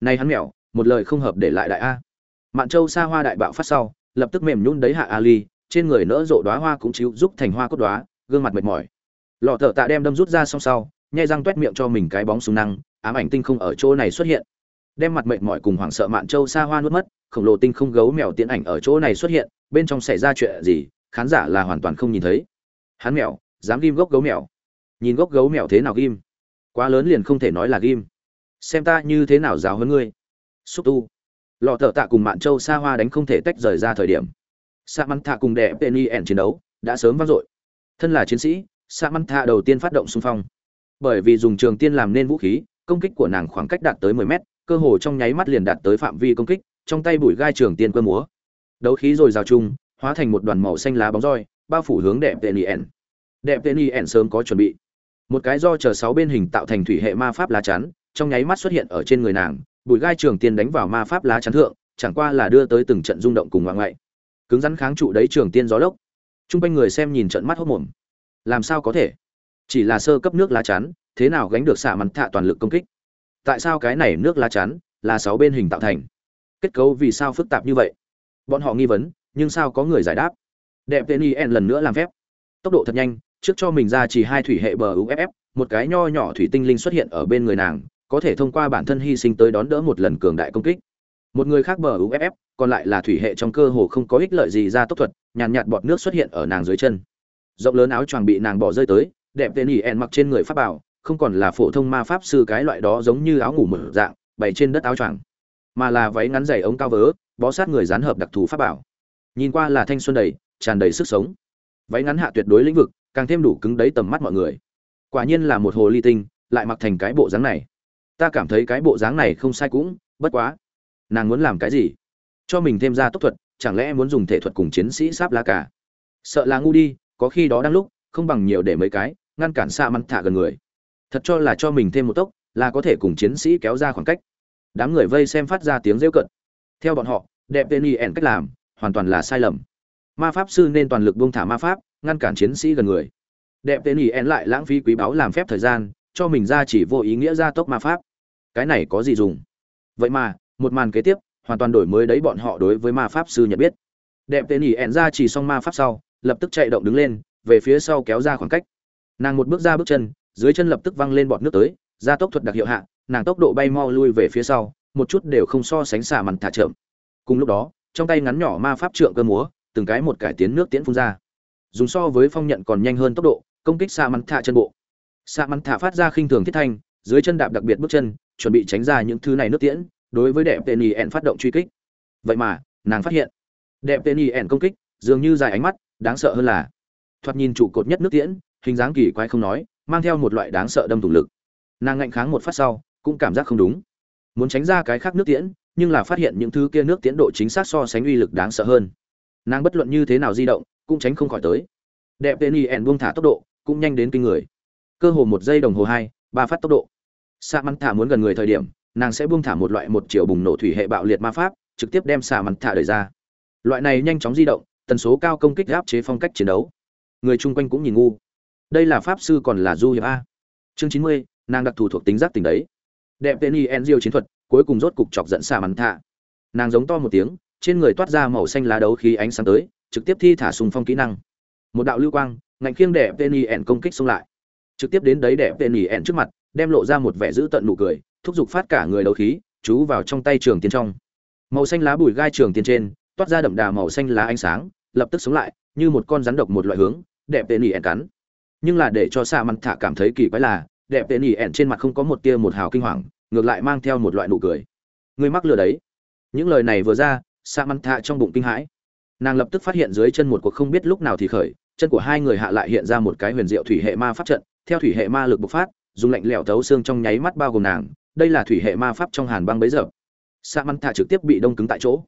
nay hắn mèo một lời không hợp để lại đại a. Mạn châu xa hoa đại bạo phát sau, lập tức mềm nhún đấy hạ ali, trên người nỡ rộ đóa hoa cũng chịu giúp thành hoa cốt đóa, gương mặt mệt mỏi. Lọ thợ tạ đem đâm rút ra xong sau, nhai răng tuét miệng cho mình cái bóng súng năng, ám ảnh tinh không ở chỗ này xuất hiện. Đem mặt mệt mỏi cùng hoảng sợ mạn châu xa hoa nuốt mất, khổng lồ tinh không gấu mèo tiến ảnh ở chỗ này xuất hiện, bên trong xảy ra chuyện gì, khán giả là hoàn toàn không nhìn thấy. Hắn mèo, dám ghim gốc gấu mèo. Nhìn gốc gấu mèo thế nào ghim? Quá lớn liền không thể nói là ghim xem ta như thế nào giáo hơn ngươi. Xúc tu. Lò thợ tạ cùng mạn châu xa hoa đánh không thể tách rời ra thời điểm. Sa mắn thạ cùng đệ y ẻn chiến đấu đã sớm vang dội. Thân là chiến sĩ, sa mắn thạ đầu tiên phát động xung phong. Bởi vì dùng trường tiên làm nên vũ khí, công kích của nàng khoảng cách đạt tới 10 mét, cơ hồ trong nháy mắt liền đạt tới phạm vi công kích, trong tay bụi gai trường tiên cơ múa. Đấu khí rồi rào chung, hóa thành một đoàn màu xanh lá bóng roi, bao phủ hướng đẹp penny ẻn. Đẹp penny ẻn sớm có chuẩn bị. Một cái do chờ sáu bên hình tạo thành thủy hệ ma pháp lá chắn trong nháy mắt xuất hiện ở trên người nàng, bụi gai trường tiên đánh vào ma pháp lá chắn thượng, chẳng qua là đưa tới từng trận rung động cùng ngoại ngoại. Cứng rắn kháng trụ đấy trường tiên gió lốc. Chung quanh người xem nhìn trận mắt hốc mồm. Làm sao có thể? Chỉ là sơ cấp nước lá chắn, thế nào gánh được xạ mắn thạ toàn lực công kích? Tại sao cái này nước lá chắn là sáu bên hình tạo thành? Kết cấu vì sao phức tạp như vậy? Bọn họ nghi vấn, nhưng sao có người giải đáp? Đẹp tên yen lần nữa làm phép. Tốc độ thật nhanh, trước cho mình ra chỉ hai thủy hệ bờ uff một cái nho nhỏ thủy tinh linh xuất hiện ở bên người nàng có thể thông qua bản thân hy sinh tới đón đỡ một lần cường đại công kích. Một người khác bờ uff còn lại là thủy hệ trong cơ hồ không có ích lợi gì ra tốc thuật, nhàn nhạt bọt nước xuất hiện ở nàng dưới chân. Rộng lớn áo choàng bị nàng bỏ rơi tới, đẹp tên ỉ ẹn mặc trên người pháp bảo, không còn là phổ thông ma pháp sư cái loại đó giống như áo ngủ mở dạng, bày trên đất áo choàng, mà là váy ngắn dày ống cao vớ, bó sát người dán hợp đặc thù pháp bảo. Nhìn qua là thanh xuân đầy, tràn đầy sức sống. Váy ngắn hạ tuyệt đối lĩnh vực, càng thêm đủ cứng đấy tầm mắt mọi người. Quả nhiên là một hồ ly tinh, lại mặc thành cái bộ dáng này ta cảm thấy cái bộ dáng này không sai cũng, bất quá. Nàng muốn làm cái gì? Cho mình thêm ra tốc thuật, chẳng lẽ muốn dùng thể thuật cùng chiến sĩ sáp lá cả? Sợ là ngu đi, có khi đó đang lúc, không bằng nhiều để mấy cái, ngăn cản xa măn thả gần người. Thật cho là cho mình thêm một tốc, là có thể cùng chiến sĩ kéo ra khoảng cách. Đám người vây xem phát ra tiếng rêu cận theo bọn họ, đẹp tên y ẻn cách làm, hoàn toàn là sai lầm. Ma pháp sư nên toàn lực buông thả ma pháp, ngăn cản chiến sĩ gần người. Đẹp tên y ẻn lại lãng phí quý báu làm phép thời gian, cho mình ra chỉ vô ý nghĩa gia tốc ma pháp cái này có gì dùng? Vậy mà, một màn kế tiếp, hoàn toàn đổi mới đấy bọn họ đối với ma pháp sư nhận biết. Đẹp tên ỉ ẹn ra chỉ xong ma pháp sau, lập tức chạy động đứng lên, về phía sau kéo ra khoảng cách. Nàng một bước ra bước chân, dưới chân lập tức văng lên bọt nước tới, gia tốc thuật đặc hiệu hạ, nàng tốc độ bay mau lui về phía sau, một chút đều không so sánh xả mặn thả chậm. Cùng lúc đó, trong tay ngắn nhỏ ma pháp trượng cơ múa, từng cái một cải tiến nước tiễn phun ra. Dùng so với phong nhận còn nhanh hơn tốc độ, công kích xa mắn thả chân bộ. Xa mắn thả phát ra khinh thường thiết thanh, dưới chân đạp đặc biệt bước chân chuẩn bị tránh ra những thứ này nước tiễn, đối với đẹp tên yen phát động truy kích. Vậy mà, nàng phát hiện, đẹp tên yen công kích, dường như dài ánh mắt, đáng sợ hơn là, thoạt nhìn trụ cột nhất nước tiễn, hình dáng kỳ quái không nói, mang theo một loại đáng sợ đâm thủng lực. Nàng ngạnh kháng một phát sau, cũng cảm giác không đúng. Muốn tránh ra cái khác nước tiễn, nhưng là phát hiện những thứ kia nước tiễn độ chính xác so sánh uy lực đáng sợ hơn. Nàng bất luận như thế nào di động, cũng tránh không khỏi tới. Đẹp tên yen buông thả tốc độ, cũng nhanh đến kinh người. Cơ hồ một giây đồng hồ hai, ba phát tốc độ sa mắn thả muốn gần người thời điểm, nàng sẽ buông thả một loại một triệu bùng nổ thủy hệ bạo liệt ma pháp, trực tiếp đem xà mắn thả đời ra. Loại này nhanh chóng di động, tần số cao công kích áp chế phong cách chiến đấu. Người chung quanh cũng nhìn ngu. Đây là pháp sư còn là du hiệp a? Chương chín mươi, nàng đặc thù thuộc tính giác tình đấy. Đẹp tên y en diêu chiến thuật, cuối cùng rốt cục chọc dẫn xà mắn thả. Nàng giống to một tiếng, trên người toát ra màu xanh lá đấu khí ánh sáng tới, trực tiếp thi thả sùng phong kỹ năng. Một đạo lưu quang, ngạnh khiêng đẹp tên y en công kích xông lại. Trực tiếp đến đấy đẹp tên y en trước mặt đem lộ ra một vẻ dữ tận nụ cười, thúc giục phát cả người đấu khí, chú vào trong tay trường tiên trong. Màu xanh lá bùi gai trường tiên trên, toát ra đậm đà màu xanh lá ánh sáng, lập tức sống lại, như một con rắn độc một loại hướng, đẹp tên ỉ ẻn cắn. Nhưng là để cho xa mặt thả cảm thấy kỳ quái là, đẹp tên ỉ ẻn trên mặt không có một tia một hào kinh hoàng, ngược lại mang theo một loại nụ cười. Người mắc lừa đấy. Những lời này vừa ra xa mặt thả trong bụng kinh hãi. Nàng lập tức phát hiện dưới chân một cuộc không biết lúc nào thì khởi, chân của hai người hạ lại hiện ra một cái huyền diệu thủy hệ ma pháp trận, theo thủy hệ ma lực bộc phát dùng lạnh lẽo thấu xương trong nháy mắt bao gồm nàng, đây là thủy hệ ma pháp trong hàn băng bấy giờ. Sa mắn thả trực tiếp bị đông cứng tại chỗ.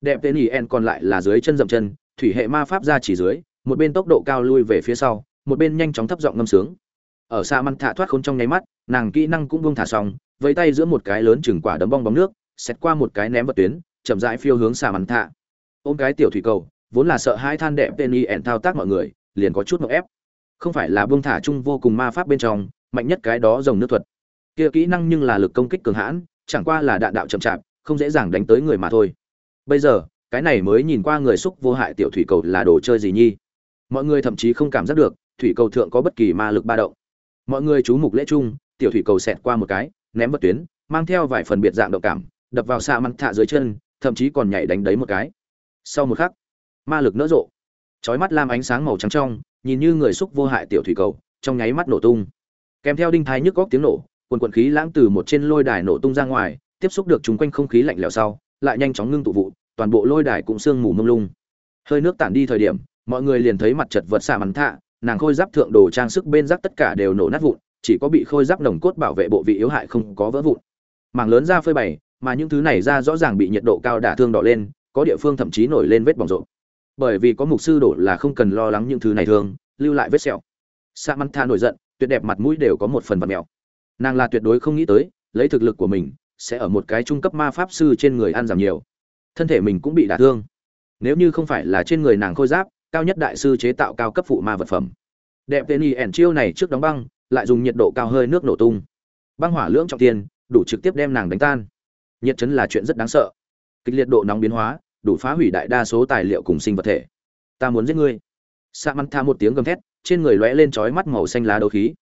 Đẹp tên ý en còn lại là dưới chân dậm chân, thủy hệ ma pháp ra chỉ dưới, một bên tốc độ cao lui về phía sau, một bên nhanh chóng thấp giọng ngâm sướng. Ở sa mắn thả thoát khốn trong nháy mắt, nàng kỹ năng cũng buông thả xong với tay giữa một cái lớn chừng quả đấm bong bóng nước xét qua một cái ném vật tuyến, chậm rãi phiêu hướng sa mắn thả ôm cái tiểu thủy cầu, vốn là sợ hai than đẹp tên y ẻn thao tác mọi người, liền có chút ngọc ép. Không phải là buông thả chung vô cùng ma pháp bên trong mạnh nhất cái đó dòng nước thuật. Kia kỹ năng nhưng là lực công kích cường hãn, chẳng qua là đạn đạo chậm chạp, không dễ dàng đánh tới người mà thôi. Bây giờ, cái này mới nhìn qua người xúc vô hại tiểu thủy cầu là đồ chơi gì nhi? Mọi người thậm chí không cảm giác được, thủy cầu thượng có bất kỳ ma lực ba động. Mọi người chú mục lễ chung, tiểu thủy cầu xẹt qua một cái, ném vật tuyến, mang theo vài phần biệt dạng động cảm, đập vào xa măng thạ dưới chân, thậm chí còn nhảy đánh đấy một cái. Sau một khắc, ma lực nỡ rộ. Chói mắt lam ánh sáng màu trắng trong, nhìn như người xúc vô hại tiểu thủy cầu, trong nháy mắt nổ tung kèm theo đinh thái nhức góc tiếng nổ, quần quần khí lãng từ một trên lôi đài nổ tung ra ngoài, tiếp xúc được chúng quanh không khí lạnh lẽo sau, lại nhanh chóng ngưng tụ vụ, toàn bộ lôi đài cũng sương mù mông lung. Hơi nước tản đi thời điểm, mọi người liền thấy mặt chật vật xạ mắn thạ, nàng khôi giáp thượng đồ trang sức bên rác tất cả đều nổ nát vụn, chỉ có bị khôi giáp nồng cốt bảo vệ bộ vị yếu hại không có vỡ vụn. Mảng lớn ra phơi bày, mà những thứ này ra rõ ràng bị nhiệt độ cao đả thương đỏ lên, có địa phương thậm chí nổi lên vết bỏng rộn. Bởi vì có mục sư đổ là không cần lo lắng những thứ này thương, lưu lại vết sẹo. Samantha nổi giận tuyệt đẹp mặt mũi đều có một phần vật mèo nàng là tuyệt đối không nghĩ tới, lấy thực lực của mình, sẽ ở một cái trung cấp ma pháp sư trên người ăn giảm nhiều. Thân thể mình cũng bị đả thương. Nếu như không phải là trên người nàng khôi giáp, cao nhất đại sư chế tạo cao cấp phụ ma vật phẩm. Đẹp tên y ẻn chiêu này trước đóng băng, lại dùng nhiệt độ cao hơi nước nổ tung. Băng hỏa lưỡng trọng tiền, đủ trực tiếp đem nàng đánh tan. Nhiệt chấn là chuyện rất đáng sợ. Kịch liệt độ nóng biến hóa, đủ phá hủy đại đa số tài liệu cùng sinh vật thể. Ta muốn giết ngươi. Sa mắn tha một tiếng gầm thét trên người lóe lên chói mắt màu xanh lá đấu khí.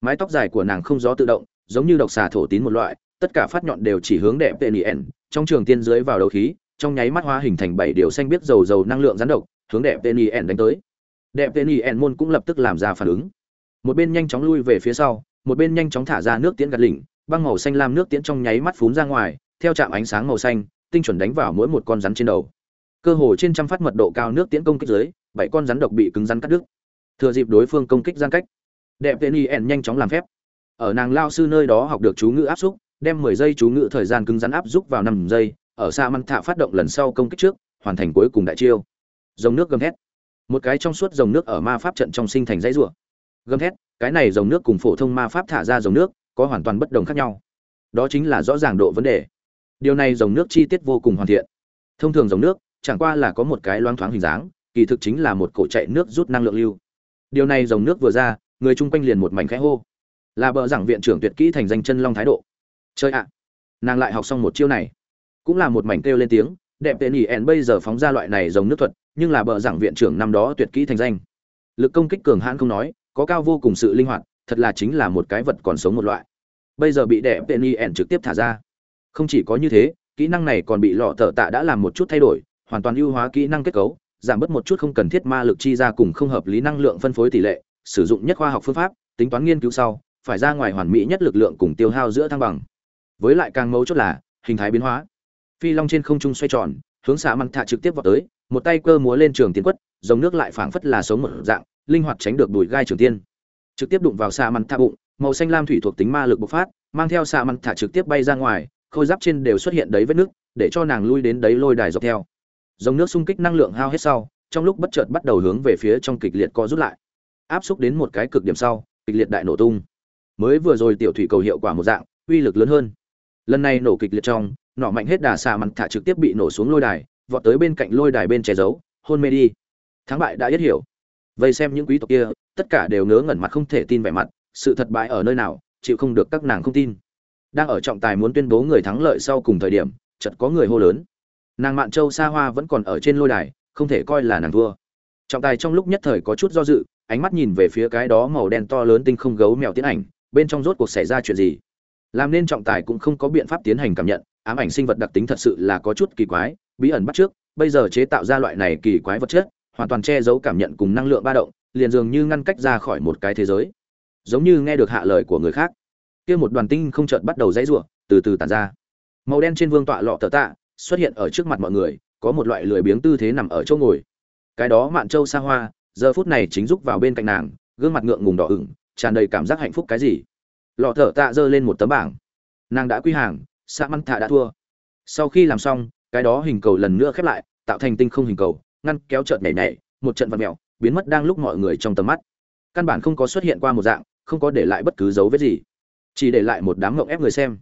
Mái tóc dài của nàng không gió tự động, giống như độc xà thổ tín một loại, tất cả phát nhọn đều chỉ hướng đẹp tên trong trường tiên dưới vào đấu khí, trong nháy mắt hóa hình thành bảy điều xanh biết dầu dầu năng lượng rắn độc, hướng đẹp tên đánh tới. Đẹp tên môn cũng lập tức làm ra phản ứng. Một bên nhanh chóng lui về phía sau, một bên nhanh chóng thả ra nước tiễn gạt lỉnh, băng màu xanh lam nước tiễn trong nháy mắt phún ra ngoài, theo chạm ánh sáng màu xanh, tinh chuẩn đánh vào mỗi một con rắn trên đầu. Cơ hồ trên trăm phát mật độ cao nước tiễn công kích dưới, bảy con rắn độc bị cứng rắn cắt đứt thừa dịp đối phương công kích gian cách, đẹp tên yen nhanh chóng làm phép. Ở nàng lao sư nơi đó học được chú ngữ áp xúc, đem mười giây chú ngữ thời gian cứng rắn áp xúc vào năm giây, ở xa măng thạ phát động lần sau công kích trước, hoàn thành cuối cùng đại chiêu. Dòng nước gầm thét. Một cái trong suốt dòng nước ở ma pháp trận trong sinh thành dãy rủa. Gầm thét, cái này dòng nước cùng phổ thông ma pháp thả ra dòng nước, có hoàn toàn bất đồng khác nhau. Đó chính là rõ ràng độ vấn đề. Điều này dòng nước chi tiết vô cùng hoàn thiện. Thông thường dòng nước, chẳng qua là có một cái loang thoáng hình dáng, kỳ thực chính là một cổ chạy nước rút năng lượng lưu điều này dòng nước vừa ra, người chung quanh liền một mảnh khẽ hô. Là bờ giảng viện trưởng tuyệt kỹ thành danh chân long thái độ. Chơi ạ! Nàng lại học xong một chiêu này. Cũng là một mảnh kêu lên tiếng, đẹp tên ỉ ẻn bây giờ phóng ra loại này dòng nước thuật, nhưng là bờ giảng viện trưởng năm đó tuyệt kỹ thành danh. Lực công kích cường hãn không nói, có cao vô cùng sự linh hoạt, thật là chính là một cái vật còn sống một loại. Bây giờ bị đẹp tên ỉ ẻn trực tiếp thả ra. Không chỉ có như thế, kỹ năng này còn bị lọ tờ tạ đã làm một chút thay đổi, hoàn toàn ưu hóa kỹ năng kết cấu giảm bớt một chút không cần thiết ma lực chi ra cùng không hợp lý năng lượng phân phối tỷ lệ, sử dụng nhất khoa học phương pháp, tính toán nghiên cứu sau, phải ra ngoài hoàn mỹ nhất lực lượng cùng tiêu hao giữa thăng bằng. Với lại càng mấu chốt là, hình thái biến hóa. Phi long trên không trung xoay tròn, hướng xạ măng thạ trực tiếp vào tới, một tay cơ múa lên trường tiến quất dòng nước lại phảng phất là sống một dạng, linh hoạt tránh được đùi gai trường tiên. Trực tiếp đụng vào xạ măng thạ bụng, màu xanh lam thủy thuộc tính ma lực bộc phát, mang theo xạ măng thạ trực tiếp bay ra ngoài, khôi giáp trên đều xuất hiện đấy vết nước để cho nàng lui đến đấy lôi đài dọc theo dòng nước xung kích năng lượng hao hết sau, trong lúc bất chợt bắt đầu hướng về phía trong kịch liệt co rút lại. Áp xúc đến một cái cực điểm sau, kịch liệt đại nổ tung. Mới vừa rồi tiểu thủy cầu hiệu quả một dạng, uy lực lớn hơn. Lần này nổ kịch liệt trong, nọ mạnh hết đà xà mặt thả trực tiếp bị nổ xuống lôi đài, vọt tới bên cạnh lôi đài bên che giấu, hôn mê đi. Thắng bại đã yết hiểu. Vậy xem những quý tộc kia, tất cả đều ngớ ngẩn mặt không thể tin vẻ mặt, sự thật bại ở nơi nào, chịu không được các nàng không tin. Đang ở trọng tài muốn tuyên bố người thắng lợi sau cùng thời điểm, chợt có người hô lớn nàng mạn châu xa hoa vẫn còn ở trên lôi đài, không thể coi là nàng thua. Trọng tài trong lúc nhất thời có chút do dự, ánh mắt nhìn về phía cái đó màu đen to lớn tinh không gấu mèo tiến ảnh, bên trong rốt cuộc xảy ra chuyện gì. Làm nên trọng tài cũng không có biện pháp tiến hành cảm nhận, ám ảnh sinh vật đặc tính thật sự là có chút kỳ quái, bí ẩn bắt trước bây giờ chế tạo ra loại này kỳ quái vật chất, hoàn toàn che giấu cảm nhận cùng năng lượng ba động, liền dường như ngăn cách ra khỏi một cái thế giới. Giống như nghe được hạ lời của người khác. Kia một đoàn tinh không chợt bắt đầu dãy rủa, từ từ tàn ra. Màu đen trên vương tọa lọ tờ tạ xuất hiện ở trước mặt mọi người, có một loại lười biếng tư thế nằm ở chỗ ngồi. Cái đó mạn châu xa hoa, giờ phút này chính rúc vào bên cạnh nàng, gương mặt ngượng ngùng đỏ ửng, tràn đầy cảm giác hạnh phúc cái gì. Lọ thở tạ giơ lên một tấm bảng. Nàng đã quy hàng, sa măng thạ đã thua. Sau khi làm xong, cái đó hình cầu lần nữa khép lại, tạo thành tinh không hình cầu, ngăn kéo trợn nhảy nhảy, một trận vật mèo, biến mất đang lúc mọi người trong tầm mắt. Căn bản không có xuất hiện qua một dạng, không có để lại bất cứ dấu vết gì. Chỉ để lại một đám ngộng ép người xem.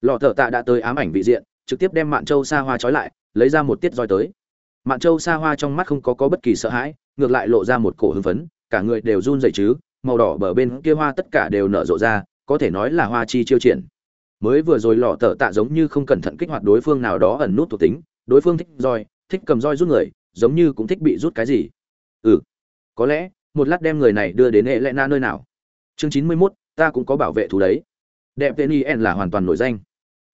Lọ thợ tạ đã tới ám ảnh vị diện trực tiếp đem mạn châu xa hoa trói lại lấy ra một tiết roi tới. Mạn châu xa hoa trong mắt không có có bất kỳ sợ hãi ngược lại lộ ra một cổ hưng phấn cả người đều run dậy chứ màu đỏ bờ bên kia hoa tất cả đều nở rộ ra có thể nói là hoa chi chiêu triển. Mới vừa rồi lọ tờ tạ giống như không cẩn thận kích hoạt đối phương nào đó ẩn nút thuộc tính đối phương thích roi thích cầm roi rút người giống như cũng thích bị rút cái gì. Ừ có lẽ một lát đem người này đưa đến hệ lẽ na nơi nào. Chương chín mươi 91, ta cũng có bảo vệ thú đấy. Đẹp tên yen là hoàn toàn nổi danh.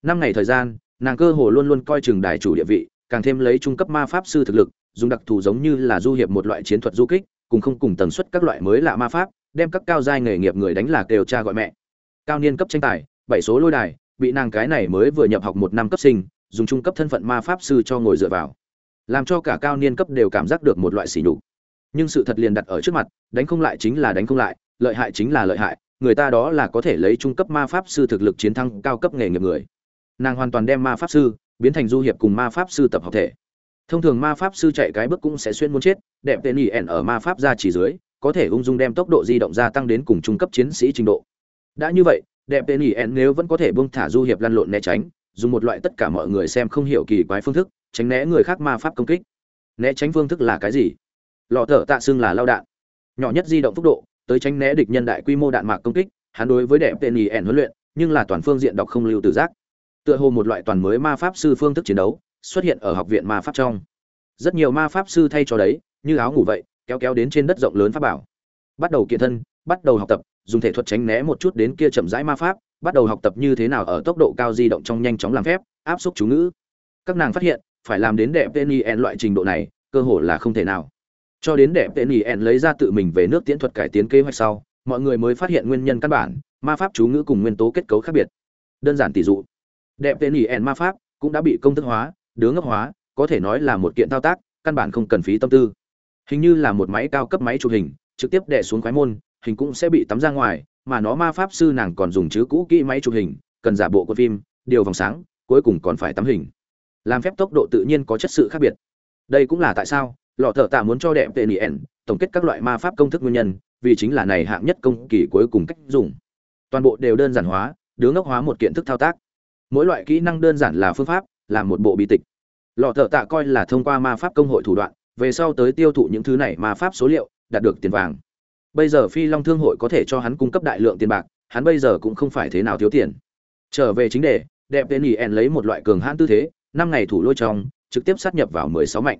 Năm ngày thời gian nàng cơ hồ luôn luôn coi chừng đài chủ địa vị, càng thêm lấy trung cấp ma pháp sư thực lực, dùng đặc thù giống như là du hiệp một loại chiến thuật du kích, cùng không cùng tần suất các loại mới lạ ma pháp, đem các cao giai nghề nghiệp người đánh lạc đều cha gọi mẹ. Cao niên cấp tranh tài, bảy số lôi đài, bị nàng cái này mới vừa nhập học một năm cấp sinh, dùng trung cấp thân phận ma pháp sư cho ngồi dựa vào. Làm cho cả cao niên cấp đều cảm giác được một loại sỉ nhục. Nhưng sự thật liền đặt ở trước mặt, đánh không lại chính là đánh không lại, lợi hại chính là lợi hại, người ta đó là có thể lấy trung cấp ma pháp sư thực lực chiến thắng cao cấp nghề nghiệp người nàng hoàn toàn đem ma pháp sư biến thành du hiệp cùng ma pháp sư tập hợp thể. Thông thường ma pháp sư chạy cái bước cũng sẽ xuyên muốn chết, đẹp tên ỉ ẻn ở ma pháp ra chỉ dưới, có thể ung dung đem tốc độ di động gia tăng đến cùng trung cấp chiến sĩ trình độ. Đã như vậy, đẹp tên ỉ ẻn nếu vẫn có thể buông thả du hiệp lăn lộn né tránh, dùng một loại tất cả mọi người xem không hiểu kỳ quái phương thức, tránh né người khác ma pháp công kích. Né tránh phương thức là cái gì? Lọ thở tạ xưng là lao đạn. Nhỏ nhất di động tốc độ, tới tránh né địch nhân đại quy mô đạn mạc công kích, hắn đối với đẹp tên ỉ ẻn huấn luyện, nhưng là toàn phương diện đọc không lưu tự giác tựa hồ một loại toàn mới ma pháp sư phương thức chiến đấu, xuất hiện ở học viện ma pháp trong. Rất nhiều ma pháp sư thay cho đấy, như áo ngủ vậy, kéo kéo đến trên đất rộng lớn pháp bảo. Bắt đầu kiện thân, bắt đầu học tập, dùng thể thuật tránh né một chút đến kia chậm rãi ma pháp, bắt đầu học tập như thế nào ở tốc độ cao di động trong nhanh chóng làm phép, áp suất chú ngữ. Các nàng phát hiện, phải làm đến đẹp tên en loại trình độ này, cơ hội là không thể nào. Cho đến đẹp tên en lấy ra tự mình về nước tiễn thuật cải tiến kế hoạch sau, mọi người mới phát hiện nguyên nhân căn bản, ma pháp chú ngữ cùng nguyên tố kết cấu khác biệt. Đơn giản tỷ dụ đẹp tên en ma pháp cũng đã bị công thức hóa, đứa ngốc hóa, có thể nói là một kiện thao tác, căn bản không cần phí tâm tư. Hình như là một máy cao cấp máy chụp hình, trực tiếp đè xuống khoái môn, hình cũng sẽ bị tắm ra ngoài, mà nó ma pháp sư nàng còn dùng chữ cũ kỹ máy chụp hình, cần giả bộ của phim, điều vòng sáng, cuối cùng còn phải tắm hình. Làm phép tốc độ tự nhiên có chất sự khác biệt. Đây cũng là tại sao, lọ thợ tạ muốn cho đẹp tệ ẻn tổng kết các loại ma pháp công thức nguyên nhân, vì chính là này hạng nhất công kỳ cuối cùng cách dùng. Toàn bộ đều đơn giản hóa, đứa ngốc hóa một kiện thức thao tác mỗi loại kỹ năng đơn giản là phương pháp, là một bộ bi tịch. Lọ thợ tạ coi là thông qua ma pháp công hội thủ đoạn, về sau tới tiêu thụ những thứ này ma pháp số liệu, đạt được tiền vàng. Bây giờ phi long thương hội có thể cho hắn cung cấp đại lượng tiền bạc, hắn bây giờ cũng không phải thế nào thiếu tiền. Trở về chính đề, đẹp tên ỉ en lấy một loại cường hãn tư thế, năm ngày thủ lôi trong, trực tiếp sát nhập vào mười sáu mạnh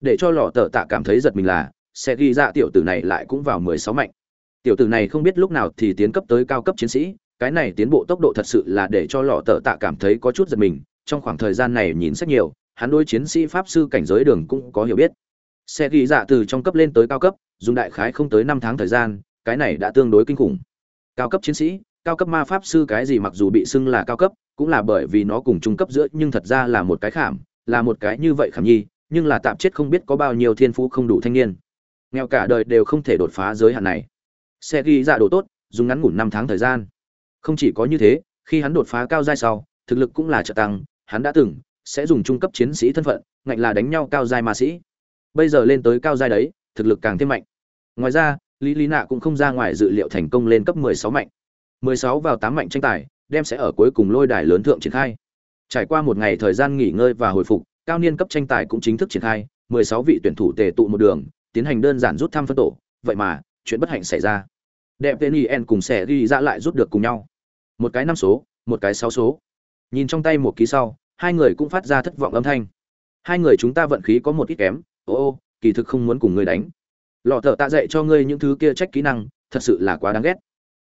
để cho lọ tờ tạ cảm thấy giật mình là, sẽ ghi ra tiểu tử này lại cũng vào mười sáu mạnh tiểu tử này không biết lúc nào thì tiến cấp tới cao cấp chiến sĩ cái này tiến bộ tốc độ thật sự là để cho lọ tờ tạ cảm thấy có chút giật mình, trong khoảng thời gian này nhìn rất nhiều, hắn đối chiến sĩ pháp sư cảnh giới đường cũng có hiểu biết. Xe ghi dạ từ trong cấp lên tới cao cấp, dùng đại khái không tới năm tháng thời gian, cái này đã tương đối kinh khủng. Cao cấp chiến sĩ, cao cấp ma pháp sư cái gì mặc dù bị xưng là cao cấp, cũng là bởi vì nó cùng trung cấp giữa, nhưng thật ra là một cái khảm, là một cái như vậy khảm nhi, nhưng là tạm chết không biết có bao nhiêu thiên phú không đủ thanh niên. Nghèo cả đời đều không thể đột phá giới hạn này. Xe ghi dạ đồ tốt, dùng ngắn ngủn năm tháng thời gian không chỉ có như thế, khi hắn đột phá cao giai sau, thực lực cũng là trợ tăng, hắn đã từng sẽ dùng trung cấp chiến sĩ thân phận, ngạnh là đánh nhau cao giai ma sĩ. Bây giờ lên tới cao giai đấy, thực lực càng thêm mạnh. Ngoài ra, lý lý nạ cũng không ra ngoài dự liệu thành công lên cấp 16 mạnh. 16 vào 8 mạnh tranh tài, đem sẽ ở cuối cùng lôi đài lớn thượng triển khai. Trải qua một ngày thời gian nghỉ ngơi và hồi phục, cao niên cấp tranh tài cũng chính thức triển khai 16 vị tuyển thủ tề tụ một đường, tiến hành đơn giản rút thăm phân tổ. Vậy mà, chuyện bất hạnh xảy ra. Đẹp tên yen cùng sẽ ghi ra lại rút được cùng nhau một cái năm số, một cái sáu số. Nhìn trong tay một ký sau, hai người cũng phát ra thất vọng âm thanh. Hai người chúng ta vận khí có một ít kém. Ô ô, kỳ thực không muốn cùng ngươi đánh. Lọ thợ tạ dạy cho ngươi những thứ kia trách kỹ năng, thật sự là quá đáng ghét.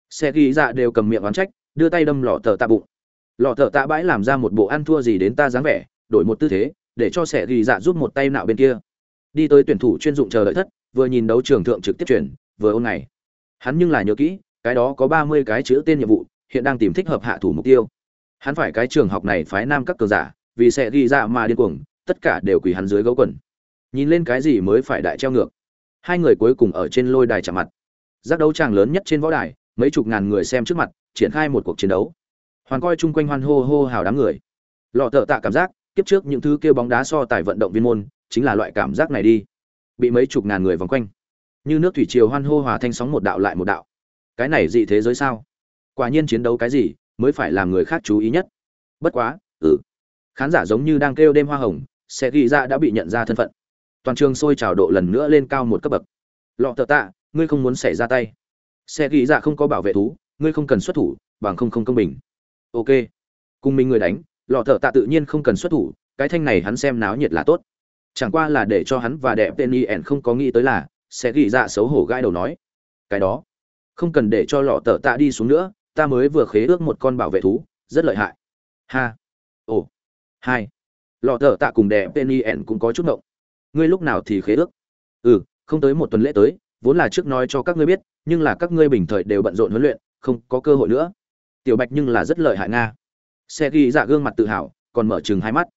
Xe ghi dạ đều cầm miệng oán trách, đưa tay đâm lọ thợ tạ bụng. Lọ thợ tạ bãi làm ra một bộ ăn thua gì đến ta dáng vẻ, đổi một tư thế, để cho xe ghi dạ giúp một tay nạo bên kia. Đi tới tuyển thủ chuyên dụng chờ đợi thất, vừa nhìn đấu trường thượng trực tiếp chuyển, vừa ôn này hắn nhưng là nhớ kỹ, cái đó có ba mươi cái chữ tên nhiệm vụ hiện đang tìm thích hợp hạ thủ mục tiêu. Hắn phải cái trường học này phái nam các cường giả, vì sẽ ghi ra mà điên cuồng, tất cả đều quỳ hắn dưới gấu quần. Nhìn lên cái gì mới phải đại treo ngược. Hai người cuối cùng ở trên lôi đài chạm mặt. Giác đấu tràng lớn nhất trên võ đài, mấy chục ngàn người xem trước mặt, triển khai một cuộc chiến đấu. Hoàn coi chung quanh hoan hô hô hào đám người. Lọ thợ tạ cảm giác, kiếp trước những thứ kêu bóng đá so tài vận động viên môn, chính là loại cảm giác này đi. Bị mấy chục ngàn người vòng quanh. Như nước thủy triều hoan hô hòa thanh sóng một đạo lại một đạo. Cái này dị thế giới sao? Quả nhiên chiến đấu cái gì mới phải làm người khác chú ý nhất. Bất quá ừ. Khán giả giống như đang kêu đêm hoa hồng, sẽ ghi ra đã bị nhận ra thân phận. Toàn trường sôi trào độ lần nữa lên cao một cấp bậc. Lọ tờ tạ, ngươi không muốn xảy ra tay. Xe ghi dạ không có bảo vệ thú, ngươi không cần xuất thủ, bằng không không công bình. Ok. Cùng mình người đánh, lọ thợ tạ tự nhiên không cần xuất thủ, cái thanh này hắn xem náo nhiệt là tốt. Chẳng qua là để cho hắn và đẹp tên y ẻn không có nghĩ tới là, sẽ ghi dạ xấu hổ gai đầu nói. Cái đó. Không cần để cho lọ tợ tạ đi xuống nữa ta mới vừa khế ước một con bảo vệ thú, rất lợi hại. Ha. Ồ. Hai. Lọ thở tạ cùng đẻ tên y ẻn cũng có chút ngộng. Ngươi lúc nào thì khế ước? Ừ không tới một tuần lễ tới, vốn là trước nói cho các ngươi biết, nhưng là các ngươi bình thời đều bận rộn huấn luyện, không có cơ hội nữa. Tiểu bạch nhưng là rất lợi hại nga. Xe ghi dạ gương mặt tự hào, còn mở chừng hai mắt.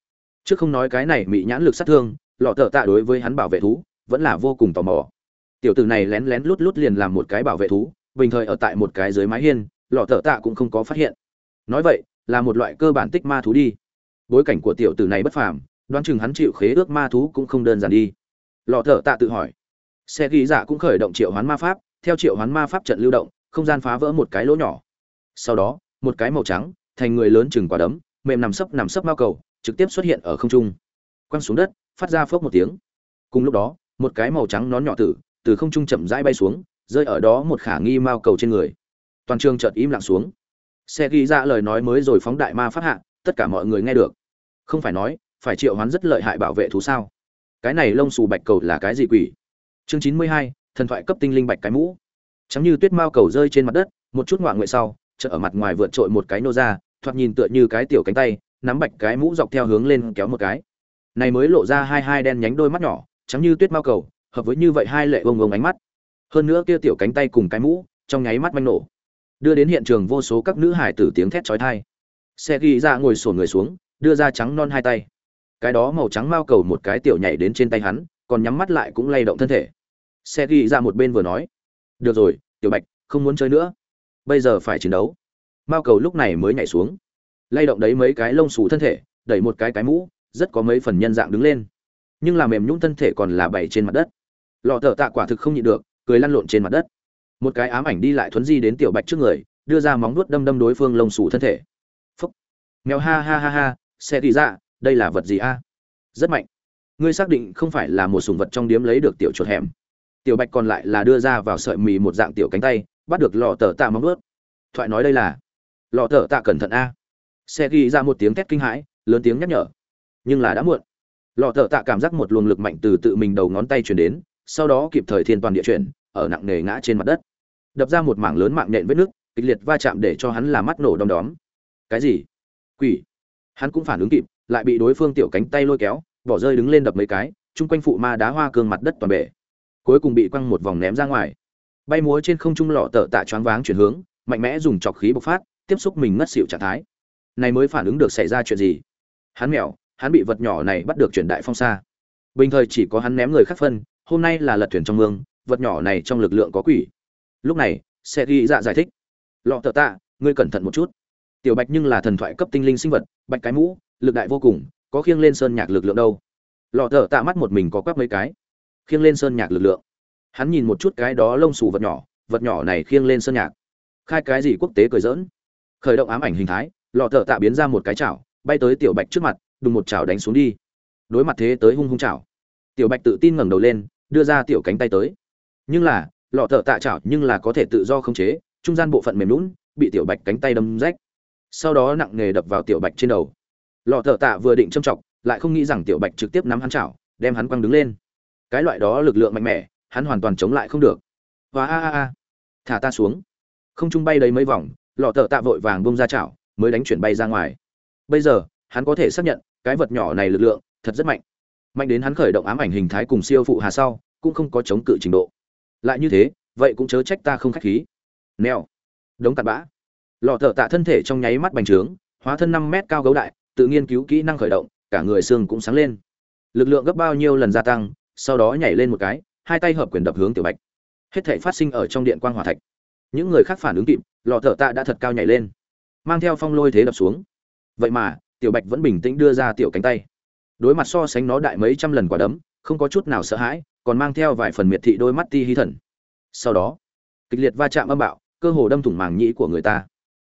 Trước không nói cái này bị nhãn lực sát thương, lọ thợ tạ đối với hắn bảo vệ thú, vẫn là vô cùng tò mò. Tiểu tử này lén lén lút lút liền làm một cái bảo vệ thú, bình thời ở tại một cái dưới mái hiên lọ thợ tạ cũng không có phát hiện. Nói vậy, là một loại cơ bản tích ma thú đi. Bối cảnh của tiểu tử này bất phàm, đoán chừng hắn chịu khế ước ma thú cũng không đơn giản đi. Lọ thợ tạ tự hỏi. Xe ghi dạ cũng khởi động triệu hoán ma pháp, theo triệu hoán ma pháp trận lưu động, không gian phá vỡ một cái lỗ nhỏ. Sau đó, một cái màu trắng, thành người lớn chừng quả đấm, mềm nằm sấp nằm sấp mao cầu, trực tiếp xuất hiện ở không trung. Quăng xuống đất, phát ra phốc một tiếng. Cùng lúc đó, một cái màu trắng nón nhỏ tử, từ không trung chậm rãi bay xuống, rơi ở đó một khả nghi mao cầu trên người toàn trường chợt im lặng xuống. Xe ghi ra lời nói mới rồi phóng đại ma phát hạ, tất cả mọi người nghe được. Không phải nói, phải triệu hoán rất lợi hại bảo vệ thú sao? Cái này lông xù bạch cầu là cái gì quỷ? Chương chín mươi hai, thần thoại cấp tinh linh bạch cái mũ. Trắng như tuyết mao cầu rơi trên mặt đất, một chút ngoạ nguyện sau chợ ở mặt ngoài vượt trội một cái nô ra, thoạt nhìn tựa như cái tiểu cánh tay, nắm bạch cái mũ dọc theo hướng lên kéo một cái. Này mới lộ ra hai hai đen nhánh đôi mắt nhỏ, trắng như tuyết mao cầu, hợp với như vậy hai lệ bông bông ánh mắt. Hơn nữa kia tiểu cánh tay cùng cái mũ, trong nháy mắt manh nổ đưa đến hiện trường vô số các nữ hải tử tiếng thét chói tai. Xe ghi ra ngồi sổn người xuống, đưa ra trắng non hai tay. Cái đó màu trắng mao cầu một cái tiểu nhảy đến trên tay hắn, còn nhắm mắt lại cũng lay động thân thể. Xe ghi ra một bên vừa nói, được rồi, tiểu bạch, không muốn chơi nữa. Bây giờ phải chiến đấu. Mao cầu lúc này mới nhảy xuống. Lay động đấy mấy cái lông xù thân thể, đẩy một cái cái mũ, rất có mấy phần nhân dạng đứng lên. Nhưng là mềm nhũng thân thể còn là bày trên mặt đất. Lọ thợ tạ quả thực không nhịn được, cười lăn lộn trên mặt đất một cái ám ảnh đi lại thuấn di đến tiểu bạch trước người, đưa ra móng nuốt đâm đâm đối phương lông sủ thân thể. Phúc. Mèo ha ha ha ha, xe tì ra dạ, đây là vật gì a? Rất mạnh. Ngươi xác định không phải là một sùng vật trong điếm lấy được tiểu chuột hẻm. Tiểu bạch còn lại là đưa ra vào sợi mì một dạng tiểu cánh tay, bắt được lọ tờ tạ móng nuốt thoại nói đây là, lọ tờ tạ cẩn thận a. Xe ghi ra một tiếng thét kinh hãi, lớn tiếng nhắc nhở. Nhưng là đã muộn. Lọ thợ tạ cảm giác một luồng lực mạnh từ tự mình đầu ngón tay chuyển đến, sau đó kịp thời thiên toàn địa chuyển, ở nặng nề ngã trên mặt đất đập ra một mảng lớn mạng nện vết nước, kịch liệt va chạm để cho hắn là mắt nổ đom đóm. Cái gì? Quỷ. Hắn cũng phản ứng kịp, lại bị đối phương tiểu cánh tay lôi kéo, bỏ rơi đứng lên đập mấy cái, chung quanh phụ ma đá hoa cương mặt đất toàn bể. Cuối cùng bị quăng một vòng ném ra ngoài. Bay múa trên không trung lọ tở tạ choáng váng chuyển hướng, mạnh mẽ dùng chọc khí bộc phát, tiếp xúc mình ngất xịu trạng thái. Này mới phản ứng được xảy ra chuyện gì? Hắn mèo, hắn bị vật nhỏ này bắt được chuyển đại phong xa. Bình thời chỉ có hắn ném người khác phân, hôm nay là lật thuyền trong mương, vật nhỏ này trong lực lượng có quỷ lúc này, sẽ ghi dạ giải thích. Lọ thợ tạ, ngươi cẩn thận một chút. Tiểu bạch nhưng là thần thoại cấp tinh linh sinh vật, bạch cái mũ, lực đại vô cùng, có khiêng lên sơn nhạc lực lượng đâu. Lọ thợ tạ mắt một mình có quắc mấy cái. Khiêng lên sơn nhạc lực lượng. Hắn nhìn một chút cái đó lông xù vật nhỏ vật nhỏ này khiêng lên sơn nhạc. Khai cái gì quốc tế cười dỡn khởi động ám ảnh hình thái, lọ thợ tạ biến ra một cái chảo, bay tới tiểu bạch trước mặt, đùng một chảo đánh xuống đi. Đối mặt thế tới hung hung chảo. Tiểu bạch tự tin ngẩng đầu lên, đưa ra tiểu cánh tay tới. Nhưng là lọ thợ tạ chảo nhưng là có thể tự do khống chế, trung gian bộ phận mềm lún bị tiểu bạch cánh tay đâm rách. Sau đó nặng nghề đập vào tiểu bạch trên đầu. Lọ thợ tạ vừa định châm chọc, lại không nghĩ rằng tiểu bạch trực tiếp nắm hắn chảo, đem hắn quăng đứng lên. Cái loại đó lực lượng mạnh mẽ, hắn hoàn toàn chống lại không được. Và a a a. Thả ta xuống. Không trung bay đầy mấy vòng, lọ thợ tạ vội vàng bông ra chảo, mới đánh chuyển bay ra ngoài. Bây giờ, hắn có thể xác nhận, cái vật nhỏ này lực lượng, thật rất mạnh. Mạnh đến hắn khởi động ám ảnh hình thái cùng siêu phụ hà sau, cũng không có chống cự trình độ lại như thế, vậy cũng chớ trách ta không khách khí. Neo đống cặn bã. Lò thợ tạ thân thể trong nháy mắt bành trướng, hóa thân năm mét cao gấu đại, tự nghiên cứu kỹ năng khởi động, cả người xương cũng sáng lên. Lực lượng gấp bao nhiêu lần gia tăng, sau đó nhảy lên một cái, hai tay hợp quyền đập hướng tiểu bạch. Hết thể phát sinh ở trong điện quang hỏa thạch. Những người khác phản ứng kịp lò thợ tạ đã thật cao nhảy lên, mang theo phong lôi thế đập xuống. Vậy mà, tiểu bạch vẫn bình tĩnh đưa ra tiểu cánh tay. Đối mặt so sánh nó đại mấy trăm lần quả đấm, không có chút nào sợ hãi còn mang theo vài phần miệt thị đôi mắt ti hy thần. Sau đó, kịch liệt va chạm âm bạo, cơ hồ đâm thủng màng nhĩ của người ta.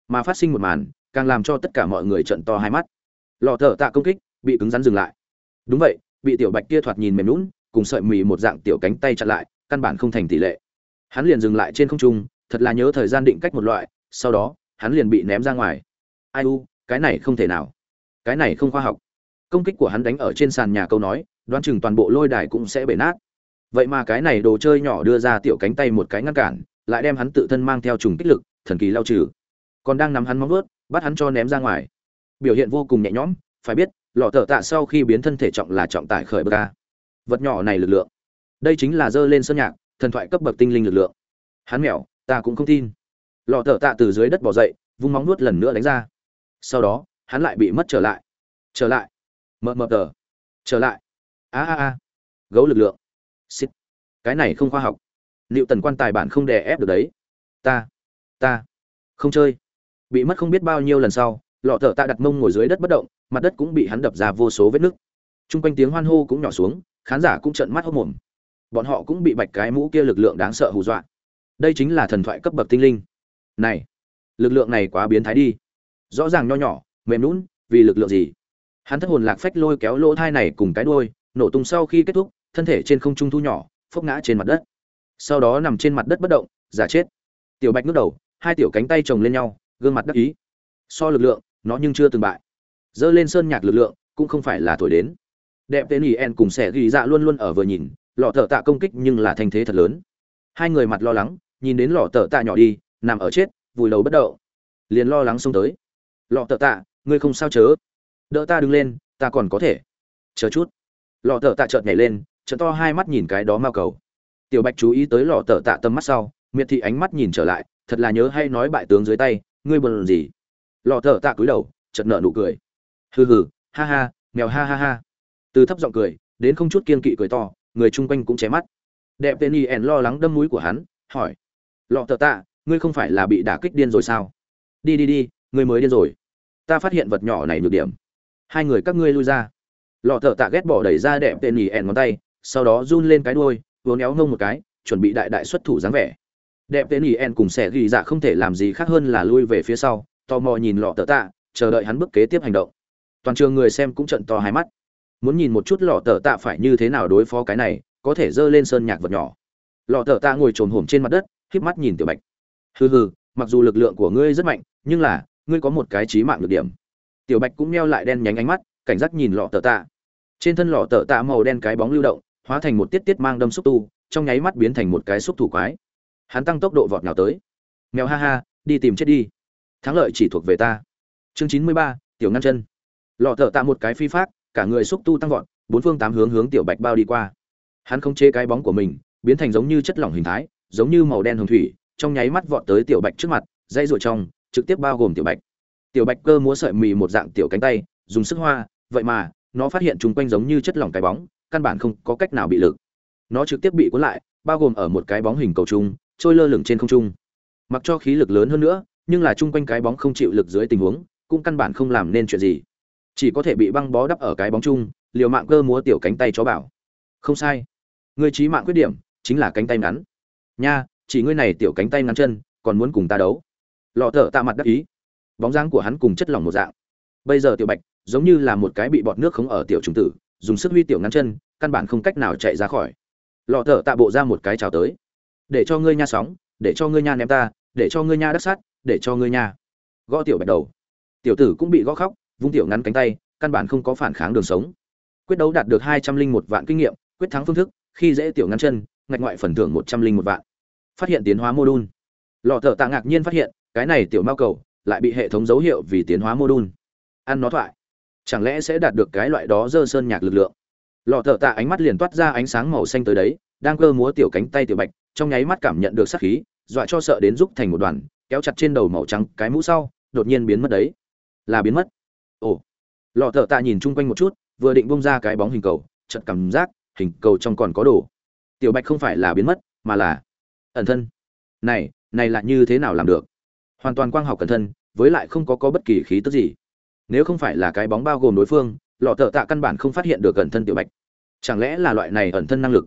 Mà phát sinh một màn, càng làm cho tất cả mọi người trận to hai mắt. Lò thở tạ công kích, bị cứng rắn dừng lại. Đúng vậy, bị tiểu bạch kia thoạt nhìn mềm lún cùng sợi mì một dạng tiểu cánh tay chặn lại, căn bản không thành tỷ lệ. Hắn liền dừng lại trên không trung, thật là nhớ thời gian định cách một loại, sau đó, hắn liền bị ném ra ngoài. Ai u, cái này không thể nào. Cái này không khoa học. Công kích của hắn đánh ở trên sàn nhà câu nói, đoán chừng toàn bộ lôi đài cũng sẽ bể nát vậy mà cái này đồ chơi nhỏ đưa ra tiểu cánh tay một cái ngăn cản, lại đem hắn tự thân mang theo trùng kích lực, thần kỳ lao trừ. Còn đang nắm hắn móng ướt bắt hắn cho ném ra ngoài. Biểu hiện vô cùng nhẹ nhõm, phải biết, lọ thợ tạ sau khi biến thân thể trọng là trọng tải khởi bờ ca vật nhỏ này lực lượng. Đây chính là dơ lên sơn nhạc, thần thoại cấp bậc tinh linh lực lượng. Hắn mèo ta cũng không tin. Lọ thợ tạ từ dưới đất bỏ dậy, vung móng nuốt lần nữa đánh ra. Sau đó, hắn lại bị mất trở lại. Trở lại. Mờ mờ tờ. Trở lại. A a a. Gấu lực lượng. Xịt. cái này không khoa học. Liệu tần quan tài bản không đè ép được đấy. Ta ta. Không chơi. Bị mất không biết bao nhiêu lần sau, lọ thở tạ đặt mông ngồi dưới đất bất động, mặt đất cũng bị hắn đập ra vô số vết nứt. Trung quanh tiếng hoan hô cũng nhỏ xuống, khán giả cũng trợn mắt hốt mồm. Bọn họ cũng bị bạch cái mũ kia lực lượng đáng sợ hù dọa. Đây chính là thần thoại cấp bậc tinh linh. Này, lực lượng này quá biến thái đi. Rõ ràng nho nhỏ, mềm lún vì lực lượng gì? Hắn thất hồn lạc phách lôi kéo lỗ thai này cùng cái đuôi, nổ tung sau khi kết thúc thân thể trên không trung thu nhỏ, phốc ngã trên mặt đất. Sau đó nằm trên mặt đất bất động, giả chết. Tiểu bạch ngước đầu, hai tiểu cánh tay chồng lên nhau, gương mặt đắc ý. So lực lượng, nó nhưng chưa từng bại. Dơ lên sơn nhạc lực lượng, cũng không phải là thổi đến. Đẹp tên ý en cùng sẻ ghi dạ luôn luôn ở vừa nhìn, lọ thợ tạ công kích nhưng là thanh thế thật lớn. Hai người mặt lo lắng, nhìn đến lọ thợ tạ nhỏ đi, nằm ở chết, vùi đầu bất động. Liền lo lắng xông tới. Lọ thợ tạ, ngươi không sao chớ. Đỡ ta đứng lên, ta còn có thể. Chờ chút. Lọ thợ tạ chợt nhảy lên chợt to hai mắt nhìn cái đó mao cầu. Tiểu bạch chú ý tới lọ tờ tạ tầm mắt sau, miệt thị ánh mắt nhìn trở lại, thật là nhớ hay nói bại tướng dưới tay, ngươi buồn gì? Lọ tờ tạ cúi đầu, chợt nở nụ cười. Hừ hừ, ha ha, mèo ha ha ha. Từ thấp giọng cười, đến không chút kiên kỵ cười to, người chung quanh cũng chém mắt. Đẹp tên y ẻn lo lắng đâm mũi của hắn, hỏi. Lọ thợ tạ, ngươi không phải là bị đả kích điên rồi sao? Đi đi đi, ngươi mới điên rồi. Ta phát hiện vật nhỏ này nhược điểm. Hai người các ngươi lui ra. Lọ thợ tạ ghét bỏ đẩy ra đẹp tên y ẻn ngón tay sau đó run lên cái đuôi vốn éo ngông một cái, chuẩn bị đại đại xuất thủ dáng vẻ. Đẹp tên yen cùng sẽ ghi dạ không thể làm gì khác hơn là lui về phía sau, tò mò nhìn lọ tờ tạ, chờ đợi hắn bước kế tiếp hành động. Toàn trường người xem cũng trận to hai mắt. Muốn nhìn một chút lọ tờ tạ phải như thế nào đối phó cái này, có thể dơ lên sơn nhạc vật nhỏ. Lọ tờ tạ ngồi trồm hổm trên mặt đất híp mắt nhìn tiểu bạch. Hừ hừ, mặc dù lực lượng của ngươi rất mạnh, nhưng là, ngươi có một cái trí mạng được điểm. Tiểu bạch cũng meo lại đen nhánh ánh mắt, cảnh giác nhìn lọ tờ tạ. Trên thân lọ tờ tạ màu đen cái bóng lưu động hóa thành một tiết tiết mang đâm xúc tu, trong nháy mắt biến thành một cái xúc thủ quái. Hắn tăng tốc độ vọt nào tới. Mèo ha ha, đi tìm chết đi. Thắng lợi chỉ thuộc về ta. Chương chín mươi ba, tiểu ngăn chân. Lọ thợ tạ một cái phi phát, cả người xúc tu tăng vọt, bốn phương tám hướng hướng tiểu bạch bao đi qua. Hắn không chế cái bóng của mình, biến thành giống như chất lỏng hình thái, giống như màu đen hồng thủy, trong nháy mắt vọt tới tiểu bạch trước mặt dây ruột trong, trực tiếp bao gồm tiểu bạch. Tiểu bạch cơ múa sợi mì một dạng tiểu cánh tay, dùng sức hoa, vậy mà, nó phát hiện chung quanh giống như chất lỏng cái bóng căn bản không có cách nào bị lực. Nó trực tiếp bị cuốn lại, bao gồm ở một cái bóng hình cầu trung, trôi lơ lửng trên không trung. Mặc cho khí lực lớn hơn nữa, nhưng là chung quanh cái bóng không chịu lực dưới tình huống, cũng căn bản không làm nên chuyện gì. Chỉ có thể bị băng bó đắp ở cái bóng chung, liều mạng cơ múa tiểu cánh tay chó bảo. Không sai. Người trí mạng khuyết điểm, chính là cánh tay ngắn. Nha, chỉ ngươi này tiểu cánh tay ngắn chân, còn muốn cùng ta đấu. Lọ thở tạ mặt đắc ý. Bóng dáng của hắn cùng chất lỏng một dạng. Bây giờ tiểu bạch, giống như là một cái bị bọt nước khống ở tiểu trùng tử dùng sức huy tiểu ngắn chân, căn bản không cách nào chạy ra khỏi. Lọ thở tạ bộ ra một cái chào tới. Để cho ngươi nha sóng, để cho ngươi nha ném ta, để cho ngươi nha đắc sát, để cho ngươi nha. Gõ tiểu bạch đầu. Tiểu tử cũng bị gõ khóc, vung tiểu ngắn cánh tay, căn bản không có phản kháng đường sống. Quyết đấu đạt được hai trăm linh một vạn kinh nghiệm, quyết thắng phương thức, khi dễ tiểu ngắn chân, ngạch ngoại phần thưởng một trăm linh một vạn. Phát hiện tiến hóa mô đun lọ thợ tạ ngạc nhiên phát hiện, cái này tiểu mao cầu, lại bị hệ thống dấu hiệu vì tiến hóa mô đun ăn nó thoại chẳng lẽ sẽ đạt được cái loại đó dơ sơn nhạc lực lượng? Lọ thợ tạ ánh mắt liền toát ra ánh sáng màu xanh tới đấy, đang cơ múa tiểu cánh tay tiểu bạch, trong nháy mắt cảm nhận được sát khí, dọa cho sợ đến giúp thành một đoàn, kéo chặt trên đầu màu trắng cái mũ sau, đột nhiên biến mất đấy. Là biến mất. Ồ. Lọ thợ tạ nhìn chung quanh một chút, vừa định bông ra cái bóng hình cầu, chợt cảm giác hình cầu trong còn có đồ. Tiểu bạch không phải là biến mất, mà là ẩn thân. Này này là như thế nào làm được? Hoàn toàn quang học cẩn thân, với lại không có có bất kỳ khí tức gì nếu không phải là cái bóng bao gồm đối phương, lọ thợ tạ căn bản không phát hiện được ẩn thân tiểu bạch. Chẳng lẽ là loại này ẩn thân năng lực?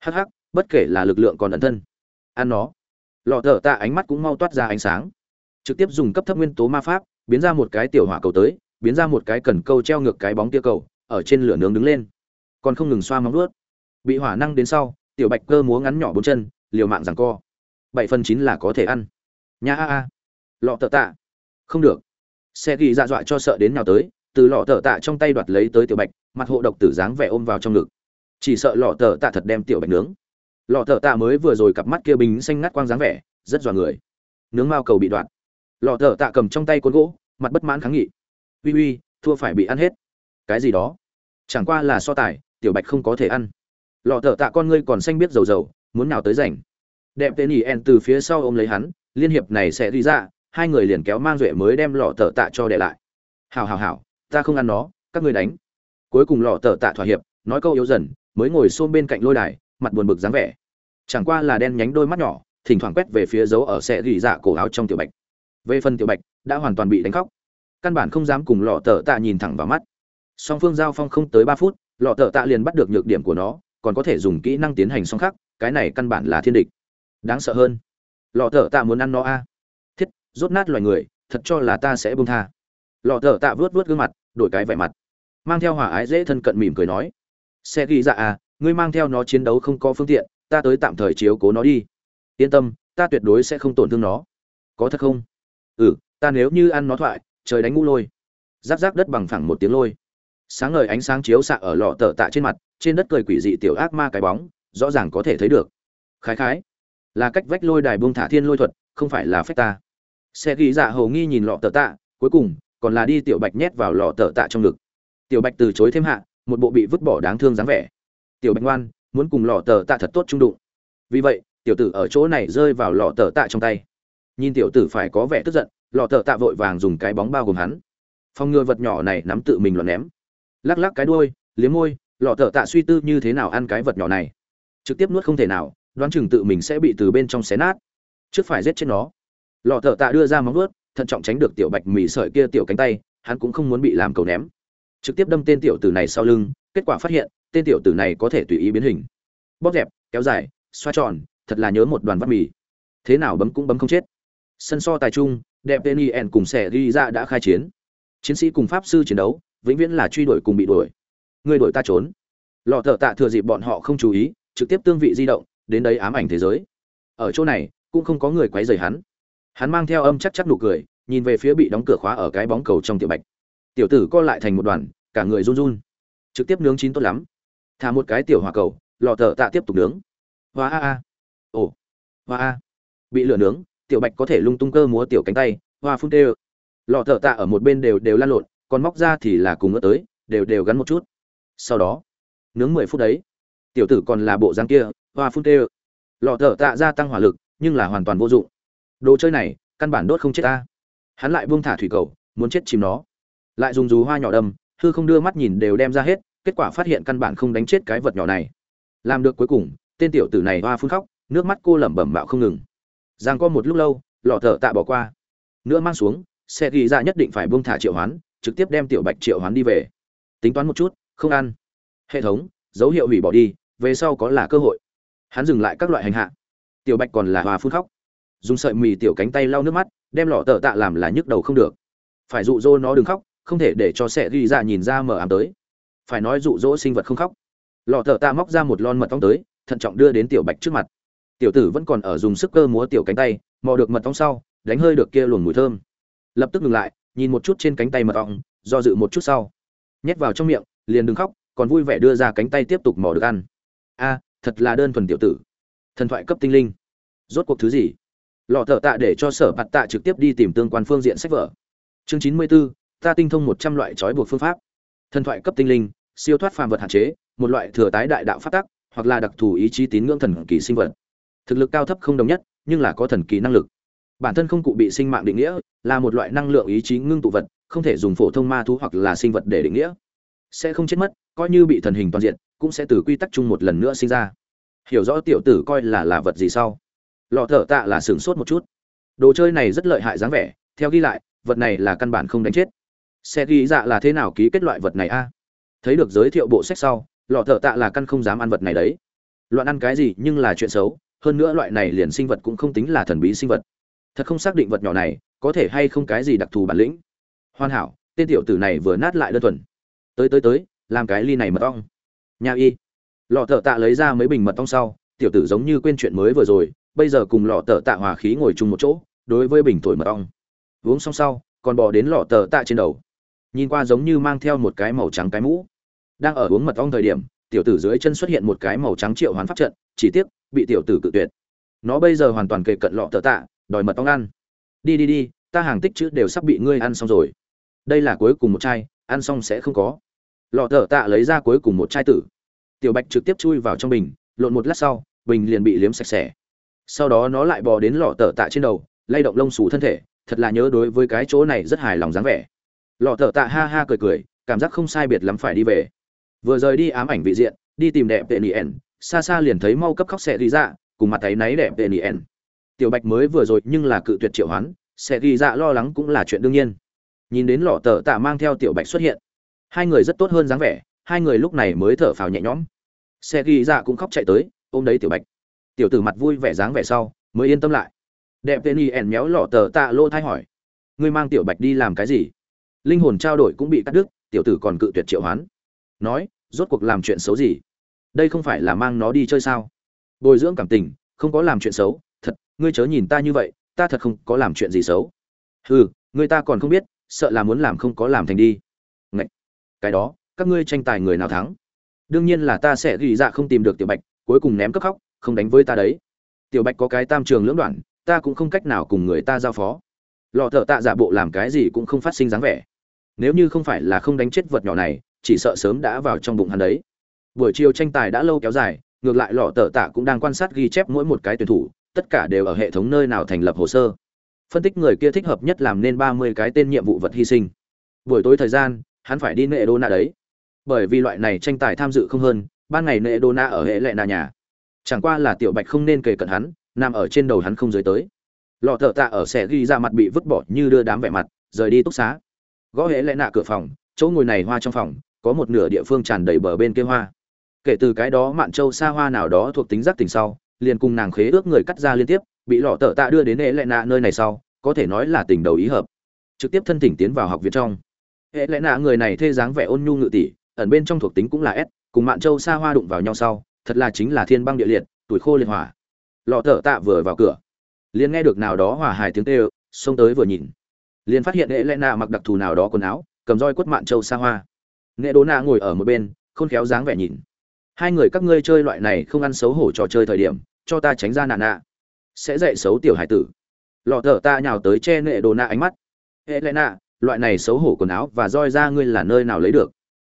Hắc hắc, bất kể là lực lượng còn ẩn thân. Ăn nó. Lọ thợ tạ ánh mắt cũng mau toát ra ánh sáng. Trực tiếp dùng cấp thấp nguyên tố ma pháp, biến ra một cái tiểu hỏa cầu tới, biến ra một cái cần câu treo ngược cái bóng tia cầu, ở trên lửa nướng đứng lên. Còn không ngừng xoa móng vuốt. Bị hỏa năng đến sau, tiểu bạch cơ múa ngắn nhỏ bốn chân, liều mạng rằng co. Bảy phần chín là có thể ăn. Nhà a a. Lọ tợ tạ. Không được xe ghi dạ dọa cho sợ đến nào tới, từ lọ tờ tạ trong tay đoạt lấy tới tiểu bạch, mặt hộ độc tử dáng vẻ ôm vào trong ngực. Chỉ sợ lọ tờ tạ thật đem tiểu bạch nướng. Lọ tờ tạ mới vừa rồi cặp mắt kia bình xanh ngắt quang dáng vẻ, rất dọa người. Nướng mao cầu bị đoạn lọ tờ tạ cầm trong tay cuốn gỗ, mặt bất mãn kháng nghị. Uy uy, thua phải bị ăn hết. Cái gì đó? Chẳng qua là so tài, tiểu bạch không có thể ăn. Lọ tờ tạ con ngươi còn xanh biết dầu dầu, muốn nào tới rảnh đẹp tên ỉ en từ phía sau ôm lấy hắn, liên hiệp này sẽ đi ra dạ, hai người liền kéo mang duệ mới đem lọ tờ tạ cho để lại. Hào hào hào ta không ăn nó, các ngươi đánh. Cuối cùng lọ tờ tạ thỏa hiệp, nói câu yếu dần, mới ngồi xôm bên cạnh lôi đài, mặt buồn bực dáng vẻ. Chẳng qua là đen nhánh đôi mắt nhỏ, thỉnh thoảng quét về phía dấu ở xe gỉ dạ cổ áo trong tiểu bạch. Về phần tiểu bạch, đã hoàn toàn bị đánh khóc. Căn bản không dám cùng lọ tờ tạ nhìn thẳng vào mắt. Song phương giao phong không tới ba phút, lọ tờ tạ liền bắt được nhược điểm của nó, còn có thể dùng kỹ năng tiến hành song khắc, cái này căn bản là thiên địch. Đáng sợ hơn. Lọ tờ tạ muốn ăn nó a rốt nát loài người, thật cho là ta sẽ bông tha. Lọ thở tạ vớt vớt gương mặt, đổi cái vẻ mặt. Mang theo hỏa ái dễ thân cận mỉm cười nói. Xe ghi dạ à ngươi mang theo nó chiến đấu không có phương tiện, ta tới tạm thời chiếu cố nó đi. Yên tâm, ta tuyệt đối sẽ không tổn thương nó. Có thật không? Ừ ta nếu như ăn nó thoại, trời đánh ngũ lôi. Giáp giáp đất bằng phẳng một tiếng lôi. Sáng ngời ánh sáng chiếu xạ ở lọ tờ tạ trên mặt, trên đất cười quỷ dị tiểu ác ma cái bóng, rõ ràng có thể thấy được. Khái khái, là cách vách lôi đài buông thả thiên lôi thuật, không phải là phép ta xe ghi dạ hầu nghi nhìn lọ tờ tạ, cuối cùng, còn là đi tiểu bạch nhét vào lọ tờ tạ trong ngực. Tiểu bạch từ chối thêm hạ, một bộ bị vứt bỏ đáng thương dáng vẻ. Tiểu bạch ngoan, muốn cùng lọ tờ tạ thật tốt trung đụng. Vì vậy, tiểu tử ở chỗ này rơi vào lọ tờ tạ trong tay. Nhìn tiểu tử phải có vẻ tức giận, lọ tờ tạ vội vàng dùng cái bóng bao gồm hắn. Phòng ngừa vật nhỏ này nắm tự mình loạn ném. Lắc lắc cái đuôi, liếm môi, lọ tờ tạ suy tư như thế nào ăn cái vật nhỏ này. Trực tiếp nuốt không thể nào, đoán chừng tự mình sẽ bị từ bên trong xé nát. Trước phải giết chết nó lọ Thợ tạ đưa ra móng nuốt thận trọng tránh được tiểu bạch mì sợi kia tiểu cánh tay hắn cũng không muốn bị làm cầu ném. Trực tiếp đâm tên tiểu tử này sau lưng kết quả phát hiện tên tiểu tử này có thể tùy ý biến hình. Bóp dẹp kéo dài xoa tròn thật là nhớ một đoàn vắt mì. Thế nào bấm cũng bấm không chết. Sân so tài trung, đẹp tên yen cùng sẻ ghi ra đã khai chiến. Chiến sĩ cùng pháp sư chiến đấu vĩnh viễn là truy đuổi cùng bị đuổi. Người đuổi ta trốn. Lọ thợ tạ thừa dịp bọn họ không chú ý trực tiếp tương vị di động đến đấy ám ảnh thế giới. Ở chỗ này cũng không có người quấy rầy hắn hắn mang theo âm chắc chắc nụ cười, nhìn về phía bị đóng cửa khóa ở cái bóng cầu trong tiểu bạch. Tiểu tử co lại thành một đoàn, cả người run run. Trực tiếp nướng chín tốt lắm. Thả một cái tiểu hỏa cầu lò thợ tạ tiếp tục nướng. Hoa a a. Ồ. Hoa a. Bị lửa nướng, tiểu bạch có thể lung tung cơ múa tiểu cánh tay, hoa phun tê lò thợ tạ ở một bên đều đều lan lộn, còn móc ra thì là cùng ngỡ tới, đều đều gắn một chút. Sau đó, nướng mười phút đấy, tiểu tử còn là bộ dáng kia, hoa phun tê lò thợ tạ gia tăng hỏa lực, nhưng là hoàn toàn vô dụng đồ chơi này, căn bản đốt không chết ta. Hắn lại buông thả thủy cầu, muốn chết chìm nó. Lại dùng rú hoa nhỏ đâm, hư không đưa mắt nhìn đều đem ra hết, kết quả phát hiện căn bản không đánh chết cái vật nhỏ này. Làm được cuối cùng, tên tiểu tử này hoa phun khóc, nước mắt cô lẩm bẩm bạo không ngừng. Giang có một lúc lâu, lọ thở tạ bỏ qua. Nữa mang xuống, xe ghi ra nhất định phải buông thả triệu hoán, trực tiếp đem tiểu bạch triệu hoán đi về. Tính toán một chút, không ăn. Hệ thống, dấu hiệu hủy bỏ đi, về sau có là cơ hội. Hắn dừng lại các loại hành hạ. Tiểu bạch còn là hòa phun khóc dùng sợi mì tiểu cánh tay lau nước mắt, đem lọ tờ tạ làm là nhức đầu không được. Phải dụ dỗ nó đừng khóc, không thể để cho sẽ ghi ra nhìn ra mở ám tới. Phải nói dụ dỗ sinh vật không khóc. Lọ tờ tạ móc ra một lon mật ong tới, thận trọng đưa đến tiểu bạch trước mặt. Tiểu tử vẫn còn ở dùng sức cơ múa tiểu cánh tay, mò được mật ong sau, đánh hơi được kia luồn mùi thơm. Lập tức ngừng lại, nhìn một chút trên cánh tay mật ong, do dự một chút sau. Nhét vào trong miệng, liền đừng khóc, còn vui vẻ đưa ra cánh tay tiếp tục mò được ăn. A, thật là đơn thuần tiểu tử. Thần thoại cấp tinh linh. Rốt cuộc thứ gì? Lọ thợ tạ để cho sở bạt tạ trực tiếp đi tìm tương quan phương diện sách vở. Chương chín mươi 94, ta tinh thông một trăm loại trói buộc phương pháp. Thần thoại cấp tinh linh siêu thoát phàm vật hạn chế một loại thừa tái đại đạo phát tắc hoặc là đặc thù ý chí tín ngưỡng thần kỳ sinh vật. Thực lực cao thấp không đồng nhất nhưng là có thần kỳ năng lực. Bản thân không cụ bị sinh mạng định nghĩa là một loại năng lượng ý chí ngưng tụ vật không thể dùng phổ thông ma thú hoặc là sinh vật để định nghĩa. Sẽ không chết mất coi như bị thần hình toàn diện cũng sẽ từ quy tắc chung một lần nữa sinh ra. Hiểu rõ tiểu tử coi là là vật gì sau? Lọ thở tạ là sửng sốt một chút. Đồ chơi này rất lợi hại dáng vẻ, theo ghi lại, vật này là căn bản không đánh chết. Xe ghi dạ là thế nào ký kết loại vật này a? Thấy được giới thiệu bộ sách sau, lọ thợ tạ là căn không dám ăn vật này đấy. Loạn ăn cái gì nhưng là chuyện xấu, hơn nữa loại này liền sinh vật cũng không tính là thần bí sinh vật. Thật không xác định vật nhỏ này có thể hay không cái gì đặc thù bản lĩnh. Hoàn hảo, tên tiểu tử này vừa nát lại đơn thuần. Tới tới tới, làm cái ly này mật ong. Nhà y. Lọ thợ tạ lấy ra mấy bình mật ong sau, tiểu tử giống như quên chuyện mới vừa rồi bây giờ cùng lọ tờ tạ hòa khí ngồi chung một chỗ, đối với bình thổi mật ong. Uống xong sau, còn bỏ đến lọ tờ tạ trên đầu. Nhìn qua giống như mang theo một cái màu trắng cái mũ. Đang ở uống mật ong thời điểm, tiểu tử dưới chân xuất hiện một cái màu trắng triệu hoán pháp trận, chỉ tiếc, bị tiểu tử cự tuyệt. Nó bây giờ hoàn toàn kề cận lọ tờ tạ, đòi mật ong ăn. Đi đi đi, ta hàng tích chữ đều sắp bị ngươi ăn xong rồi. Đây là cuối cùng một chai, ăn xong sẽ không có. Lọ tờ tạ lấy ra cuối cùng một chai tử. Tiểu bạch trực tiếp chui vào trong bình, lộn một lát sau, bình liền bị liếm sạch sẽ sau đó nó lại bò đến lọ tờ tạ trên đầu, lay động lông xù thân thể, thật là nhớ đối với cái chỗ này rất hài lòng dáng vẻ. Lọ tờ tạ ha ha cười cười, cảm giác không sai biệt lắm phải đi về. Vừa rời đi ám ảnh vị diện, đi tìm đẹp tệ nien xa xa liền thấy mau cấp khóc sẽ đi ra cùng mặt thấy náy đẹp tệ nien tiểu bạch mới vừa rồi nhưng là cự tuyệt triệu hoán sẽ đi ra lo lắng cũng là chuyện đương nhiên. Nhìn đến lọ tờ tạ mang theo tiểu bạch xuất hiện, hai người rất tốt hơn dáng vẻ, hai người lúc này mới thở phào nhẹ nhõm. Xe ghi dạ cũng khóc chạy tới, ôm đấy tiểu bạch tiểu tử mặt vui vẻ dáng vẻ sau, mới yên tâm lại. Đẹp tên y ẻn méo lọ tờ tạ lô thay hỏi, ngươi mang tiểu bạch đi làm cái gì? Linh hồn trao đổi cũng bị cắt đứt, tiểu tử còn cự tuyệt triệu hoán. Nói, rốt cuộc làm chuyện xấu gì? Đây không phải là mang nó đi chơi sao? Bồi dưỡng cảm tình, không có làm chuyện xấu, thật, ngươi chớ nhìn ta như vậy, ta thật không có làm chuyện gì xấu. Hừ, ngươi ta còn không biết, sợ là muốn làm không có làm thành đi. Ngậy! cái đó, các ngươi tranh tài người nào thắng? Đương nhiên là ta sẽ ghi dạ không tìm được tiểu bạch, cuối cùng ném cấp khóc không đánh với ta đấy. Tiểu bạch có cái tam trường lưỡng đoạn, ta cũng không cách nào cùng người ta giao phó. Lọ thợ tạ giả bộ làm cái gì cũng không phát sinh dáng vẻ. Nếu như không phải là không đánh chết vật nhỏ này, chỉ sợ sớm đã vào trong bụng hắn đấy. Buổi chiều tranh tài đã lâu kéo dài, ngược lại lọ tờ tạ cũng đang quan sát ghi chép mỗi một cái tuyển thủ, tất cả đều ở hệ thống nơi nào thành lập hồ sơ. Phân tích người kia thích hợp nhất làm nên ba mươi cái tên nhiệm vụ vật hy sinh. Buổi tối thời gian, hắn phải đi nệ đô na đấy. Bởi vì loại này tranh tài tham dự không hơn, ban ngày nệ đô na ở hệ lệ na nhà chẳng qua là tiểu bạch không nên kề cận hắn, nằm ở trên đầu hắn không dưới tới. Lọ thợ tạ ở sẽ ghi ra mặt bị vứt bỏ như đưa đám vẻ mặt, rời đi túc xá. Gõ hệ lẽ nạ cửa phòng, chỗ ngồi này hoa trong phòng, có một nửa địa phương tràn đầy bờ bên kia hoa. Kể từ cái đó mạn châu xa hoa nào đó thuộc tính giác tình sau, liền cùng nàng khế ước người cắt ra liên tiếp, bị lọ tợ tạ đưa đến hệ lẽ nạ nơi này sau, có thể nói là tình đầu ý hợp. Trực tiếp thân thỉnh tiến vào học viện trong. Hệ lẽ nạ người này thê dáng vẻ ôn nhu ngự tỷ ẩn bên trong thuộc tính cũng là s, cùng mạn châu xa hoa đụng vào nhau sau thật là chính là thiên băng địa liệt, tuổi khô liệt hỏa. Lọ tợ tạ vừa vào cửa. Liền nghe được nào đó hòa hài tiếng tê xông tới vừa nhìn. Liền phát hiện hệ lẽ nạ mặc đặc thù nào đó quần áo, cầm roi quất mạn châu xa hoa. Nghệ đố nạ ngồi ở một bên, khôn khéo dáng vẻ nhìn. Hai người các ngươi chơi loại này không ăn xấu hổ trò chơi thời điểm, cho ta tránh ra nạn nạ sẽ dạy xấu tiểu hải tử. Lọ thở ta nhào tới che nệ đồ nạ ánh mắt. Hệ lẽ nạ loại này xấu hổ quần áo và roi ra ngươi là nơi nào lấy được?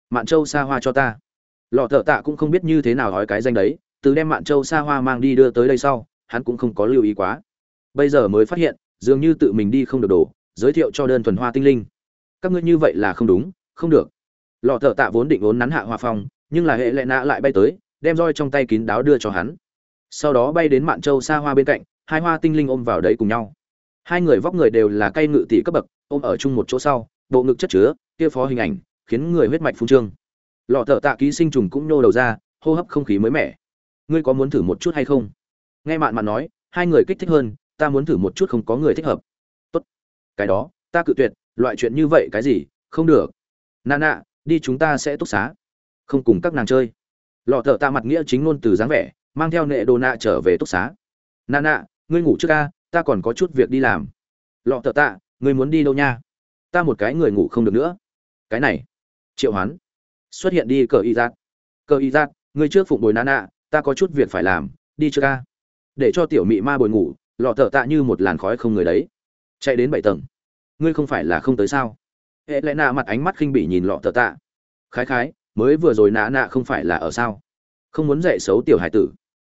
Mạn châu xa hoa cho ta lọ thợ tạ cũng không biết như thế nào nói cái danh đấy, từ đem mạn châu xa hoa mang đi đưa tới đây sau, hắn cũng không có lưu ý quá. Bây giờ mới phát hiện, dường như tự mình đi không được đồ, giới thiệu cho đơn thuần hoa tinh linh. Các ngươi như vậy là không đúng, không được. Lọ thợ tạ vốn định vốn nắn hạ hoa phong, nhưng là hệ lệ nạ lại bay tới, đem roi trong tay kín đáo đưa cho hắn. Sau đó bay đến mạn châu xa hoa bên cạnh, hai hoa tinh linh ôm vào đấy cùng nhau. Hai người vóc người đều là cây ngự tỷ cấp bậc, ôm ở chung một chỗ sau, bộ ngực chất chứa, kia phó hình ảnh, khiến người huyết mạch phun trương lọ thợ tạ ký sinh trùng cũng nô đầu ra, hô hấp không khí mới mẻ. Ngươi có muốn thử một chút hay không? Nghe mạn mạn nói, hai người kích thích hơn, ta muốn thử một chút không có người thích hợp. Tốt. Cái đó, ta cự tuyệt, loại chuyện như vậy cái gì, không được. Nà nạ đi chúng ta sẽ túc xá. Không cùng các nàng chơi. Lọ thợ tạ mặt nghĩa chính ngôn từ dáng vẻ, mang theo nệ đồ nạ trở về túc xá. Nà nạ ngươi ngủ trước ca, ta còn có chút việc đi làm. Lọ thợ tạ, ngươi muốn đi đâu nha? Ta một cái người ngủ không được nữa. Cái này. Triệu hoán xuất hiện đi cờ y giác cờ y giác ngươi trước phụng bồi nã nạ, ta có chút việc phải làm, đi chưa ca để cho tiểu mị ma bồi ngủ, lọ thợ tạ như một làn khói không người đấy. Chạy đến bảy tầng. Ngươi không phải là không tới sao? Hệ lẽ nạ mặt ánh mắt khinh bỉ nhìn lọ thợ tạ. Khái khái, mới vừa rồi nạ nạ không phải là ở sao? Không muốn dạy xấu tiểu hải tử.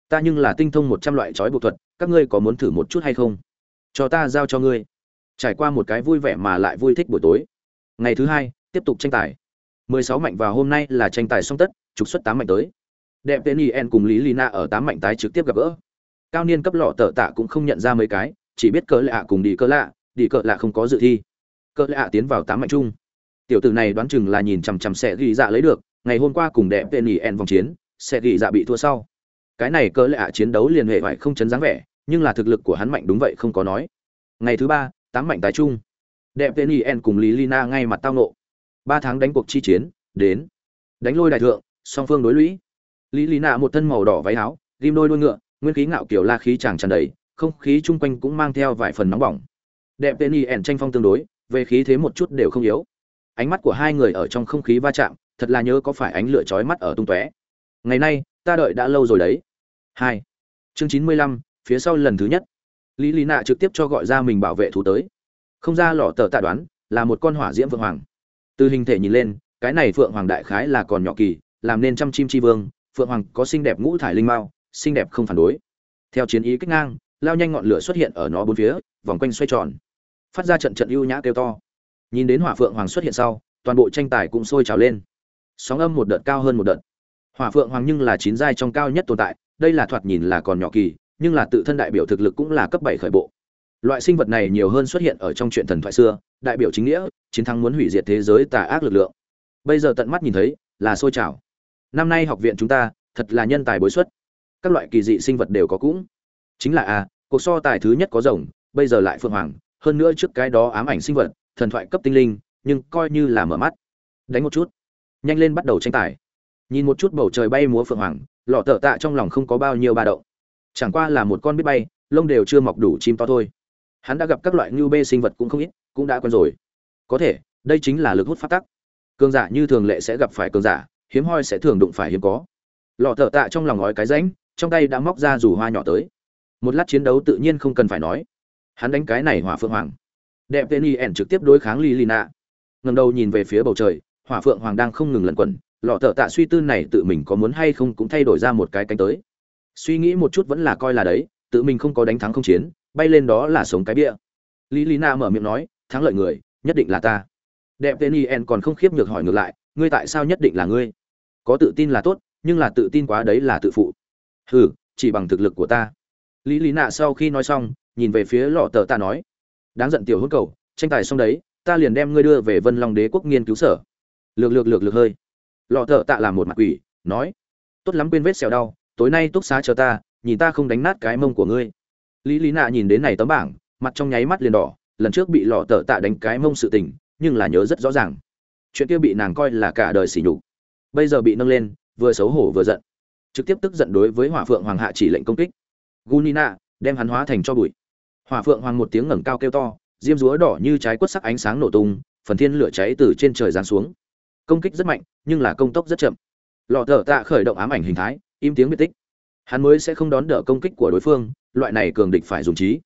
Ta nhưng là tinh thông một trăm loại trói buộc thuật, các ngươi có muốn thử một chút hay không? Cho ta giao cho ngươi. Trải qua một cái vui vẻ mà lại vui thích buổi tối. Ngày thứ hai, tiếp tục tranh tài mười sáu mạnh vào hôm nay là tranh tài song tất, trục xuất tám mạnh tới. Đẹp tên yen cùng lý lina ở tám mạnh tái trực tiếp gặp gỡ. Cao niên cấp lọ tở tạ cũng không nhận ra mấy cái, chỉ biết cỡ lạ cùng đi cỡ lạ, đi cỡ lạ không có dự thi. Cỡ lạ tiến vào tám mạnh chung. Tiểu tử này đoán chừng là nhìn chằm chằm sẽ ghi dạ lấy được, ngày hôm qua cùng đẹp tên yen vòng chiến, sẽ ghi dạ bị thua sau. Cái này cỡ lạ chiến đấu liền hệ phải không chấn dáng vẻ, nhưng là thực lực của hắn mạnh đúng vậy không có nói. Ngày thứ ba, tám mạnh tái chung. Đẹp tên yen cùng lý lina ngay mặt tao nộ ba tháng đánh cuộc chi chiến, đến. Đánh lôi đại thượng, song phương đối lũy. Lý lina một thân màu đỏ váy áo, ghim đôi đôi ngựa, nguyên khí ngạo kiểu la khí chàng tràn đầy, không khí chung quanh cũng mang theo vài phần nóng bỏng. Đẹp tên ẻn tranh phong tương đối, về khí thế một chút đều không yếu. Ánh mắt của hai người ở trong không khí va chạm, thật là nhớ có phải ánh lửa chói mắt ở tung tóe. Ngày nay, ta đợi đã lâu rồi đấy. Hai. Chương chín mươi lăm, phía sau lần thứ nhất. Lý lý nạ trực tiếp cho gọi ra mình bảo vệ thú tới. Không ra lò tờ tạ đoán, là một con hỏa diễm vượng hoàng từ hình thể nhìn lên, cái này phượng hoàng đại khái là còn nhỏ kỳ, làm nên trăm chim chi vương, phượng hoàng có xinh đẹp ngũ thải linh mao, xinh đẹp không phản đối. Theo chiến ý kích ngang, lao nhanh ngọn lửa xuất hiện ở nó bốn phía, vòng quanh xoay tròn. Phát ra trận trận ưu nhã kêu to. Nhìn đến hỏa phượng hoàng xuất hiện sau, toàn bộ tranh tài cũng sôi trào lên. Sóng âm một đợt cao hơn một đợt. Hỏa phượng hoàng nhưng là chín giai trong cao nhất tồn tại, đây là thoạt nhìn là còn nhỏ kỳ, nhưng là tự thân đại biểu thực lực cũng là cấp bảy khởi bộ loại sinh vật này nhiều hơn xuất hiện ở trong chuyện thần thoại xưa, đại biểu chính nghĩa, chiến thắng muốn hủy diệt thế giới tà ác lực lượng. Bây giờ tận mắt nhìn thấy, là sôi trào. Năm nay học viện chúng ta, thật là nhân tài bối xuất. Các loại kỳ dị sinh vật đều có cũng. Chính là a cuộc so tài thứ nhất có rồng, bây giờ lại phượng hoàng. Hơn nữa trước cái đó ám ảnh sinh vật, thần thoại cấp tinh linh, nhưng coi như là mở mắt. Đánh một chút. Nhanh lên bắt đầu tranh tài. Nhìn một chút bầu trời bay múa phượng hoàng, lọ tợ tạ trong lòng không có bao nhiêu ba đậu. chẳng qua là một con biết bay, lông đều chưa mọc đủ chim to thôi hắn đã gặp các loại ngưu bê sinh vật cũng không ít, cũng đã quen rồi. Có thể, đây chính là lực hút phát tắc. Cường giả như thường lệ sẽ gặp phải cường giả, hiếm hoi sẽ thường đụng phải hiếm có. Lọ thợ tạ trong lòng ngói cái ránh, trong tay đã móc ra rủ hoa nhỏ tới. Một lát chiến đấu tự nhiên không cần phải nói. Hắn đánh cái này hỏa phượng hoàng. Đẹp tên y ẻn trực tiếp đối kháng li lina ngầm đầu nhìn về phía bầu trời, hỏa phượng hoàng đang không ngừng lẩn quẩn. Lọ thợ tạ suy tư này tự mình có muốn hay không cũng thay đổi ra một cái cánh tới. Suy nghĩ một chút vẫn là coi là đấy, tự mình không có đánh thắng không chiến bay lên đó là sống cái bia. Lý lý na mở miệng nói, thắng lợi người, nhất định là ta. Đẹp tên yen còn không khiếp nhược hỏi ngược lại, ngươi tại sao nhất định là ngươi? Có tự tin là tốt, nhưng là tự tin quá đấy là tự phụ. Hừ, chỉ bằng thực lực của ta. Lý lý nạ sau khi nói xong, nhìn về phía lọ tờ ta nói, đáng giận tiểu Hốt cầu, tranh tài xong đấy, ta liền đem ngươi đưa về vân long đế quốc nghiên cứu sở. Lược lược lược lược hơi. Lọ tờ tạ làm một mặt quỷ, nói, tốt lắm quên vết xẻo đau, tối nay túc xá chờ ta, nhìn ta không đánh nát cái mông của ngươi lý lý nạ nhìn đến này tấm bảng, mặt trong nháy mắt liền đỏ, lần trước bị lọ tờ tạ đánh cái mông sự tình, nhưng là nhớ rất rõ ràng. Chuyện kia bị nàng coi là cả đời sỉ nhục. Bây giờ bị nâng lên, vừa xấu hổ vừa giận. Trực tiếp tức giận đối với hỏa phượng hoàng hạ chỉ lệnh công kích. Gunina đem hắn hóa thành cho bụi. Hỏa phượng hoàng một tiếng ngẩng cao kêu to, diêm rúa đỏ như trái quất sắc ánh sáng nổ tung, phần thiên lửa cháy từ trên trời giáng xuống. Công kích rất mạnh, nhưng là công tốc rất chậm. Lọ thở tạ khởi động ám ảnh hình thái, im tiếng biệt tích. Hắn mới sẽ không đón đỡ công kích của đối phương loại này cường địch phải dùng trí,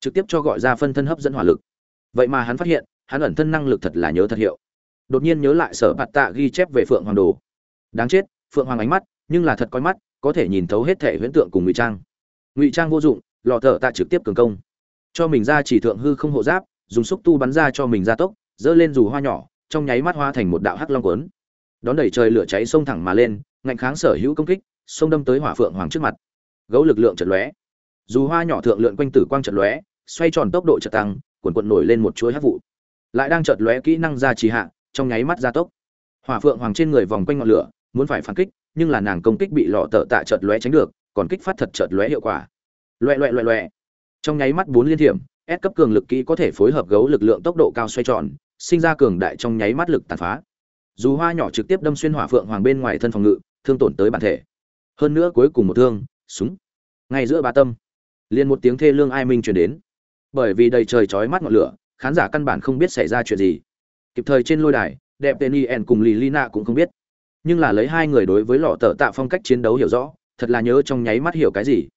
trực tiếp cho gọi ra phân thân hấp dẫn hỏa lực. Vậy mà hắn phát hiện, hắn ẩn thân năng lực thật là nhớ thật hiệu. Đột nhiên nhớ lại sở bạt tạ ghi chép về phượng hoàng đồ. Đáng chết, phượng hoàng ánh mắt, nhưng là thật coi mắt, có thể nhìn thấu hết thể huyễn tượng cùng ngụy trang. Ngụy trang vô dụng lò thợ tạ trực tiếp cường công. Cho mình ra chỉ thượng hư không hộ giáp, dùng xúc tu bắn ra cho mình ra tốc dỡ lên dù hoa nhỏ, trong nháy mắt hoa thành một đạo hắc long quấn đón đẩy trời lửa cháy sông thẳng mà lên, ngạnh kháng sở hữu công kích xông đâm tới hỏa phượng hoàng trước mặt. Gấu lực lượng trận lóe dù hoa nhỏ thượng lượn quanh tử quang trận lóe, xoay tròn tốc độ chợt tăng cuộn cuộn nổi lên một chuỗi hát vụ. Lại đang chợt lóe kỹ năng ra trì hạ, trong nháy mắt gia tốc. Hỏa phượng hoàng trên người vòng quanh ngọn lửa, muốn phải phản kích, nhưng là nàng công kích bị lọ tợ tạ chợt lóe tránh được, còn kích phát thật chợt lóe hiệu quả. Loẹ loẹ loẹ loẹ. Trong nháy mắt bốn liên thiểm ép cấp cường lực kỹ có thể phối hợp gấu lực lượng tốc độ cao xoay tròn, sinh ra cường đại trong nháy mắt lực tàn phá. Dù hoa nhỏ trực tiếp đâm xuyên hỏa phượng hoàng bên ngoài thân phòng ngự, thương tổn tới bản thể. Hơn nữa cuối cùng một thương, súng. Ngay giữa ba tâm liền một tiếng thê lương ai minh truyền đến. Bởi vì đầy trời chói mắt ngọn lửa, khán giả căn bản không biết xảy ra chuyện gì. Kịp thời trên lôi đài, đẹp tên yen cùng lì lina cũng không biết. Nhưng là lấy hai người đối với lọ tờ tạ phong cách chiến đấu hiểu rõ, thật là nhớ trong nháy mắt hiểu cái gì.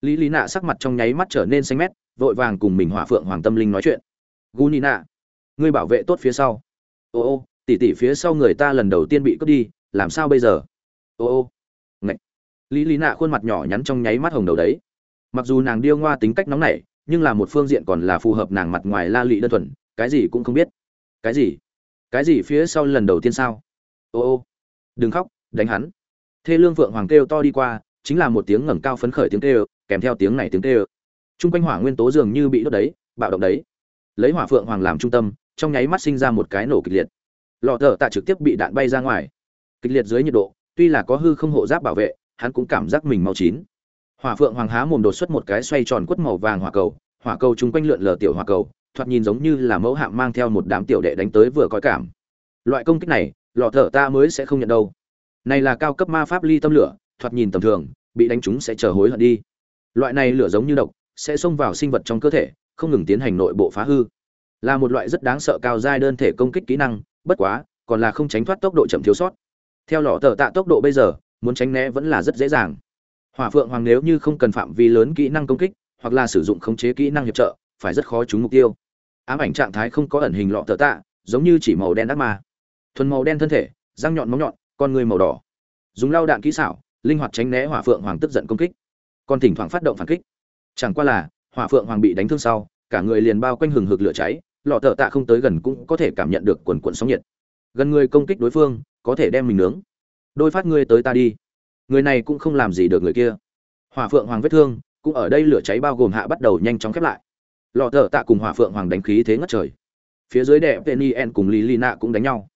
Lý lý nạ sắc mặt trong nháy mắt trở nên xanh mét, vội vàng cùng mình hỏa phượng hoàng tâm linh nói chuyện. Gu nina, ngươi bảo vệ tốt phía sau. Ô ô, tỉ tỉ phía sau người ta lần đầu tiên bị cướp đi, làm sao bây giờ? Ô ô. Ngạy lý lý nạ khuôn mặt nhỏ nhắn trong nháy mắt hồng đầu đấy mặc dù nàng điêu ngoa tính cách nóng nảy, nhưng là một phương diện còn là phù hợp nàng mặt ngoài la lị đơn thuần, cái gì cũng không biết. Cái gì? Cái gì phía sau lần đầu tiên sao? Ô ô, đừng khóc, đánh hắn. Thê lương vượng hoàng kêu to đi qua, chính là một tiếng ngẩng cao phấn khởi tiếng kêu, kèm theo tiếng này tiếng kêu. Trung quanh hỏa nguyên tố dường như bị đốt đấy, bạo động đấy. Lấy hỏa phượng hoàng làm trung tâm, trong nháy mắt sinh ra một cái nổ kịch liệt. Lọ thở tạ trực tiếp bị đạn bay ra ngoài. Kịch liệt dưới nhiệt độ, tuy là có hư không hộ giáp bảo vệ, hắn cũng cảm giác mình mau chín hỏa phượng hoàng há mồm đột xuất một cái xoay tròn quất màu vàng hỏa cầu hỏa cầu chung quanh lượn lờ tiểu hỏa cầu, thoạt nhìn giống như là mẫu hạm mang theo một đám tiểu đệ đánh tới vừa coi cảm. Loại công kích này, lọ thở ta mới sẽ không nhận đâu. Này là cao cấp ma pháp ly tâm lửa, thoạt nhìn tầm thường, bị đánh chúng sẽ chờ hối hận đi. Loại này lửa giống như độc, sẽ xông vào sinh vật trong cơ thể, không ngừng tiến hành nội bộ phá hư. Là một loại rất đáng sợ cao giai đơn thể công kích kỹ năng, bất quá, còn là không tránh thoát tốc độ chậm thiếu sót. Theo lọ thở tạ tốc độ bây giờ, muốn tránh né vẫn là rất dễ dàng hỏa phượng hoàng nếu như không cần phạm vi lớn kỹ năng công kích, hoặc là sử dụng khống chế kỹ năng hiệp trợ, phải rất khó trúng mục tiêu. Ám ảnh trạng thái không có ẩn hình lọ tờ tạ, giống như chỉ màu đen đắc ma. Thuần màu đen thân thể, răng nhọn móng nhọn, con người màu đỏ. Dùng lao đạn kỹ xảo, linh hoạt tránh né hỏa phượng hoàng tức giận công kích. Còn thỉnh thoảng phát động phản kích. Chẳng qua là, hỏa phượng hoàng bị đánh thương sau, cả người liền bao quanh hừng hực lửa cháy, lọ tờ tạ không tới gần cũng có thể cảm nhận được quần quần sóng nhiệt. Gần người công kích đối phương, có thể đem mình nướng. Đôi phát ngươi tới ta đi người này cũng không làm gì được người kia. Hỏa phượng hoàng vết thương cũng ở đây lửa cháy bao gồm hạ bắt đầu nhanh chóng khép lại. Lọ thợ tạ cùng hỏa phượng hoàng đánh khí thế ngất trời. Phía dưới đẹp penny en cùng lý lì nạ cũng đánh nhau.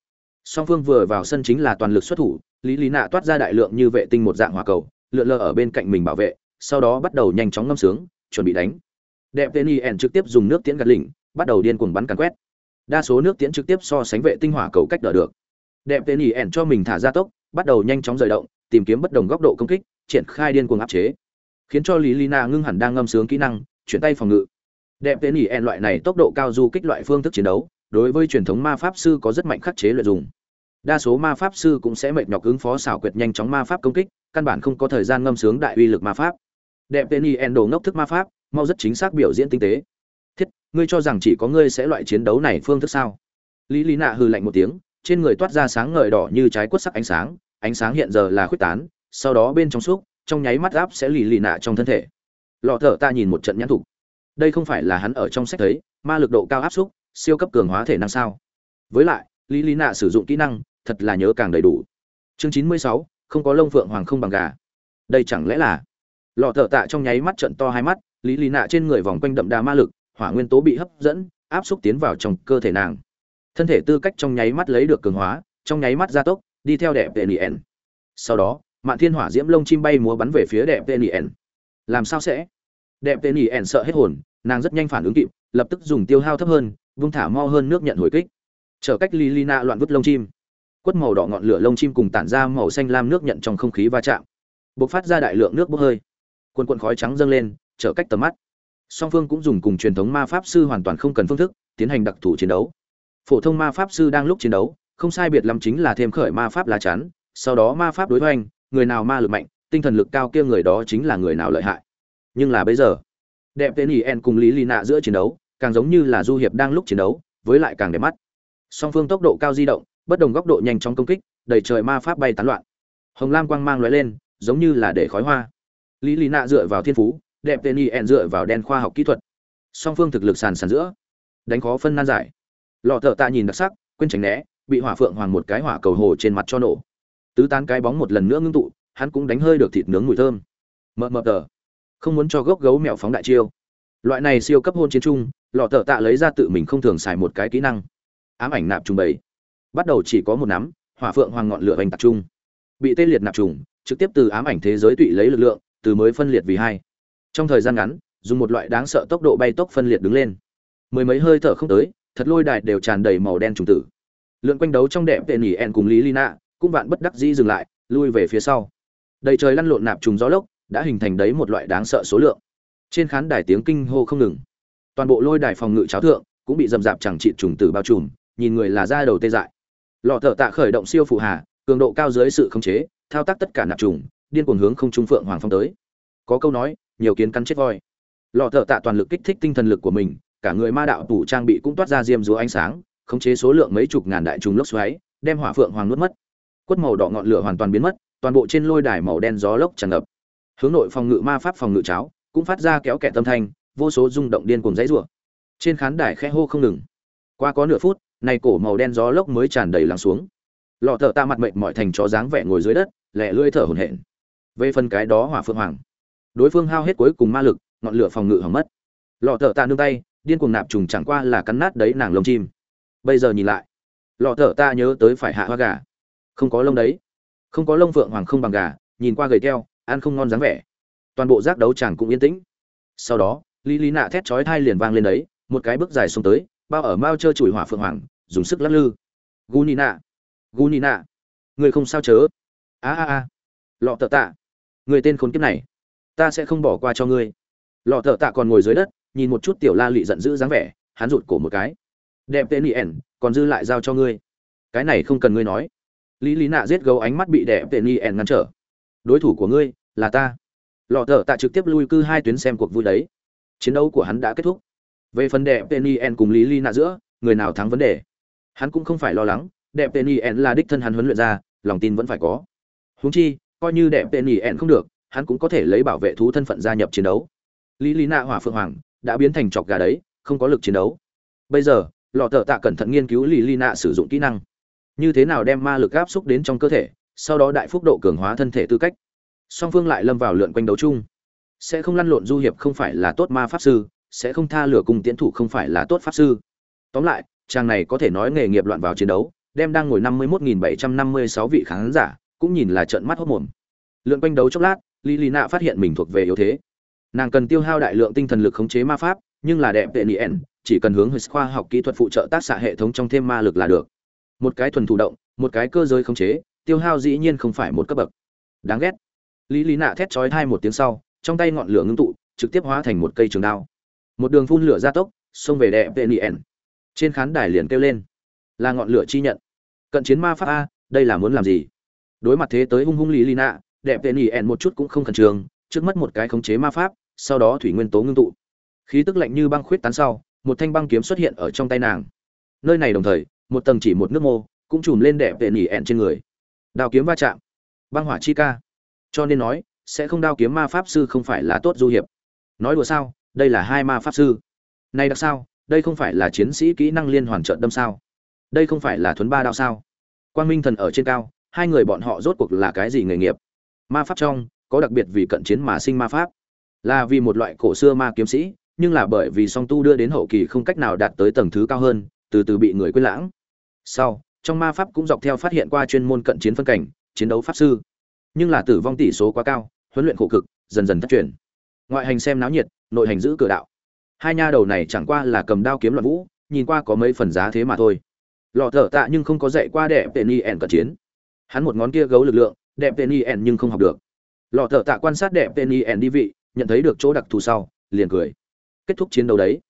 Song phương vừa vào sân chính là toàn lực xuất thủ, lý lì nạ toát ra đại lượng như vệ tinh một dạng hỏa cầu, lượn lờ ở bên cạnh mình bảo vệ, sau đó bắt đầu nhanh chóng ngâm sướng, chuẩn bị đánh. Đẹp penny en trực tiếp dùng nước tiễn gạt lỉnh, bắt đầu điên cuồng bắn càn quét. Đa số nước tiễn trực tiếp so sánh vệ tinh hỏa cầu cách đỡ được. Đẹp penny en cho mình thả ra tốc, bắt đầu nhanh chóng rời động tìm kiếm bất đồng góc độ công kích, triển khai điên cuồng áp chế. Khiến cho lý lina ngưng hẳn đang ngâm sướng kỹ năng, chuyển tay phòng ngự. Đẹp tên ỉ en loại này tốc độ cao du kích loại phương thức chiến đấu, đối với truyền thống ma pháp sư có rất mạnh khắc chế luyện dùng đa số ma pháp sư cũng sẽ mệt nhọc ứng phó xảo quyệt nhanh chóng ma pháp công kích, căn bản không có thời gian ngâm sướng đại uy lực ma pháp. Đẹp tên ỉ en đồ ngốc thức ma pháp, mau rất chính xác biểu diễn tinh tế. Thiết, ngươi cho rằng chỉ có ngươi sẽ loại chiến đấu này phương thức sao? Lý lý nạ hư lạnh một tiếng, trên người toát ra sáng ngời đỏ như trái quất sắc ánh sáng ánh sáng hiện giờ là khuyết tán, sau đó bên trong suốt, trong nháy mắt áp sẽ lì lì nạ trong thân thể. Lọ thở ta nhìn một trận nhãn thủ đây không phải là hắn ở trong sách thấy, ma lực độ cao áp xúc siêu cấp cường hóa thể năng sao? Với lại lý lý nạ sử dụng kỹ năng, thật là nhớ càng đầy đủ. Chương chín mươi sáu, không có lông phượng hoàng không bằng gà. Đây chẳng lẽ là? Lọ thở tạ trong nháy mắt trận to hai mắt lý lý nạ trên người vòng quanh đậm đà ma lực, hỏa nguyên tố bị hấp dẫn, áp xúc tiến vào trong cơ thể nàng. Thân thể tư cách trong nháy mắt lấy được cường hóa, trong nháy mắt gia tốc đi theo đẹp tên sau đó, mạn thiên hỏa diễm lông chim bay múa bắn về phía đẹp tên làm sao sẽ? Đẹp tệ nien sợ hết hồn, nàng rất nhanh phản ứng kịp, lập tức dùng tiêu hao thấp hơn, vung thả mo hơn nước nhận hồi kích. Chở cách lilina loạn vứt lông chim. Quất màu đỏ ngọn lửa lông chim cùng tản ra màu xanh lam nước nhận trong không khí va chạm. Bộc phát ra đại lượng nước bốc hơi. Quần quần khói trắng dâng lên chở cách tầm mắt. Song phương cũng dùng cùng truyền thống ma pháp sư hoàn toàn không cần phương thức, tiến hành đặc thù chiến đấu. Phổ thông ma pháp sư đang lúc chiến đấu không sai biệt lắm chính là thêm khởi ma pháp lá chắn, sau đó ma pháp đối hoành, người nào ma lực mạnh, tinh thần lực cao kia người đó chính là người nào lợi hại. Nhưng là bây giờ, đẹp tên Yen cùng lý Lina nạ giữa chiến đấu, càng giống như là du hiệp đang lúc chiến đấu, với lại càng đẹp mắt. Song phương tốc độ cao di động, bất đồng góc độ nhanh chóng công kích, đầy trời ma pháp bay tán loạn. Hồng lam quang mang lóe lên, giống như là để khói hoa. Lý Lina nạ dựa vào thiên phú, đẹp tên Yen dựa vào đen khoa học kỹ thuật. Song phương thực lực sàn sàn giữa. Đánh khó phân nan giải. Lọ thở tạ nhìn đặc sắc, quên tránh né bị hỏa phượng hoàng một cái hỏa cầu hồ trên mặt cho nổ. Tứ tán cái bóng một lần nữa ngưng tụ, hắn cũng đánh hơi được thịt nướng mùi thơm. Mờ mờ tờ. Không muốn cho gốc gấu mèo phóng đại chiêu. Loại này siêu cấp hôn chiến trung lọ tờ tạ lấy ra tự mình không thường xài một cái kỹ năng. Ám ảnh nạp trùng bảy bắt đầu chỉ có một nắm, hỏa phượng hoàng ngọn lửa hoành tập trung bị tê liệt nạp trùng, trực tiếp từ ám ảnh thế giới tụy lấy lực lượng, từ mới phân liệt vì hai. Trong thời gian ngắn, dùng một loại đáng sợ tốc độ bay tốc phân liệt đứng lên. Mười mấy hơi thở không tới, thật lôi đài đều tràn đầy màu đen trùng tử lượn quanh đấu trong đẹp tệ nỉ ẹn cùng lý lina cũng vạn bất đắc dĩ dừng lại, lui về phía sau. Đầy trời lăn lộn nạp trùng gió lốc, đã hình thành đấy một loại đáng sợ số lượng. Trên khán đài tiếng kinh hô không ngừng. Toàn bộ lôi đài phòng ngự cháo thượng cũng bị dầm dạp chẳng trị trùng tử bao trùm, nhìn người là da đầu tê dại. Lọ thợ tạ khởi động siêu phụ hà, cường độ cao dưới sự khống chế, thao tác tất cả nạp trùng, điên cuồng hướng không trung phượng hoàng phong tới. Có câu nói, nhiều kiến cắn chết voi. Lọ thợ tạ toàn lực kích thích tinh thần lực của mình, cả người ma đạo tủ trang bị cũng toát ra diêm dúa ánh sáng khống chế số lượng mấy chục ngàn đại trùng lốc xoáy, đem hỏa phượng hoàng nuốt mất. Quất màu đỏ ngọn lửa hoàn toàn biến mất, toàn bộ trên lôi đài màu đen gió lốc tràn ngập. Hướng nội phòng ngự ma pháp phòng ngự cháo cũng phát ra kéo kẹt tâm thanh, vô số rung động điên cuồng dãy rủa. Trên khán đài khe hô không ngừng. Qua có nửa phút, này cổ màu đen gió lốc mới tràn đầy lắng xuống. Lọ thở ta mặt mệt mọi thành chó dáng vẻ ngồi dưới đất lẹ lưỡi thở hổn hển. Về phần cái đó hỏa phượng hoàng, đối phương hao hết cuối cùng ma lực, ngọn lửa phòng ngự hỏng mất. Lọ thở ta nương tay, điên cuồng nạp trùng chẳng qua là cắn nát đấy nàng lông chim bây giờ nhìn lại. Lọ thở ta nhớ tới phải hạ hoa gà. Không có lông đấy. Không có lông phượng hoàng không bằng gà, nhìn qua gầy keo, ăn không ngon dáng vẻ. Toàn bộ giác đấu chàng cũng yên tĩnh. Sau đó, lý lý nạ thét chói thai liền vang lên đấy, một cái bước dài xuống tới, bao ở mao trơ chùi hỏa phượng hoàng, dùng sức lắc lư. Gu nị nạ. Gu nị nạ. Người không sao chớ. A a a. Lọ thợ tạ người tên khốn kiếp này. Ta sẽ không bỏ qua cho ngươi. Lọ thợ tạ còn ngồi dưới đất, nhìn một chút tiểu la lị giận dữ dáng vẻ, hắn rụt cổ một cái đẹp tên yen còn dư lại giao cho ngươi. Cái này không cần ngươi nói. Lý lý nạ giết gấu ánh mắt bị đẹp tên yen ngăn trở. Đối thủ của ngươi là ta. Lọ thợ tạ trực tiếp lui cư hai tuyến xem cuộc vui đấy. Chiến đấu của hắn đã kết thúc. Về phần đẹp tên yen cùng lý lý nạ giữa, người nào thắng vấn đề? Hắn cũng không phải lo lắng, đẹp tên yen là đích thân hắn huấn luyện ra, lòng tin vẫn phải có. Húng chi, coi như đẹp tên yen không được, hắn cũng có thể lấy bảo vệ thú thân phận gia nhập chiến đấu. Lý lý nạ hỏa phượng hoàng, đã biến thành chọc gà đấy, không có lực chiến đấu. Bây giờ lọ thợ tạ cẩn thận nghiên cứu lì lì nạ sử dụng kỹ năng. Như thế nào đem ma lực áp xúc đến trong cơ thể, sau đó đại phúc độ cường hóa thân thể tư cách. Song phương lại lâm vào lượn quanh đấu chung. Sẽ không lăn lộn du hiệp không phải là tốt ma pháp sư, sẽ không tha lửa cùng tiến thủ không phải là tốt pháp sư. Tóm lại, chàng này có thể nói nghề nghiệp loạn vào chiến đấu, đem đang ngồi năm mươi một nghìn bảy trăm năm mươi sáu vị khán giả, cũng nhìn là trận mắt hốt mồm. Lượn quanh đấu chốc lát lý lý nạ phát hiện mình thuộc về yếu thế. Nàng cần tiêu hao đại lượng tinh thần lực khống chế ma pháp, nhưng là đẹp tệ nien chỉ cần hướng khoa học kỹ thuật phụ trợ tác xạ hệ thống trong thêm ma lực là được. Một cái thuần thủ động, một cái cơ giới khống chế, tiêu hao dĩ nhiên không phải một cấp bậc. Đáng ghét. Lý lý nạ thét chói thai một tiếng sau, trong tay ngọn lửa ngưng tụ, trực tiếp hóa thành một cây trường đao. Một đường phun lửa gia tốc, xông về đẹp tên nien trên khán đài liền kêu lên. Là ngọn lửa chi nhận. Cận chiến ma pháp a, đây là muốn làm gì? Đối mặt thế tới hung hung lý lý nạ đẹp tên nien một chút cũng không khẩn trương, trước mắt một cái khống chế ma pháp, sau đó thủy nguyên tố ngưng tụ. Khí tức lạnh như băng khuyết tán sau một thanh băng kiếm xuất hiện ở trong tay nàng. Nơi này đồng thời, một tầng chỉ một nước mô, cũng chùm lên đẹp tệ nỉ ẹn trên người. Đao kiếm va chạm. Băng hỏa chi ca. Cho nên nói, sẽ không đao kiếm ma pháp sư không phải là tốt du hiệp. Nói đùa sao, đây là hai ma pháp sư. Này đặc sao, đây không phải là chiến sĩ kỹ năng liên hoàn trợn đâm sao? Đây không phải là thuấn ba đao sao? Quang minh thần ở trên cao, hai người bọn họ rốt cuộc là cái gì nghề nghiệp? Ma pháp trong, có đặc biệt vì cận chiến mà sinh ma pháp. Là vì một loại cổ xưa ma kiếm sĩ nhưng là bởi vì song tu đưa đến hậu kỳ không cách nào đạt tới tầng thứ cao hơn, từ từ bị người quên lãng. Sau, trong ma pháp cũng dọc theo phát hiện qua chuyên môn cận chiến phân cảnh, chiến đấu pháp sư. Nhưng là tử vong tỷ số quá cao, huấn luyện khổ cực, dần dần thất truyền. Ngoại hành xem náo nhiệt, nội hành giữ cửa đạo. Hai nha đầu này chẳng qua là cầm đao kiếm loạn vũ, nhìn qua có mấy phần giá thế mà thôi. Lọ thở tạ nhưng không có dạy qua đẹp tên y cận chiến. Hắn một ngón kia gấu lực lượng đẹp tên y nhưng không học được. Lọ thở tạ quan sát đẹp tên y đi vị, nhận thấy được chỗ đặc thù sau, liền cười kết thúc chiến đấu đấy.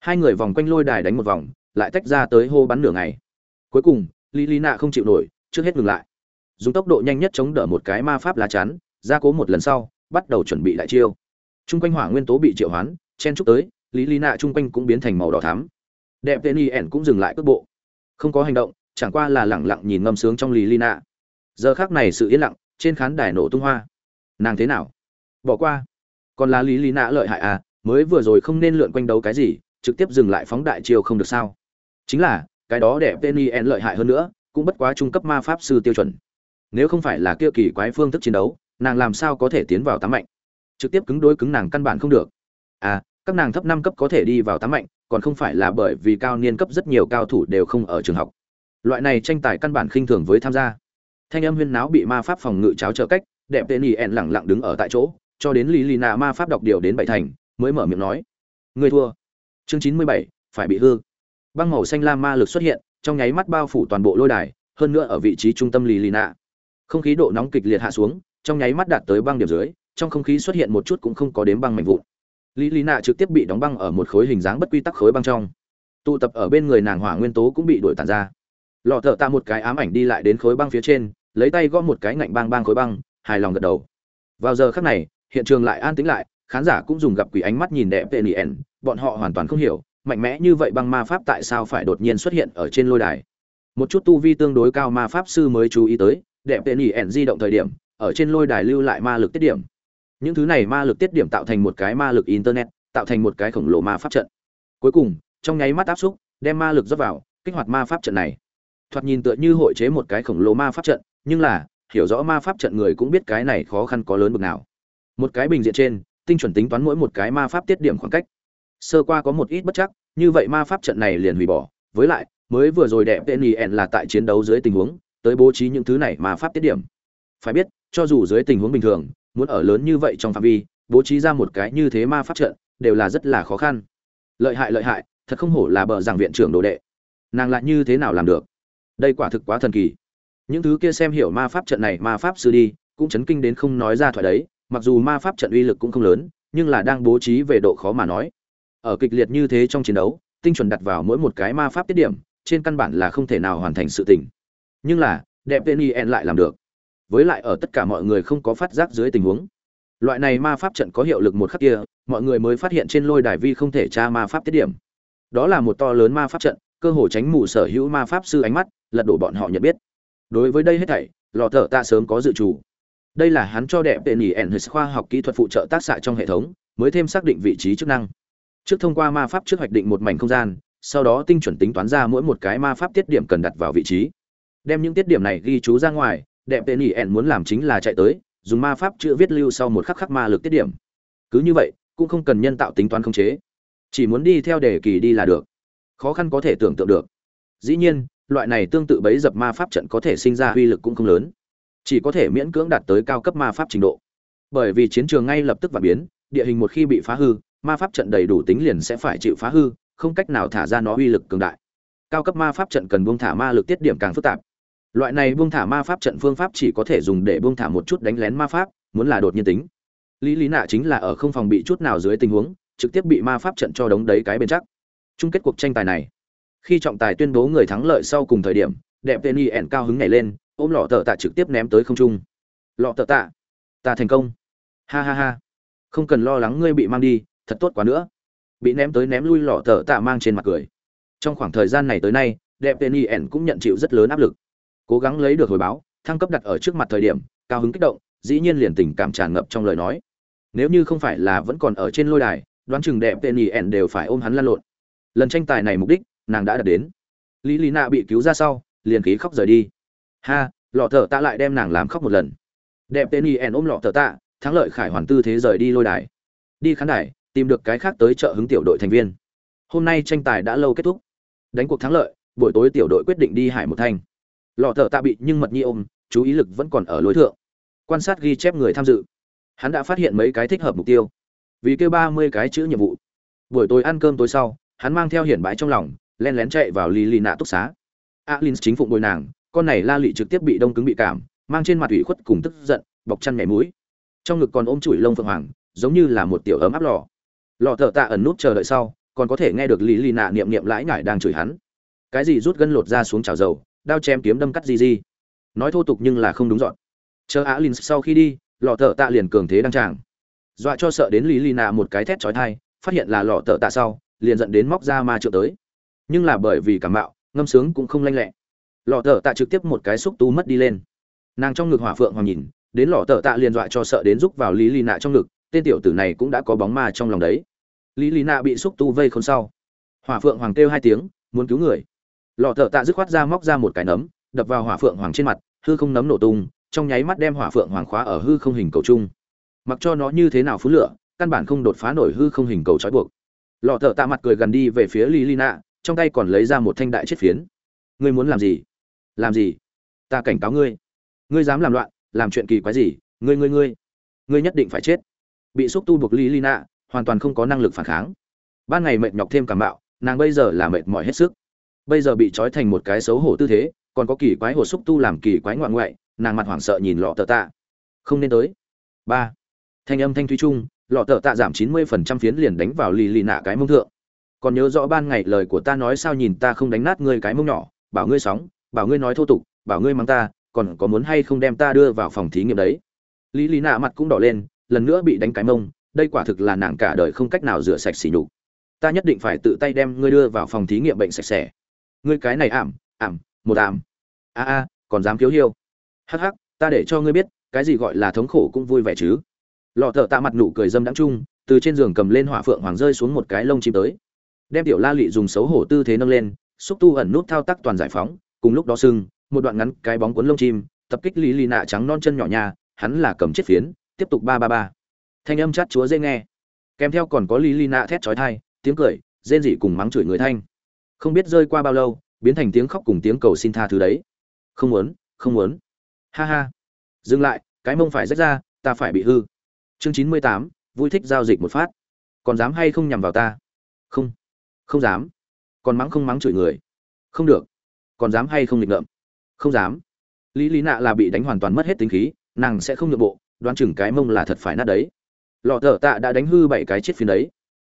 Hai người vòng quanh lôi đài đánh một vòng, lại tách ra tới hô bắn nửa ngày. Cuối cùng, lý lý nạ không chịu nổi, trước hết ngừng lại. Dùng tốc độ nhanh nhất chống đỡ một cái ma pháp lá chắn, ra cố một lần sau, bắt đầu chuẩn bị lại chiêu. Chung quanh hỏa nguyên tố bị triệu hoán, chen chúc tới, lý lý nạ chung quanh cũng biến thành màu đỏ thắm. Đẹp tên y ẻn cũng dừng lại cước bộ. Không có hành động, chẳng qua là lẳng lặng nhìn ngâm sướng trong lý lý nạ giờ khác này sự yên lặng, trên khán đài nổ tung hoa. Nàng thế nào? Bỏ qua. Còn là lý lý nạ lợi hại à? Mới vừa rồi không nên lượn quanh đấu cái gì, trực tiếp dừng lại phóng đại chiêu không được sao? Chính là, cái đó đẹp tên en lợi hại hơn nữa, cũng bất quá trung cấp ma pháp sư tiêu chuẩn. Nếu không phải là kia kỳ quái phương thức chiến đấu, nàng làm sao có thể tiến vào tám mạnh? Trực tiếp cứng đối cứng nàng căn bản không được. À các nàng thấp năm cấp có thể đi vào tám mạnh, còn không phải là bởi vì cao niên cấp rất nhiều cao thủ đều không ở trường học. Loại này tranh tài căn bản khinh thường với tham gia. Thanh âm huyên náo bị ma pháp phòng ngự cháo trợ cách, đẹp tên y ẹn lẳng lặng đứng ở tại chỗ, cho đến lì lì nạ ma pháp đọc điều đến bảy thành mới mở miệng nói. Người thua. Chương chín mươi bảy, phải bị hư. Băng màu xanh lam ma lực xuất hiện, trong nháy mắt bao phủ toàn bộ lôi đài, hơn nữa ở vị trí trung tâm lì lì nạ. Không khí độ nóng kịch liệt hạ xuống, trong nháy mắt đạt tới băng điểm dưới, trong không khí xuất hiện một chút cũng không có đếm băng mạnh vụn. Lý lý nạ trực tiếp bị đóng băng ở một khối hình dáng bất quy tắc khối băng trong. Tụ tập ở bên người nàng hỏa nguyên tố cũng bị đổi tàn ra. Lọ thợ tạ một cái ám ảnh đi lại đến khối băng phía trên, lấy tay gõ một cái ngạnh băng băng khối băng, hài lòng gật đầu. Vào giờ khắc này, hiện trường lại an tĩnh lại khán giả cũng dùng gặp quỷ ánh mắt nhìn đẹp tệ nien bọn họ hoàn toàn không hiểu, mạnh mẽ như vậy băng ma pháp tại sao phải đột nhiên xuất hiện ở trên lôi đài. Một chút tu vi tương đối cao ma pháp sư mới chú ý tới, đẹp tệ nien di động thời điểm, ở trên lôi đài lưu lại ma lực tiết điểm. Những thứ này ma lực tiết điểm tạo thành một cái ma lực internet, tạo thành một cái khổng lồ ma pháp trận. Cuối cùng, trong nháy mắt áp xúc, đem ma lực rót vào, kích hoạt ma pháp trận này. Thoạt nhìn tựa như hội chế một cái khổng lồ ma pháp trận, nhưng là, hiểu rõ ma pháp trận người cũng biết cái này khó khăn có lớn bực nào. Một cái bình diện trên tinh chuẩn tính toán mỗi một cái ma pháp tiết điểm khoảng cách. Sơ qua có một ít bất chắc, như vậy ma pháp trận này liền hủy bỏ. Với lại, mới vừa rồi đẹp tên yen là tại chiến đấu dưới tình huống, tới bố trí những thứ này ma pháp tiết điểm. Phải biết, cho dù dưới tình huống bình thường, muốn ở lớn như vậy trong phạm vi, bố trí ra một cái như thế ma pháp trận, đều là rất là khó khăn. Lợi hại lợi hại, thật không hổ là bờ giảng viện trưởng đồ đệ. Nàng lại như thế nào làm được? Đây quả thực quá thần kỳ. Những thứ kia xem hiểu ma pháp trận này ma pháp sư đi, cũng chấn kinh đến không nói ra thoại đấy mặc dù ma pháp trận uy lực cũng không lớn, nhưng là đang bố trí về độ khó mà nói. Ở kịch liệt như thế trong chiến đấu, tinh chuẩn đặt vào mỗi một cái ma pháp tiết điểm, trên căn bản là không thể nào hoàn thành sự tình. Nhưng là, đẹp tên en lại làm được. Với lại ở tất cả mọi người không có phát giác dưới tình huống. Loại này ma pháp trận có hiệu lực một khắc kia, mọi người mới phát hiện trên lôi đài vi không thể tra ma pháp tiết điểm. Đó là một to lớn ma pháp trận, cơ hồ tránh mù sở hữu ma pháp sư ánh mắt, lật đổ bọn họ nhận biết. Đối với đây hết thảy, lò thợ ta sớm có dự trù đây là hắn cho đẹp tên ý ẩn khoa học kỹ thuật phụ trợ tác xạ trong hệ thống, mới thêm xác định vị trí chức năng. Trước thông qua ma pháp trước hoạch định một mảnh không gian, sau đó tinh chuẩn tính toán ra mỗi một cái ma pháp tiết điểm cần đặt vào vị trí. Đem những tiết điểm này ghi chú ra ngoài, đẹp tên ý ẩn muốn làm chính là chạy tới, dùng ma pháp chữ viết lưu sau một khắc khắc ma lực tiết điểm. Cứ như vậy, cũng không cần nhân tạo tính toán khống chế. Chỉ muốn đi theo đề kỳ đi là được. Khó khăn có thể tưởng tượng được. Dĩ nhiên, loại này tương tự bấy dập ma pháp trận có thể sinh ra uy lực cũng không lớn chỉ có thể miễn cưỡng đạt tới cao cấp ma pháp trình độ. Bởi vì chiến trường ngay lập tức và biến, địa hình một khi bị phá hư, ma pháp trận đầy đủ tính liền sẽ phải chịu phá hư, không cách nào thả ra nó uy lực cường đại. Cao cấp ma pháp trận cần buông thả ma lực tiết điểm càng phức tạp. Loại này buông thả ma pháp trận phương pháp chỉ có thể dùng để buông thả một chút đánh lén ma pháp, muốn là đột nhiên tính. Lý lý nạ chính là ở không phòng bị chút nào dưới tình huống, trực tiếp bị ma pháp trận cho đống đấy cái bên chắc. Chung kết cuộc tranh tài này, khi trọng tài tuyên bố người thắng lợi sau cùng thời điểm, đẹp tên y ẻn cao hứng nhảy lên ôm lọ tờ tạ trực tiếp ném tới không trung. Lọ tờ tạ, ta thành công. Ha ha ha. Không cần lo lắng ngươi bị mang đi, thật tốt quá nữa. Bị ném tới ném lui lọ tờ tạ mang trên mặt cười. Trong khoảng thời gian này tới nay, đẹp tên y ẻn cũng nhận chịu rất lớn áp lực. Cố gắng lấy được hồi báo, thăng cấp đặt ở trước mặt thời điểm, cao hứng kích động, dĩ nhiên liền tình cảm tràn ngập trong lời nói. Nếu như không phải là vẫn còn ở trên lôi đài, đoán chừng đẹp tên y ẻn đều phải ôm hắn lăn lộn. Lần tranh tài này mục đích, nàng đã đạt đến. Lý lý nạ bị cứu ra sau, liền khí khóc rời đi ha, lọ thợ tạ lại đem nàng làm khóc một lần. Đẹp tên y ẻn ôm lọ thợ tạ, thắng lợi khải hoàn tư thế rời đi lôi đài. Đi khán đài, tìm được cái khác tới chợ hứng tiểu đội thành viên. Hôm nay tranh tài đã lâu kết thúc. Đánh cuộc thắng lợi, buổi tối tiểu đội quyết định đi hải một thanh lọ thợ tạ bị nhưng mật nhi ôm, chú ý lực vẫn còn ở lối thượng. Quan sát ghi chép người tham dự. Hắn đã phát hiện mấy cái thích hợp mục tiêu. Vì kêu ba mươi cái chữ nhiệm vụ. Buổi tối ăn cơm tối sau, hắn mang theo hiển bãi trong lòng, len lén chạy vào lì lì nạ túc xá. Alin chính phụng bồi nàng con này la lị trực tiếp bị đông cứng bị cảm, mang trên mặt ủy khuất cùng tức giận, bọc chăn mẻ mũi. Trong ngực còn ôm chùi lông phượng hoàng, giống như là một tiểu ấm áp lò. Lò thợ tạ ẩn nút chờ đợi sau, còn có thể nghe được lì lì nạ niệm niệm lãi ngải đang chửi hắn. Cái gì rút gân lột ra xuống trào dầu, đao chém kiếm đâm cắt gì gì nói thô tục nhưng là không đúng dọn. Chờ á lin sau khi đi, lò thợ tạ liền cường thế đăng tràng. Dọa cho sợ đến lì lì nạ một cái thét trói thai phát hiện là lò thợ tạ sau, liền dẫn đến móc ra ma trượng tới. Nhưng là bởi vì cảm mạo, ngâm sướng cũng không lanh lẹ lọ thợ tạ trực tiếp một cái xúc tu mất đi lên. Nàng trong ngực hỏa phượng hoàng nhìn, đến lọ thợ tạ liền dọa cho sợ đến rúc vào lý lì nạ trong ngực, tên tiểu tử này cũng đã có bóng ma trong lòng đấy. Lý lì nạ bị xúc tu vây khôn sau. Hỏa phượng hoàng kêu hai tiếng, muốn cứu người. Lọ thợ tạ dứt khoát ra móc ra một cái nấm, đập vào hỏa phượng hoàng trên mặt, hư không nấm nổ tung, trong nháy mắt đem hỏa phượng hoàng khóa ở hư không hình cầu chung. Mặc cho nó như thế nào phú lửa, căn bản không đột phá nổi hư không hình cầu trói buộc. Lọ thợ tạ mặt cười gần đi về phía lý lì nạ, trong tay còn lấy ra một thanh đại chết phiến. Ngươi muốn làm gì? Làm gì? Ta cảnh cáo ngươi. Ngươi dám làm loạn, làm chuyện kỳ quái gì? Ngươi ngươi ngươi. Ngươi nhất định phải chết. Bị xúc tu buộc lý Lina nạ hoàn toàn không có năng lực phản kháng. Ban ngày mệt nhọc thêm cảm bạo, nàng bây giờ là mệt mỏi hết sức. Bây giờ bị trói thành một cái xấu hổ tư thế, còn có kỳ quái hồ xúc tu làm kỳ quái ngoạn ngoại, nàng mặt hoảng sợ nhìn lọ tờ tạ. Không nên tới. Ba. Thanh âm thanh thúy trung lọ tờ tạ giảm chín mươi phần trăm phiến liền đánh vào lì lì nạ cái mông thượng. Còn nhớ rõ ban ngày lời của ta nói sao nhìn ta không đánh nát ngươi cái mông nhỏ, bảo ngươi sóng bảo ngươi nói thô tục, bảo ngươi mắng ta, còn có muốn hay không đem ta đưa vào phòng thí nghiệm đấy? Lý lý nạ mặt cũng đỏ lên, lần nữa bị đánh cái mông, đây quả thực là nàng cả đời không cách nào rửa sạch xỉ nhục. Ta nhất định phải tự tay đem ngươi đưa vào phòng thí nghiệm bệnh sạch sẽ. Ngươi cái này ảm ảm, một ảm. A a, còn dám thiếu hiêu. Hắc hắc, ta để cho ngươi biết, cái gì gọi là thống khổ cũng vui vẻ chứ. Lọ thợ tạ mặt nụ cười dâm đãng chung, từ trên giường cầm lên hỏa phượng hoàng rơi xuống một cái lông chim tới. Đem tiểu la lị dùng xấu hổ tư thế nâng lên, xúc tu ẩn nút thao tác toàn giải phóng cùng lúc đó sưng, một đoạn ngắn cái bóng cuốn lông chim, tập kích lý lì nạ trắng non chân nhỏ nhà, hắn là cầm chiếc phiến, tiếp tục ba ba ba. Thanh âm chát chúa dễ nghe. Kèm theo còn có lý lì nạ thét chói thai tiếng cười, rên rỉ cùng mắng chửi người thanh. Không biết rơi qua bao lâu, biến thành tiếng khóc cùng tiếng cầu xin tha thứ đấy. Không muốn không muốn. Ha ha. Dừng lại, cái mông phải rách ra, ta phải bị hư. Chương chín mươi tám, vui thích giao dịch một phát. Còn dám hay không nhằm vào ta? Không. Không dám. Còn mắng không mắng chửi người. Không được còn dám hay không nghịch ngợm? Không dám. Lý lý nạ là bị đánh hoàn toàn mất hết tính khí, nàng sẽ không nhượng bộ, đoán chừng cái mông là thật phải nát đấy. Lọ thở tạ đã đánh hư bảy cái chết phiến đấy.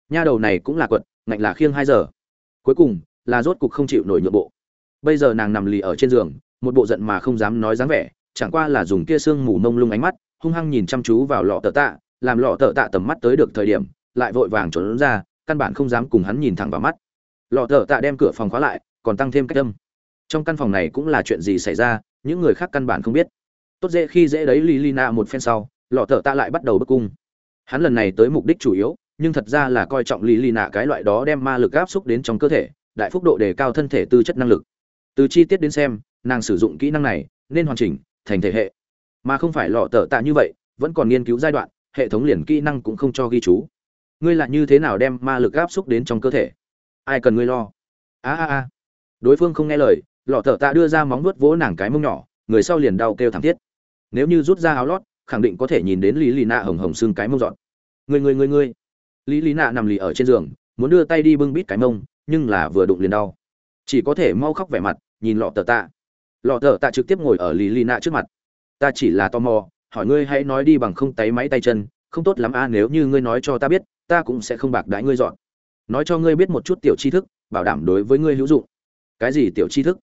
Nha đầu này cũng là quật, ngạnh là khiêng hai giờ. Cuối cùng, là rốt cục không chịu nổi nhượng bộ. Bây giờ nàng nằm lì ở trên giường, một bộ giận mà không dám nói dáng vẻ, chẳng qua là dùng kia xương mù mông lung ánh mắt, hung hăng nhìn chăm chú vào lọ tờ tạ, làm lọ tờ tạ tầm mắt tới được thời điểm, lại vội vàng trốn ra, căn bản không dám cùng hắn nhìn thẳng vào mắt. Lọ tờ tạ đem cửa phòng khóa lại, còn tăng thêm cách âm trong căn phòng này cũng là chuyện gì xảy ra, những người khác căn bản không biết. Tốt dễ khi dễ đấy lì lina một phen sau, lọ thợ tạ lại bắt đầu bức cung. Hắn lần này tới mục đích chủ yếu, nhưng thật ra là coi trọng lì lina cái loại đó đem ma lực áp xúc đến trong cơ thể, đại phúc độ đề cao thân thể tư chất năng lực. Từ chi tiết đến xem, nàng sử dụng kỹ năng này, nên hoàn chỉnh, thành thể hệ. Mà không phải lọ tờ tạ như vậy, vẫn còn nghiên cứu giai đoạn, hệ thống liền kỹ năng cũng không cho ghi chú. Ngươi lại như thế nào đem ma lực áp xúc đến trong cơ thể? Ai cần ngươi lo? A a a. Đối phương không nghe lời lọ thở tạ đưa ra móng vuốt vỗ nàng cái mông nhỏ, người sau liền đau kêu thảm thiết. Nếu như rút ra áo lót, khẳng định có thể nhìn đến lý lì nạ hồng hồng xương cái mông dọn. Người người người người lý lì nạ nằm lì ở trên giường, muốn đưa tay đi bưng bít cái mông, nhưng là vừa đụng liền đau. Chỉ có thể mau khóc vẻ mặt, nhìn lọ tờ tạ. Lọ tờ tạ trực tiếp ngồi ở lý lì nạ trước mặt. Ta chỉ là tò mò, hỏi ngươi hãy nói đi bằng không tay máy tay chân, không tốt lắm a, nếu như ngươi nói cho ta biết, ta cũng sẽ không bạc đãi ngươi dọn. Nói cho ngươi biết một chút tiểu tri thức, bảo đảm đối với ngươi hữu dụng. Cái gì tiểu tri thức?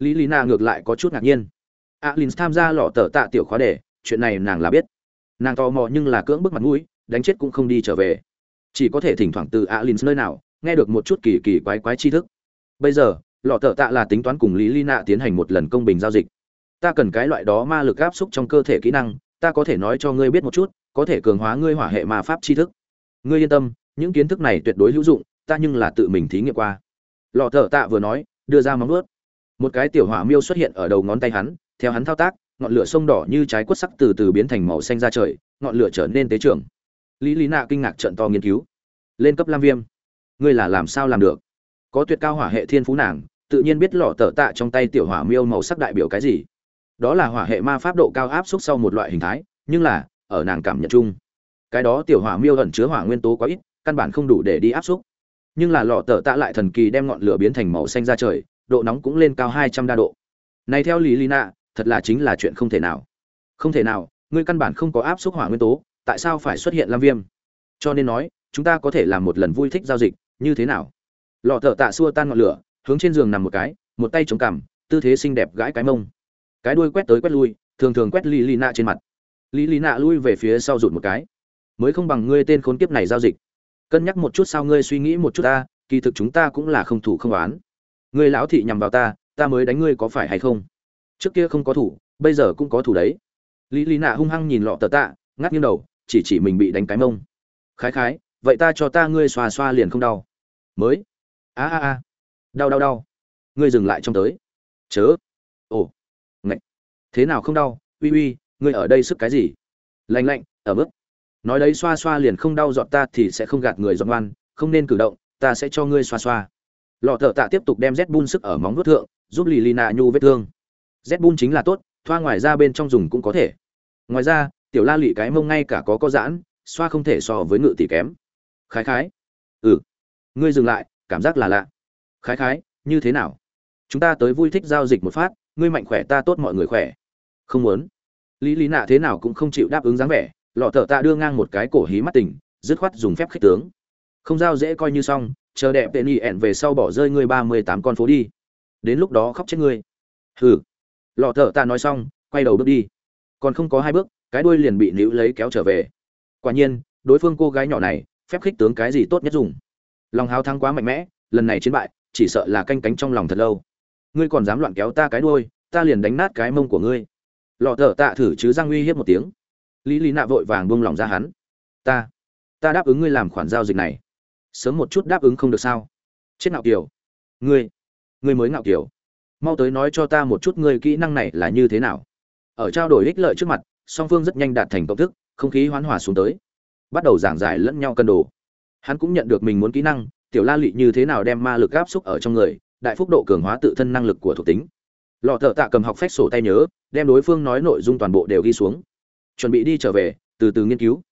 Lý lý na ngược lại có chút ngạc nhiên. Alin tham gia lọ tờ tạ tiểu khóa đề chuyện này nàng là biết. Nàng tò mò nhưng là cưỡng bức mặt mũi, đánh chết cũng không đi trở về. Chỉ có thể thỉnh thoảng từ alin nơi nào, nghe được một chút kỳ kỳ quái quái tri thức. Bây giờ, lọ tờ tạ là tính toán cùng lý lý tiến hành một lần công bình giao dịch. Ta cần cái loại đó ma lực áp xúc trong cơ thể kỹ năng, ta có thể nói cho ngươi biết một chút, có thể cường hóa ngươi hỏa hệ ma pháp tri thức. Ngươi yên tâm, những kiến thức này tuyệt đối hữu dụng, ta nhưng là tự mình thí nghiệm qua. Lọ thợ tạ vừa nói, đưa ra móng ướt một cái tiểu hỏa miêu xuất hiện ở đầu ngón tay hắn, theo hắn thao tác, ngọn lửa sông đỏ như trái quất sắc từ từ biến thành màu xanh ra trời, ngọn lửa trở nên tế trưởng. Lý lý nạ kinh ngạc trận to nghiên cứu. Lên cấp lam viêm. Ngươi là làm sao làm được? Có tuyệt cao hỏa hệ thiên phú nàng, tự nhiên biết lọ tờ tạ trong tay tiểu hỏa miêu màu sắc đại biểu cái gì. Đó là hỏa hệ ma pháp độ cao áp suất sau một loại hình thái, nhưng là, ở nàng cảm nhận chung, cái đó tiểu hỏa miêu ẩn chứa hỏa nguyên tố quá ít, căn bản không đủ để đi áp xúc nhưng là lọ tờ tạ lại thần kỳ đem ngọn lửa biến thành màu xanh ra trời độ nóng cũng lên cao hai trăm đa độ. Này theo lý lina thật là chính là chuyện không thể nào. Không thể nào, ngươi căn bản không có áp xúc hỏa nguyên tố, tại sao phải xuất hiện lam viêm? Cho nên nói, chúng ta có thể làm một lần vui thích giao dịch, như thế nào? Lọ thợ tạ xua tan ngọn lửa, hướng trên giường nằm một cái, một tay chống cằm, tư thế xinh đẹp gãi cái mông. Cái đuôi quét tới quét lui, thường thường quét lý lì nạ trên mặt. Lý lì nạ lui về phía sau rụt một cái. Mới không bằng ngươi tên khốn kiếp này giao dịch. Cân nhắc một chút sao ngươi suy nghĩ một chút ta, kỳ thực chúng ta cũng là không thủ không oán ngươi lão thị nhằm vào ta ta mới đánh ngươi có phải hay không? Trước kia không có thủ, bây giờ cũng có thủ đấy. Lý lý nạ hung hăng nhìn lọ tờ tạ, ngắt nghiêng đầu, chỉ chỉ mình bị đánh cái mông. Khái khái, vậy ta cho ta ngươi xoa xoa liền không đau. Mới. A a a. Đau đau đau. Ngươi dừng lại trong tới. Chớ. Ồ. Ngạch thế nào không đau? Uy uy, ngươi ở đây sức cái gì? Lạnh lạnh, ở mức. Nói đấy, xoa xoa liền không đau dọn ta thì sẽ không gạt người dọn ngoan, không nên cử động, ta sẽ cho ngươi xoa xoa lọ thợ tạ tiếp tục đem z bun sức ở móng vuốt thượng, giúp lì lì nạ nhu vết thương. Z bun chính là tốt, thoa ngoài ra bên trong dùng cũng có thể. Ngoài ra, tiểu la lị cái mông ngay cả có có giãn, xoa không thể so với ngự tỷ kém. Khái khái. Ừ. Ngươi dừng lại, cảm giác là lạ. Khái khái, như thế nào? Chúng ta tới vui thích giao dịch một phát, ngươi mạnh khỏe, ta tốt mọi người khỏe. Không muốn. Lý lý nạ thế nào cũng không chịu đáp ứng dáng vẻ, lọ thợ tạ đưa ngang một cái cổ hí mắt tỉnh, dứt khoát dùng phép khích tướng không giao dễ coi như xong, chờ đẹp tệ nhị ẹn về sau bỏ rơi ngươi ba mươi tám con phố đi. Đến lúc đó khóc chết ngươi. Hừ. Lọ thợ ta nói xong, quay đầu bước đi. Còn không có hai bước, cái đuôi liền bị nữ lấy kéo trở về. Quả nhiên, đối phương cô gái nhỏ này, phép khích tướng cái gì tốt nhất dùng. Lòng háo thắng quá mạnh mẽ, lần này chiến bại, chỉ sợ là canh cánh trong lòng thật lâu. Ngươi còn dám loạn kéo ta cái đuôi, ta liền đánh nát cái mông của ngươi. Lọ thợ tạ thử chứ giang uy hiếp một tiếng. Lý lý nạ vội vàng buông lòng ra hắn. Ta ta đáp ứng ngươi làm khoản giao dịch này sớm một chút đáp ứng không được sao? Chết ngạo kiều ngươi ngươi mới ngạo kiều mau tới nói cho ta một chút ngươi kỹ năng này là như thế nào. Ở trao đổi ích lợi trước mặt, song phương rất nhanh đạt thành công thức, không khí hoán hòa xuống tới. Bắt đầu giảng giải lẫn nhau cân đồ. Hắn cũng nhận được mình muốn kỹ năng, tiểu la lị như thế nào đem ma lực áp xúc ở trong người, đại phúc độ cường hóa tự thân năng lực của thuộc tính. Lọ thợ tạ cầm học phách sổ tay nhớ, đem đối phương nói nội dung toàn bộ đều ghi xuống. Chuẩn bị đi trở về, từ từ nghiên cứu.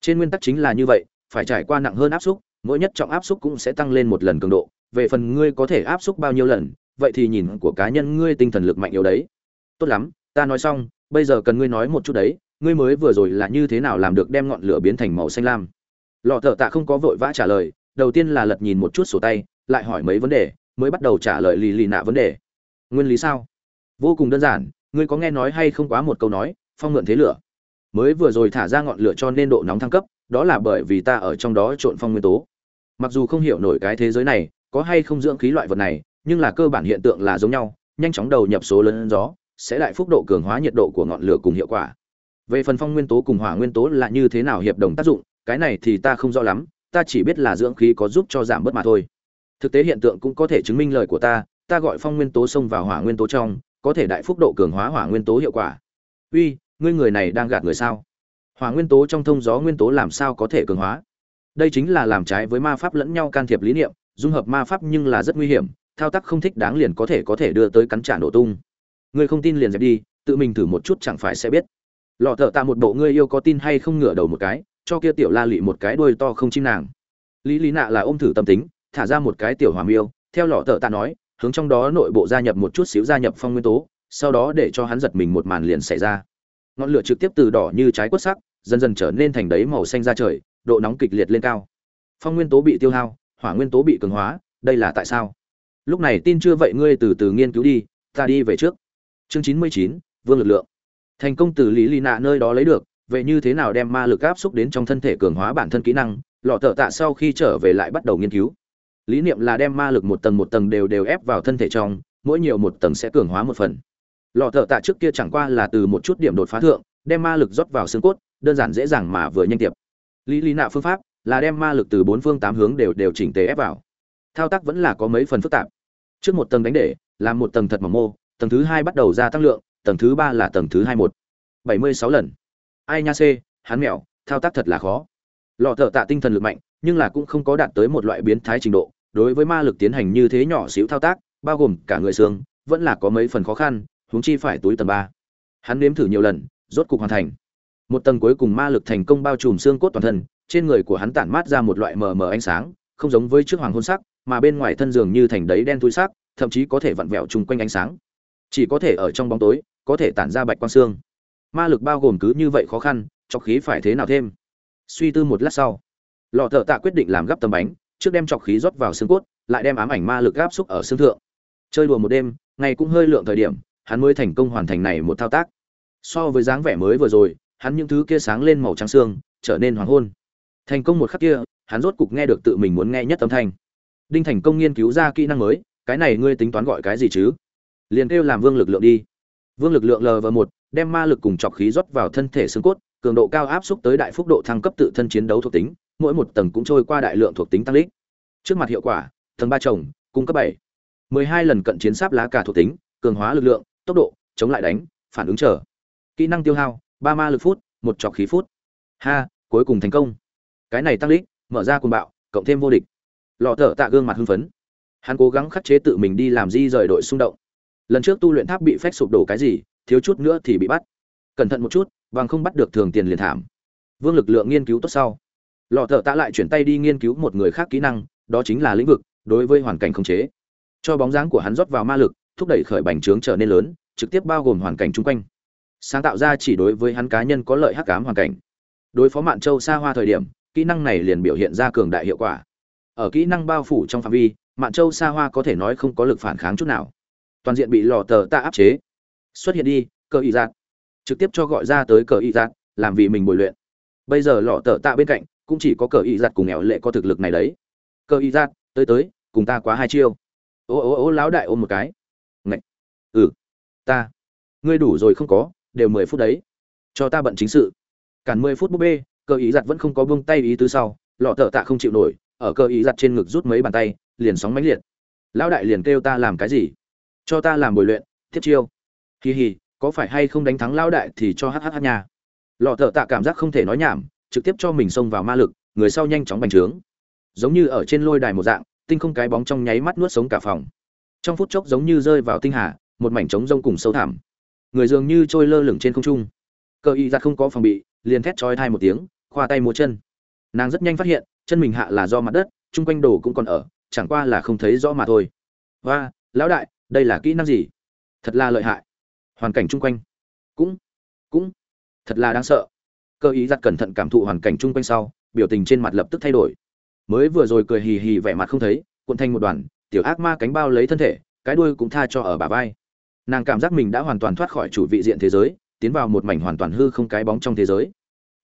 Trên nguyên tắc chính là như vậy, phải trải qua nặng hơn áp xúc mỗi nhất trọng áp xúc cũng sẽ tăng lên một lần cường độ, về phần ngươi có thể áp xúc bao nhiêu lần, vậy thì nhìn của cá nhân ngươi tinh thần lực mạnh yếu đấy. Tốt lắm, ta nói xong, bây giờ cần ngươi nói một chút đấy, ngươi mới vừa rồi là như thế nào làm được đem ngọn lửa biến thành màu xanh lam? Lọ thợ tạ không có vội vã trả lời, đầu tiên là lật nhìn một chút sổ tay, lại hỏi mấy vấn đề, mới bắt đầu trả lời lì lì nạ vấn đề. Nguyên lý sao? Vô cùng đơn giản, ngươi có nghe nói hay không quá một câu nói, phong mượn thế lửa. Mới vừa rồi thả ra ngọn lửa cho nên độ nóng thăng cấp đó là bởi vì ta ở trong đó trộn phong nguyên tố. Mặc dù không hiểu nổi cái thế giới này, có hay không dưỡng khí loại vật này, nhưng là cơ bản hiện tượng là giống nhau, nhanh chóng đầu nhập số lớn gió, sẽ đại phúc độ cường hóa nhiệt độ của ngọn lửa cùng hiệu quả. Về phần phong nguyên tố cùng hỏa nguyên tố là như thế nào hiệp đồng tác dụng, cái này thì ta không rõ lắm, ta chỉ biết là dưỡng khí có giúp cho giảm bớt mà thôi. Thực tế hiện tượng cũng có thể chứng minh lời của ta ta gọi phong nguyên tố xông vào hỏa nguyên tố trong, có thể đại phúc độ cường hóa hỏa nguyên tố hiệu quả. Uy, ngươi người này đang gạt người sao? Hỏa nguyên tố trong thông gió nguyên tố làm sao có thể cường hóa? Đây chính là làm trái với ma pháp lẫn nhau can thiệp lý niệm, dung hợp ma pháp nhưng là rất nguy hiểm, thao tác không thích đáng liền có thể có thể đưa tới cắn trả nổ tung. Ngươi không tin liền dẹp đi, tự mình thử một chút chẳng phải sẽ biết. Lọ thợ tạ một bộ ngươi yêu có tin hay không ngửa đầu một cái, cho kia tiểu la lị một cái đuôi to không chim nàng. Lý lý nạ là ôm thử tâm tính, thả ra một cái tiểu hòa miêu, theo lọ thợ tạ nói, hướng trong đó nội bộ gia nhập một chút xíu gia nhập phong nguyên tố, sau đó để cho hắn giật mình một màn liền xảy ra ngọn lửa trực tiếp từ đỏ như trái quất sắc, dần dần trở nên thành đấy màu xanh ra trời, độ nóng kịch liệt lên cao. Phong nguyên tố bị tiêu hao, hỏa nguyên tố bị cường hóa, đây là tại sao? Lúc này tin chưa vậy ngươi từ từ nghiên cứu đi, ta đi về trước. Chương chín mươi chín, vương lực lượng. Thành công từ lý lì nạ nơi đó lấy được, vậy như thế nào đem ma lực áp xúc đến trong thân thể cường hóa bản thân kỹ năng, lọ thợ tạ sau khi trở về lại bắt đầu nghiên cứu. Lý niệm là đem ma lực một tầng một tầng đều đều ép vào thân thể trong, mỗi nhiều một tầng sẽ cường hóa một phần lọ thợ tạ trước kia chẳng qua là từ một chút điểm đột phá thượng, đem ma lực rót vào xương cốt, đơn giản dễ dàng mà vừa nhanh tiệp. Lý lý nạ phương pháp là đem ma lực từ bốn phương tám hướng đều đều chỉnh tề ép vào. Thao tác vẫn là có mấy phần phức tạp. Trước một tầng đánh để làm một tầng thật mỏng mô, tầng thứ hai bắt đầu ra tăng lượng, tầng thứ ba là tầng thứ hai một. Bảy mươi sáu lần. Ai nha c hắn mẹo thao tác thật là khó. Lọ thợ tạ tinh thần lực mạnh, nhưng là cũng không có đạt tới một loại biến thái trình độ, đối với ma lực tiến hành như thế nhỏ xíu thao tác, bao gồm cả người xương, vẫn là có mấy phần khó khăn huống chi phải túi tầng ba. Hắn nếm thử nhiều lần, rốt cục hoàn thành. Một tầng cuối cùng ma lực thành công bao trùm xương cốt toàn thân, trên người của hắn tản mát ra một loại mờ mờ ánh sáng, không giống với trước hoàng hôn sắc, mà bên ngoài thân giường như thành đấy đen thui sắc, thậm chí có thể vặn vẹo chung quanh ánh sáng. Chỉ có thể ở trong bóng tối, có thể tản ra bạch quang xương. Ma lực bao gồm cứ như vậy khó khăn chọc khí phải thế nào thêm? Suy tư một lát sau, lọ thợ tạ quyết định làm gấp tấm bánh, trước đem chọc khí rót vào xương cốt, lại đem ám ảnh ma lực áp xúc ở xương thượng. Chơi đùa một đêm, ngày cũng hơi lượng thời điểm hắn mới thành công hoàn thành này một thao tác. So với dáng vẻ mới vừa rồi, hắn những thứ kia sáng lên màu trắng xương, trở nên hoàng hôn. Thành công một khắc kia, hắn rốt cục nghe được tự mình muốn nghe nhất âm thanh. Đinh thành công nghiên cứu ra kỹ năng mới, cái này ngươi tính toán gọi cái gì chứ? Liền kêu làm vương lực lượng đi. Vương lực lượng lv một, đem ma lực cùng chọc khí rót vào thân thể xương cốt, cường độ cao áp xúc tới đại phúc độ thăng cấp tự thân chiến đấu thuộc tính, mỗi một tầng cũng trôi qua đại lượng thuộc tính tăng lực. trước mặt hiệu quả, tầng ba chồng, cung cấp bảy. mười hai lần cận chiến sáp lá cả thuộc tính, cường hóa lực lượng tốc độ, chống lại đánh, phản ứng trở kỹ năng tiêu hao, ba ma lực phút, một trọc khí phút. Ha, cuối cùng thành công. Cái này tăng lích mở ra cuồng bạo, cộng thêm vô địch. Lọ thở tạ gương mặt hưng phấn. Hắn cố gắng khắc chế tự mình đi làm di rời đội xung động. Lần trước tu luyện tháp bị phách sụp đổ cái gì, thiếu chút nữa thì bị bắt. Cẩn thận một chút, bằng không bắt được thường tiền liền thảm. Vương lực lượng nghiên cứu tốt sau. Lọ thợ tạ lại chuyển tay đi nghiên cứu một người khác kỹ năng, đó chính là lĩnh vực, đối với hoàn cảnh khống chế. Cho bóng dáng của hắn rót vào ma lực thúc đẩy khởi bành trướng trở nên lớn, trực tiếp bao gồm hoàn cảnh chung quanh. Sáng tạo ra chỉ đối với hắn cá nhân có lợi hắc ám hoàn cảnh. Đối phó mạn châu xa hoa thời điểm, kỹ năng này liền biểu hiện ra cường đại hiệu quả. Ở kỹ năng bao phủ trong phạm vi, mạn châu xa hoa có thể nói không có lực phản kháng chút nào. Toàn diện bị lò tờ ta áp chế. Xuất hiện đi, cờ y giác trực tiếp cho gọi ra tới cờ y giác làm vì mình bồi luyện. Bây giờ lọ tờ tạ bên cạnh, cũng chỉ có cờ y giặt cùng nghèo lệ có thực lực này đấy. Cờ y giặt tới tới, cùng ta quá hai chiêu. Ô ô ô, lão đại ôm một cái ừ. Ta. Ngươi đủ rồi không có, đều mười phút đấy. Cho ta bận chính sự. Cản mười phút búp bê cơ ý giặt vẫn không có buông tay ý tứ sau, lọ thợ tạ không chịu nổi, ở cơ ý giặt trên ngực rút mấy bàn tay, liền sóng mãnh liệt. Lão đại liền kêu ta làm cái gì? Cho ta làm bồi luyện thiết chiêu. Hì hì, có phải hay không đánh thắng lão đại thì cho hhh nhà lọ thợ tạ cảm giác không thể nói nhảm, trực tiếp cho mình xông vào ma lực, người sau nhanh chóng bành trướng. Giống như ở trên lôi đài một dạng, tinh không cái bóng trong nháy mắt nuốt sống cả phòng. Trong phút chốc giống như rơi vào tinh hà một mảnh trống rông cùng sâu thẳm. Người dường như trôi lơ lửng trên không trung. Cơ y ra không có phòng bị, liền thét chói thai một tiếng, khoa tay múa chân. Nàng rất nhanh phát hiện, chân mình hạ là do mặt đất, chung quanh đồ cũng còn ở, chẳng qua là không thấy rõ mà thôi. Và lão đại, đây là kỹ năng gì? Thật là lợi hại. Hoàn cảnh chung quanh. Cũng cũng, thật là đáng sợ. Cơ ý giặt cẩn thận cảm thụ hoàn cảnh chung quanh sau, biểu tình trên mặt lập tức thay đổi. Mới vừa rồi cười hì hì vẻ mặt không thấy, cuộn thành một đoàn, tiểu ác ma cánh bao lấy thân thể, cái đuôi cũng tha cho ở bả vai nàng cảm giác mình đã hoàn toàn thoát khỏi chủ vị diện thế giới, tiến vào một mảnh hoàn toàn hư không cái bóng trong thế giới.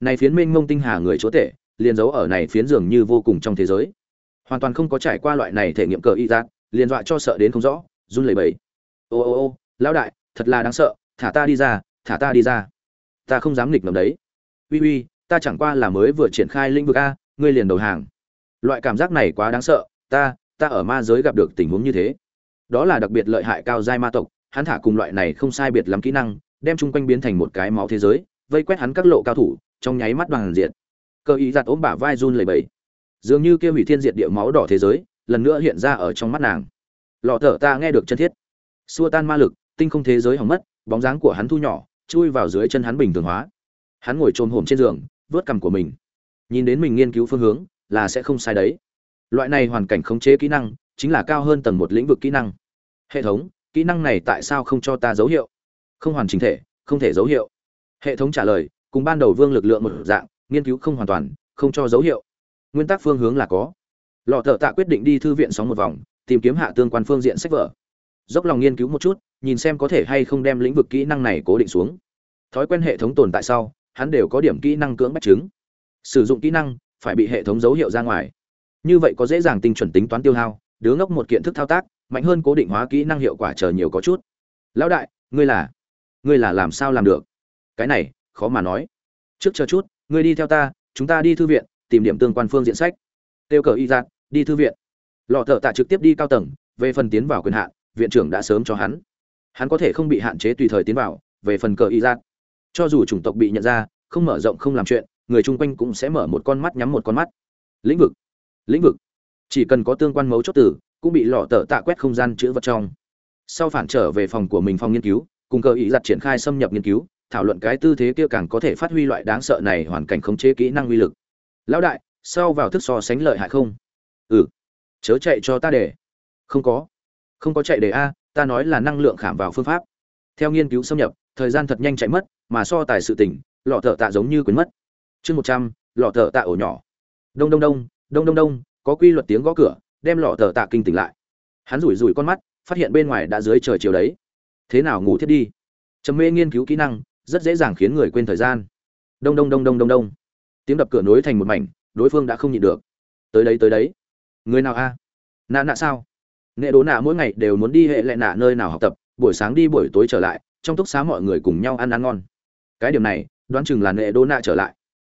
Này phiến mênh mông tinh hà người chúa tể, liền giấu ở này phiến dường như vô cùng trong thế giới. Hoàn toàn không có trải qua loại này thể nghiệm cờ y giác liền dọa cho sợ đến không rõ, run lẩy bẩy. Ô ô ô, lão đại, thật là đáng sợ, thả ta đi ra, thả ta đi ra. Ta không dám nghịch ngầm đấy. Uy uy, ta chẳng qua là mới vừa triển khai lĩnh vực a, ngươi liền đầu hàng. Loại cảm giác này quá đáng sợ, ta ta ở ma giới gặp được tình huống như thế. Đó là đặc biệt lợi hại cao giai ma tộc hắn thả cùng loại này không sai biệt lắm kỹ năng, đem chung quanh biến thành một cái máu thế giới, vây quét hắn các lộ cao thủ, trong nháy mắt đoàn diện cơ ý giặt ốm bả vai run lẩy bẩy. Dường như kia hủy thiên diệt địa máu đỏ thế giới, lần nữa hiện ra ở trong mắt nàng. Lọ thở ta nghe được chân thiết. Xua tan ma lực, tinh không thế giới hỏng mất, bóng dáng của hắn thu nhỏ, chui vào dưới chân hắn bình thường hóa. Hắn ngồi trồm hổm trên giường, vớt cằm của mình. Nhìn đến mình nghiên cứu phương hướng, là sẽ không sai đấy. Loại này hoàn cảnh khống chế kỹ năng, chính là cao hơn tầng một lĩnh vực kỹ năng. Hệ thống kỹ năng này tại sao không cho ta dấu hiệu? Không hoàn chỉnh thể, không thể dấu hiệu. Hệ thống trả lời, cùng ban đầu vương lực lượng một dạng, nghiên cứu không hoàn toàn, không cho dấu hiệu. Nguyên tắc phương hướng là có. Lọ thợ tạ quyết định đi thư viện sóng một vòng, tìm kiếm hạ tương quan phương diện sách vở. Dốc lòng nghiên cứu một chút, nhìn xem có thể hay không đem lĩnh vực kỹ năng này cố định xuống. Thói quen hệ thống tồn tại sau, hắn đều có điểm kỹ năng cưỡng bách chứng. Sử dụng kỹ năng, phải bị hệ thống dấu hiệu ra ngoài. Như vậy có dễ dàng tinh chuẩn tính toán tiêu hao, đứa ngốc một kiện thức thao tác mạnh hơn cố định hóa kỹ năng hiệu quả chờ nhiều có chút. Lão đại, ngươi là ngươi là làm sao làm được? Cái này, khó mà nói. Trước chờ chút, ngươi đi theo ta, chúng ta đi thư viện, tìm điểm tương quan phương diện sách. Tiêu cờ y giác đi thư viện. Lọ thợ tạ trực tiếp đi cao tầng, về phần tiến vào quyền hạn, viện trưởng đã sớm cho hắn. Hắn có thể không bị hạn chế tùy thời tiến vào, về phần cờ y giác cho dù chủng tộc bị nhận ra, không mở rộng không làm chuyện, người chung quanh cũng sẽ mở một con mắt nhắm một con mắt. Lĩnh vực lĩnh vực. Chỉ cần có tương quan mấu chốt từ cũng bị lọ tờ tạ quét không gian chữ vật trong. Sau phản trở về phòng của mình phòng nghiên cứu, cùng cơ ý giặt triển khai xâm nhập nghiên cứu, thảo luận cái tư thế kia càng có thể phát huy loại đáng sợ này hoàn cảnh khống chế kỹ năng uy lực. Lão đại, sau vào thức so sánh lợi hại không? Ừ. Chớ chạy cho ta để. Không có. Không có chạy để a, ta nói là năng lượng khảm vào phương pháp. Theo nghiên cứu xâm nhập, thời gian thật nhanh chạy mất, mà so tài sự tỉnh lọ thợ tạ giống như quên mất. Chương một trăm lọ thợ tạ ổ nhỏ. Đông đông đông đông đông đông, có quy luật tiếng gõ cửa đem lọ tờ tạ kinh tỉnh lại. Hắn rủi rủi con mắt, phát hiện bên ngoài đã dưới trời chiều đấy. Thế nào ngủ thiết đi? Trầm mê nghiên cứu kỹ năng, rất dễ dàng khiến người quên thời gian. Đông đông đông đông đông đông. Tiếng đập cửa nối thành một mảnh, đối phương đã không nhịn được. Tới đấy tới đấy. Người nào a? À? nạ nạ sao? Nệ đố nạ mỗi ngày đều muốn đi hệ lệ nạ nơi nào học tập, buổi sáng đi buổi tối trở lại, trong túc xá mọi người cùng nhau ăn ăn ngon. Cái điểm này, đoán chừng là nệ đố nạ trở lại.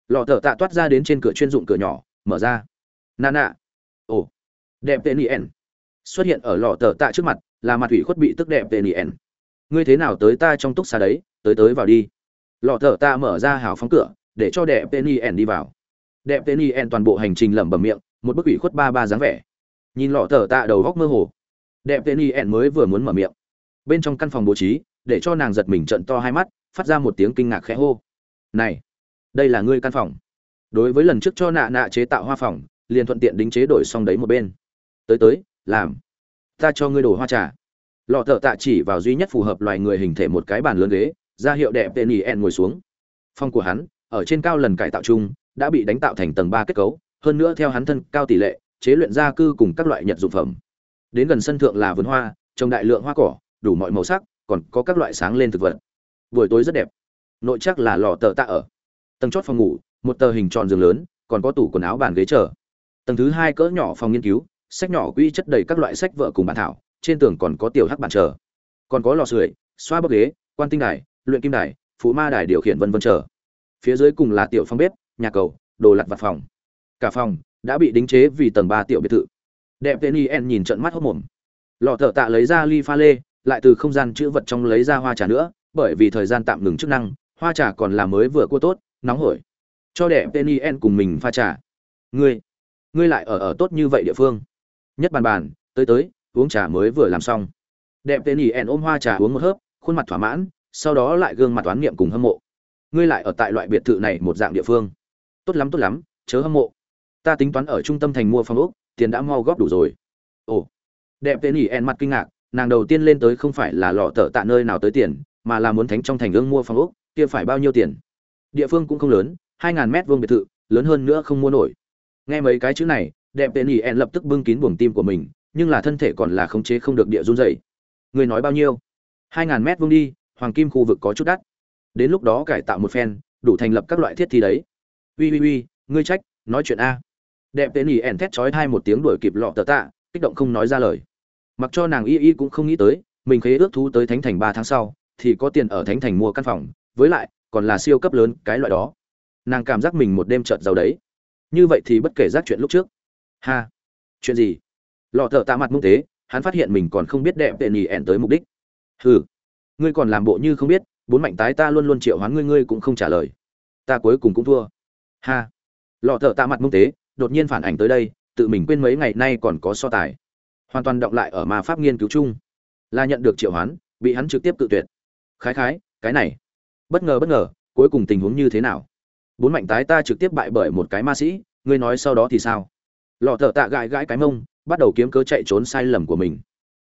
Lọ thợ tạ toát ra đến trên cửa chuyên dụng cửa nhỏ, mở ra. Nạ nạ. Ồ đẹp tên ien xuất hiện ở lọ tờ tạ trước mặt, là mặt ủy khuất bị tức đẹp tên ien ngươi thế nào tới ta trong túc xá đấy, tới tới vào đi. Lọ tờ tạ mở ra hào phóng cửa, để cho đẹp tên ien đi vào. Đẹp tên ien toàn bộ hành trình lẩm bẩm miệng, một bức ủy khuất ba ba dáng vẻ. Nhìn lọ tờ tạ đầu góc mơ hồ. Đẹp tên ien mới vừa muốn mở miệng. Bên trong căn phòng bố trí, để cho nàng giật mình trận to hai mắt, phát ra một tiếng kinh ngạc khẽ hô. Này, đây là ngươi căn phòng. Đối với lần trước cho nạ nạ chế tạo hoa phòng, liền thuận tiện đính chế đổi xong đấy một bên tới tới, làm. Ta cho ngươi đổ hoa trà. Lọ thợ tạ chỉ vào duy nhất phù hợp loài người hình thể một cái bàn lớn ghế, ra hiệu đẹp tên ỉ en ngồi xuống. Phong của hắn, ở trên cao lần cải tạo chung, đã bị đánh tạo thành tầng ba kết cấu, hơn nữa theo hắn thân cao tỷ lệ, chế luyện gia cư cùng các loại nhật dụng phẩm. Đến gần sân thượng là vườn hoa, trồng đại lượng hoa cỏ, đủ mọi màu sắc, còn có các loại sáng lên thực vật. Buổi tối rất đẹp. Nội chắc là lò tờ tạ ở. Tầng chót phòng ngủ, một tờ hình tròn giường lớn, còn có tủ quần áo bàn ghế chờ. Tầng thứ hai cỡ nhỏ phòng nghiên cứu sách nhỏ quy chất đầy các loại sách vợ cùng bản thảo, trên tường còn có tiểu hắc bàn chờ. Còn có lò sưởi, xoa bậc ghế, quan tinh đài, luyện kim đài phụ ma đài điều khiển vân vân chờ. Phía dưới cùng là tiểu phong bếp, nhà cầu, đồ lặt vặt phòng. Cả phòng đã bị đính chế vì tầng ba tiểu biệt thự. Đẹp tên yen nhìn trận mắt hốc mồm. Lọ thợ tạ lấy ra ly pha lê, lại từ không gian chữ vật trong lấy ra hoa trà nữa, bởi vì thời gian tạm ngừng chức năng, hoa trà còn là mới vừa cua tốt, nóng hổi. Cho đẹp tên yen cùng mình pha trà. Ngươi ngươi lại ở ở tốt như vậy địa phương nhất bàn bàn, tới tới, uống trà mới vừa làm xong. Đẹp tên yen ôm hoa trà uống một hớp, khuôn mặt thỏa mãn, sau đó lại gương mặt toán niệm cùng hâm mộ. Ngươi lại ở tại loại biệt thự này một dạng địa phương. Tốt lắm tốt lắm, chớ hâm mộ. Ta tính toán ở trung tâm thành mua phòng ốc, tiền đã mau góp đủ rồi. Ồ. Đẹp tên ỉ ẹn mặt kinh ngạc, nàng đầu tiên lên tới không phải là lọ tở tạ nơi nào tới tiền, mà là muốn thánh trong thành ương mua phòng ốc, kia phải bao nhiêu tiền? Địa phương cũng không lớn, hai ngàn mét vuông biệt thự, lớn hơn nữa không mua nổi. Nghe mấy cái chữ này đẹp tên ỉ en lập tức bưng kín buồng tim của mình, nhưng là thân thể còn là khống chế không được địa run dày người nói bao nhiêu? Hai ngàn mét vuông đi, hoàng kim khu vực có chút đắt. Đến lúc đó cải tạo một phen, đủ thành lập các loại thiết thi đấy. Ui ui ui, ngươi trách, nói chuyện a. Đẹp tên ỉ ẻn thét chói thai một tiếng đuổi kịp lọ tờ tạ, kích động không nói ra lời. Mặc cho nàng y y cũng không nghĩ tới, mình khế ước thú tới thánh thành ba tháng sau, thì có tiền ở thánh thành mua căn phòng, với lại, còn là siêu cấp lớn, cái loại đó. Nàng cảm giác mình một đêm trợt giàu đấy. Như vậy thì bất kể giác chuyện lúc trước ha. Chuyện gì? Lọ thợ tạ mặt mông tế hắn phát hiện mình còn không biết đẹp tệ nhì ẻn tới mục đích. Hừ. Ngươi còn làm bộ như không biết, bốn mạnh tái ta luôn luôn triệu hoán ngươi ngươi cũng không trả lời. Ta cuối cùng cũng thua. Ha. Lọ thợ tạ mặt mông tế đột nhiên phản ảnh tới đây, tự mình quên mấy ngày nay còn có so tài. Hoàn toàn động lại ở ma pháp nghiên cứu chung. Là nhận được triệu hoán, bị hắn trực tiếp tự tuyệt. Khái khái, cái này. Bất ngờ bất ngờ, cuối cùng tình huống như thế nào? Bốn mạnh tái ta trực tiếp bại bởi một cái ma sĩ, ngươi nói sau đó thì sao? Lọ thợ tạ gãi gãi cái mông, bắt đầu kiếm cớ chạy trốn sai lầm của mình.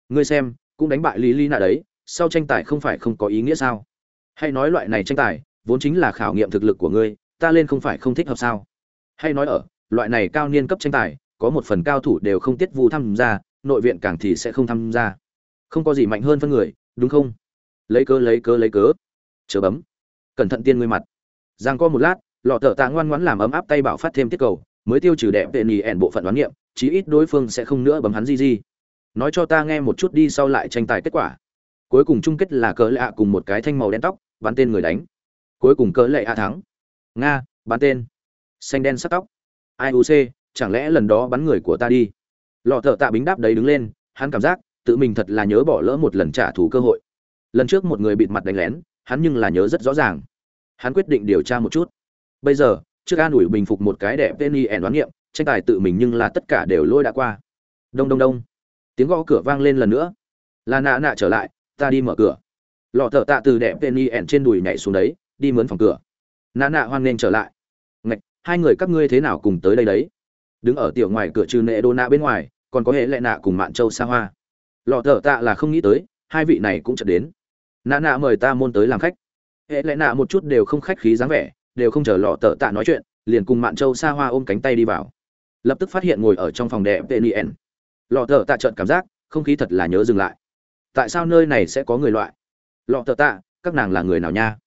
Ngươi xem, cũng đánh bại lý lý nạ đấy, sau tranh tài không phải không có ý nghĩa sao? Hay nói loại này tranh tài, vốn chính là khảo nghiệm thực lực của ngươi, ta lên không phải không thích hợp sao? Hay nói ở, loại này cao niên cấp tranh tài, có một phần cao thủ đều không tiết vu tham gia, nội viện càng thì sẽ không tham gia. Không có gì mạnh hơn phân người, đúng không? Lấy cớ lấy cớ lấy cớ. Chờ bấm. Cẩn thận tiên ngươi mặt. Giang co một lát, lọ thợ tạ ngoan ngoãn làm ấm áp tay bảo phát thêm tiết cầu mới tiêu trừ đẹp tệ nhì ẻn bộ phận đoán niệm chí ít đối phương sẽ không nữa bấm hắn gì gì nói cho ta nghe một chút đi sau lại tranh tài kết quả. Cuối cùng chung kết là cỡ lệ ạ cùng một cái thanh màu đen tóc, bắn tên người đánh. Cuối cùng cỡ lệ ạ thắng. Nga, bắn tên. Xanh đen sắc tóc. Iuc chẳng lẽ lần đó bắn người của ta đi? Lọ thợ tạ bính đáp đấy đứng lên, hắn cảm giác, tự mình thật là nhớ bỏ lỡ một lần trả thù cơ hội. Lần trước một người bịt mặt đánh lén, hắn nhưng là nhớ rất rõ ràng. Hắn quyết định điều tra một chút. Bây giờ trước an ủi bình phục một cái đẹp tên y ẻn đoán nghiệm, tranh tài tự mình nhưng là tất cả đều lôi đã qua. Đông đông đông. Tiếng gõ cửa vang lên lần nữa. Là nạ nạ trở lại, ta đi mở cửa. Lọ thợ tạ từ đẹp tên y ẻn trên đùi nhảy xuống đấy, đi mướn phòng cửa. Nạ nạ hoan nghênh trở lại. Ngạch, hai người các ngươi thế nào cùng tới đây đấy? Đứng ở tiểu ngoài cửa trừ nệ đô nạ bên ngoài, còn có hệ lệ nạ cùng mạn châu xa hoa. Lọ thợ tạ là không nghĩ tới, hai vị này cũng chợt đến. Nạ nạ mời ta môn tới làm khách. Hệ lệ nạ một chút đều không khách khí dáng vẻ đều không chờ lọ tờ tạ nói chuyện, liền cùng mạn châu xa hoa ôm cánh tay đi vào. Lập tức phát hiện ngồi ở trong phòng đẹp penien lọ tờ tạ trợn cảm giác, không khí thật là nhớ dừng lại. Tại sao nơi này sẽ có người loại? Lọ tờ tạ, các nàng là người nào nha?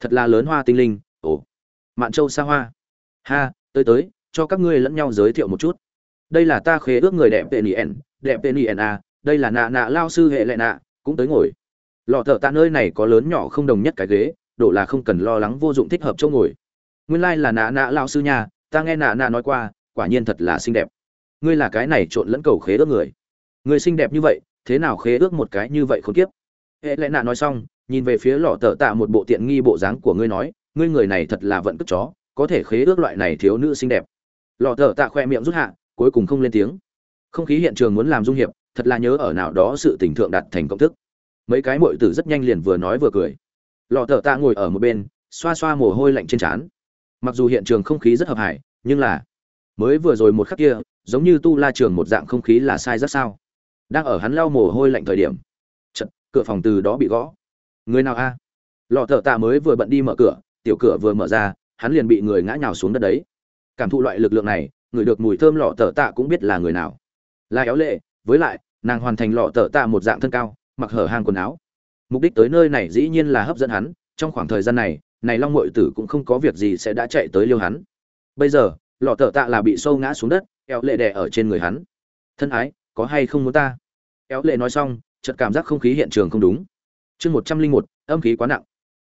Thật là lớn hoa tinh linh, ồ. Mạn châu xa hoa. Ha, tới tới, cho các ngươi lẫn nhau giới thiệu một chút. Đây là ta khế ước người đẹp penien đẹp penien a à, đây là nạ nạ lao sư hệ lệ nạ, cũng tới ngồi. Lọ thợ tạ nơi này có lớn nhỏ không đồng nhất cái ghế đổ là không cần lo lắng vô dụng thích hợp chỗ ngồi. Nguyên lai là nạ nạ lao sư nhà ta nghe nạ nạ nói qua, quả nhiên thật là xinh đẹp. Ngươi là cái này trộn lẫn cầu khế ước người. Người xinh đẹp như vậy, thế nào khế ước một cái như vậy không kiếp? Hệ lẽ nạ nói xong, nhìn về phía lọ tờ tạ một bộ tiện nghi bộ dáng của ngươi nói, ngươi người này thật là vận cất chó, có thể khế ước loại này thiếu nữ xinh đẹp. Lọ tờ tạ khoe miệng rút hạ, cuối cùng không lên tiếng. Không khí hiện trường muốn làm dung hiệp, thật là nhớ ở nào đó sự tình thượng đạt thành công thức. Mấy cái mội tử rất nhanh liền vừa nói vừa cười lọ thợ tạ ngồi ở một bên xoa xoa mồ hôi lạnh trên trán. Mặc dù hiện trường không khí rất hợp hải nhưng là mới vừa rồi một khắc kia giống như tu la trường một dạng không khí là sai rất sao. Đang ở hắn lau mồ hôi lạnh thời điểm Chật, cửa phòng từ đó bị gõ. Người nào a? Lọ thợ tạ mới vừa bận đi mở cửa tiểu cửa vừa mở ra hắn liền bị người ngã nhào xuống đất đấy. Cảm thụ loại lực lượng này người được mùi thơm lọ thợ tạ cũng biết là người nào. Là éo lệ với lại nàng hoàn thành lọ thợ tạ một dạng thân cao mặc hở hang quần áo mục đích tới nơi này dĩ nhiên là hấp dẫn hắn, trong khoảng thời gian này này long mội tử cũng không có việc gì sẽ đã chạy tới liêu hắn. Bây giờ, lọ thợ tạ là bị sâu ngã xuống đất éo lệ đè ở trên người hắn. Thân ái, có hay không muốn ta? Éo lệ nói xong, chợt cảm giác không khí hiện trường không đúng. Chương một trăm linh một, âm khí quá nặng.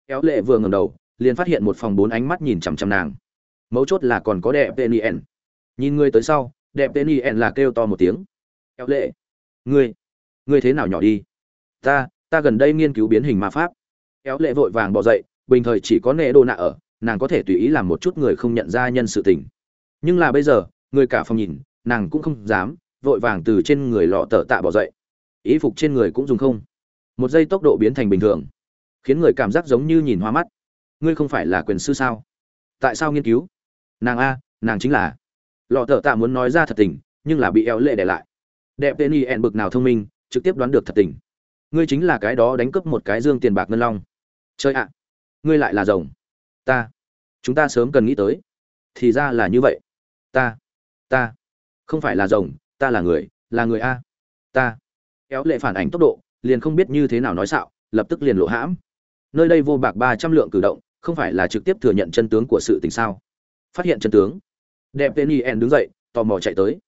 Éo lệ vừa ngầm đầu, liền phát hiện một phòng bốn ánh mắt nhìn chằm chằm nàng. Mấu chốt là còn có đẹp tên nhìn người tới sau, đẹp tên là kêu to một tiếng. Éo lệ, ngươi ngươi thế nào nhỏ đi? Ta ta gần đây nghiên cứu biến hình ma pháp. Éo lệ vội vàng bỏ dậy, bình thời chỉ có nệ đồ nạ ở, nàng có thể tùy ý làm một chút người không nhận ra nhân sự tình. Nhưng là bây giờ, người cả phòng nhìn, nàng cũng không dám, vội vàng từ trên người lọ tờ tạ bỏ dậy. Ý phục trên người cũng dùng không. Một giây tốc độ biến thành bình thường, khiến người cảm giác giống như nhìn hoa mắt. Ngươi không phải là quyền sư sao? Tại sao nghiên cứu? Nàng a, nàng chính là. Lọ tờ tạ muốn nói ra thật tình, nhưng là bị éo lệ để lại. Đẹp tên y ẹn bực nào thông minh, trực tiếp đoán được thật tình ngươi chính là cái đó đánh cướp một cái dương tiền bạc ngân long. Chơi ạ, ngươi lại là rồng. Ta, chúng ta sớm cần nghĩ tới. Thì ra là như vậy. Ta ta, không phải là rồng, ta là người là người a. Ta, kéo lệ phản ảnh tốc độ, liền không biết như thế nào nói xạo, lập tức liền lộ hãm. Nơi đây vô bạc ba trăm lượng cử động, không phải là trực tiếp thừa nhận chân tướng của sự tình sao? Phát hiện chân tướng. Đẹp tên yen đứng dậy, tò mò chạy tới.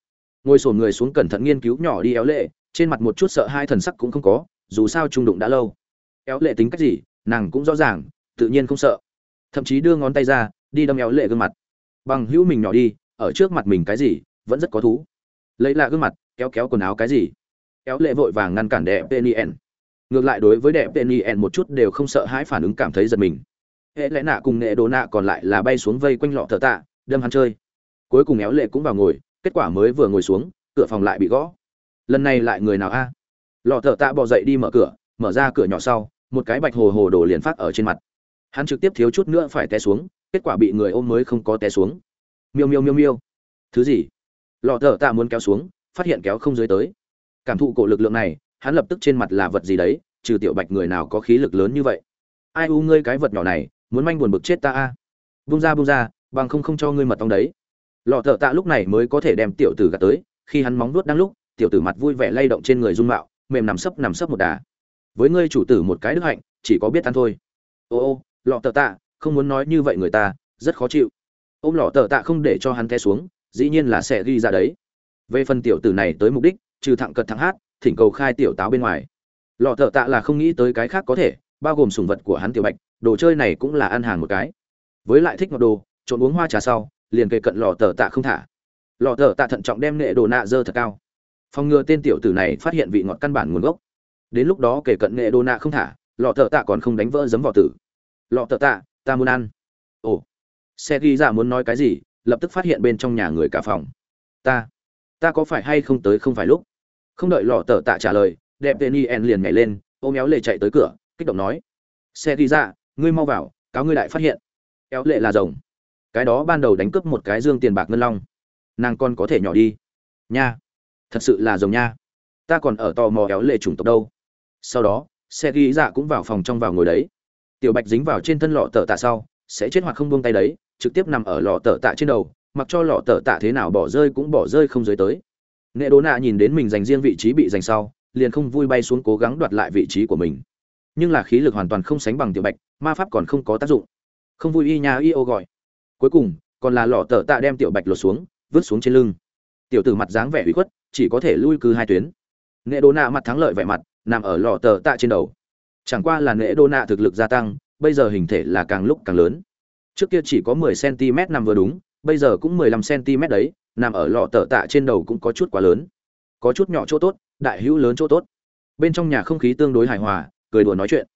Ngồi sổn người xuống cẩn thận nghiên cứu nhỏ đi éo lệ, trên mặt một chút sợ hai thần sắc cũng không có dù sao trung đụng đã lâu. Éo lệ tính cách gì, nàng cũng rõ ràng, tự nhiên không sợ. Thậm chí đưa ngón tay ra, đi đâm éo lệ gương mặt. Bằng hữu mình nhỏ đi, ở trước mặt mình cái gì, vẫn rất có thú. Lấy lại gương mặt, kéo kéo quần áo cái gì. Éo lệ vội vàng ngăn cản đẹp penien. Ngược lại đối với đẹp penien một chút đều không sợ hãi phản ứng cảm thấy giật mình. Hệ lẽ nạ cùng nghệ đồ nạ còn lại là bay xuống vây quanh lọ thợ tạ, đâm hắn chơi. Cuối cùng éo lệ cũng vào ngồi, kết quả mới vừa ngồi xuống, cửa phòng lại bị gõ. Lần này lại người nào a? Lò thợ tạ bỏ dậy đi mở cửa, mở ra cửa nhỏ sau, một cái bạch hồ hồ đổ liền phát ở trên mặt. Hắn trực tiếp thiếu chút nữa phải té xuống, kết quả bị người ôm mới không có té xuống. Miêu miêu miêu miêu. Thứ gì? Lò thợ tạ muốn kéo xuống, phát hiện kéo không dưới tới. Cảm thụ cổ lực lượng này, hắn lập tức trên mặt là vật gì đấy, trừ tiểu bạch người nào có khí lực lớn như vậy. Ai u ngươi cái vật nhỏ này, muốn manh buồn bực chết ta a. Bung ra bung ra, bằng không không cho ngươi mật ong đấy. Lọ thợ tạ lúc này mới có thể đem tiểu tử gạt tới, khi hắn móng nuốt đang lúc, tiểu tử mặt vui vẻ lay động trên người dung mạo mềm nằm sấp nằm sấp một đà. Với ngươi chủ tử một cái đức hạnh, chỉ có biết ăn thôi. Ô ô, lọ tờ tạ, không muốn nói như vậy người ta, rất khó chịu. Ôm lọ tờ tạ không để cho hắn té xuống, dĩ nhiên là sẽ ghi ra đấy. Về phần tiểu tử này tới mục đích, trừ thẳng cật thẳng hát, thỉnh cầu khai tiểu táo bên ngoài. Lọ thợ tạ là không nghĩ tới cái khác có thể, bao gồm sùng vật của hắn tiểu bạch, đồ chơi này cũng là ăn hàng một cái. Với lại thích ngọt đồ, trộn uống hoa trà sau, liền kề cận lò tờ tạ không thả. Lò tờ tạ thận trọng đem nghệ đồ nạ dơ thật cao phòng ngừa tên tiểu tử này phát hiện vị ngọt căn bản nguồn gốc. Đến lúc đó kể cận nghệ đô nạ không thả, lọ thợ tạ còn không đánh vỡ giấm vào tử. Lọ thợ tạ, ta muốn ăn. Ồ. Xe ghi ra muốn nói cái gì, lập tức phát hiện bên trong nhà người cả phòng. Ta. Ta có phải hay không tới không phải lúc? Không đợi lọ tờ tạ trả lời, đẹp tên yen liền nhảy lên, ôm éo lệ chạy tới cửa, kích động nói. Xe ghi ra ngươi mau vào, cáo ngươi đại phát hiện. Éo lệ là rồng. Cái đó ban đầu đánh cướp một cái dương tiền bạc ngân long. Nàng con có thể nhỏ đi. Nha thật sự là rồng nha. Ta còn ở tò mò éo lệ chủng tộc đâu. Sau đó, xe ghi dạ cũng vào phòng trong vào ngồi đấy. Tiểu bạch dính vào trên thân lọ tờ tạ sau, sẽ chết hoặc không buông tay đấy, trực tiếp nằm ở lọ tờ tạ trên đầu, mặc cho lọ tờ tạ thế nào bỏ rơi cũng bỏ rơi không dưới tới. Nệ đố nạ nhìn đến mình dành riêng vị trí bị dành sau, liền không vui bay xuống cố gắng đoạt lại vị trí của mình. Nhưng là khí lực hoàn toàn không sánh bằng tiểu bạch, ma pháp còn không có tác dụng. Không vui y nha y ô gọi. Cuối cùng, còn là lọ tờ tạ đem tiểu bạch lột xuống, vứt xuống trên lưng. Tiểu tử mặt dáng vẻ ủy khuất chỉ có thể lui cư hai tuyến. Nệ đô nạ mặt thắng lợi vẻ mặt, nằm ở lọ tờ tạ trên đầu. Chẳng qua là nệ đô nạ thực lực gia tăng, bây giờ hình thể là càng lúc càng lớn. Trước kia chỉ có 10 cm nằm vừa đúng, bây giờ cũng 15 cm đấy, nằm ở lọ tờ tạ trên đầu cũng có chút quá lớn. Có chút nhỏ chỗ tốt, đại hữu lớn chỗ tốt. Bên trong nhà không khí tương đối hài hòa, cười đùa nói chuyện.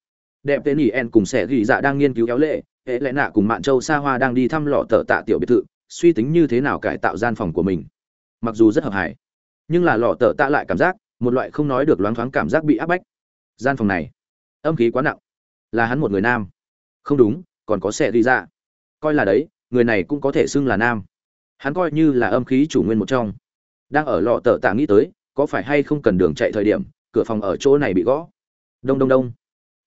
Đẹp tên ỉ en cùng sẻ ghi dạ đang nghiên cứu kéo lệ, hệ lẽ nạ cùng mạn châu sa hoa đang đi thăm lọ tờ tạ tiểu biệt thự, suy tính như thế nào cải tạo gian phòng của mình. Mặc dù rất hợp hài nhưng là lọ tờ tạ lại cảm giác, một loại không nói được loáng thoáng cảm giác bị áp bách. Gian phòng này, âm khí quá nặng. Là hắn một người nam. Không đúng, còn có xe đi ra. Coi là đấy, người này cũng có thể xưng là nam. Hắn coi như là âm khí chủ nguyên một trong. Đang ở lọ tờ tạ nghĩ tới, có phải hay không cần đường chạy thời điểm, cửa phòng ở chỗ này bị gõ. Đông đông đông.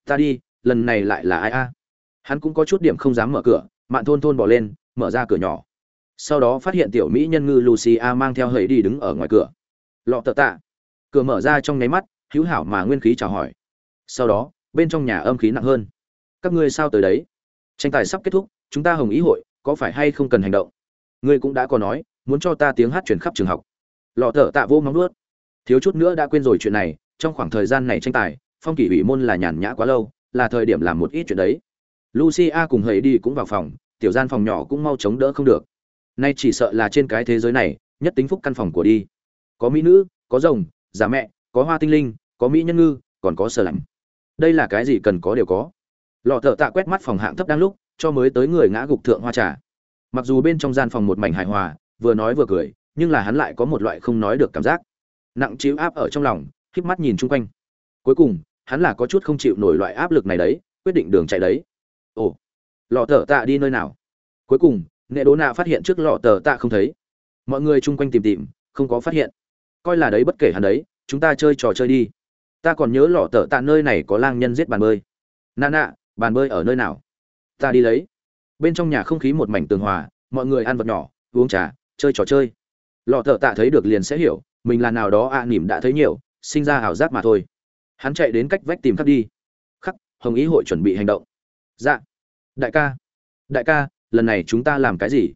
Ta đi, lần này lại là ai a? Hắn cũng có chút điểm không dám mở cửa, mạn thôn thôn bỏ lên, mở ra cửa nhỏ. Sau đó phát hiện tiểu mỹ nhân ngư lucia mang theo hầy đi đứng ở ngoài cửa lọ tờ tạ. Cửa mở ra trong nháy mắt, hữu hảo mà nguyên khí chào hỏi. Sau đó, bên trong nhà âm khí nặng hơn. Các ngươi sao tới đấy? Tranh tài sắp kết thúc, chúng ta hồng ý hội, có phải hay không cần hành động? Ngươi cũng đã có nói, muốn cho ta tiếng hát truyền khắp trường học. Lọ thở tạ vô móng nuốt. Thiếu chút nữa đã quên rồi chuyện này, trong khoảng thời gian này tranh tài, phong kỷ ủy môn là nhàn nhã quá lâu, là thời điểm làm một ít chuyện đấy. Lucia cùng hầy đi cũng vào phòng, tiểu gian phòng nhỏ cũng mau chống đỡ không được. Nay chỉ sợ là trên cái thế giới này, nhất tính phúc căn phòng của đi có mỹ nữ, có rồng giả mẹ, có hoa tinh linh, có mỹ nhân ngư, còn có sờ lạnh. Đây là cái gì cần có đều có. Lọ thợ tạ quét mắt phòng hạng thấp đang lúc, cho mới tới người ngã gục thượng hoa trà. Mặc dù bên trong gian phòng một mảnh hài hòa, vừa nói vừa cười, nhưng là hắn lại có một loại không nói được cảm giác. Nặng chịu áp ở trong lòng híp mắt nhìn chung quanh. Cuối cùng, hắn là có chút không chịu nổi loại áp lực này đấy, quyết định đường chạy đấy. Ồ, lọ thợ tạ đi nơi nào? Cuối cùng nghệ đố nạ phát hiện trước lọ tờ tạ không thấy. Mọi người chung quanh tìm tìm, không có phát hiện coi là đấy bất kể hắn đấy chúng ta chơi trò chơi đi. Ta còn nhớ lọ tờ tạ nơi này có lang nhân giết bàn bơi. Nà nạ bàn bơi ở nơi nào? Ta đi lấy. Bên trong nhà không khí một mảnh tường hòa mọi người ăn vật nhỏ uống trà chơi trò chơi. Lọ thợ tạ thấy được liền sẽ hiểu mình là nào đó ạ à, nỉm đã thấy nhiều sinh ra ảo giác mà thôi. Hắn chạy đến cách vách tìm khắc đi. Khắc hồng ý hội chuẩn bị hành động. Dạ. Đại ca. Đại ca lần này chúng ta làm cái gì?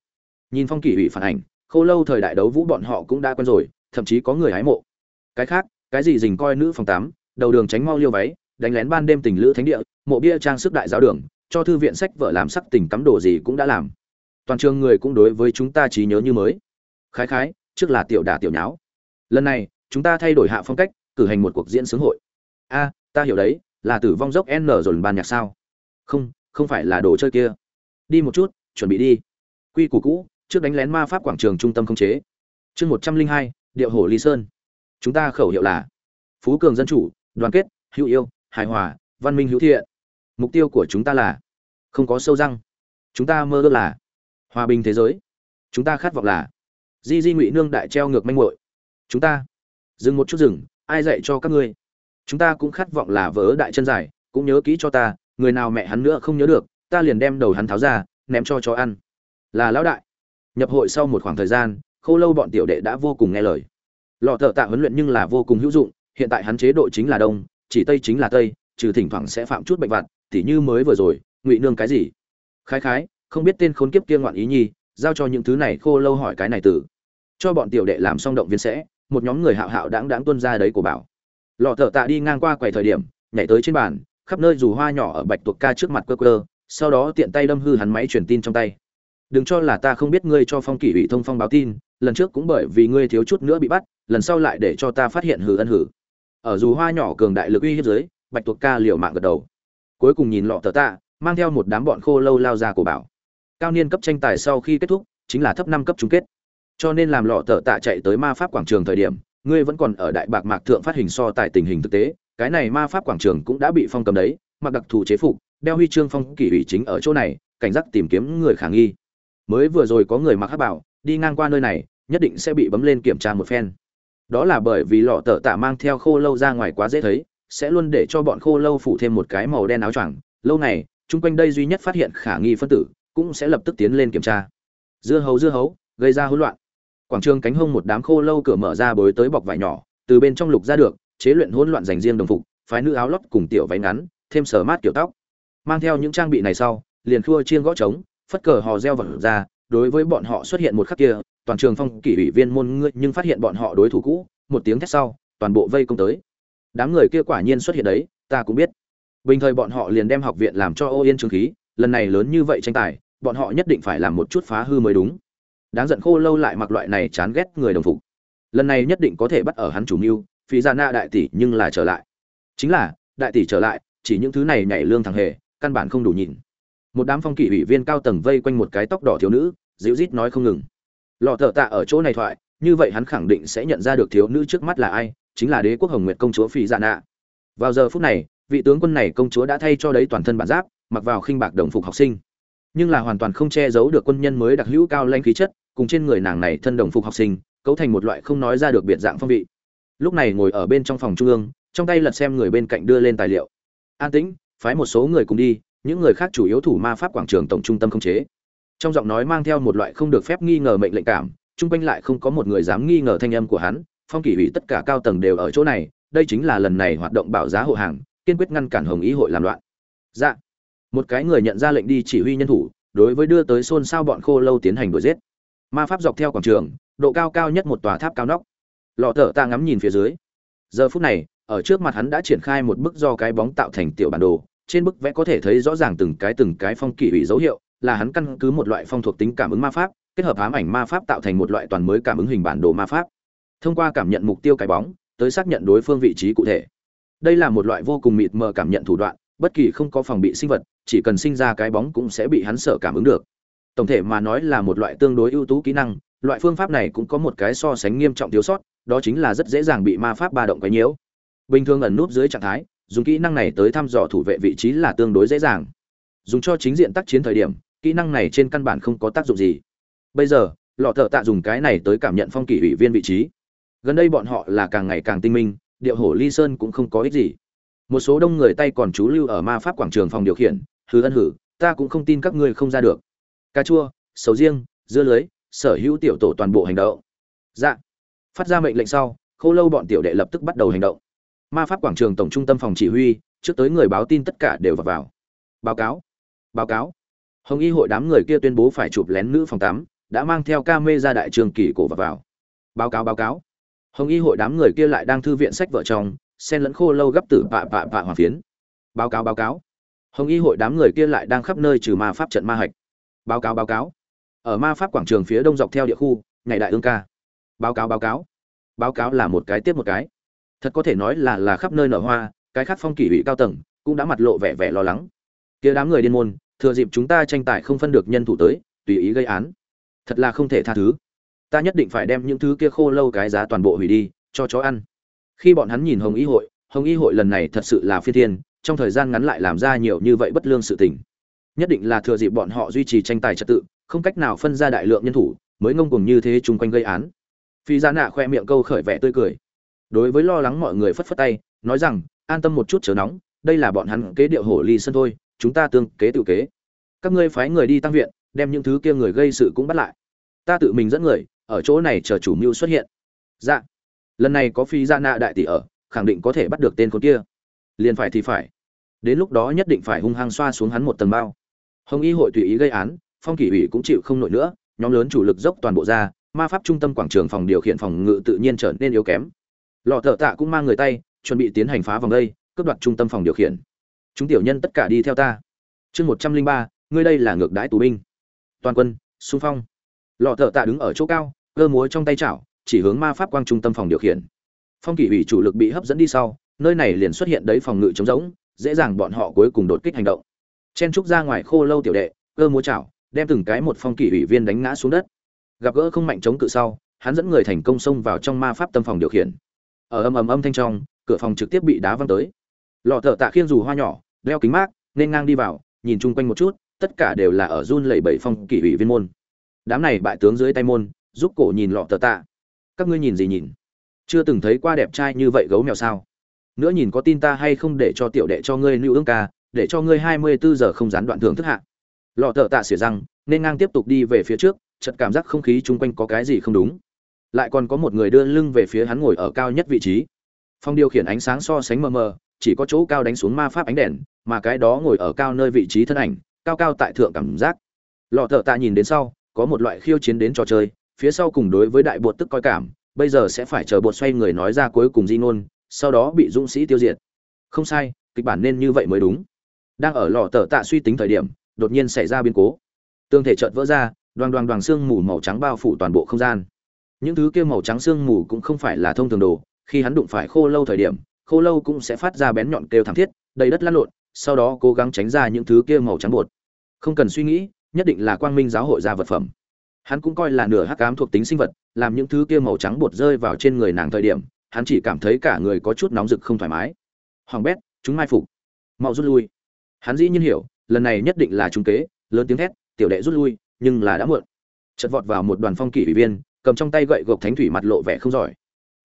Nhìn phong kỷ ủy phản ảnh khô lâu thời đại đấu vũ bọn họ cũng đã quen rồi thậm chí có người hái mộ. Cái khác, cái gì dình coi nữ phòng tám, đầu đường tránh mau liêu váy, đánh lén ban đêm tình lữ thánh địa, mộ bia trang sức đại giáo đường, cho thư viện sách vợ làm sắc tình cắm đồ gì cũng đã làm. Toàn trường người cũng đối với chúng ta trí nhớ như mới. Khái khái, trước là tiểu đả tiểu nháo. Lần này, chúng ta thay đổi hạ phong cách, cử hành một cuộc diễn sướng hội. A, ta hiểu đấy, là tử vong dốc n rồi ban nhạc sao? Không không phải là đồ chơi kia. Đi một chút, chuẩn bị đi. Quy củ cũ, trước đánh lén ma pháp quảng trường trung tâm không chế. Chương một trăm linh hai điệu hổ ly sơn. Chúng ta khẩu hiệu là phú cường dân chủ, đoàn kết, hữu yêu, hài hòa, văn minh hữu thiện. Mục tiêu của chúng ta là không có sâu răng. Chúng ta mơ ước là hòa bình thế giới. Chúng ta khát vọng là di di ngụy nương đại treo ngược manh muội chúng ta dừng một chút dừng ai dạy cho các ngươi? Chúng ta cũng khát vọng là vỡ đại chân dài, cũng nhớ kỹ cho ta, người nào mẹ hắn nữa không nhớ được, ta liền đem đầu hắn tháo ra, ném cho chó ăn. Là lão đại. Nhập hội sau một khoảng thời gian Khô lâu bọn tiểu đệ đã vô cùng nghe lời. Lọ thợ tạ huấn luyện nhưng là vô cùng hữu dụng, hiện tại hắn chế độ chính là đông, chỉ tây chính là tây, trừ thỉnh thoảng sẽ phạm chút bệnh vặt, tỉ như mới vừa rồi, ngụy nương cái gì. Khái khái, không biết tên khốn kiếp kia ngoạn ý nhi, giao cho những thứ này khô lâu hỏi cái này tử cho bọn tiểu đệ làm xong động viên sẽ, một nhóm người hạo hạo đáng đáng tuân ra đấy của bảo. Lọ thợ tạ đi ngang qua quầy thời điểm, nhảy tới trên bàn, khắp nơi dù hoa nhỏ ở bạch tuộc ca trước mặt cơ cơ sau đó tiện tay đâm hư hắn máy truyền tin trong tay đừng cho là ta không biết ngươi cho phong kỷ ủy thông phong báo tin, lần trước cũng bởi vì ngươi thiếu chút nữa bị bắt, lần sau lại để cho ta phát hiện hử ân hử. Ở dù hoa nhỏ cường đại lực uy hiếp dưới, bạch tuộc ca liều mạng gật đầu. Cuối cùng nhìn lọ tờ tạ, mang theo một đám bọn khô lâu lao ra của bảo. Cao niên cấp tranh tài sau khi kết thúc, chính là thấp năm cấp chung kết. Cho nên làm lọ tờ tạ chạy tới ma pháp quảng trường thời điểm, ngươi vẫn còn ở đại bạc mạc thượng phát hình so tại tình hình thực tế, cái này ma pháp quảng trường cũng đã bị phong cầm đấy, mặc đặc thù chế phục, đeo huy chương phong kỷ ủy chính ở chỗ này, cảnh giác tìm kiếm người khả nghi mới vừa rồi có người mặc hắc bảo, đi ngang qua nơi này, nhất định sẽ bị bấm lên kiểm tra một phen. Đó là bởi vì lọ tờ tạ mang theo khô lâu ra ngoài quá dễ thấy, sẽ luôn để cho bọn khô lâu phủ thêm một cái màu đen áo choàng. Lâu này chung quanh đây duy nhất phát hiện khả nghi phân tử, cũng sẽ lập tức tiến lên kiểm tra. Dưa hấu dưa hấu, gây ra hỗn loạn. Quảng trường cánh hông một đám khô lâu cửa mở ra bối tới bọc vải nhỏ, từ bên trong lục ra được, chế luyện hỗn loạn dành riêng đồng phục, phái nữ áo lót cùng tiểu váy ngắn, thêm sờ mát kiểu tóc. Mang theo những trang bị này sau, liền khua chiên gõ trống phất cờ hò reo vật ra, đối với bọn họ xuất hiện một khắc kia, toàn trường phong kỷ ủy viên môn ngươi nhưng phát hiện bọn họ đối thủ cũ, một tiếng thét sau, toàn bộ vây công tới. Đám người kia quả nhiên xuất hiện đấy, ta cũng biết. Bình thời bọn họ liền đem học viện làm cho ô yên trường khí, lần này lớn như vậy tranh tài, bọn họ nhất định phải làm một chút phá hư mới đúng. Đáng giận khô lâu lại mặc loại này chán ghét người đồng phục. Lần này nhất định có thể bắt ở hắn chủ mưu, phí ra na đại tỷ nhưng là trở lại. Chính là, đại tỷ trở lại, chỉ những thứ này nhảy lương thằng hề, căn bản không đủ nhìn một đám phong kỷ ủy viên cao tầng vây quanh một cái tóc đỏ thiếu nữ, dịu rít nói không ngừng. Lọ thợ tạ ở chỗ này thoại, như vậy hắn khẳng định sẽ nhận ra được thiếu nữ trước mắt là ai, chính là đế quốc hồng nguyệt công chúa phi dạ nạ. Vào giờ phút này, vị tướng quân này công chúa đã thay cho đấy toàn thân bản giáp, mặc vào khinh bạc đồng phục học sinh. Nhưng là hoàn toàn không che giấu được quân nhân mới đặc hữu cao lanh khí chất, cùng trên người nàng này thân đồng phục học sinh, cấu thành một loại không nói ra được biệt dạng phong vị. Lúc này ngồi ở bên trong phòng trung ương, trong tay lật xem người bên cạnh đưa lên tài liệu. An tĩnh, phái một số người cùng đi những người khác chủ yếu thủ ma pháp quảng trường tổng trung tâm không chế. Trong giọng nói mang theo một loại không được phép nghi ngờ mệnh lệnh cảm, chung quanh lại không có một người dám nghi ngờ thanh âm của hắn, phong kỷ ủy tất cả cao tầng đều ở chỗ này, đây chính là lần này hoạt động bảo giá hộ hàng, kiên quyết ngăn cản hồng ý hội làm loạn. Dạ. Một cái người nhận ra lệnh đi chỉ huy nhân thủ, đối với đưa tới xôn xao bọn khô lâu tiến hành đuổi giết. Ma pháp dọc theo quảng trường, độ cao cao nhất một tòa tháp cao nóc. Lọ thở ta ngắm nhìn phía dưới. Giờ phút này, ở trước mặt hắn đã triển khai một bức do cái bóng tạo thành tiểu bản đồ trên bức vẽ có thể thấy rõ ràng từng cái từng cái phong kỷ ủy dấu hiệu, là hắn căn cứ một loại phong thuộc tính cảm ứng ma pháp, kết hợp ám ảnh ma pháp tạo thành một loại toàn mới cảm ứng hình bản đồ ma pháp. Thông qua cảm nhận mục tiêu cái bóng, tới xác nhận đối phương vị trí cụ thể. Đây là một loại vô cùng mịt mờ cảm nhận thủ đoạn, bất kỳ không có phòng bị sinh vật, chỉ cần sinh ra cái bóng cũng sẽ bị hắn sợ cảm ứng được. Tổng thể mà nói là một loại tương đối ưu tú kỹ năng, loại phương pháp này cũng có một cái so sánh nghiêm trọng thiếu sót, đó chính là rất dễ dàng bị ma pháp ba động quấy nhiễu. Bình thường ẩn núp dưới trạng thái dùng kỹ năng này tới thăm dò thủ vệ vị trí là tương đối dễ dàng. Dùng cho chính diện tác chiến thời điểm, kỹ năng này trên căn bản không có tác dụng gì. Bây giờ, lọ thợ tạ dùng cái này tới cảm nhận phong kỷ ủy viên vị trí. Gần đây bọn họ là càng ngày càng tinh minh, điệu hổ ly sơn cũng không có ích gì. Một số đông người tay còn chú lưu ở ma pháp quảng trường phòng điều khiển, hừ ân hử, ta cũng không tin các ngươi không ra được. Cà chua, sầu riêng, dưa lưới, sở hữu tiểu tổ toàn bộ hành động. Dạ. Phát ra mệnh lệnh sau, khô lâu bọn tiểu đệ lập tức bắt đầu hành động ma pháp quảng trường tổng trung tâm phòng chỉ huy trước tới người báo tin tất cả đều vào vào. Báo cáo báo cáo. Hồng y hội đám người kia tuyên bố phải chụp lén nữ phòng tắm, đã mang theo ca mê ra đại trường kỳ cổ vào vào. Báo cáo báo cáo. Hồng y hội đám người kia lại đang thư viện sách vợ chồng xen lẫn khô lâu gấp tử pạ pạ pạ hoàng phiến. Báo cáo báo cáo. Hồng y hội đám người kia lại đang khắp nơi trừ ma pháp trận ma hạch. Báo cáo báo cáo. Ở ma pháp quảng trường phía đông dọc theo địa khu ngày đại ương ca. Báo cáo báo cáo. Báo cáo là một cái tiếp một cái thật có thể nói là là khắp nơi nở hoa, cái khác phong kỷ ủy cao tầng cũng đã mặt lộ vẻ vẻ lo lắng. Kia đám người điên môn, thừa dịp chúng ta tranh tài không phân được nhân thủ tới, tùy ý gây án. Thật là không thể tha thứ. Ta nhất định phải đem những thứ kia khô lâu cái giá toàn bộ hủy đi, cho chó ăn. Khi bọn hắn nhìn hồng y hội, hồng y hội lần này thật sự là phi thiên, trong thời gian ngắn lại làm ra nhiều như vậy bất lương sự tình. Nhất định là thừa dịp bọn họ duy trì tranh tài trật tự, không cách nào phân ra đại lượng nhân thủ, mới ngông cuồng như thế chung quanh gây án. Phi gia nạ khoe miệng câu khởi vẻ tươi cười đối với lo lắng mọi người phất phất tay, nói rằng, an tâm một chút chớ nóng, đây là bọn hắn kế điệu hổ ly sân thôi, chúng ta tương kế tự kế. Các ngươi phái người đi tăng viện, đem những thứ kia người gây sự cũng bắt lại. Ta tự mình dẫn người, ở chỗ này chờ chủ mưu xuất hiện. Dạ. Lần này có phi gia nạ đại tỷ ở, khẳng định có thể bắt được tên con kia. Liền phải thì phải. Đến lúc đó nhất định phải hung hăng xoa xuống hắn một tầng bao. Hồng y hội tùy ý gây án, phong kỷ ủy cũng chịu không nổi nữa, nhóm lớn chủ lực dốc toàn bộ ra, ma pháp trung tâm quảng trường phòng điều khiển phòng ngự tự nhiên trở nên yếu kém lọ thợ tạ cũng mang người tay, chuẩn bị tiến hành phá vòng đây, cướp đoạt trung tâm phòng điều khiển. Chúng tiểu nhân tất cả đi theo ta. Chương một trăm linh ba, ngươi đây là ngược đãi tù binh. Toàn quân, xung phong. Lọ thợ tạ đứng ở chỗ cao, cơ múa trong tay chảo, chỉ hướng ma pháp quang trung tâm phòng điều khiển. Phong kỷ ủy chủ lực bị hấp dẫn đi sau, nơi này liền xuất hiện đấy phòng ngự trống rỗng, dễ dàng bọn họ cuối cùng đột kích hành động. Chen trúc ra ngoài khô lâu tiểu đệ, cơ múa chảo, đem từng cái một phong kỷ ủy viên đánh ngã xuống đất. Gặp gỡ không mạnh chống cự sau, hắn dẫn người thành công xông vào trong ma pháp tâm phòng điều khiển ở âm ầm âm thanh trong, cửa phòng trực tiếp bị đá văng tới. Lọ thợ tạ khiên dù hoa nhỏ, đeo kính mát, nên ngang đi vào, nhìn chung quanh một chút, tất cả đều là ở run lẩy bẩy phong kỷ ủy viên môn. Đám này bại tướng dưới tay môn, giúp cổ nhìn lọ thợ tạ. Các ngươi nhìn gì nhìn? Chưa từng thấy qua đẹp trai như vậy gấu mèo sao? Nữa nhìn có tin ta hay không để cho tiểu đệ cho ngươi lưu ương ca, để cho ngươi hai mươi bốn giờ không gián đoạn thưởng thức hạ. Lọ thợ tạ xỉa răng, nên ngang tiếp tục đi về phía trước, chợt cảm giác không khí chung quanh có cái gì không đúng lại còn có một người đưa lưng về phía hắn ngồi ở cao nhất vị trí. Phong điều khiển ánh sáng so sánh mờ mờ, chỉ có chỗ cao đánh xuống ma pháp ánh đèn, mà cái đó ngồi ở cao nơi vị trí thân ảnh, cao cao tại thượng cảm giác. Lọ thợ tạ nhìn đến sau, có một loại khiêu chiến đến trò chơi, phía sau cùng đối với đại bột tức coi cảm, bây giờ sẽ phải chờ bột xoay người nói ra cuối cùng di ngôn, sau đó bị dũng sĩ tiêu diệt. Không sai, kịch bản nên như vậy mới đúng. Đang ở lò tờ tạ suy tính thời điểm, đột nhiên xảy ra biến cố. Tương thể chợt vỡ ra đoàn đoàn đoàn xương mù màu trắng bao phủ toàn bộ không gian những thứ kia màu trắng xương mù cũng không phải là thông thường đồ, khi hắn đụng phải khô lâu thời điểm, khô lâu cũng sẽ phát ra bén nhọn kêu thảm thiết, đầy đất lăn lộn, sau đó cố gắng tránh ra những thứ kia màu trắng bột. Không cần suy nghĩ, nhất định là quang minh giáo hội ra vật phẩm. Hắn cũng coi là nửa hắc ám thuộc tính sinh vật, làm những thứ kia màu trắng bột rơi vào trên người nàng thời điểm, hắn chỉ cảm thấy cả người có chút nóng rực không thoải mái. Hoàng bét, chúng mai phục. Mau rút lui. Hắn dĩ nhiên hiểu, lần này nhất định là trung kế, lớn tiếng thét, tiểu đệ rút lui, nhưng là đã muộn. Chật vọt vào một đoàn phong kỷ ủy viên cầm trong tay gậy gộc thánh thủy mặt lộ vẻ không giỏi.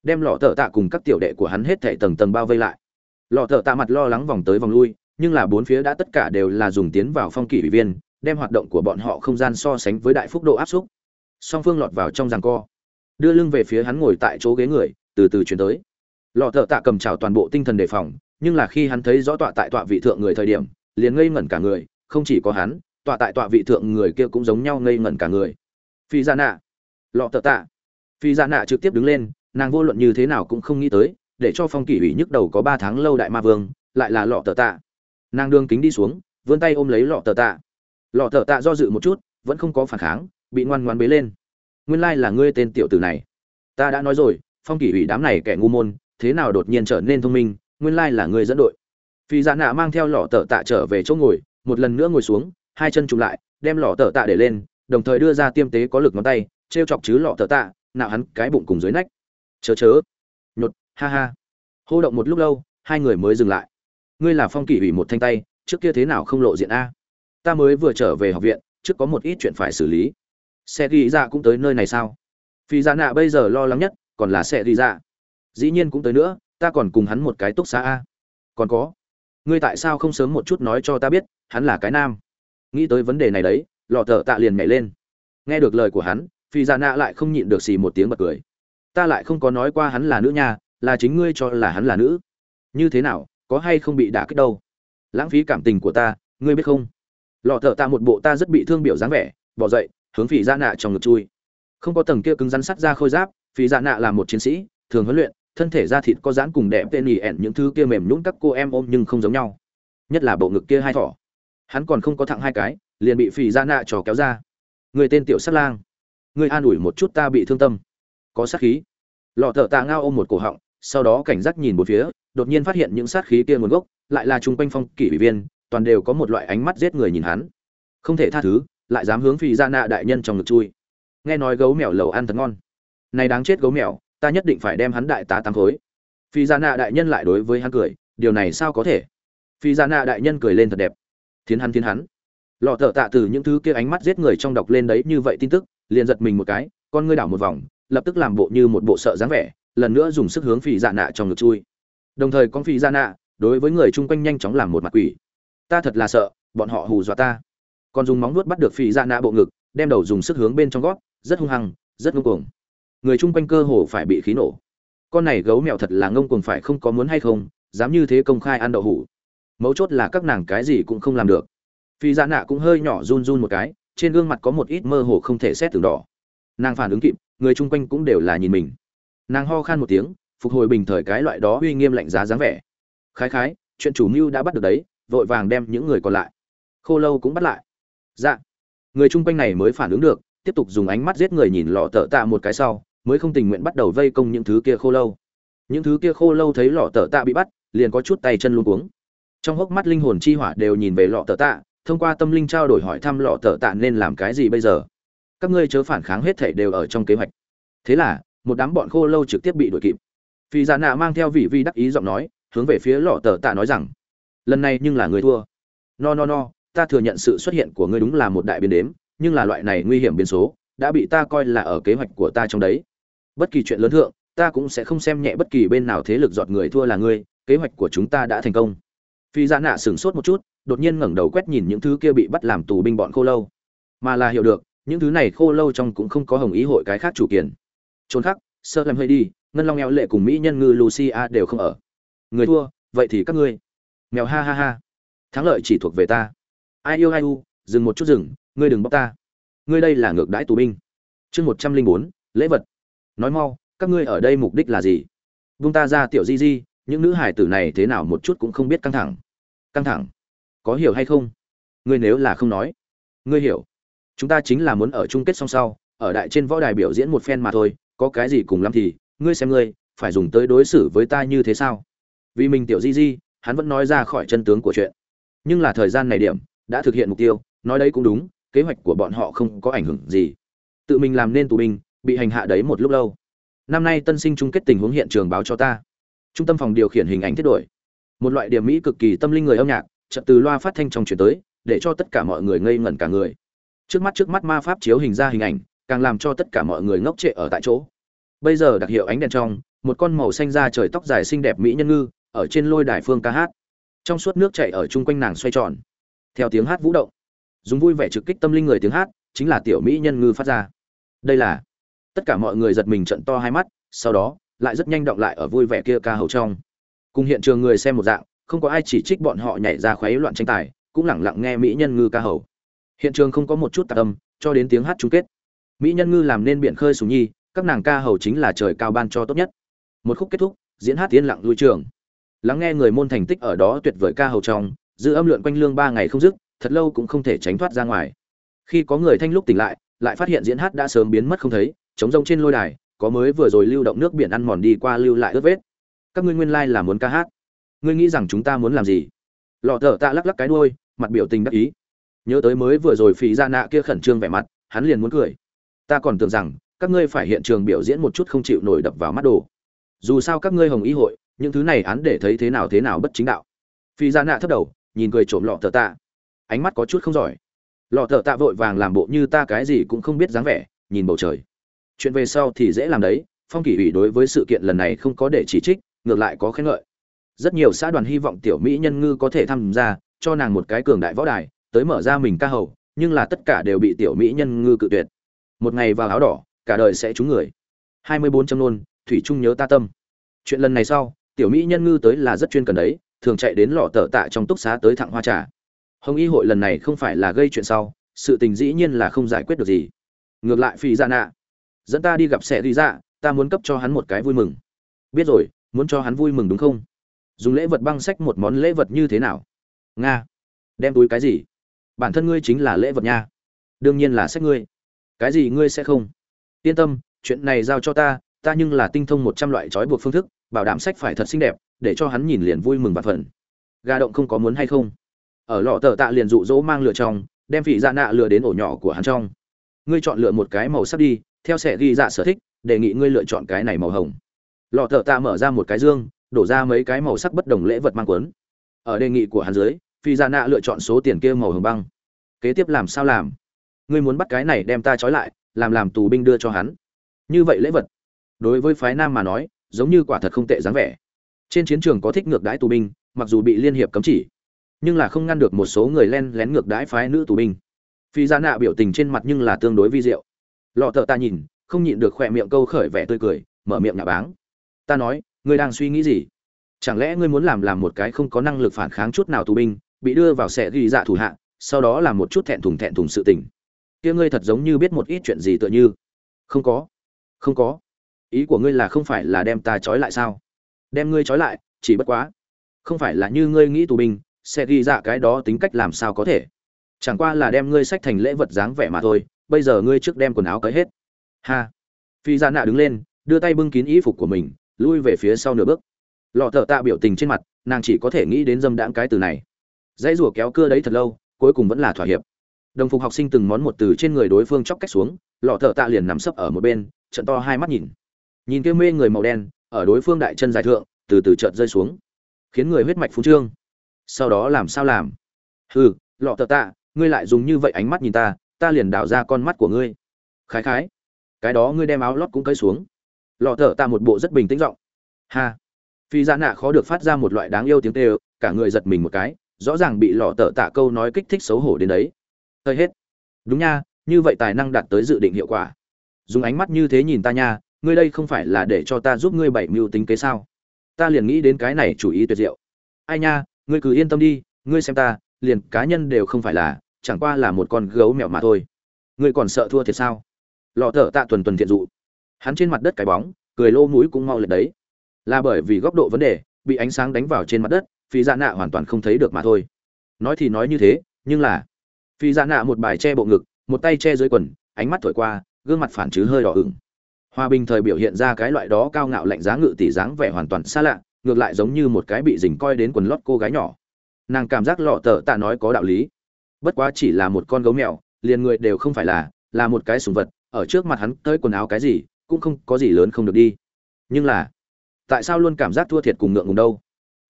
Đem lọ thợ tạ cùng các tiểu đệ của hắn hết thảy tầng tầng bao vây lại. Lọ thợ tạ mặt lo lắng vòng tới vòng lui, nhưng là bốn phía đã tất cả đều là dùng tiến vào phong kỷ ủy viên, đem hoạt động của bọn họ không gian so sánh với đại phúc độ áp xúc. Song phương lọt vào trong giằng co. Đưa lưng về phía hắn ngồi tại chỗ ghế người, từ từ chuyển tới. Lọ thợ tạ cầm trào toàn bộ tinh thần đề phòng, nhưng là khi hắn thấy rõ tọa tại tọa vị thượng người thời điểm, liền ngây ngẩn cả người, không chỉ có hắn, tọa tại tọa vị thượng người kia cũng giống nhau ngây ngẩn cả người. Phi ra nạ lọ thợ tạ. Phi dạ nạ trực tiếp đứng lên, nàng vô luận như thế nào cũng không nghĩ tới, để cho phong kỷ ủy nhức đầu có ba tháng lâu đại ma vương, lại là lọ thợ tạ. Nàng đương kính đi xuống, vươn tay ôm lấy lọ thợ tạ. Lọ thợ tạ do dự một chút, vẫn không có phản kháng, bị ngoan ngoan bế lên. Nguyên lai là ngươi tên tiểu tử này. Ta đã nói rồi, phong kỷ ủy đám này kẻ ngu môn, thế nào đột nhiên trở nên thông minh, nguyên lai là ngươi dẫn đội. Phi dạ nạ mang theo lọ tờ tạ trở về chỗ ngồi, một lần nữa ngồi xuống, hai chân chụm lại, đem lọ tờ tạ để lên, đồng thời đưa ra tiêm tế có lực ngón tay trêu chọc chứ lọ tờ tạ, nạo hắn cái bụng cùng dưới nách. Chớ chớ. Nhột, ha ha. Hô động một lúc lâu, hai người mới dừng lại. Ngươi là phong kỷ ủy một thanh tay, trước kia thế nào không lộ diện a? Ta mới vừa trở về học viện, trước có một ít chuyện phải xử lý. Xe ghi ra cũng tới nơi này sao? Phi dạ nạ bây giờ lo lắng nhất, còn là xe ghi ra dĩ nhiên cũng tới nữa, ta còn cùng hắn một cái túc xá a. Còn có. Ngươi tại sao không sớm một chút nói cho ta biết, hắn là cái nam? Nghĩ tới vấn đề này đấy, lọ thợ tạ liền nhảy lên. Nghe được lời của hắn phi dạ nạ lại không nhịn được xì một tiếng bật cười. Ta lại không có nói qua hắn là nữ nha, là chính ngươi cho là hắn là nữ. Như thế nào, có hay không bị đả kích đâu? Lãng phí cảm tình của ta, ngươi biết không? Lọ thợ ta một bộ ta rất bị thương biểu dáng vẻ, bỏ dậy, hướng phỉ dạ nạ trong ngực chui. Không có tầng kia cứng rắn sắt ra khôi giáp phỉ dạ nạ là một chiến sĩ, thường huấn luyện, thân thể da thịt có dán cùng đẹp tên ỉ ẹn những thứ kia mềm nhũng các cô em ôm nhưng không giống nhau. Nhất là bộ ngực kia hai thỏ. Hắn còn không có thẳng hai cái, liền bị phỉ dạ nạ trò kéo ra. Người tên tiểu sát lang. Ngươi an ủi một chút ta bị thương tâm. Có sát khí. Lọ thợ tạ ngao ôm một cổ họng, sau đó cảnh giác nhìn một phía, đột nhiên phát hiện những sát khí kia nguồn gốc, lại là chung quanh phong kỷ ủy viên, toàn đều có một loại ánh mắt giết người nhìn hắn. Không thể tha thứ, lại dám hướng phi ra nạ đại nhân trong ngực chui. Nghe nói gấu mèo lầu ăn thật ngon. Này đáng chết gấu mèo, ta nhất định phải đem hắn đại tá tám khối. Phi ra nạ đại nhân lại đối với hắn cười, điều này sao có thể? Phi ra nạ đại nhân cười lên thật đẹp. Thiến hắn thiến hắn. Lọ thợ tạ từ những thứ kia ánh mắt giết người trong đọc lên đấy như vậy tin tức liền giật mình một cái, con ngươi đảo một vòng, lập tức làm bộ như một bộ sợ dáng vẻ, lần nữa dùng sức hướng phi dạ nạ trong ngực chui. Đồng thời con phi dạ nạ, đối với người chung quanh nhanh chóng làm một mặt quỷ. Ta thật là sợ, bọn họ hù dọa ta. Còn dùng móng nuốt bắt được phi dạ nạ bộ ngực, đem đầu dùng sức hướng bên trong gót, rất hung hăng, rất ngông cuồng. Người chung quanh cơ hồ phải bị khí nổ. Con này gấu mèo thật là ngông cuồng phải không có muốn hay không, dám như thế công khai ăn đậu hủ. Mấu chốt là các nàng cái gì cũng không làm được. Phi dạ nạ cũng hơi nhỏ run run một cái trên gương mặt có một ít mơ hồ không thể xét từng đỏ. Nàng phản ứng kịp, người chung quanh cũng đều là nhìn mình. Nàng ho khan một tiếng, phục hồi bình thời cái loại đó uy nghiêm lạnh giá dáng vẻ. Khái khái, chuyện chủ mưu đã bắt được đấy, vội vàng đem những người còn lại. Khô lâu cũng bắt lại. Dạ. Người chung quanh này mới phản ứng được, tiếp tục dùng ánh mắt giết người nhìn lọ tợ tạ một cái sau, mới không tình nguyện bắt đầu vây công những thứ kia khô lâu. Những thứ kia khô lâu thấy lọ tợ tạ bị bắt, liền có chút tay chân luôn cuống. Trong hốc mắt linh hồn chi hỏa đều nhìn về lọ tợ tạ thông qua tâm linh trao đổi hỏi thăm lọ tợ tạ nên làm cái gì bây giờ? Các ngươi chớ phản kháng hết thảy đều ở trong kế hoạch. Thế là, một đám bọn khô lâu trực tiếp bị đuổi kịp. Phi dạ nạ mang theo vị vi đắc ý giọng nói, hướng về phía lọ tờ tạ nói rằng, lần này nhưng là người thua. No no no, ta thừa nhận sự xuất hiện của ngươi đúng là một đại biến đếm, nhưng là loại này nguy hiểm biến số, đã bị ta coi là ở kế hoạch của ta trong đấy. Bất kỳ chuyện lớn thượng, ta cũng sẽ không xem nhẹ bất kỳ bên nào thế lực dọn người thua là ngươi, kế hoạch của chúng ta đã thành công. Phi dạ nạ sửng sốt một chút đột nhiên ngẩng đầu quét nhìn những thứ kia bị bắt làm tù binh bọn khô lâu. Mà là hiểu được, những thứ này khô lâu trong cũng không có hồng ý hội cái khác chủ kiền trốn khắc, sơ làm hơi đi, ngân long eo lệ cùng mỹ nhân ngư lucia đều không ở. Người thua, vậy thì các ngươi. Mèo ha ha ha. Thắng lợi chỉ thuộc về ta. Ai yêu ai u, dừng một chút dừng, ngươi đừng bóc ta. Ngươi đây là ngược đãi tù binh. Chương một trăm linh bốn, lễ vật. Nói mau, các ngươi ở đây mục đích là gì? Vung ta ra tiểu di di, những nữ hải tử này thế nào một chút cũng không biết căng thẳng. Căng thẳng có hiểu hay không? Ngươi nếu là không nói, ngươi hiểu. Chúng ta chính là muốn ở chung kết song sau, ở đại trên võ đài biểu diễn một phen mà thôi, có cái gì cùng lắm thì, ngươi xem ngươi, phải dùng tới đối xử với ta như thế sao? Vì mình tiểu di di, hắn vẫn nói ra khỏi chân tướng của chuyện. Nhưng là thời gian này điểm, đã thực hiện mục tiêu, nói đấy cũng đúng, kế hoạch của bọn họ không có ảnh hưởng gì. Tự mình làm nên tù binh, bị hành hạ đấy một lúc lâu. Năm nay tân sinh chung kết tình huống hiện trường báo cho ta. Trung tâm phòng điều khiển hình ảnh thiết đổi. Một loại điểm mỹ cực kỳ tâm linh người âm nhạc chợt từ loa phát thanh trong chuyển tới, để cho tất cả mọi người ngây ngẩn cả người. Trước mắt trước mắt ma pháp chiếu hình ra hình ảnh, càng làm cho tất cả mọi người ngốc trệ ở tại chỗ. Bây giờ đặc hiệu ánh đèn trong, một con màu xanh da trời tóc dài xinh đẹp mỹ nhân ngư, ở trên lôi đài phương ca hát. Trong suốt nước chảy ở chung quanh nàng xoay tròn. Theo tiếng hát vũ động, dùng vui vẻ trực kích tâm linh người tiếng hát, chính là tiểu mỹ nhân ngư phát ra. Đây là, tất cả mọi người giật mình trận to hai mắt, sau đó, lại rất nhanh động lại ở vui vẻ kia ca hầu trong. Cùng hiện trường người xem một dạng không có ai chỉ trích bọn họ nhảy ra khoáy loạn tranh tài, cũng lẳng lặng nghe mỹ nhân ngư ca hầu. Hiện trường không có một chút tạc âm, cho đến tiếng hát chung kết. Mỹ nhân ngư làm nên biển khơi sùng nhi, các nàng ca hầu chính là trời cao ban cho tốt nhất. Một khúc kết thúc, diễn hát tiến lặng lui trường. Lắng nghe người môn thành tích ở đó tuyệt vời ca hầu trong, giữ âm lượn quanh lương ba ngày không dứt, thật lâu cũng không thể tránh thoát ra ngoài. Khi có người thanh lúc tỉnh lại lại phát hiện diễn hát đã sớm biến mất không thấy, trống rông trên lôi đài, có mới vừa rồi lưu động nước biển ăn mòn đi qua lưu lại ướt vết. Các ngươi nguyên lai là muốn ca hát ngươi nghĩ rằng chúng ta muốn làm gì? Lọ thợ tạ lắc lắc cái đuôi, mặt biểu tình đắc ý. Nhớ tới mới vừa rồi phí ra nạ kia khẩn trương vẻ mặt, hắn liền muốn cười. Ta còn tưởng rằng, các ngươi phải hiện trường biểu diễn một chút không chịu nổi đập vào mắt đồ. Dù sao các ngươi hồng ý hội, những thứ này án để thấy thế nào thế nào bất chính đạo. Phi ra nạ thấp đầu, nhìn cười trộm lọ thợ tạ. Ánh mắt có chút không giỏi. Lọ thợ tạ vội vàng làm bộ như ta cái gì cũng không biết dáng vẻ, nhìn bầu trời. Chuyện về sau thì dễ làm đấy, phong kỷ ủy đối với sự kiện lần này không có để chỉ trích, ngược lại có khen ngợi rất nhiều xã đoàn hy vọng tiểu mỹ nhân ngư có thể tham gia, cho nàng một cái cường đại võ đài, tới mở ra mình ca hầu, nhưng là tất cả đều bị tiểu mỹ nhân ngư cự tuyệt. Một ngày vào áo đỏ, cả đời sẽ trúng người. Hai mươi bốn trăm nôn, thủy trung nhớ ta tâm. Chuyện lần này sau, tiểu mỹ nhân ngư tới là rất chuyên cần đấy, thường chạy đến lọ tờ tạ trong túc xá tới thẳng hoa trà. Hồng y hội lần này không phải là gây chuyện sau, sự tình dĩ nhiên là không giải quyết được gì. Ngược lại phi ra nạ, dẫn ta đi gặp sẽ đi ra ta muốn cấp cho hắn một cái vui mừng. Biết rồi, muốn cho hắn vui mừng đúng không? Dùng lễ vật băng sách một món lễ vật như thế nào? Nga. Đem túi cái gì? Bản thân ngươi chính là lễ vật nha. Đương nhiên là sách ngươi. Cái gì ngươi sẽ không? Yên tâm, chuyện này giao cho ta ta nhưng là tinh thông một trăm loại trói buộc phương thức, bảo đảm sách phải thật xinh đẹp, để cho hắn nhìn liền vui mừng và phần gà động không có muốn hay không? Ở lọ tờ tạ liền dụ dỗ mang lựa trong, đem vị dạ nạ lựa đến ổ nhỏ của hắn trong. Ngươi chọn lựa một cái màu sắc đi, theo sẽ ghi dạ sở thích, đề nghị ngươi lựa chọn cái này màu hồng. Lọ tờ tạ mở ra một cái dương đổ ra mấy cái màu sắc bất đồng lễ vật mang quấn ở đề nghị của hắn dưới, phi dạ nạ lựa chọn số tiền kia màu hồng băng. Kế tiếp làm sao làm? Ngươi muốn bắt cái này đem ta trói lại, làm làm tù binh đưa cho hắn. Như vậy lễ vật. Đối với phái nam mà nói, giống như quả thật không tệ dáng vẻ. Trên chiến trường có thích ngược đãi tù binh, mặc dù bị liên hiệp cấm chỉ, nhưng là không ngăn được một số người len lén ngược đãi phái nữ tù binh. Phi gia nạ biểu tình trên mặt nhưng là tương đối vi diệu. Lọ thợ ta nhìn, không nhịn được khỏe miệng câu khởi vẻ tươi cười, mở miệng nhạ báng. Ta nói ngươi đang suy nghĩ gì? Chẳng lẽ ngươi muốn làm làm một cái không có năng lực phản kháng chút nào tù binh, bị đưa vào sẽ ghi dạ thủ hạ, sau đó làm một chút thẹn thùng thẹn thùng sự tình? Kia ngươi thật giống như biết một ít chuyện gì tựa như. Không có. Không có. Ý của ngươi là không phải là đem ta trói lại sao? Đem ngươi trói lại, chỉ bất quá. Không phải là như ngươi nghĩ tù binh sẽ ghi dạ cái đó tính cách làm sao có thể? Chẳng qua là đem ngươi sách thành lễ vật dáng vẻ mà thôi, bây giờ ngươi trước đem quần áo cởi hết. Ha. Phi ra nạ đứng lên, đưa tay bưng kín y phục của mình lui về phía sau nửa bước. Lọ thợ tạ biểu tình trên mặt, nàng chỉ có thể nghĩ đến dâm đãng cái từ này. Dãy rủa kéo cưa đấy thật lâu, cuối cùng vẫn là thỏa hiệp. Đồng phục học sinh từng món một từ trên người đối phương chóc cách xuống, lọ thợ tạ liền nằm sấp ở một bên trận to hai mắt nhìn. Nhìn kêu mê người màu đen, ở đối phương đại chân dài thượng, từ từ chợt rơi xuống, khiến người huyết mạch phú trương. Sau đó làm sao làm? Hừ, lọ thợ tạ, ngươi lại dùng như vậy ánh mắt nhìn ta ta liền đào ra con mắt của ngươi. Khái khái, cái đó ngươi đem áo lót cũng cấy xuống lọ thở tạ một bộ rất bình tĩnh giọng. Ha. Phi dạ nạ khó được phát ra một loại đáng yêu tiếng tê cả người giật mình một cái, rõ ràng bị lọ thở tạ câu nói kích thích xấu hổ đến đấy. Hơi hết. Đúng nha, như vậy tài năng đạt tới dự định hiệu quả. Dùng ánh mắt như thế nhìn ta nha, ngươi đây không phải là để cho ta giúp ngươi bảy mưu tính kế sao? Ta liền nghĩ đến cái này chủ ý tuyệt diệu. Ai nha, ngươi cứ yên tâm đi, ngươi xem ta, liền cá nhân đều không phải là, chẳng qua là một con gấu mèo mà thôi. Ngươi còn sợ thua thiệt sao? Lọ thở tạ tuần tuần thiện dụ hắn trên mặt đất cái bóng, cười lô mũi cũng mau lệch đấy. Là bởi vì góc độ vấn đề, bị ánh sáng đánh vào trên mặt đất, phi dạ nạ hoàn toàn không thấy được mà thôi. Nói thì nói như thế, nhưng là phi dạ nạ một bài che bộ ngực, một tay che dưới quần, ánh mắt thổi qua, gương mặt phản chứ hơi đỏ ửng. Hòa bình thời biểu hiện ra cái loại đó cao ngạo lạnh giá ngự tỷ dáng vẻ hoàn toàn xa lạ, ngược lại giống như một cái bị dình coi đến quần lót cô gái nhỏ. Nàng cảm giác lọ tờ tạ nói có đạo lý. Bất quá chỉ là một con gấu mèo, liền người đều không phải là là một cái sùng vật, ở trước mặt hắn tới quần áo cái gì cũng không có gì lớn không được đi. Nhưng là, tại sao luôn cảm giác thua thiệt cùng ngượng ngùng đâu?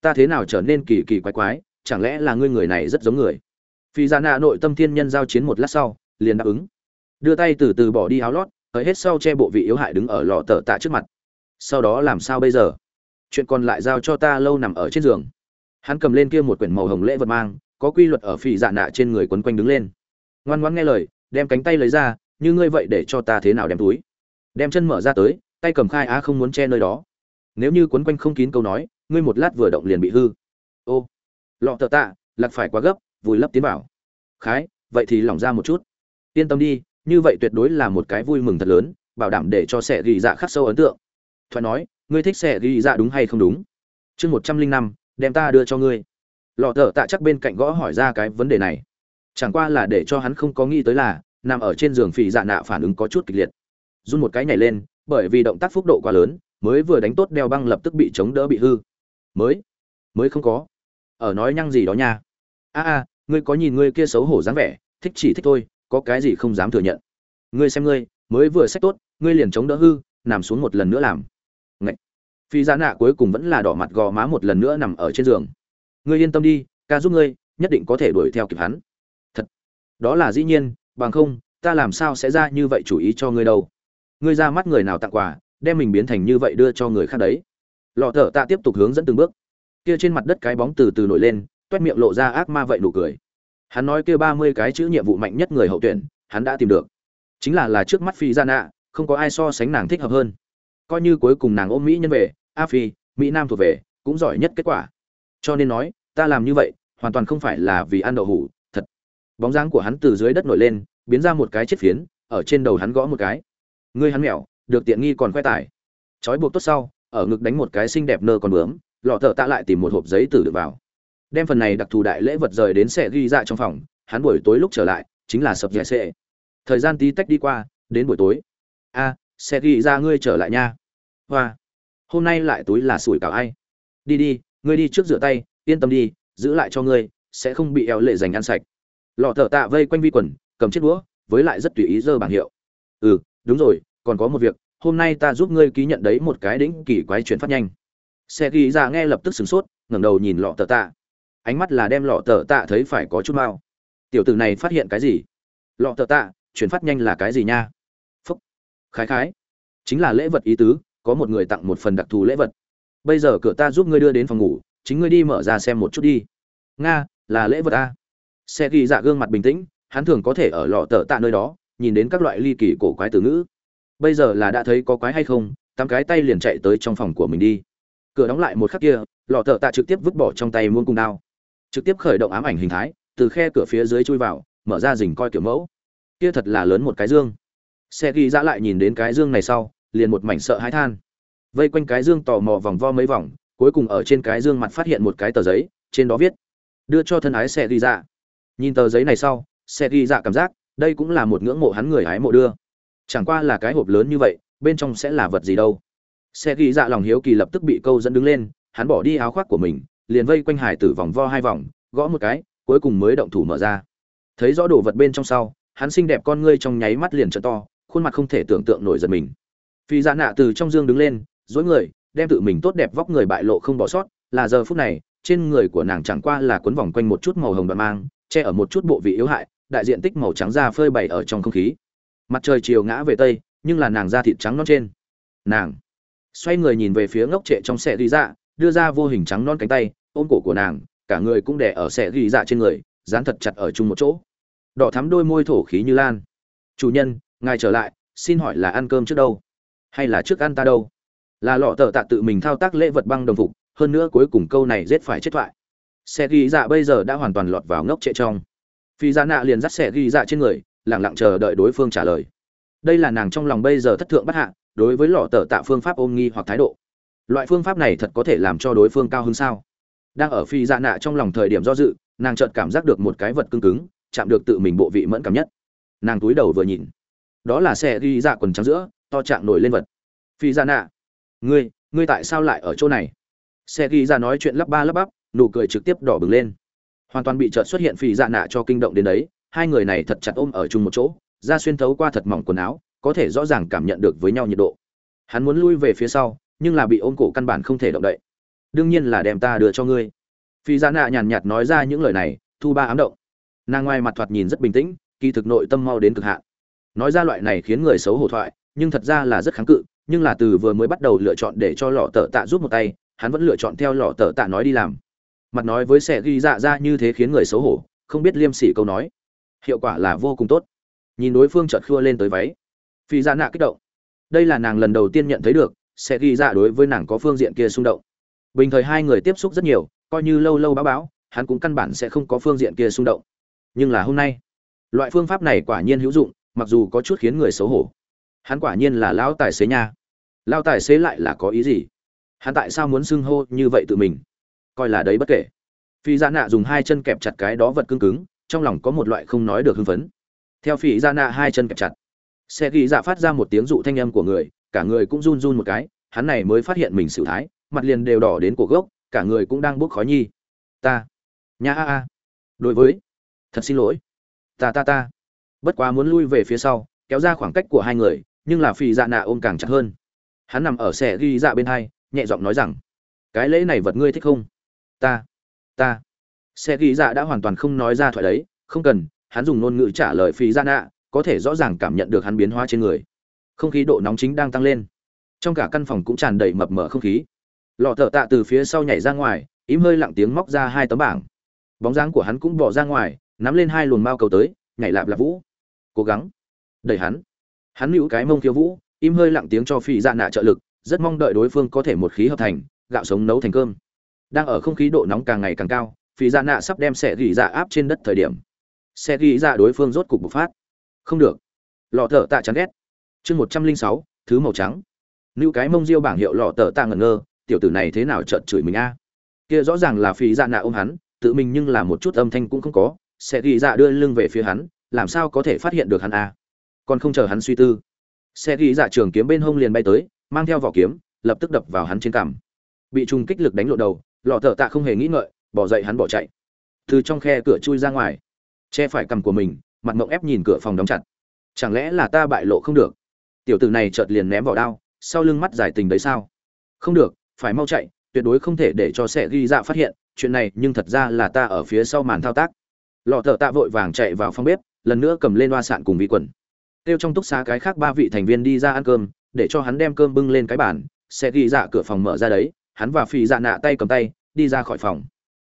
Ta thế nào trở nên kỳ kỳ quái quái, chẳng lẽ là ngươi người này rất giống người? Phi dạ ra nạ nội tâm thiên nhân giao chiến một lát sau, liền đáp ứng. Đưa tay từ từ bỏ đi áo lót, tới hết sau che bộ vị yếu hại đứng ở lò tờ tạ trước mặt. Sau đó làm sao bây giờ? Chuyện còn lại giao cho ta lâu nằm ở trên giường. Hắn cầm lên kia một quyển màu hồng lễ vật mang, có quy luật ở phì dạ nạ trên người quấn quanh đứng lên. Ngoan ngoãn nghe lời, đem cánh tay lấy ra, như ngươi vậy để cho ta thế nào đem túi? Đem chân mở ra tới, tay cầm khai á không muốn che nơi đó. Nếu như quấn quanh không kín câu nói, ngươi một lát vừa động liền bị hư. Ô, lọ tờ tạ, lạc phải quá gấp, vùi lấp tiến bảo khái, vậy thì lỏng ra một chút. Yên tâm đi, như vậy tuyệt đối là một cái vui mừng thật lớn, bảo đảm để cho sẽ ghi dạ khắc sâu ấn tượng. Thoại nói, ngươi thích sẽ ghi dạ đúng hay không đúng? Chương một trăm linh năm, đem ta đưa cho ngươi. Lọ thợ tạ chắc bên cạnh gõ hỏi ra cái vấn đề này. Chẳng qua là để cho hắn không có nghĩ tới là, nằm ở trên giường phì dạ nạ phản ứng có chút kịch liệt run một cái nhảy lên, bởi vì động tác phúc độ quá lớn, mới vừa đánh tốt đeo băng lập tức bị chống đỡ bị hư. Mới? Mới không có. Ở nói nhăng gì đó nha. A a, ngươi có nhìn ngươi kia xấu hổ dáng vẻ, thích chỉ thích thôi, có cái gì không dám thừa nhận. Ngươi xem ngươi, mới vừa sách tốt, ngươi liền chống đỡ hư, nằm xuống một lần nữa làm. Ngậy. phi giá nạ cuối cùng vẫn là đỏ mặt gò má một lần nữa nằm ở trên giường. Ngươi yên tâm đi, ca giúp ngươi, nhất định có thể đuổi theo kịp hắn. Thật. Đó là dĩ nhiên, bằng không, ta làm sao sẽ ra như vậy chủ ý cho ngươi đâu ngươi ra mắt người nào tặng quà, đem mình biến thành như vậy đưa cho người khác đấy. Lọ thở ta tiếp tục hướng dẫn từng bước. Kia trên mặt đất cái bóng từ từ nổi lên, toét miệng lộ ra ác ma vậy nụ cười. Hắn nói kia ba mươi cái chữ nhiệm vụ mạnh nhất người hậu tuyển, hắn đã tìm được. Chính là là trước mắt phi gian nạ, không có ai so sánh nàng thích hợp hơn. Coi như cuối cùng nàng ôm mỹ nhân về, a phi, mỹ nam thuộc về, cũng giỏi nhất kết quả. Cho nên nói, ta làm như vậy, hoàn toàn không phải là vì ăn đậu hủ, thật. Bóng dáng của hắn từ dưới đất nổi lên, biến ra một cái chết phiến, ở trên đầu hắn gõ một cái ngươi hắn mèo, được tiện nghi còn khoe tài. Trói buộc tốt sau, ở ngực đánh một cái xinh đẹp nơ còn bướm, lọ thợ tạ lại tìm một hộp giấy tử được vào. Đem phần này đặc thù đại lễ vật rời đến xe ghi ra trong phòng, hắn buổi tối lúc trở lại, chính là sập dẻ xe. thời gian tí tách đi qua, đến buổi tối. A, xe ghi ra ngươi trở lại nha. Hoa, hôm nay lại túi là sủi cảo ai? Đi đi, ngươi đi trước rửa tay, yên tâm đi, giữ lại cho ngươi, sẽ không bị eo lệ dành ăn sạch. Lọ thợ tạ vây quanh vi quần, cầm chiếc đũa, với lại rất tùy ý dơ bảng hiệu. Ừ đúng rồi, còn có một việc, hôm nay ta giúp ngươi ký nhận đấy một cái đỉnh kỳ quái chuyển phát nhanh. Xe ghi ra nghe lập tức sửng sốt, ngẩng đầu nhìn lọ tờ tạ. Ánh mắt là đem lọ tờ tạ thấy phải có chút mau. Tiểu tử này phát hiện cái gì? Lọ tờ tạ, chuyển phát nhanh là cái gì nha? Phúc. Khái khái. Chính là lễ vật ý tứ, có một người tặng một phần đặc thù lễ vật. Bây giờ cửa ta giúp ngươi đưa đến phòng ngủ, chính ngươi đi mở ra xem một chút đi. Nga, là lễ vật a. Xe ghi dạ gương mặt bình tĩnh, hắn thường có thể ở lọ tờ tạ nơi đó nhìn đến các loại ly kỳ cổ quái từ ngữ. Bây giờ là đã thấy có quái hay không, tám cái tay liền chạy tới trong phòng của mình đi. Cửa đóng lại một khắc kia, lọ thợ tạ trực tiếp vứt bỏ trong tay muôn cung đao. Trực tiếp khởi động ám ảnh hình thái, từ khe cửa phía dưới chui vào, mở ra rình coi kiểu mẫu. Kia thật là lớn một cái dương. Xe ghi ra lại nhìn đến cái dương này sau, liền một mảnh sợ hãi than. Vây quanh cái dương tò mò vòng vo mấy vòng, cuối cùng ở trên cái dương mặt phát hiện một cái tờ giấy, trên đó viết, đưa cho thân ái xe ghi ra. Nhìn tờ giấy này sau, xe ghi ra cảm giác đây cũng là một ngưỡng mộ hắn người hái mộ đưa. Chẳng qua là cái hộp lớn như vậy, bên trong sẽ là vật gì đâu? Xe ghi dạ lòng hiếu kỳ lập tức bị câu dẫn đứng lên, hắn bỏ đi áo khoác của mình, liền vây quanh hải tử vòng vo hai vòng, gõ một cái, cuối cùng mới động thủ mở ra. Thấy rõ đồ vật bên trong sau, hắn xinh đẹp con ngươi trong nháy mắt liền trở to, khuôn mặt không thể tưởng tượng nổi giật mình. Phi dạ nạ từ trong dương đứng lên, dối người, đem tự mình tốt đẹp vóc người bại lộ không bỏ sót, là giờ phút này, trên người của nàng chẳng qua là quấn vòng quanh một chút màu hồng đoạn mang, che ở một chút bộ vị yếu hại đại diện tích màu trắng da phơi bày ở trong không khí. Mặt trời chiều ngã về tây, nhưng là nàng da thịt trắng non trên. Nàng xoay người nhìn về phía ngốc trệ trong xe ghi dạ đưa ra vô hình trắng non cánh tay, ôm cổ của nàng, cả người cũng đè ở xe ghi dạ trên người, dán thật chặt ở chung một chỗ. Đỏ thắm đôi môi thổ khí như lan. Chủ nhân, ngài trở lại, xin hỏi là ăn cơm trước đâu? Hay là trước ăn ta đâu? Là lọ tờ tạ tự mình thao tác lễ vật băng đồng phục, hơn nữa cuối cùng câu này rết phải chết thoại. Xe ghi dạ bây giờ đã hoàn toàn lọt vào ngốc trệ trong phi dạ nạ liền dắt xe ghi dạ trên người lẳng lặng chờ đợi đối phương trả lời. Đây là nàng trong lòng bây giờ thất thượng bất hạ, đối với lọ tờ tạ phương pháp ôm nghi hoặc thái độ. Loại phương pháp này thật có thể làm cho đối phương cao hơn sao? Đang ở phi dạ nạ trong lòng thời điểm do dự, nàng chợt cảm giác được một cái vật cứng cứng, chạm được tự mình bộ vị mẫn cảm nhất. Nàng túi đầu vừa nhìn. Đó là xe ghi dạ quần trắng giữa, to trạng nổi lên vật. Phi dạ nạ, ngươi ngươi tại sao lại ở chỗ này? Xe ghi dạ nói chuyện lắp ba lắp bắp, nụ cười trực tiếp đỏ bừng lên hoàn toàn bị chợt xuất hiện phi dạ nạ cho kinh động đến đấy, hai người này thật chặt ôm ở chung một chỗ, da xuyên thấu qua thật mỏng quần áo, có thể rõ ràng cảm nhận được với nhau nhiệt độ. Hắn muốn lui về phía sau, nhưng là bị ôm cổ căn bản không thể động đậy. Đương nhiên là đem ta đưa cho ngươi. Phi dạ nạ nhàn nhạt nói ra những lời này, thu ba ám động. Nàng ngoài mặt thoạt nhìn rất bình tĩnh, kỳ thực nội tâm mau đến cực hạn. Nói ra loại này khiến người xấu hổ thoại, nhưng thật ra là rất kháng cự, nhưng là từ vừa mới bắt đầu lựa chọn để cho lọ tờ tạ giúp một tay, hắn vẫn lựa chọn theo lọ tờ tạ nói đi làm mặt nói với sẽ ghi dạ ra như thế khiến người xấu hổ, không biết liêm sỉ câu nói. Hiệu quả là vô cùng tốt. Nhìn đối phương chợt khua lên tới váy. Phi Dạ nạ kích động. Đây là nàng lần đầu tiên nhận thấy được sẽ ghi Dạ đối với nàng có phương diện kia xung động. Bình thời hai người tiếp xúc rất nhiều, coi như lâu lâu báo báo, hắn cũng căn bản sẽ không có phương diện kia xung động. Nhưng là hôm nay, loại phương pháp này quả nhiên hữu dụng, mặc dù có chút khiến người xấu hổ. Hắn quả nhiên là lão tài xế nha. Lao tài xế lại là có ý gì? Hắn tại sao muốn xưng hô như vậy tự mình? Coi là đấy bất kể. Phi dạ nạ dùng hai chân kẹp chặt cái đó vật cứng cứng, trong lòng có một loại không nói được hưng phấn. Theo Phi Gia nạ hai chân kẹp chặt, xe ghi dạ phát ra một tiếng dụ thanh âm của người, cả người cũng run run một cái, hắn này mới phát hiện mình xử thái, mặt liền đều đỏ đến cổ gốc, cả người cũng đang bốc khói nhi. Ta nhà a a. Đối với, thật xin lỗi. Ta ta ta. Bất quá muốn lui về phía sau, kéo ra khoảng cách của hai người, nhưng là Phi dạ nạ ôm càng chặt hơn. Hắn nằm ở xe ghi dạ bên hai, nhẹ giọng nói rằng, cái lễ này vật ngươi thích không? Ta ta. Xe ghi dạ đã hoàn toàn không nói ra thoại đấy, không cần, hắn dùng ngôn ngữ trả lời phi ra nạ, có thể rõ ràng cảm nhận được hắn biến hóa trên người. Không khí độ nóng chính đang tăng lên. Trong cả căn phòng cũng tràn đầy mập mờ không khí. Lọ thợ tạ từ phía sau nhảy ra ngoài, im hơi lặng tiếng móc ra hai tấm bảng. Bóng dáng của hắn cũng bỏ ra ngoài, nắm lên hai luồng mao cầu tới, nhảy lạp lạp vũ. Cố gắng. Đẩy hắn. Hắn hữu cái mông khiêu vũ, im hơi lặng tiếng cho phi dạ nạ trợ lực, rất mong đợi đối phương có thể một khí hợp thành, gạo sống nấu thành cơm đang ở không khí độ nóng càng ngày càng cao phí dạ nạ sắp đem xe ghi dạ áp trên đất thời điểm. Xe ghi dạ đối phương rốt cục bộc phát. Không được. Lọ thở tạ chán ghét. Chương một trăm linh sáu, thứ màu trắng. Nữ cái mông diêu bảng hiệu lọ tờ tạ ngẩn ngơ, tiểu tử này thế nào trợn chửi mình a? Kia rõ ràng là phí dạ nạ ôm hắn, tự mình nhưng là một chút âm thanh cũng không có. Xe ghi dạ đưa lưng về phía hắn, làm sao có thể phát hiện được hắn a? Còn không chờ hắn suy tư xe ghi dạ trường kiếm bên hông liền bay tới, mang theo vỏ kiếm, lập tức đập vào hắn trên cằm. Bị trùng kích lực đánh lộ đầu lọ thợ tạ không hề nghĩ ngợi, bỏ dậy hắn bỏ chạy. Từ trong khe cửa chui ra ngoài, che phải cằm của mình, mặt mộng ép nhìn cửa phòng đóng chặt. Chẳng lẽ là ta bại lộ không được? Tiểu tử này chợt liền ném vào đao, sau lưng mắt giải tình đấy sao? Không được, phải mau chạy, tuyệt đối không thể để cho sẽ ghi dạ phát hiện, chuyện này nhưng thật ra là ta ở phía sau màn thao tác. Lọ thợ tạ vội vàng chạy vào phòng bếp, lần nữa cầm lên loa sạn cùng vị quần. Kêu trong túc xá cái khác ba vị thành viên đi ra ăn cơm, để cho hắn đem cơm bưng lên cái bàn sẽ ghi dạ cửa phòng mở ra đấy hắn và phi dạ nạ tay cầm tay, đi ra khỏi phòng.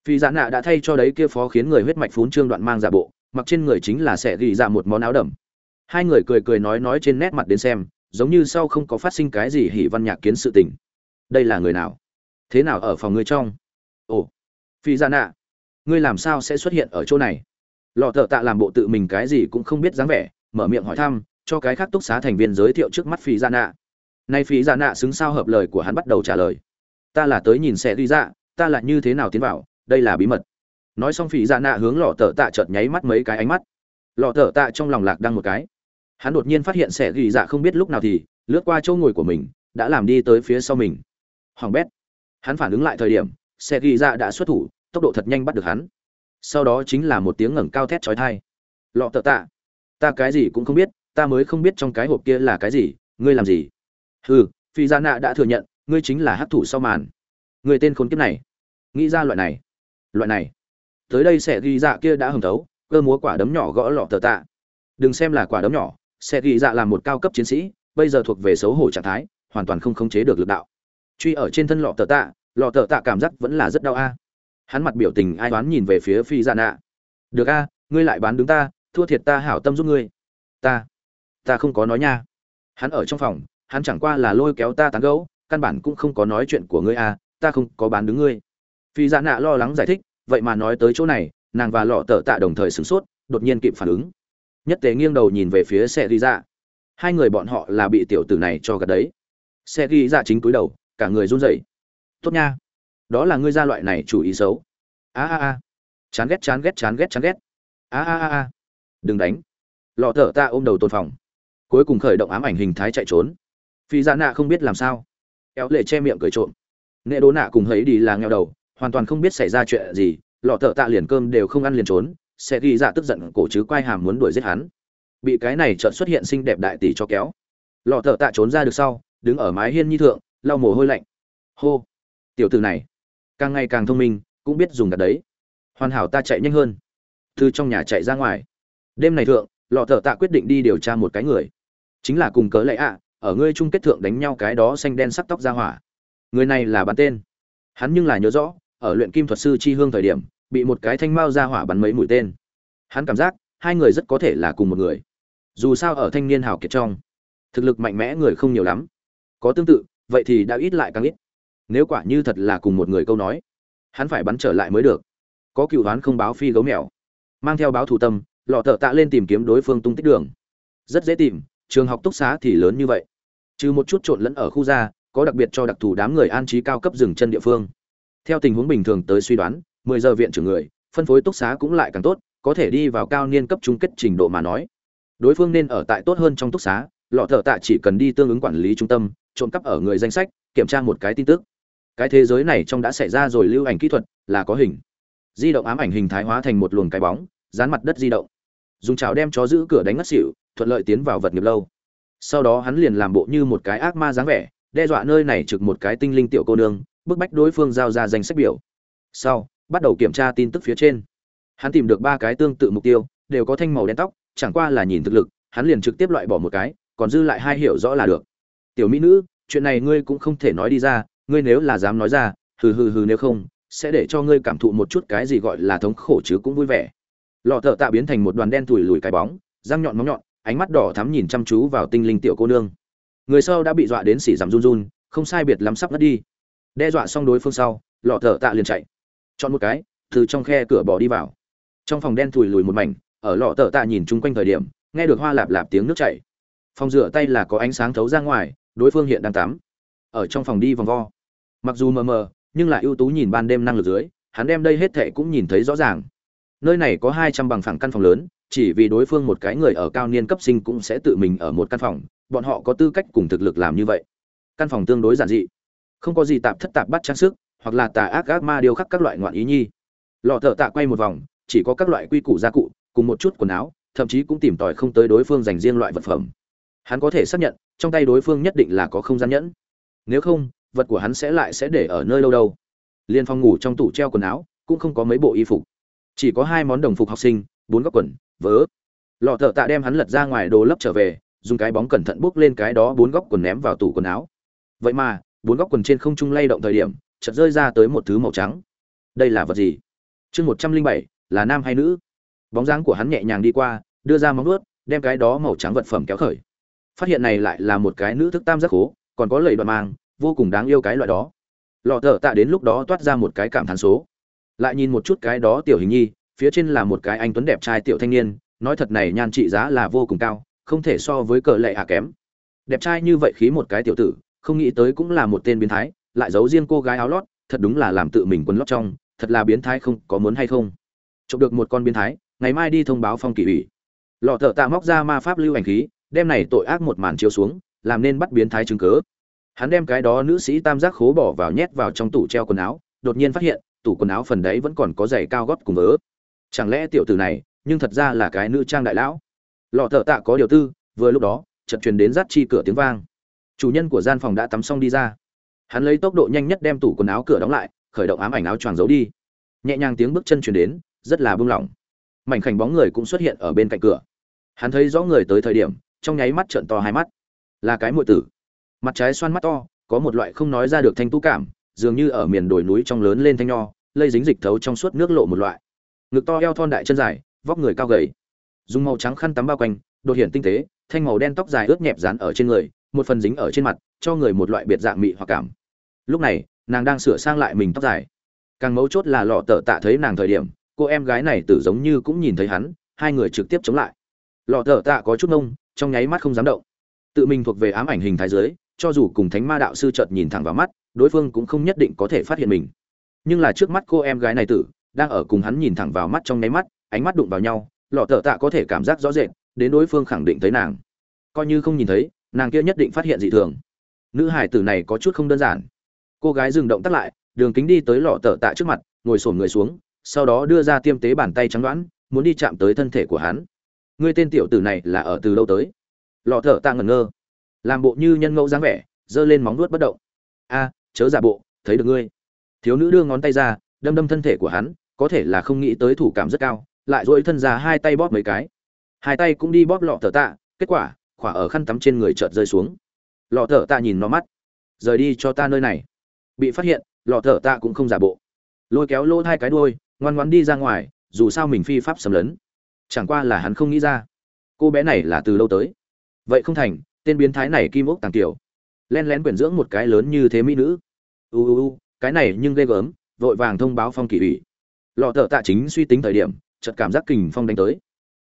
Phi dạ nạ đã thay cho đấy kia phó khiến người huyết mạch phún trương đoạn mang giả bộ, mặc trên người chính là sẽ ghi ra một món áo đầm. Hai người cười cười nói nói trên nét mặt đến xem, giống như sau không có phát sinh cái gì hỉ văn nhạc kiến sự tình. Đây là người nào? Thế nào ở phòng ngươi trong? Ồ, phi dạ nạ, ngươi làm sao sẽ xuất hiện ở chỗ này? Lọ thợ tạ làm bộ tự mình cái gì cũng không biết dáng vẻ, mở miệng hỏi thăm, cho cái khác túc xá thành viên giới thiệu trước mắt phi dạ nạ. Nay phi dạ nạ xứng sao hợp lời của hắn bắt đầu trả lời ta là tới nhìn xe đi ra, ta là như thế nào tiến vào, đây là bí mật. Nói xong phỉ dạ nạ hướng lọ tờ tạ chợt nháy mắt mấy cái ánh mắt. Lọ tờ tạ trong lòng lạc đăng một cái. Hắn đột nhiên phát hiện xe ghi dạ không biết lúc nào thì, lướt qua chỗ ngồi của mình, đã làm đi tới phía sau mình. Hoàng bét. Hắn phản ứng lại thời điểm, xe ghi dạ đã xuất thủ, tốc độ thật nhanh bắt được hắn. Sau đó chính là một tiếng ngẩng cao thét trói thai lọ tờ tạ. Ta cái gì cũng không biết, ta mới không biết trong cái hộp kia là cái gì, ngươi làm gì? Hừ phi gia dạ nạ đã thừa nhận ngươi chính là hắc thủ sau màn. Người tên khốn kiếp này. Nghĩ ra loại này. Loại này. Tới đây sẽ ghi dạ kia đã hầm thấu, cơ múa quả đấm nhỏ gõ lọ tờ tạ. Đừng xem là quả đấm nhỏ, sẽ ghi dạ là một cao cấp chiến sĩ, bây giờ thuộc về xấu hổ trạng thái, hoàn toàn không khống chế được lực đạo. Truy ở trên thân lọ tờ tạ, lọ tờ tạ cảm giác vẫn là rất đau a. Hắn mặt biểu tình ai đoán nhìn về phía phi dạ nạ. Được a, ngươi lại bán đứng ta, thua thiệt ta hảo tâm giúp ngươi. Ta ta không có nói nha. Hắn ở trong phòng, hắn chẳng qua là lôi kéo ta tán gấu căn bản cũng không có nói chuyện của ngươi a ta không có bán đứng ngươi. Phi dạ nạ lo lắng giải thích, vậy mà nói tới chỗ này, nàng và lọ tờ tạ đồng thời sửng sốt, đột nhiên kịp phản ứng. Nhất tế nghiêng đầu nhìn về phía xe ghi dạ. Hai người bọn họ là bị tiểu tử này cho gật đấy. Xe ghi dạ chính túi đầu, cả người run rẩy. Tốt nha. Đó là ngươi ra loại này chủ ý xấu. A a a. Chán ghét chán ghét chán ghét chán ghét. A a a a. Đừng đánh. Lọ tở ta ôm đầu tôn phòng. Cuối cùng khởi động ám ảnh hình thái chạy trốn. Phi dạ nạ không biết làm sao éo lệ che miệng cười trộm. Nệ đố nạ cùng thấy đi là nghèo đầu, hoàn toàn không biết xảy ra chuyện gì, lọ thợ tạ liền cơm đều không ăn liền trốn, sẽ ghi dạ tức giận cổ chứ quay hàm muốn đuổi giết hắn. Bị cái này chợt xuất hiện xinh đẹp đại tỷ cho kéo. Lọ thợ tạ trốn ra được sau, đứng ở mái hiên nhi thượng, lau mồ hôi lạnh. Hô, tiểu tử này, càng ngày càng thông minh, cũng biết dùng đặt đấy. Hoàn hảo ta chạy nhanh hơn. Từ trong nhà chạy ra ngoài. Đêm này thượng, lọ thợ tạ quyết định đi điều tra một cái người. Chính là cùng cớ lệ ạ ở ngươi chung kết thượng đánh nhau cái đó xanh đen sắc tóc ra hỏa. Người này là bắn tên. Hắn nhưng là nhớ rõ, ở luyện kim thuật sư chi hương thời điểm, bị một cái thanh mao ra hỏa bắn mấy mũi tên. Hắn cảm giác, hai người rất có thể là cùng một người. Dù sao ở thanh niên hào kiệt trong, thực lực mạnh mẽ người không nhiều lắm. Có tương tự, vậy thì đã ít lại càng ít. Nếu quả như thật là cùng một người câu nói, hắn phải bắn trở lại mới được. Có cựu đoán không báo phi gấu mèo. Mang theo báo thủ tâm, lọ thợ tạ lên tìm kiếm đối phương tung tích đường. Rất dễ tìm trường học túc xá thì lớn như vậy. Trừ một chút trộn lẫn ở khu gia, có đặc biệt cho đặc thù đám người an trí cao cấp dừng chân địa phương. Theo tình huống bình thường tới suy đoán, mười giờ viện trưởng người, phân phối túc xá cũng lại càng tốt, có thể đi vào cao niên cấp trung kết trình độ mà nói. Đối phương nên ở tại tốt hơn trong túc xá, lọ thợ tạ chỉ cần đi tương ứng quản lý trung tâm, trộm cắp ở người danh sách, kiểm tra một cái tin tức. Cái thế giới này trong đã xảy ra rồi lưu ảnh kỹ thuật, là có hình. Di động ám ảnh hình thái hóa thành một luồng cái bóng, dán mặt đất di động. Dùng chảo đem chó giữ cửa đánh ngất xỉu thuận lợi tiến vào vật nghiệp lâu. Sau đó hắn liền làm bộ như một cái ác ma dáng vẻ, đe dọa nơi này trực một cái tinh linh tiểu cô nương, bức bách đối phương giao ra danh sách biểu. Sau, bắt đầu kiểm tra tin tức phía trên. Hắn tìm được ba cái tương tự mục tiêu, đều có thanh màu đen tóc, chẳng qua là nhìn thực lực, hắn liền trực tiếp loại bỏ một cái, còn dư lại hai hiểu rõ là được. Tiểu mỹ nữ, chuyện này ngươi cũng không thể nói đi ra, ngươi nếu là dám nói ra, hừ hừ hừ nếu không, sẽ để cho ngươi cảm thụ một chút cái gì gọi là thống khổ chứ cũng vui vẻ. Lọ thợ tạ biến thành một đoàn đen tủi lùi cái bóng, răng nhọn móng nhọn ánh mắt đỏ thắm nhìn chăm chú vào tinh linh tiểu cô nương. Người sau đã bị dọa đến xỉ giảm run run, không sai biệt lắm sắp ngất đi. Đe dọa xong đối phương sau, lọ thở tạ liền chạy. Chọn một cái, từ trong khe cửa bỏ đi vào. Trong phòng đen thùi lùi một mảnh, ở lọ thở tạ nhìn chung quanh thời điểm, nghe được hoa lạp lạp tiếng nước chảy. Phòng rửa tay là có ánh sáng thấu ra ngoài, đối phương hiện đang tắm. Ở trong phòng đi vòng vo. Mặc dù mờ mờ, nhưng lại ưu tú nhìn ban đêm năng lực dưới, hắn đem đây hết thệ cũng nhìn thấy rõ ràng. Nơi này có hai trăm bằng phẳng căn phòng lớn chỉ vì đối phương một cái người ở cao niên cấp sinh cũng sẽ tự mình ở một căn phòng, bọn họ có tư cách cùng thực lực làm như vậy. Căn phòng tương đối giản dị. Không có gì tạp thất tạp bắt trang sức, hoặc là tà ác ác ma điêu khắc các loại ngoạn ý nhi. Lọ thợ tạ quay một vòng, chỉ có các loại quy củ gia cụ, cùng một chút quần áo, thậm chí cũng tìm tòi không tới đối phương dành riêng loại vật phẩm. Hắn có thể xác nhận, trong tay đối phương nhất định là có không gian nhẫn. Nếu không, vật của hắn sẽ lại sẽ để ở nơi đâu đâu. Liên phòng ngủ trong tủ treo quần áo, cũng không có mấy bộ y phục. Chỉ có hai món đồng phục học sinh, bốn góc quần vớ. Lọ thợ tạ đem hắn lật ra ngoài đồ lấp trở về, dùng cái bóng cẩn thận bốc lên cái đó bốn góc quần ném vào tủ quần áo. Vậy mà, bốn góc quần trên không trung lay động thời điểm, chợt rơi ra tới một thứ màu trắng. Đây là vật gì? Chương một trăm linh bảy, là nam hay nữ? Bóng dáng của hắn nhẹ nhàng đi qua, đưa ra móng vuốt, đem cái đó màu trắng vật phẩm kéo khởi. Phát hiện này lại là một cái nữ thức tam giác khố còn có lầy đoạn mang, vô cùng đáng yêu cái loại đó. Lọ thợ tạ đến lúc đó toát ra một cái cảm thán số. Lại nhìn một chút cái đó tiểu hình nhi phía trên là một cái anh tuấn đẹp trai tiểu thanh niên, nói thật này nhan trị giá là vô cùng cao, không thể so với cờ lệ hạ kém. Đẹp trai như vậy khí một cái tiểu tử, không nghĩ tới cũng là một tên biến thái, lại giấu riêng cô gái áo lót, thật đúng là làm tự mình quần lót trong, thật là biến thái không có muốn hay không. Chụp được một con biến thái, ngày mai đi thông báo phong kỷ ủy. Lọ thợ tạ móc ra ma pháp lưu ảnh khí, đem này tội ác một màn chiếu xuống, làm nên bắt biến thái chứng cớ hắn đem cái đó nữ sĩ tam giác khố bỏ vào nhét vào trong tủ treo quần áo, đột nhiên phát hiện, tủ quần áo phần đấy vẫn còn có giày cao gót cùng vớ chẳng lẽ tiểu tử này, nhưng thật ra là cái nữ trang đại lão? Lọ thợ tạ có điều tư, vừa lúc đó, chợt truyền đến rát chi cửa tiếng vang. Chủ nhân của gian phòng đã tắm xong đi ra. Hắn lấy tốc độ nhanh nhất đem tủ quần áo cửa đóng lại, khởi động ám ảnh áo choàng giấu đi. Nhẹ nhàng tiếng bước chân truyền đến, rất là buông lỏng mảnh khảnh bóng người cũng xuất hiện ở bên cạnh cửa. Hắn thấy rõ người tới thời điểm, trong nháy mắt trợn to hai mắt. Là cái muội tử. Mặt trái xoan mắt to, có một loại không nói ra được thanh tú cảm, dường như ở miền đồi núi trong lớn lên thanh nho, lây dính dịch thấu trong suốt nước lộ một loại ngực to eo thon đại chân dài, vóc người cao gầy. Dùng màu trắng khăn tắm bao quanh, đột hiện tinh tế, thanh màu đen tóc dài ướt nhẹp dán ở trên người, một phần dính ở trên mặt, cho người một loại biệt dạng mị hoặc cảm. Lúc này, nàng đang sửa sang lại mình tóc dài. Càng mấu chốt là lọ tờ tạ thấy nàng thời điểm, cô em gái này tử giống như cũng nhìn thấy hắn, hai người trực tiếp chống lại. Lọ tờ tạ có chút nông trong nháy mắt không dám động. Tự mình thuộc về ám ảnh hình thái giới, cho dù cùng thánh ma đạo sư chợt nhìn thẳng vào mắt, đối phương cũng không nhất định có thể phát hiện mình. Nhưng là trước mắt cô em gái này tử đang ở cùng hắn nhìn thẳng vào mắt trong nháy mắt, ánh mắt đụng vào nhau, lọ tờ tạ có thể cảm giác rõ rệt, đến đối phương khẳng định thấy nàng. Coi như không nhìn thấy, nàng kia nhất định phát hiện dị thường. Nữ hải tử này có chút không đơn giản. Cô gái dừng động tắt lại, đường kính đi tới lọ tờ tạ trước mặt, ngồi sổm người xuống, sau đó đưa ra tiêm tế bàn tay trắng đoãn muốn đi chạm tới thân thể của hắn. Ngươi tên tiểu tử này là ở từ lâu tới? Lọ thở tạ ngẩn ngơ. Làm bộ như nhân ngẫu dáng vẻ, giơ lên móng nuốt bất động. A, chớ giả bộ, thấy được ngươi. Thiếu nữ đưa ngón tay ra, đâm đâm thân thể của hắn có thể là không nghĩ tới thủ cảm rất cao, lại dỗi thân ra hai tay bóp mấy cái. Hai tay cũng đi bóp lọ thở tạ, kết quả, khỏa ở khăn tắm trên người chợt rơi xuống. Lọ thở tạ nhìn nó mắt. Rời đi cho ta nơi này. Bị phát hiện, lọ thở tạ cũng không giả bộ. Lôi kéo lô hai cái đuôi, ngoan ngoãn đi ra ngoài, dù sao mình phi pháp xâm lấn. Chẳng qua là hắn không nghĩ ra. Cô bé này là từ lâu tới? Vậy không thành, tên biến thái này kim ốc tàng tiểu. Len lén quyển dưỡng một cái lớn như thế mỹ nữ. U u u, cái này nhưng ghê gớm, vội vàng thông báo phong kỷ ủy lọ thợ tạ chính suy tính thời điểm, chợt cảm giác kình phong đánh tới.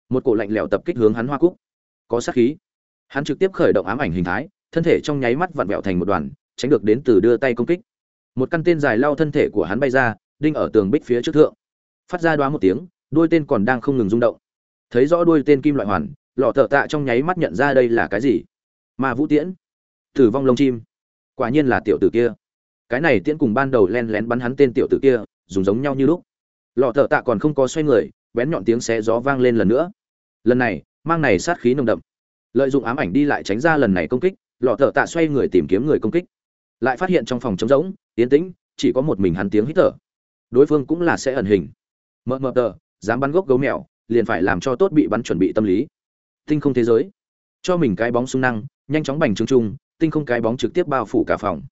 Một cổ lạnh lẽo tập kích hướng hắn hoa cúc. Có sát khí. Hắn trực tiếp khởi động ám ảnh hình thái, thân thể trong nháy mắt vặn vẹo thành một đoàn, tránh được đến từ đưa tay công kích. Một căn tên dài lao thân thể của hắn bay ra, đinh ở tường bích phía trước thượng. Phát ra đoá một tiếng, đuôi tên còn đang không ngừng rung động. Thấy rõ đuôi tên kim loại hoàn, lọ thợ tạ trong nháy mắt nhận ra đây là cái gì? Ma vũ tiễn. Tử vong lông chim. Quả nhiên là tiểu tử kia. Cái này tiễn cùng ban đầu len lén bắn hắn tên tiểu tử kia, dùng giống nhau như lúc lọ thợ tạ còn không có xoay người, bén nhọn tiếng xé gió vang lên lần nữa. Lần này, mang này sát khí nồng đậm. Lợi dụng ám ảnh đi lại tránh ra lần này công kích, lọ thợ tạ xoay người tìm kiếm người công kích. Lại phát hiện trong phòng trống rỗng, yên tĩnh, chỉ có một mình hắn tiếng hít thở. Đối phương cũng là sẽ ẩn hình. Mờ mờ tờ, dám bắn gốc gấu mèo, liền phải làm cho tốt bị bắn chuẩn bị tâm lý. Tinh không thế giới. Cho mình cái bóng sung năng, nhanh chóng bành trướng chung, tinh không cái bóng trực tiếp bao phủ cả phòng.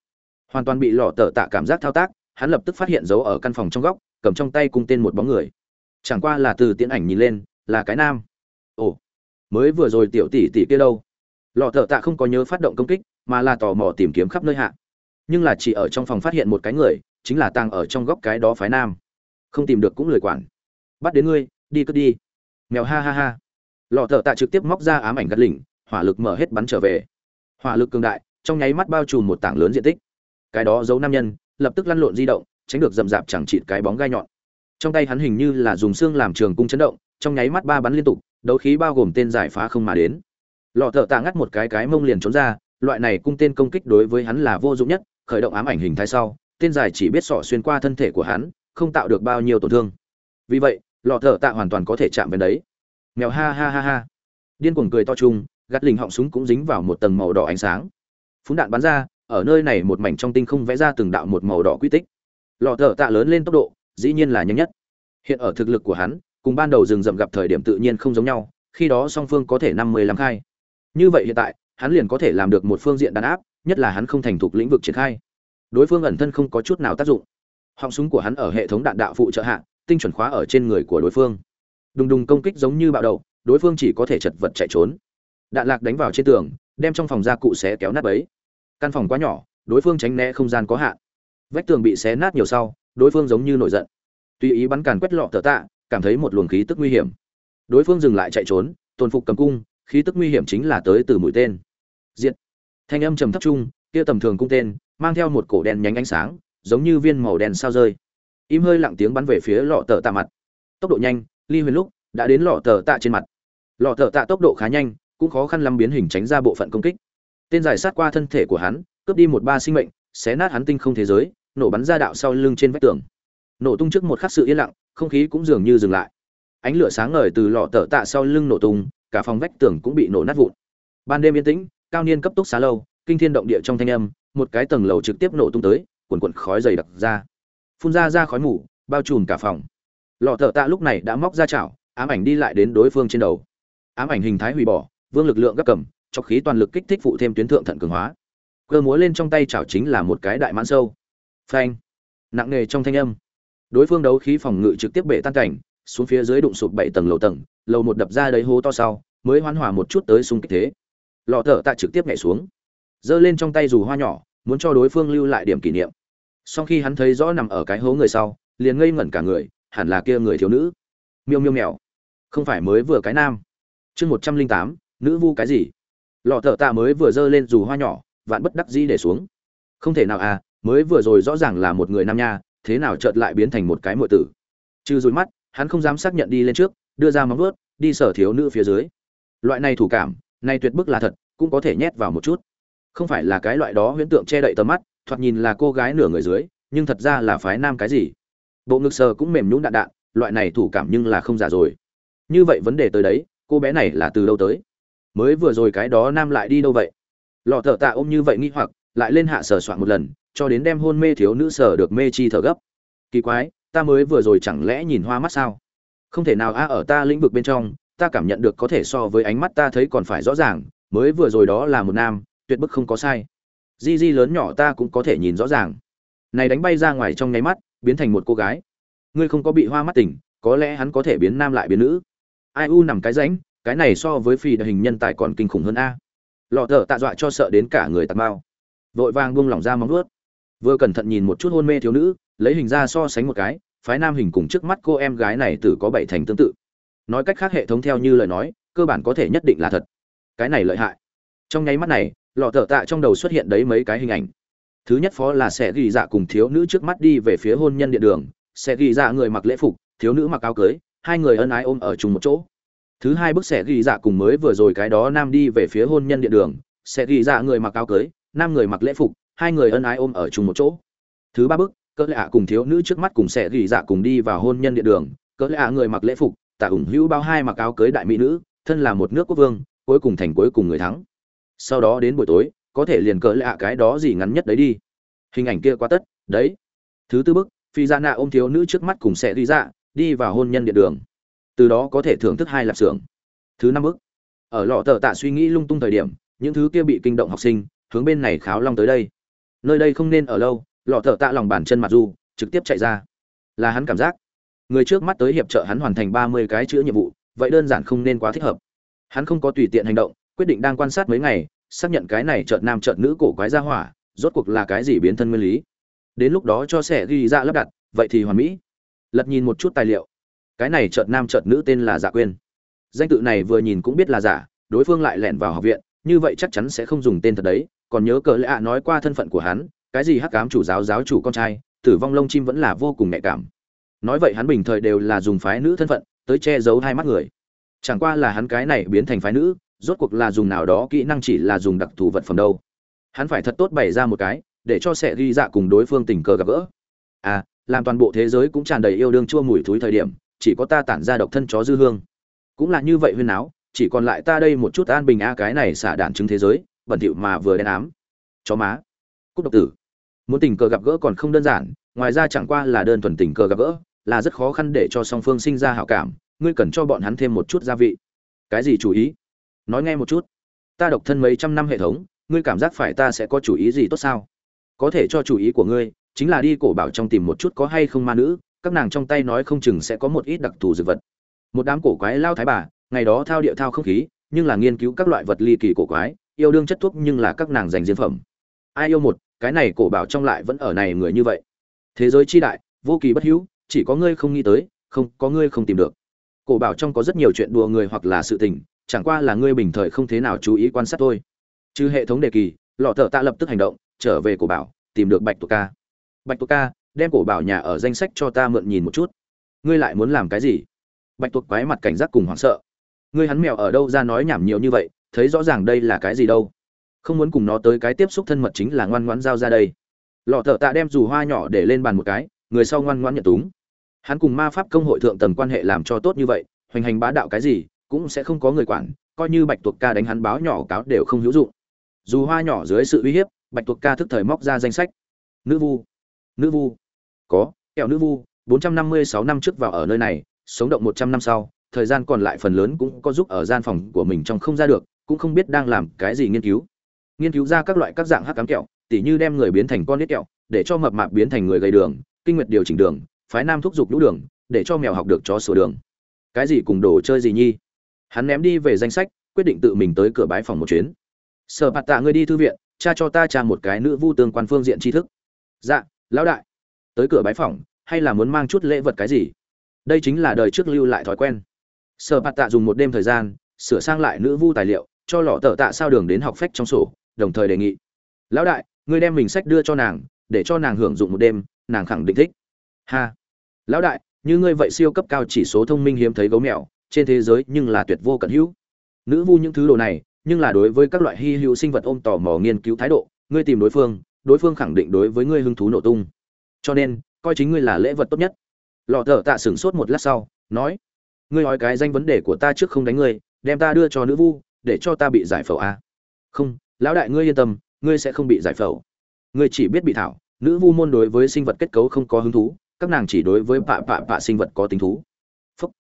Hoàn toàn bị lọ tờ tạ cảm giác thao tác, hắn lập tức phát hiện dấu ở căn phòng trong góc cầm trong tay cung tên một bóng người. Chẳng qua là từ tiễn ảnh nhìn lên, là cái nam. Ồ, mới vừa rồi tiểu tỷ tỷ kia đâu? Lọ thợ tạ không có nhớ phát động công kích, mà là tò mò tìm kiếm khắp nơi hạ. Nhưng là chỉ ở trong phòng phát hiện một cái người, chính là tàng ở trong góc cái đó phái nam. Không tìm được cũng lười quản. Bắt đến ngươi, đi cất đi. Mèo ha ha ha. Lọ thợ tạ trực tiếp móc ra ám ảnh gắt lỉnh, hỏa lực mở hết bắn trở về. Hỏa lực cường đại, trong nháy mắt bao trùm một tảng lớn diện tích. Cái đó giấu nam nhân, lập tức lăn lộn di động tránh được dầm dạp chẳng chịt cái bóng gai nhọn. Trong tay hắn hình như là dùng xương làm trường cung chấn động, trong nháy mắt ba bắn liên tục, đấu khí bao gồm tên giải phá không mà đến. Lọ thợ tạ ngắt một cái cái mông liền trốn ra, loại này cung tên công kích đối với hắn là vô dụng nhất, khởi động ám ảnh hình thái sau, tên giải chỉ biết sỏ xuyên qua thân thể của hắn, không tạo được bao nhiêu tổn thương. Vì vậy, lọ thợ tạ hoàn toàn có thể chạm vào đấy. Mèo ha ha ha ha. Điên cuồng cười to chung gắt lình họng súng cũng dính vào một tầng màu đỏ ánh sáng. Phúng đạn bắn ra, ở nơi này một mảnh trong tinh không vẽ ra từng đạo một màu đỏ quy tích lọ thợ tạ lớn lên tốc độ, dĩ nhiên là nhanh nhất. Hiện ở thực lực của hắn, cùng ban đầu rừng rậm gặp thời điểm tự nhiên không giống nhau, khi đó song phương có thể năm mươi lăm khai. Như vậy hiện tại, hắn liền có thể làm được một phương diện đàn áp, nhất là hắn không thành thục lĩnh vực triển khai. Đối phương ẩn thân không có chút nào tác dụng. Họng súng của hắn ở hệ thống đạn đạo phụ trợ hạ, tinh chuẩn khóa ở trên người của đối phương. Đùng đùng công kích giống như bạo đầu đối phương chỉ có thể chật vật chạy trốn. Đạn lạc đánh vào trên tường, đem trong phòng ra cụ xé kéo nát ấy căn phòng quá nhỏ, đối phương tránh né không gian có hạn vách tường bị xé nát nhiều sau, đối phương giống như nổi giận. Tùy ý bắn càn quét lọ tờ tạ, cảm thấy một luồng khí tức nguy hiểm. Đối phương dừng lại chạy trốn tồn phục cầm cung, khí tức nguy hiểm chính là tới từ mũi tên. Diện thanh âm trầm thấp trung, kia tầm thường cung tên, mang theo một cổ đen nhánh ánh sáng, giống như viên màu đen sao rơi. Im hơi lặng tiếng bắn về phía lọ tờ tạ mặt. Tốc độ nhanh, ly huyền lúc, đã đến lọ tờ tạ trên mặt. Lọ tờ tạ tốc độ khá nhanh, cũng khó khăn lắm biến hình tránh ra bộ phận công kích. Tên giải sát qua thân thể của hắn, cướp đi một ba sinh mệnh, xé nát hắn tinh không thế giới nổ bắn ra đạo sau lưng trên vách tường. Nổ tung trước một khắc sự yên lặng, không khí cũng dường như dừng lại. Ánh lửa sáng ngời từ lọ tở tạ sau lưng nổ tung, cả phòng vách tường cũng bị nổ nát vụn. Ban đêm yên tĩnh, cao niên cấp tốc xá lâu, kinh thiên động địa trong thanh âm, một cái tầng lầu trực tiếp nổ tung tới quần quần khói dày đặc ra. Phun ra ra khói mù, bao trùm cả phòng. Lọ thợ tạ lúc này đã móc ra chảo, ám ảnh đi lại đến đối phương trên đầu. Ám ảnh hình thái hủy bỏ, vương lực lượng gấp cầm, cho khí toàn lực kích thích phụ thêm tuyến thượng thận cường hóa. Cơ múa lên trong tay chảo chính là một cái đại mãn sâu phanh. Nặng nề trong thanh âm. Đối phương đấu khí phòng ngự trực tiếp bể tan cảnh, xuống phía dưới đụng sụp bảy tầng lầu tầng, lầu một đập ra đấy hố to sau, mới hoán hòa một chút tới xung kích thế. Lọ thở tạ trực tiếp nhảy xuống. Giơ lên trong tay dù hoa nhỏ, muốn cho đối phương lưu lại điểm kỷ niệm. Sau khi hắn thấy rõ nằm ở cái hố người sau, liền ngây ngẩn cả người, hẳn là kia người thiếu nữ. Miêu miêu mèo. Không phải mới vừa cái nam. Chương một trăm linh tám, nữ vu cái gì? Lọ thợ tạ mới vừa giơ lên dù hoa nhỏ, vạn bất đắc dĩ để xuống. Không thể nào à mới vừa rồi rõ ràng là một người nam nha, thế nào chợt lại biến thành một cái muội tử. Trừ rồi mắt, hắn không dám xác nhận đi lên trước, đưa ra móng vuốt, đi sở thiếu nữ phía dưới. Loại này thủ cảm, này tuyệt bức là thật, cũng có thể nhét vào một chút. Không phải là cái loại đó huyễn tượng che đậy tầm mắt, thoạt nhìn là cô gái nửa người dưới, nhưng thật ra là phái nam cái gì. Bộ ngực sờ cũng mềm nhũn đạn đạn, loại này thủ cảm nhưng là không giả rồi. Như vậy vấn đề tới đấy, cô bé này là từ đâu tới? Mới vừa rồi cái đó nam lại đi đâu vậy? Lọ thợ tạ ôm như vậy nghi hoặc, lại lên hạ sờ soạn một lần cho đến đem hôn mê thiếu nữ sở được mê chi thở gấp. Kỳ quái, ta mới vừa rồi chẳng lẽ nhìn hoa mắt sao? Không thể nào, a, ở ta lĩnh vực bên trong, ta cảm nhận được có thể so với ánh mắt ta thấy còn phải rõ ràng, mới vừa rồi đó là một nam, tuyệt bức không có sai. Di di lớn nhỏ ta cũng có thể nhìn rõ ràng. Này đánh bay ra ngoài trong nháy mắt, biến thành một cô gái. Ngươi không có bị hoa mắt tỉnh, có lẽ hắn có thể biến nam lại biến nữ. Ai u nằm cái rãnh, cái này so với phi hình nhân tài còn kinh khủng hơn a. Lọ thở tạ dọa cho sợ đến cả người tạt bao vội vàng buông lỏng ra móng vuốt vừa cẩn thận nhìn một chút hôn mê thiếu nữ, lấy hình ra so sánh một cái, phái nam hình cùng trước mắt cô em gái này tử có bảy thành tương tự. Nói cách khác hệ thống theo như lời nói, cơ bản có thể nhất định là thật. Cái này lợi hại. Trong nháy mắt này, lọ thợ tạ trong đầu xuất hiện đấy mấy cái hình ảnh. Thứ nhất phó là sẽ ghi dạ cùng thiếu nữ trước mắt đi về phía hôn nhân điện đường. Sẽ ghi dạ người mặc lễ phục, thiếu nữ mặc áo cưới, hai người ân ái ôm ở chung một chỗ. Thứ hai bức sẽ ghi dạ cùng mới vừa rồi cái đó nam đi về phía hôn nhân điện đường. Sẽ ghi dạ người mặc áo cưới, nam người mặc lễ phục hai người ân ái ôm ở chung một chỗ. Thứ ba bức cỡ lạ cùng thiếu nữ trước mắt cùng sẽ gỉ dạ cùng đi vào hôn nhân điện đường. Cỡ lạ người mặc lễ phục tạ ủng hữu bao hai mặc áo cưới đại mỹ nữ, thân là một nước quốc vương, cuối cùng thành cuối cùng người thắng. Sau đó đến buổi tối, có thể liền cỡ lạ cái đó gì ngắn nhất đấy đi. Hình ảnh kia quá tất, đấy. Thứ tư bức phi gia nạ ôm thiếu nữ trước mắt cùng sẽ gỉ dạ đi vào hôn nhân điện đường. Từ đó có thể thưởng thức hai lạp xưởng. Thứ năm bức ở lọ tờ tạ suy nghĩ lung tung thời điểm, những thứ kia bị kinh động học sinh, hướng bên này kháo long tới đây nơi đây không nên ở lâu, lọ thợ tạ lòng bàn chân mặt du trực tiếp chạy ra. Là hắn cảm giác. Người trước mắt tới hiệp trợ hắn hoàn thành ba mươi cái chữ nhiệm vụ, vậy đơn giản không nên quá thích hợp. Hắn không có tùy tiện hành động, quyết định đang quan sát mấy ngày, xác nhận cái này trợn nam trợn nữ cổ quái ra hỏa, rốt cuộc là cái gì biến thân nguyên lý. Đến lúc đó cho sẽ ghi ra lắp đặt, vậy thì hoàn mỹ. Lật nhìn một chút tài liệu. Cái này trợn nam trợn nữ tên là dạ giả quên danh tự này vừa nhìn cũng biết là giả, đối phương lại lẻn vào học viện, như vậy chắc chắn sẽ không dùng tên thật đấy còn nhớ cờ lệ ạ nói qua thân phận của hắn, cái gì hắc cám chủ giáo giáo chủ con trai, tử vong lông chim vẫn là vô cùng nhạy cảm. Nói vậy hắn bình thời đều là dùng phái nữ thân phận tới che giấu hai mắt người. Chẳng qua là hắn cái này biến thành phái nữ, rốt cuộc là dùng nào đó kỹ năng chỉ là dùng đặc thù vật phẩm đâu. Hắn phải thật tốt bày ra một cái, để cho sẽ ghi dạ cùng đối phương tình cờ gặp gỡ. À làm toàn bộ thế giới cũng tràn đầy yêu đương chua mùi thúi thời điểm, chỉ có ta tản ra độc thân chó dư hương. Cũng là như vậy huyên áo chỉ còn lại ta đây một chút an bình a cái này xả đạn chứng thế giới bẩn thỉu mà vừa đen ám. Chó má. Cúc độc tử. Muốn tình cờ gặp gỡ còn không đơn giản, ngoài ra chẳng qua là đơn thuần tình cờ gặp gỡ, là rất khó khăn để cho song phương sinh ra hảo cảm, ngươi cần cho bọn hắn thêm một chút gia vị. Cái gì chủ ý? Nói nghe một chút. Ta độc thân mấy trăm năm hệ thống, ngươi cảm giác phải ta sẽ có chủ ý gì tốt sao? Có thể cho chủ ý của ngươi, chính là đi cổ bảo trong tìm một chút có hay không ma nữ, các nàng trong tay nói không chừng sẽ có một ít đặc thù dược vật. Một đám cổ quái lao thái bà, ngày đó thao điệu thao không khí, nhưng là nghiên cứu các loại vật ly kỳ cổ quái yêu đương chất thuốc nhưng là các nàng dành diên phẩm. Ai yêu một, cái này cổ bảo trong lại vẫn ở này người như vậy. Thế giới chi đại, vô kỳ bất hữu, chỉ có ngươi không nghĩ tới, không, có ngươi không tìm được. Cổ bảo trong có rất nhiều chuyện đùa người hoặc là sự tình, chẳng qua là ngươi bình thời không thế nào chú ý quan sát thôi. Chứ hệ thống đề kỳ, lọ thợ tạ lập tức hành động, trở về cổ bảo, tìm được bạch tuộc ca. Bạch tuộc ca, đem cổ bảo nhà ở danh sách cho ta mượn nhìn một chút. Ngươi lại muốn làm cái gì? Bạch tuộc quái mặt cảnh giác cùng hoảng sợ. Ngươi hắn mèo ở đâu ra nói nhảm nhiều như vậy thấy rõ ràng đây là cái gì đâu. Không muốn cùng nó tới cái tiếp xúc thân mật chính là ngoan ngoãn giao ra đây. Lọ thợ tạ đem dù hoa nhỏ để lên bàn một cái, người sau ngoan ngoãn nhận túng. Hắn cùng ma pháp công hội thượng tầng quan hệ làm cho tốt như vậy, hoành hành bá đạo cái gì, cũng sẽ không có người quản, coi như bạch tuộc ca đánh hắn báo nhỏ cáo đều không hữu dụng. Dù hoa nhỏ dưới sự uy hiếp, bạch tuộc ca thức thời móc ra danh sách. Nữ vu nữ vu. Có, kẹo nữ vu, bốn trăm năm mươi sáu năm trước vào ở nơi này, sống động một trăm năm sau, thời gian còn lại phần lớn cũng có giúp ở gian phòng của mình trong không ra được cũng không biết đang làm cái gì nghiên cứu. Nghiên cứu ra các loại các dạng hắc cám kẹo, tỉ như đem người biến thành con nít kẹo, để cho mập mạp biến thành người gầy đường, kinh nguyệt điều chỉnh đường, phái nam thúc giục lũ đường, để cho mèo học được chó sửa đường. Cái gì cùng đồ chơi gì nhi? Hắn ném đi về danh sách, quyết định tự mình tới cửa bái phòng một chuyến. Sở bạt tạ, ngươi đi thư viện, cha cho ta cha một cái nữ vu tương quan phương diện tri thức. Dạ lão đại. Tới cửa bái phòng, hay là muốn mang chút lễ vật cái gì? Đây chính là đời trước lưu lại thói quen. Sở bạt tạ dùng một đêm thời gian, sửa sang lại nữ vu tài liệu cho lọ tờ tạ sao đường đến học phách trong sổ, đồng thời đề nghị, lão đại, ngươi đem mình sách đưa cho nàng, để cho nàng hưởng dụng một đêm, nàng khẳng định thích. Ha. Lão đại, như ngươi vậy siêu cấp cao chỉ số thông minh hiếm thấy gấu mèo, trên thế giới nhưng là tuyệt vô cận hữu. Nữ vu những thứ đồ này, nhưng là đối với các loại hy hữu sinh vật ôm tò mò nghiên cứu thái độ, ngươi tìm đối phương đối phương khẳng định đối với ngươi hứng thú nổ tung. Cho nên, coi chính ngươi là lễ vật tốt nhất. Lọ tở tạ sửng sốt một lát sau, nói, ngươi nói cái danh vấn đề của ta trước không đánh ngươi, đem ta đưa cho nữ vu để cho ta bị giải phẫu à? không, lão đại ngươi yên tâm, ngươi sẽ không bị giải phẫu. Ngươi chỉ biết bị thảo, nữ vu môn đối với sinh vật kết cấu không có hứng thú, các nàng chỉ đối với bạ bạ bạ sinh vật có tính thú. Phúc.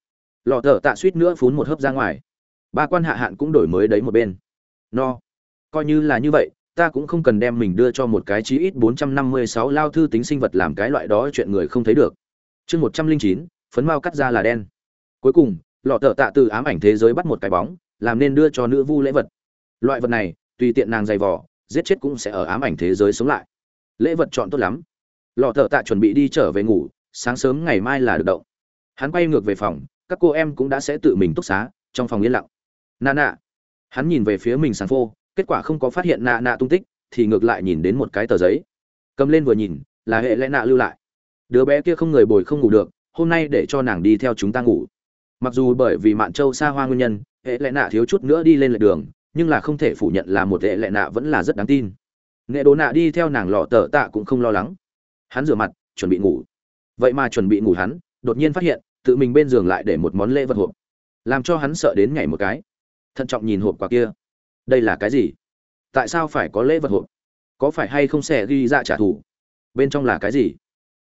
Lọ thở tạ suýt nữa phún một hớp ra ngoài. Ba quan hạ hạn cũng đổi mới đấy một bên. No. Coi như là như vậy, ta cũng không cần đem mình đưa cho một cái chí ít bốn trăm năm mươi sáu lao thư tính sinh vật làm cái loại đó chuyện người không thấy được. Chương một trăm linh chín, phấn mao cắt ra là đen. Cuối cùng, lọ thợ tạ từ ám ảnh thế giới bắt một cái bóng làm nên đưa cho nữ vu lễ vật. Loại vật này, tùy tiện nàng dày vò, giết chết cũng sẽ ở ám ảnh thế giới sống lại. Lễ vật chọn tốt lắm. Lò thợ tạ chuẩn bị đi trở về ngủ, sáng sớm ngày mai là được động. Hắn quay ngược về phòng, các cô em cũng đã sẽ tự mình túc xá, trong phòng yên lặng. Nà nạ hắn nhìn về phía mình sàn phô, kết quả không có phát hiện nạ nạ tung tích, thì ngược lại nhìn đến một cái tờ giấy. Cầm lên vừa nhìn, là hệ lẽ nạ lưu lại. Đứa bé kia không người bồi không ngủ được, hôm nay để cho nàng đi theo chúng ta ngủ. Mặc dù bởi vì mạn châu xa hoa nguyên nhân hệ lệ nạ thiếu chút nữa đi lên lệ đường, nhưng là không thể phủ nhận là một hệ lệ nạ vẫn là rất đáng tin. Nghệ đồ nạ đi theo nàng lọ tờ tạ cũng không lo lắng. Hắn rửa mặt, chuẩn bị ngủ. Vậy mà chuẩn bị ngủ hắn, đột nhiên phát hiện, tự mình bên giường lại để một món lễ vật hộp. Làm cho hắn sợ đến nhảy một cái. Thận trọng nhìn hộp quà kia. Đây là cái gì? Tại sao phải có lễ vật hộp? Có phải hay không sẽ ghi ra trả thù? Bên trong là cái gì?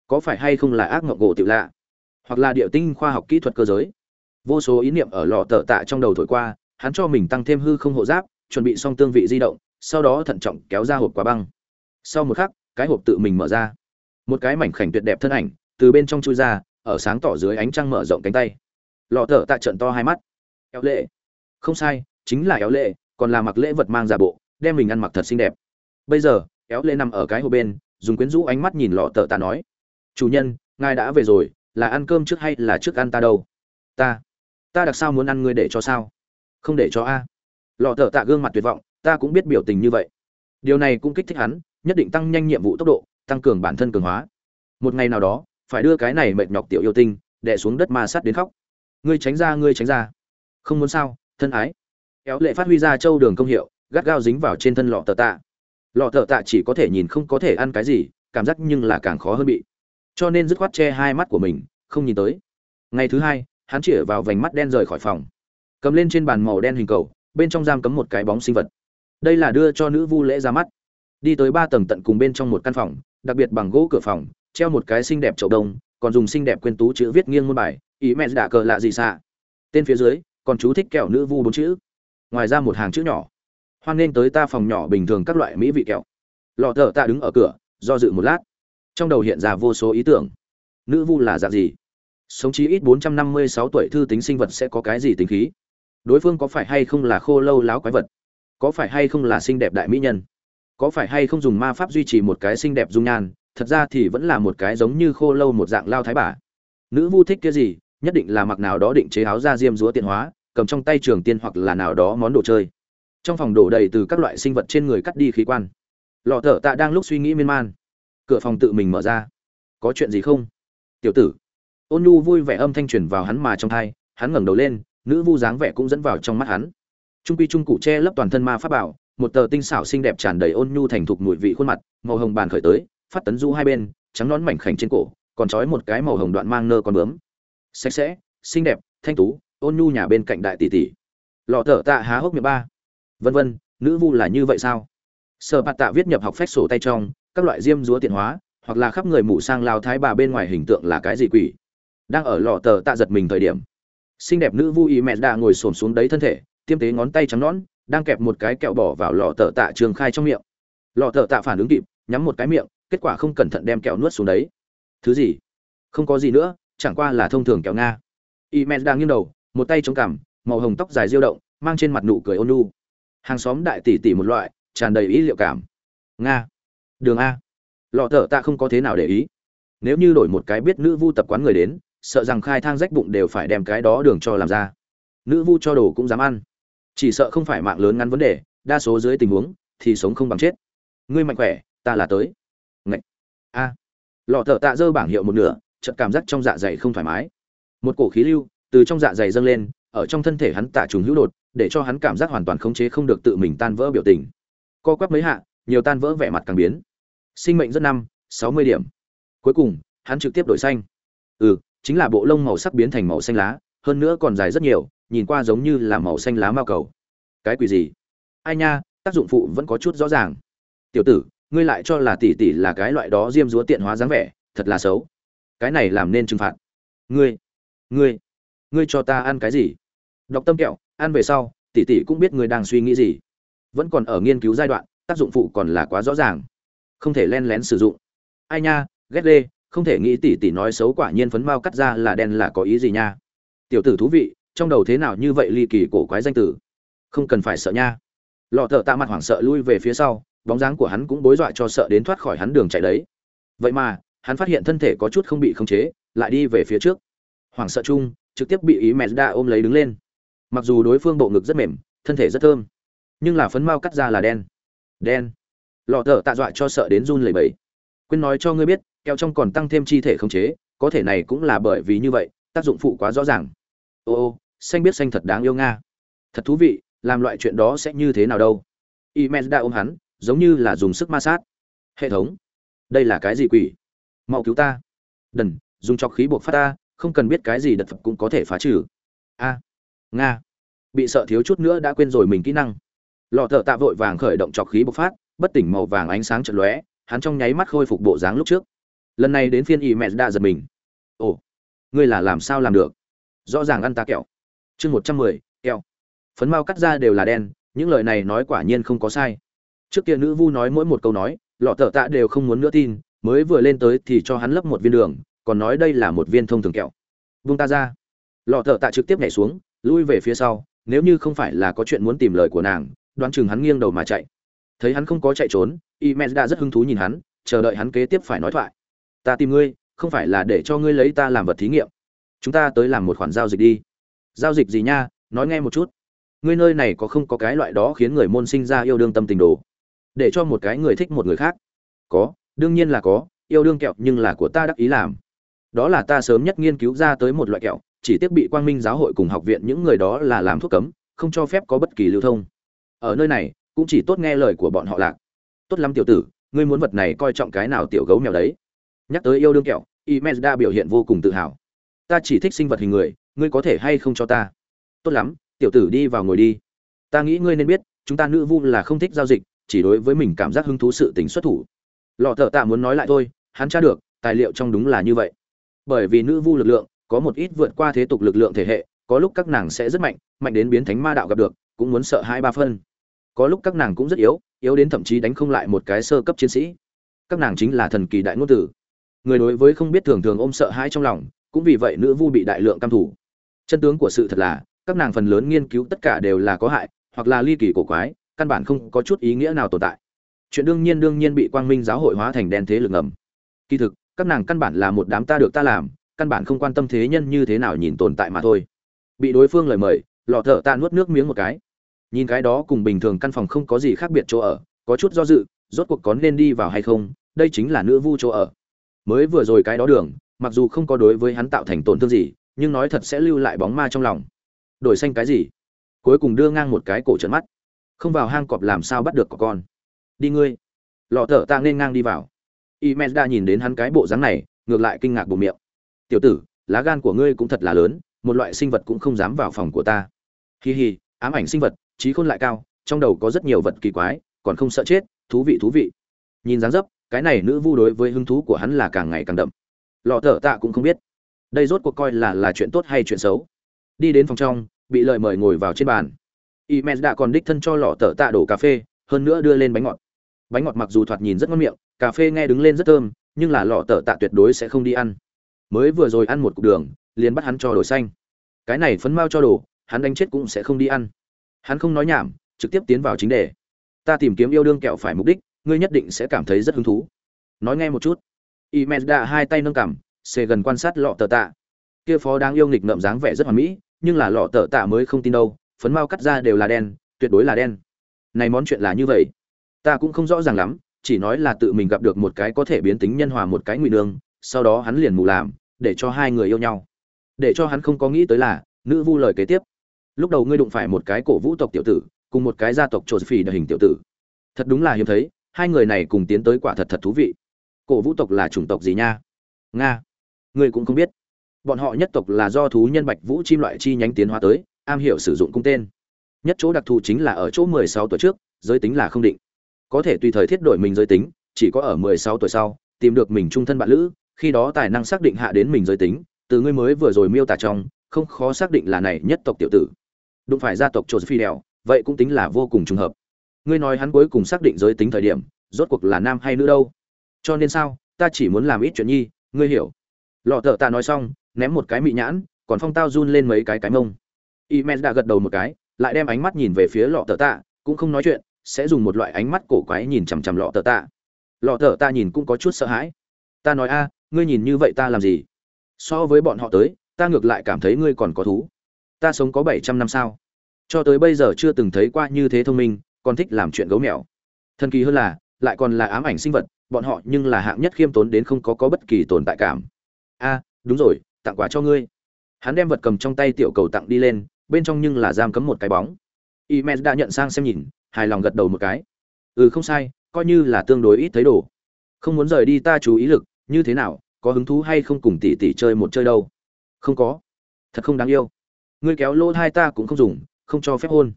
Có phải hay không là ác ngọc gỗ tự lạ? Hoặc là địa tinh khoa học kỹ thuật cơ giới? Vô số ý niệm ở lò tờ tạ trong đầu thổi qua, hắn cho mình tăng thêm hư không hộ giáp, chuẩn bị xong tương vị di động, sau đó thận trọng kéo ra hộp quả băng. Sau một khắc, cái hộp tự mình mở ra. Một cái mảnh khảnh tuyệt đẹp thân ảnh, từ bên trong chui ra, ở sáng tỏ dưới ánh trăng mở rộng cánh tay. Lọ thở tạ trận to hai mắt. Éo lệ. Không sai, chính là éo lệ, còn là mặc lễ vật mang giả bộ, đem mình ăn mặc thật xinh đẹp. Bây giờ, éo lệ nằm ở cái hồ bên, dùng quyến rũ ánh mắt nhìn lọ tờ tạ nói. Chủ nhân, ngài đã về rồi, là ăn cơm trước hay là trước ăn ta đâu? Ta ta đặc sao muốn ăn ngươi để cho sao? Không để cho a. Lọ tờ tạ gương mặt tuyệt vọng, ta cũng biết biểu tình như vậy. Điều này cũng kích thích hắn, nhất định tăng nhanh nhiệm vụ tốc độ, tăng cường bản thân cường hóa. Một ngày nào đó, phải đưa cái này mệt nhọc tiểu yêu tinh, đè xuống đất ma sát đến khóc. Ngươi tránh ra, ngươi tránh ra. Không muốn sao, thân ái. Kéo lệ phát huy ra châu đường công hiệu, gắt gao dính vào trên thân lọ tờ tạ. Lọ tờ tạ chỉ có thể nhìn không có thể ăn cái gì, cảm giác nhưng là càng khó hơn bị. Cho nên dứt khoát che hai mắt của mình, không nhìn tới. Ngày thứ hai hắn chĩa vào vành mắt đen rời khỏi phòng. Cầm lên trên bàn màu đen hình cầu, bên trong giam cấm một cái bóng sinh vật. Đây là đưa cho nữ vu lễ ra mắt. Đi tới ba tầng tận cùng bên trong một căn phòng, đặc biệt bằng gỗ cửa phòng, treo một cái xinh đẹp chậu đông, còn dùng xinh đẹp quên tú chữ viết nghiêng môn bài, ý mẹ đã cờ lạ gì xạ? Tên phía dưới, còn chú thích kẹo nữ vu bốn chữ. Ngoài ra một hàng chữ nhỏ. Hoan nghênh tới ta phòng nhỏ bình thường các loại mỹ vị kẹo. Lọ thợ ta đứng ở cửa, do dự một lát. Trong đầu hiện ra vô số ý tưởng. Nữ vu là dạng gì? Sống chí ít bốn trăm năm mươi sáu tuổi thư tính sinh vật sẽ có cái gì tính khí? Đối phương có phải hay không là khô lâu láo quái vật? Có phải hay không là xinh đẹp đại mỹ nhân? Có phải hay không dùng ma pháp duy trì một cái xinh đẹp dung nhan? Thật ra thì vẫn là một cái giống như khô lâu một dạng lao thái bà. Nữ vu thích cái gì? Nhất định là mặc nào đó định chế áo da diêm dúa tiện hóa, cầm trong tay trường tiên hoặc là nào đó món đồ chơi. Trong phòng đổ đầy từ các loại sinh vật trên người cắt đi khí quan. Lọ thở tạ đang lúc suy nghĩ miên man. Cửa phòng tự mình mở ra. Có chuyện gì không? Tiểu tử ôn nhu vui vẻ âm thanh truyền vào hắn mà trong thai, hắn ngẩng đầu lên, nữ vu dáng vẻ cũng dẫn vào trong mắt hắn. Trung quy trung cụ che lấp toàn thân ma pháp bảo, một tờ tinh xảo xinh đẹp tràn đầy ôn nhu thành thục mùi vị khuôn mặt, màu hồng bàn khởi tới, phát tấn du hai bên, trắng nón mảnh khảnh trên cổ, còn trói một cái màu hồng đoạn mang nơ con bướm. Sạch sẽ, xinh đẹp, thanh tú, ôn nhu nhà bên cạnh đại tỷ tỷ. Lọ thở tạ há hốc miệng ba. Vân vân, nữ vu là như vậy sao? Sở bạt tạ viết nhập học phép sổ tay trong, các loại diêm dúa tiện hóa, hoặc là khắp người mù sang lao thái bà bên ngoài hình tượng là cái gì quỷ? Đang ở lọ tờ tạ giật mình thời điểm. Xinh đẹp nữ vu ý mẹ đã ngồi xổm xuống đấy thân thể, tiêm tế ngón tay trắng nõn, đang kẹp một cái kẹo bỏ vào lọ tờ tạ trường khai trong miệng. Lọ tờ tạ phản ứng kịp, nhắm một cái miệng, kết quả không cẩn thận đem kẹo nuốt xuống đấy. Thứ gì? Không có gì nữa, chẳng qua là thông thường kẹo nga. Y mẹ đang nghiêng đầu, một tay chống cằm, màu hồng tóc dài diêu động, mang trên mặt nụ cười ôn nhu. Hàng xóm đại tỷ tỷ một loại, tràn đầy ý liệu cảm. Nga. Đường a. Lọ thợ ta không có thế nào để ý. Nếu như đổi một cái biết nữ vu tập quán người đến sợ rằng khai thang rách bụng đều phải đem cái đó đường cho làm ra. Nữ vu cho đồ cũng dám ăn. Chỉ sợ không phải mạng lớn ngắn vấn đề, đa số dưới tình huống thì sống không bằng chết. Ngươi mạnh khỏe, ta là tới. Ngậy. a. Lọ thợ tạ dơ bảng hiệu một nửa, chợt cảm giác trong dạ dày không thoải mái. Một cổ khí lưu từ trong dạ dày dâng lên, ở trong thân thể hắn tạ trùng hữu đột, để cho hắn cảm giác hoàn toàn khống chế không được tự mình tan vỡ biểu tình. Co quắp mấy hạ, nhiều tan vỡ vẻ mặt càng biến. Sinh mệnh rất năm, sáu mươi điểm. Cuối cùng, hắn trực tiếp đổi xanh. Ừ chính là bộ lông màu sắc biến thành màu xanh lá, hơn nữa còn dài rất nhiều, nhìn qua giống như là màu xanh lá mao cầu. Cái quỷ gì? Ai nha, tác dụng phụ vẫn có chút rõ ràng. Tiểu tử, ngươi lại cho là tỷ tỷ là cái loại đó diêm dúa tiện hóa dáng vẻ, thật là xấu. Cái này làm nên trừng phạt. Ngươi ngươi ngươi cho ta ăn cái gì? Đọc tâm kẹo, ăn về sau, tỷ tỷ cũng biết ngươi đang suy nghĩ gì. Vẫn còn ở nghiên cứu giai đoạn, tác dụng phụ còn là quá rõ ràng. Không thể len lén sử dụng. Ai nha, ghét lê không thể nghĩ tỷ tỷ nói xấu quả nhiên phấn mao cắt ra là đen là có ý gì nha. Tiểu tử thú vị, trong đầu thế nào như vậy ly kỳ cổ quái danh tử? Không cần phải sợ nha. Lọ thợ tạ mặt hoảng sợ lui về phía sau, bóng dáng của hắn cũng bối dọa cho sợ đến thoát khỏi hắn đường chạy đấy. Vậy mà, hắn phát hiện thân thể có chút không bị khống chế, lại đi về phía trước. Hoảng sợ chung, trực tiếp bị ý mẹ đa ôm lấy đứng lên. Mặc dù đối phương bộ ngực rất mềm, thân thể rất thơm, nhưng là phấn mao cắt ra là đen. Đen. Lọ thợ tạ dọa cho sợ đến run lẩy bẩy. Quên nói cho ngươi biết keo trong còn tăng thêm chi thể khống chế, có thể này cũng là bởi vì như vậy, tác dụng phụ quá rõ ràng. Ô ô, xanh biết xanh thật đáng yêu nga. Thật thú vị, làm loại chuyện đó sẽ như thế nào đâu? Imen đã ôm hắn, giống như là dùng sức ma sát. Hệ thống, đây là cái gì quỷ? Mau cứu ta. Đần, dùng cho khí buộc phát ta, không cần biết cái gì đật phật cũng có thể phá trừ. A, nga. Bị sợ thiếu chút nữa đã quên rồi mình kỹ năng. Lọ thợ tạ vội vàng khởi động trọc khí bộc phát, bất tỉnh màu vàng ánh sáng chật lóe, hắn trong nháy mắt khôi phục bộ dáng lúc trước lần này đến phiên y mẹ đã giật mình. Ồ, ngươi là làm sao làm được? Rõ ràng ăn ta kẹo. Chương một trăm mười, kẹo. Phấn mao cắt ra đều là đen, những lời này nói quả nhiên không có sai. Trước kia nữ vu nói mỗi một câu nói, lọ thợ tạ đều không muốn nữa tin, mới vừa lên tới thì cho hắn lấp một viên đường, còn nói đây là một viên thông thường kẹo. Vung ta ra. Lọ thợ tạ trực tiếp nhảy xuống, lui về phía sau, nếu như không phải là có chuyện muốn tìm lời của nàng, đoán chừng hắn nghiêng đầu mà chạy. Thấy hắn không có chạy trốn imes đã rất hứng thú nhìn hắn, chờ đợi hắn kế tiếp phải nói thoại ta tìm ngươi, không phải là để cho ngươi lấy ta làm vật thí nghiệm. Chúng ta tới làm một khoản giao dịch đi. Giao dịch gì nha? Nói nghe một chút. Ngươi nơi này có không có cái loại đó khiến người môn sinh ra yêu đương tâm tình đồ? Để cho một cái người thích một người khác. Có, đương nhiên là có, yêu đương kẹo nhưng là của ta đắc ý làm. Đó là ta sớm nhất nghiên cứu ra tới một loại kẹo, chỉ tiếc bị quang minh giáo hội cùng học viện những người đó là làm thuốc cấm, không cho phép có bất kỳ lưu thông. Ở nơi này, cũng chỉ tốt nghe lời của bọn họ lạc. Tốt lắm tiểu tử, ngươi muốn vật này coi trọng cái nào tiểu gấu mèo đấy? Nhắc tới yêu đương kẹo imezda biểu hiện vô cùng tự hào. Ta chỉ thích sinh vật hình người, ngươi có thể hay không cho ta? Tốt lắm, tiểu tử đi vào ngồi đi. Ta nghĩ ngươi nên biết, chúng ta nữ vu là không thích giao dịch, chỉ đối với mình cảm giác hứng thú sự tính xuất thủ. Lọ thợ tạ muốn nói lại thôi, hắn tra được, tài liệu trong đúng là như vậy. Bởi vì nữ vu lực lượng, có một ít vượt qua thế tục lực lượng thể hệ, có lúc các nàng sẽ rất mạnh mạnh đến biến thánh ma đạo gặp được, cũng muốn sợ hai ba phân. Có lúc các nàng cũng rất yếu yếu đến thậm chí đánh không lại một cái sơ cấp chiến sĩ. Các nàng chính là thần kỳ đại ngôn tử người đối với không biết thường thường ôm sợ hãi trong lòng, cũng vì vậy nữ vu bị đại lượng cam thủ chân tướng của sự thật là, các nàng phần lớn nghiên cứu tất cả đều là có hại, hoặc là ly kỳ cổ quái, căn bản không có chút ý nghĩa nào tồn tại. Chuyện đương nhiên đương nhiên bị quang minh giáo hội hóa thành đen thế lực ngầm. Kỳ thực, các nàng căn bản là một đám ta được ta làm, căn bản không quan tâm thế nhân như thế nào nhìn tồn tại mà thôi. Bị đối phương lời mời, lọ thợ ta nuốt nước miếng một cái. Nhìn cái đó cùng bình thường căn phòng không có gì khác biệt chỗ ở, có chút do dự, rốt cuộc có nên đi vào hay không, đây chính là nữ vu chỗ ở mới vừa rồi cái đó đường mặc dù không có đối với hắn tạo thành tổn thương gì nhưng nói thật sẽ lưu lại bóng ma trong lòng đổi xanh cái gì cuối cùng đưa ngang một cái cổ trận mắt không vào hang cọp làm sao bắt được có con đi ngươi lọ thở ta nên ngang đi vào y Imes đã nhìn đến hắn cái bộ dáng này, ngược lại kinh ngạc bụng miệng. "Tiểu tử, lá gan của ngươi cũng thật là lớn, một loại sinh vật cũng không dám vào phòng của ta." Hi hi, ám ảnh sinh vật, trí khôn lại cao, trong đầu có rất nhiều vật kỳ quái, còn không sợ chết, thú vị thú vị. Nhìn dáng dấp, cái này nữ vu đối với hứng thú của hắn là càng ngày càng đậm. Lọ thở tạ cũng không biết, đây rốt cuộc coi là là chuyện tốt hay chuyện xấu. Đi đến phòng trong, bị lời mời ngồi vào trên bàn. y Imes đã còn đích thân cho lọ thở tạ đổ cà phê, hơn nữa đưa lên bánh ngọt. Bánh ngọt mặc dù thoạt nhìn rất ngon miệng, cà phê nghe đứng lên rất thơm nhưng là lọ thở tạ tuyệt đối sẽ không đi ăn mới vừa rồi ăn một cục đường liền bắt hắn cho đồ xanh cái này phấn mau cho đồ hắn đánh chết cũng sẽ không đi ăn hắn không nói nhảm trực tiếp tiến vào chính đề ta tìm kiếm yêu đương kẹo phải mục đích ngươi nhất định sẽ cảm thấy rất hứng thú. Nói nghe một chút. Imelda hai tay nâng cằm xề gần quan sát lọ tờ tạ. Kia phó đáng yêu nghịch ngợm dáng vẻ rất hoàn mỹ, nhưng là lọ tờ tạ mới không tin đâu, phấn mau cắt ra đều là đen, tuyệt đối là đen. Này món chuyện là như vậy. Ta cũng không rõ ràng lắm, chỉ nói là tự mình gặp được một cái có thể biến tính nhân hòa một cái ngụy nương sau đó hắn liền mù làm, để cho hai người yêu nhau. Để cho hắn không có nghĩ tới là, nữ vu lời kế tiếp. Lúc đầu ngươi đụng phải một cái cổ vũ tộc tiểu tử, cùng một cái gia tộc trộn phì đời hình tiểu tử. Thật đúng là hiếm thấy hai người này cùng tiến tới quả thật thật thú vị. Cổ vũ tộc là chủng tộc gì nha? Nga. Ngươi cũng không biết. Bọn họ nhất tộc là do thú nhân bạch vũ chim loại chi nhánh tiến hóa tới, am hiểu sử dụng cung tên. Nhất chỗ đặc thù chính là ở chỗ mười sáu tuổi trước, giới tính là không định. Có thể tùy thời thiết đổi mình giới tính, chỉ có ở 16 tuổi sau, tìm được mình trung thân bạn lữ, khi đó tài năng xác định hạ đến mình giới tính, từ ngươi mới vừa rồi miêu tả trong, không khó xác định là này nhất tộc tiểu tử. Đụng phải gia tộc trộn phi đèo, vậy cũng tính là vô cùng trùng hợp ngươi nói hắn cuối cùng xác định giới tính thời điểm, rốt cuộc là nam hay nữ đâu? Cho nên sao? Ta chỉ muốn làm ít chuyện nhi, ngươi hiểu. Lọ thợ ta nói xong, ném một cái mị nhãn, còn phong tao run lên mấy cái cái mông. Imen đã gật đầu một cái, lại đem ánh mắt nhìn về phía lọ thợ tạ, cũng không nói chuyện, sẽ dùng một loại ánh mắt cổ quái nhìn chằm chằm lọ thợ tạ. Lọ thợ ta nhìn cũng có chút sợ hãi. Ta nói, a, ngươi nhìn như vậy ta làm gì? So với bọn họ tới, ta ngược lại cảm thấy ngươi còn có thú. Ta sống có bảy trăm năm sao? Cho tới bây giờ chưa từng thấy qua như thế thông minh còn thích làm chuyện gấu mèo thần kỳ hơn là lại còn là ám ảnh sinh vật bọn họ nhưng là hạng nhất khiêm tốn đến không có có bất kỳ tồn tại cảm a đúng rồi tặng quà cho ngươi hắn đem vật cầm trong tay tiểu cầu tặng đi lên bên trong nhưng là giam cấm một cái bóng imen đã nhận sang xem nhìn, hài lòng gật đầu một cái. Ừ không sai, coi như là tương đối ít thấy đồ. Không muốn rời đi ta chú ý lực, như thế nào, có hứng thú hay không cùng tỷ tỷ chơi một chơi đâu? Không có. Thật không đáng yêu. Ngươi kéo lô hai ta cũng không dùng, không cho phép hôn.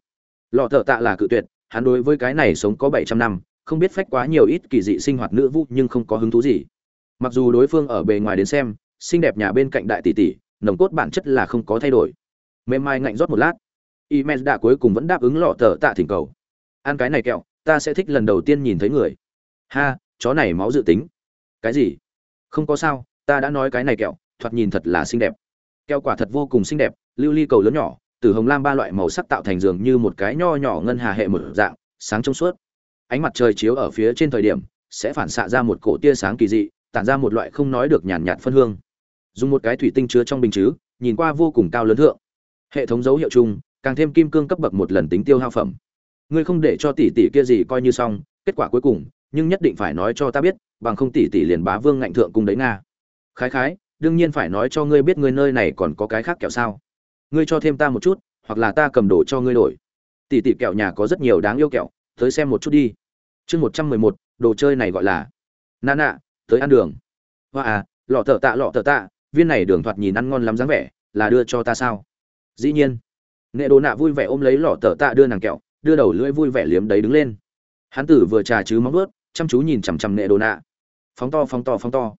Lọ thợ tạ là cự tuyệt, hắn đối với cái này sống có 700 năm, không biết phách quá nhiều ít kỳ dị sinh hoạt nữ vũ nhưng không có hứng thú gì. Mặc dù đối phương ở bề ngoài đến xem, xinh đẹp nhà bên cạnh đại tỷ tỷ, nồng cốt bản chất là không có thay đổi. Mềm mai ngạnh rót một lát, Imes đã cuối cùng vẫn đáp ứng lọ tờ tạ thỉnh cầu. Ăn cái này kẹo, ta sẽ thích lần đầu tiên nhìn thấy người. Ha, chó này máu dự tính. Cái gì? Không có sao, ta đã nói cái này kẹo, thoạt nhìn thật là xinh đẹp. Kẹo quả thật vô cùng xinh đẹp, lưu ly cầu lớn nhỏ, từ hồng lam ba loại màu sắc tạo thành dường như một cái nho nhỏ ngân hà hệ một dạng, sáng trong suốt. ánh mặt trời chiếu ở phía trên thời điểm sẽ phản xạ ra một cổ tia sáng kỳ dị tản ra một loại không nói được nhàn nhạt phân hương. Dùng một cái thủy tinh chứa trong bình chứ nhìn qua vô cùng cao lớn thượng. Hệ thống dấu hiệu chung càng thêm kim cương cấp bậc một lần tính tiêu hao phẩm. Ngươi không để cho tỷ tỷ kia gì coi như xong kết quả cuối cùng nhưng nhất định phải nói cho ta biết bằng không tỷ tỷ liền bá vương ngạnh thượng cung đấy nga. Khái khái đương nhiên phải nói cho ngươi biết ngươi nơi này còn có cái khác kẹo sao ngươi cho thêm ta một chút, hoặc là ta cầm đồ cho ngươi đổi. Tỷ tỷ kẹo nhà có rất nhiều đáng yêu kẹo, tới xem một chút đi. Chương một trăm mười một, đồ chơi này gọi là nà nạ tới ăn đường. Hoa à lọ thợ tạ, lọ thợ tạ, viên này đường thoạt nhìn ăn ngon lắm dáng vẻ, là đưa cho ta sao? Dĩ nhiên. Nệ đồ nạ vui vẻ ôm lấy lọ thợ tạ đưa nàng kẹo, đưa đầu lưỡi vui vẻ liếm đấy đứng lên. Hán tử vừa trà chứ móng vớt chăm chú nhìn chằm chằm nệ đồ nạ. Phóng to phóng to phóng to.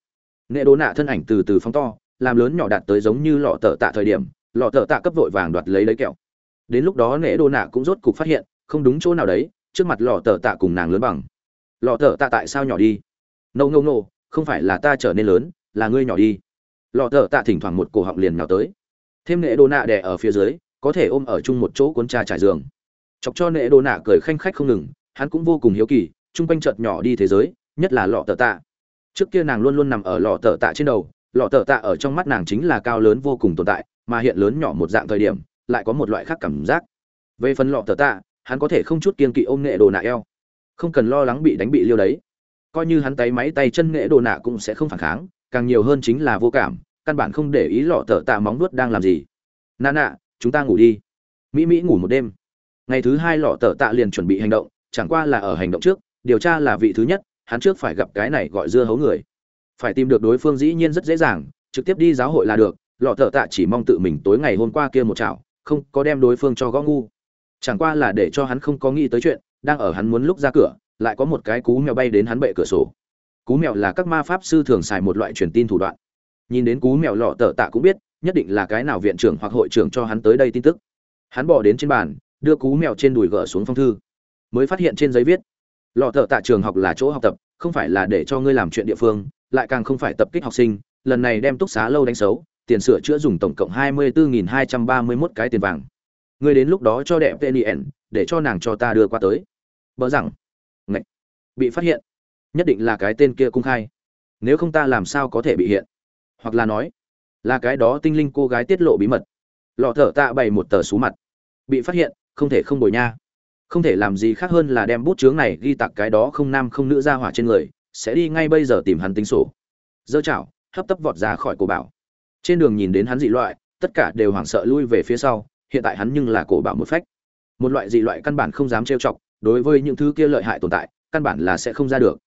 Nệ đồ nạ thân ảnh từ từ phóng to, làm lớn nhỏ đạt tới giống như lọ tờ tạ thời điểm lọ thợ tạ cấp vội vàng đoạt lấy lấy kẹo. Đến lúc đó nệ đô nạ cũng rốt cục phát hiện, không đúng chỗ nào đấy, trước mặt lọ thợ tạ cùng nàng lớn bằng. Lọ thợ tạ tại sao nhỏ đi? Nâu nâu nâu không phải là ta trở nên lớn, là ngươi nhỏ đi. Lọ thợ tạ thỉnh thoảng một cổ họng liền nhào tới. Thêm nệ đô nạ đè ở phía dưới, có thể ôm ở chung một chỗ cuốn trà trải giường. Chọc cho nệ đô nạ cười khanh khách không ngừng, hắn cũng vô cùng hiếu kỳ, chung quanh chợt nhỏ đi thế giới, nhất là lọ tờ tạ. Trước kia nàng luôn luôn nằm ở lọ tờ tạ trên đầu, lọ tờ tạ ở trong mắt nàng chính là cao lớn vô cùng tồn tại mà hiện lớn nhỏ một dạng thời điểm, lại có một loại khác cảm giác. Về phần lọ tờ tạ, hắn có thể không chút kiên kỵ ôm nghệ đồ nạ eo. Không cần lo lắng bị đánh bị liêu đấy. Coi như hắn tay máy tay chân nghệ đồ nạ cũng sẽ không phản kháng, càng nhiều hơn chính là vô cảm, căn bản không để ý lọ tờ tạ móng nuốt đang làm gì. Nà nạ chúng ta ngủ đi. Mỹ mỹ ngủ một đêm. Ngày thứ hai lọ tờ tạ liền chuẩn bị hành động, chẳng qua là ở hành động trước, điều tra là vị thứ nhất, hắn trước phải gặp cái này gọi dưa hấu người. Phải tìm được đối phương dĩ nhiên rất dễ dàng, trực tiếp đi giáo hội là được lọ thợ tạ chỉ mong tự mình tối ngày hôm qua kia một chảo, không có đem đối phương cho gõ ngu. Chẳng qua là để cho hắn không có nghĩ tới chuyện, đang ở hắn muốn lúc ra cửa, lại có một cái cú mèo bay đến hắn bệ cửa sổ. Cú mèo là các ma pháp sư thường xài một loại truyền tin thủ đoạn. Nhìn đến cú mèo lọ tợ tạ cũng biết, nhất định là cái nào viện trưởng hoặc hội trưởng cho hắn tới đây tin tức. Hắn bỏ đến trên bàn, đưa cú mèo trên đùi gỡ xuống phong thư. Mới phát hiện trên giấy viết, lọ thợ tạ trường học là chỗ học tập, không phải là để cho ngươi làm chuyện địa phương, lại càng không phải tập kích học sinh, lần này đem túc xá lâu đánh xấu tiền sửa chữa dùng tổng cộng hai mươi bốn nghìn hai trăm ba mươi mốt cái tiền vàng. Ngươi đến lúc đó cho đẹp tên để cho nàng cho ta đưa qua tới. Bỡ rằng, ngạch, bị phát hiện. Nhất định là cái tên kia cung khai. Nếu không ta làm sao có thể bị hiện? Hoặc là nói, là cái đó tinh linh cô gái tiết lộ bí mật. Lọ thở tạ bày một tờ xú mặt. Bị phát hiện, không thể không bồi nha. Không thể làm gì khác hơn là đem bút chướng này ghi tặc cái đó không nam không nữ ra hỏa trên người, sẽ đi ngay bây giờ tìm hắn tính sổ. Dơ chảo, hấp tấp vọt ra khỏi cổ bảo trên đường nhìn đến hắn dị loại, tất cả đều hoảng sợ lui về phía sau, hiện tại hắn nhưng là cổ bảo một phách. Một loại dị loại căn bản không dám trêu chọc, đối với những thứ kia lợi hại tồn tại, căn bản là sẽ không ra được.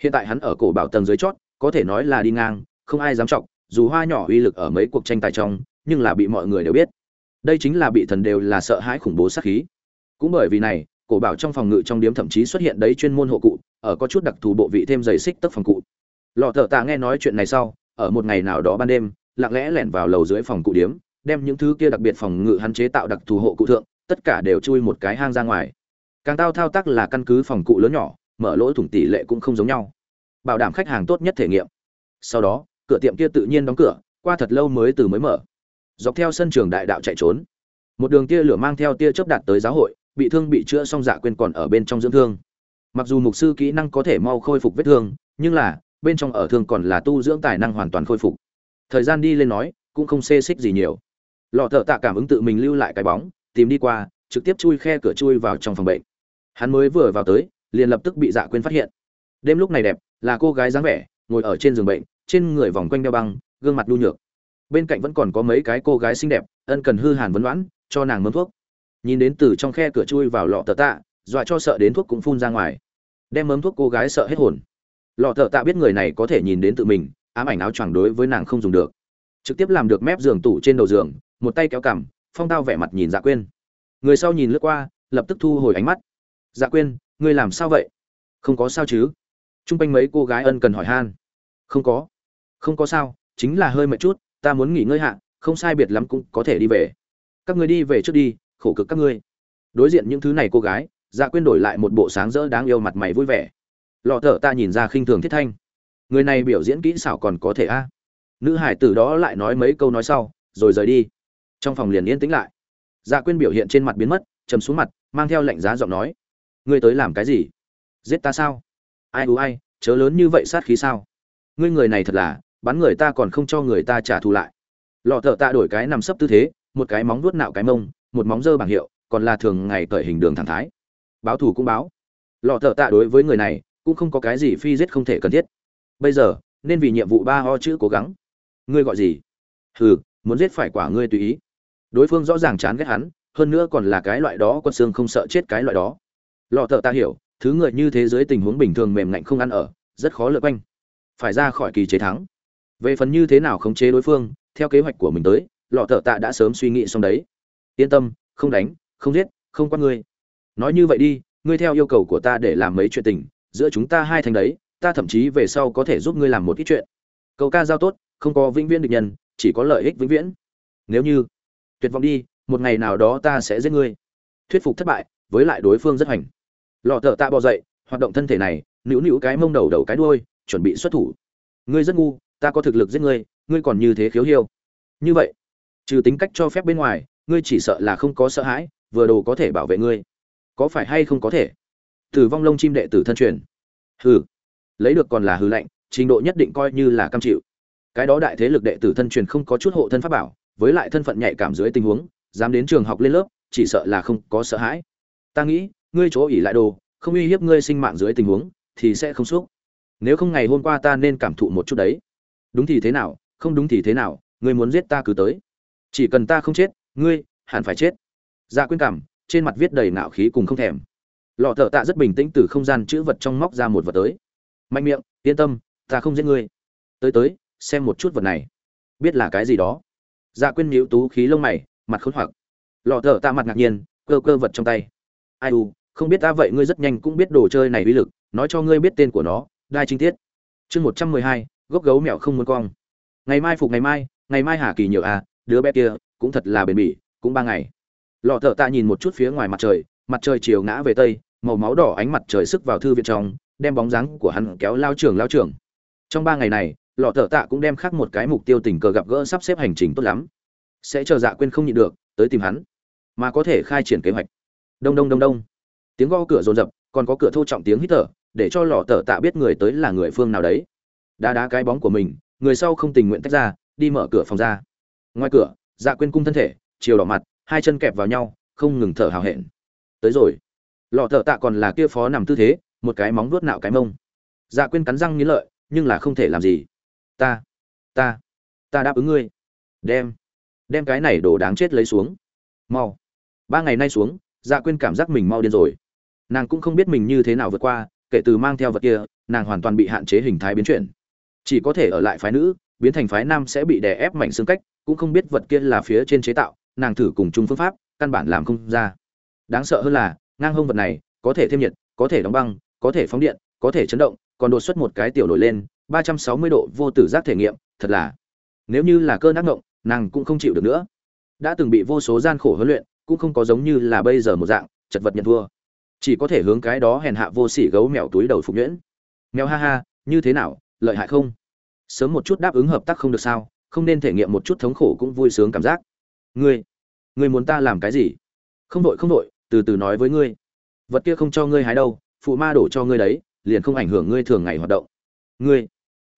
Hiện tại hắn ở cổ bảo tầng dưới chót, có thể nói là đi ngang, không ai dám chọc, dù hoa nhỏ uy lực ở mấy cuộc tranh tài trong, nhưng là bị mọi người đều biết. Đây chính là bị thần đều là sợ hãi khủng bố sát khí. Cũng bởi vì này, cổ bảo trong phòng ngự trong điếm thậm chí xuất hiện đấy chuyên môn hộ cụ, ở có chút đặc thù bộ vị thêm giày xích tấc phòng cụ. Lọ thợ tạ nghe nói chuyện này sau, ở một ngày nào đó ban đêm lặng lẽ lẻn vào lầu dưới phòng cụ điếm, đem những thứ kia đặc biệt phòng ngự hắn chế tạo đặc thù hộ cụ thượng, tất cả đều chui một cái hang ra ngoài. Càng tao thao tác là căn cứ phòng cụ lớn nhỏ, mở lỗ thủng tỷ lệ cũng không giống nhau. Bảo đảm khách hàng tốt nhất thể nghiệm. Sau đó, cửa tiệm kia tự nhiên đóng cửa, qua thật lâu mới từ mới mở. Dọc theo sân trường đại đạo chạy trốn. Một đường tia lửa mang theo tia chớp đạt tới giáo hội, bị thương bị chữa xong dạ quên còn ở bên trong dưỡng thương. Mặc dù mục sư kỹ năng có thể mau khôi phục vết thương, nhưng là, bên trong ở thương còn là tu dưỡng tài năng hoàn toàn khôi phục thời gian đi lên nói, cũng không xê xích gì nhiều. Lọ thợ tạ cảm ứng tự mình lưu lại cái bóng, tìm đi qua, trực tiếp chui khe cửa chui vào trong phòng bệnh. Hắn mới vừa vào tới, liền lập tức bị dạ quên phát hiện. Đêm lúc này đẹp, là cô gái dáng vẻ, ngồi ở trên giường bệnh, trên người vòng quanh đeo băng, gương mặt nhu nhược. Bên cạnh vẫn còn có mấy cái cô gái xinh đẹp, ân cần hư hàn vấn đoán cho nàng mâm thuốc. Nhìn đến từ trong khe cửa chui vào lọ tờ tạ, dọa cho sợ đến thuốc cũng phun ra ngoài. Đem mớm thuốc cô gái sợ hết hồn. Lọ tờ tạ biết người này có thể nhìn đến tự mình ám ảnh áo choàng đối với nàng không dùng được. Trực tiếp làm được mép giường tủ trên đầu giường, một tay kéo cằm, phong tao vẻ mặt nhìn dạ quên người sau nhìn lướt qua, lập tức thu hồi ánh mắt. Dạ quên ngươi làm sao vậy? Không có sao chứ? T r u n g quanh mấy cô gái ân cần hỏi han. Không có. Không có sao, chính là hơi mệt chút, ta muốn nghỉ ngơi hạ, không sai biệt lắm cũng có thể đi về. Các người đi về trước đi, khổ cực các ngươi. Đối diện những thứ này cô gái dạ quên đổi lại một bộ sáng rỡ đáng yêu mặt mày vui vẻ. Lọ thở ta nhìn ra khinh thường thiết thanh người này biểu diễn kỹ xảo còn có thể a. Nữ hải tử đó lại nói mấy câu nói sau, rồi rời đi. Trong phòng liền yên tĩnh lại. Dạ Quyên biểu hiện trên mặt biến mất chấm xuống mặt, mang theo lệnh giá giọng nói. Ngươi tới làm cái gì? Giết ta sao? Ai ú ai, chớ lớn như vậy sát khí sao? Ngươi người này thật là, bắn người ta còn không cho người ta trả thù lại. Lọ thợ tạ đổi cái nằm sấp tư thế, một cái móng vuốt nạo cái mông, một móng dơ bảng hiệu, còn là thường ngày cởi hình đường thẳng thái. Báo thù cũng báo. Lọ thợ tạ đối với người này, cũng không có cái gì phi giết không thể cần thiết bây giờ, nên vì nhiệm vụ ba ho chữ cố gắng. Ngươi gọi gì? Hừ, muốn giết phải quả ngươi tùy ý. Đối phương rõ ràng chán ghét hắn, hơn nữa còn là cái loại đó con xương không sợ chết cái loại đó. Lọ thợ ta hiểu, thứ người như thế giới tình huống bình thường mềm ngạnh không ăn ở, rất khó lượt quanh. Phải ra khỏi kỳ chế thắng. Về phần như thế nào khống chế đối phương, theo kế hoạch của mình tới, lọ thợ tạ đã sớm suy nghĩ xong đấy. Yên tâm, không đánh, không giết, không quan ngươi. Nói như vậy đi, ngươi theo yêu cầu của ta để làm mấy chuyện tình, giữa chúng ta hai thành đấy ta thậm chí về sau có thể giúp ngươi làm một ít chuyện. Câu ca giao tốt, không có vĩnh viễn địch nhân, chỉ có lợi ích vĩnh viễn. Nếu như, tuyệt vọng đi, một ngày nào đó ta sẽ giết ngươi. Thuyết phục thất bại, với lại đối phương rất hoành lọ thợ tạ bò dậy, hoạt động thân thể này nữu nữu cái mông đầu đầu cái đuôi, chuẩn bị xuất thủ. Ngươi rất ngu, ta có thực lực giết ngươi ngươi còn như thế khiếu hiêu. Như vậy, trừ tính cách cho phép bên ngoài, ngươi chỉ sợ là không có sợ hãi, vừa đồ có thể bảo vệ ngươi. Có phải hay không có thể? Tử vong lông chim đệ tử thân truyền. Hừ lấy được còn là hư lệnh, trình độ nhất định coi như là cam chịu. Cái đó đại thế lực đệ tử thân truyền không có chút hộ thân pháp bảo, với lại thân phận nhạy cảm dưới tình huống, dám đến trường học lên lớp, chỉ sợ là không có sợ hãi. Ta nghĩ, ngươi chỗ ỉ lại đồ, không uy hiếp ngươi sinh mạng dưới tình huống, thì sẽ không xúc. Nếu không ngày hôm qua ta nên cảm thụ một chút đấy. Đúng thì thế nào, không đúng thì thế nào, ngươi muốn giết ta cứ tới. Chỉ cần ta không chết, ngươi hẳn phải chết. Dạ quyên cảm, trên mặt viết đầy ngạo khí cùng không thèm. Lọ thợ tạ rất bình tĩnh từ không gian chữ vật trong móc ra một vật tới mạnh miệng, yên tâm, ta không giết ngươi. Tới tới, xem một chút vật này. Biết là cái gì đó. Dạ quyên nhíu tú khí lông mày, mặt khốn hoặc lọ thở ta mặt ngạc nhiên, cơ cơ vật trong tay. Ai u, không biết ta vậy ngươi rất nhanh cũng biết đồ chơi này uy lực, nói cho ngươi biết tên của nó, đai trinh tiết. Chương một trăm mười hai, gốc gấu mẹo không muốn cong. Ngày mai phục ngày mai ngày mai hà kỳ nhiều à đứa bé kia, cũng thật là bền bỉ, cũng ba ngày. Lọ thợ tạ nhìn một chút phía ngoài mặt trời mặt trời chiều ngã về tây, màu máu đỏ ánh mặt trời sức vào thư viện trong đem bóng dáng của hắn kéo lao trường lao trường. Trong ba ngày này, lọ thợ tạ cũng đem khác một cái mục tiêu tình cờ gặp gỡ sắp xếp hành trình tốt lắm. Sẽ chờ dạ quên không nhịn được, tới tìm hắn, mà có thể khai triển kế hoạch. Đông đông đông đông. Tiếng gõ cửa rồn rập còn có cửa thô trọng tiếng hít thở, để cho lọ thợ tạ biết người tới là người phương nào đấy. Đá đá cái bóng của mình, người sau không tình nguyện tách ra, đi mở cửa phòng ra. Ngoài cửa dạ quên cung thân thể, chiều đỏ mặt, hai chân kẹp vào nhau, không ngừng thở hào hẹn. Tới rồi. Lọ thợ tạ còn là kia phó nằm tư thế một cái móng vuốt nạo cái mông. Dạ quên cắn răng nghĩ lợi, nhưng là không thể làm gì. Ta ta ta đáp ứng ngươi. Đem đem cái này đồ đáng chết lấy xuống. Mau. Ba ngày nay xuống dạ quên cảm giác mình mau điên rồi. Nàng cũng không biết mình như thế nào vượt qua, kể từ mang theo vật kia, nàng hoàn toàn bị hạn chế hình thái biến chuyển. Chỉ có thể ở lại phái nữ, biến thành phái nam sẽ bị đè ép mảnh xương cách, cũng không biết vật kia là phía trên chế tạo, nàng thử cùng chung phương pháp, căn bản làm không ra. Đáng sợ hơn là, ngang hông vật này, có thể thêm nhiệt, có thể đóng băng có thể phóng điện, có thể chấn động, còn đột xuất một cái tiểu nổi lên, ba trăm sáu mươi độ vô tử giác thể nghiệm, thật là. Nếu như là cơn ác ngộng, nàng cũng không chịu được nữa. Đã từng bị vô số gian khổ huấn luyện, cũng không có giống như là bây giờ một dạng, chật vật nhận thua. Chỉ có thể hướng cái đó hèn hạ vô sỉ gấu mèo túi đầu phục nhuyễn. Mèo ha ha, như thế nào, lợi hại không? Sớm một chút đáp ứng hợp tác không được sao, không nên thể nghiệm một chút thống khổ cũng vui sướng cảm giác. Ngươi ngươi muốn ta làm cái gì? Không đội không đội, từ từ nói với ngươi. Vật kia không cho ngươi hái đâu phụ ma đổ cho ngươi đấy, liền không ảnh hưởng ngươi thường ngày hoạt động. Ngươi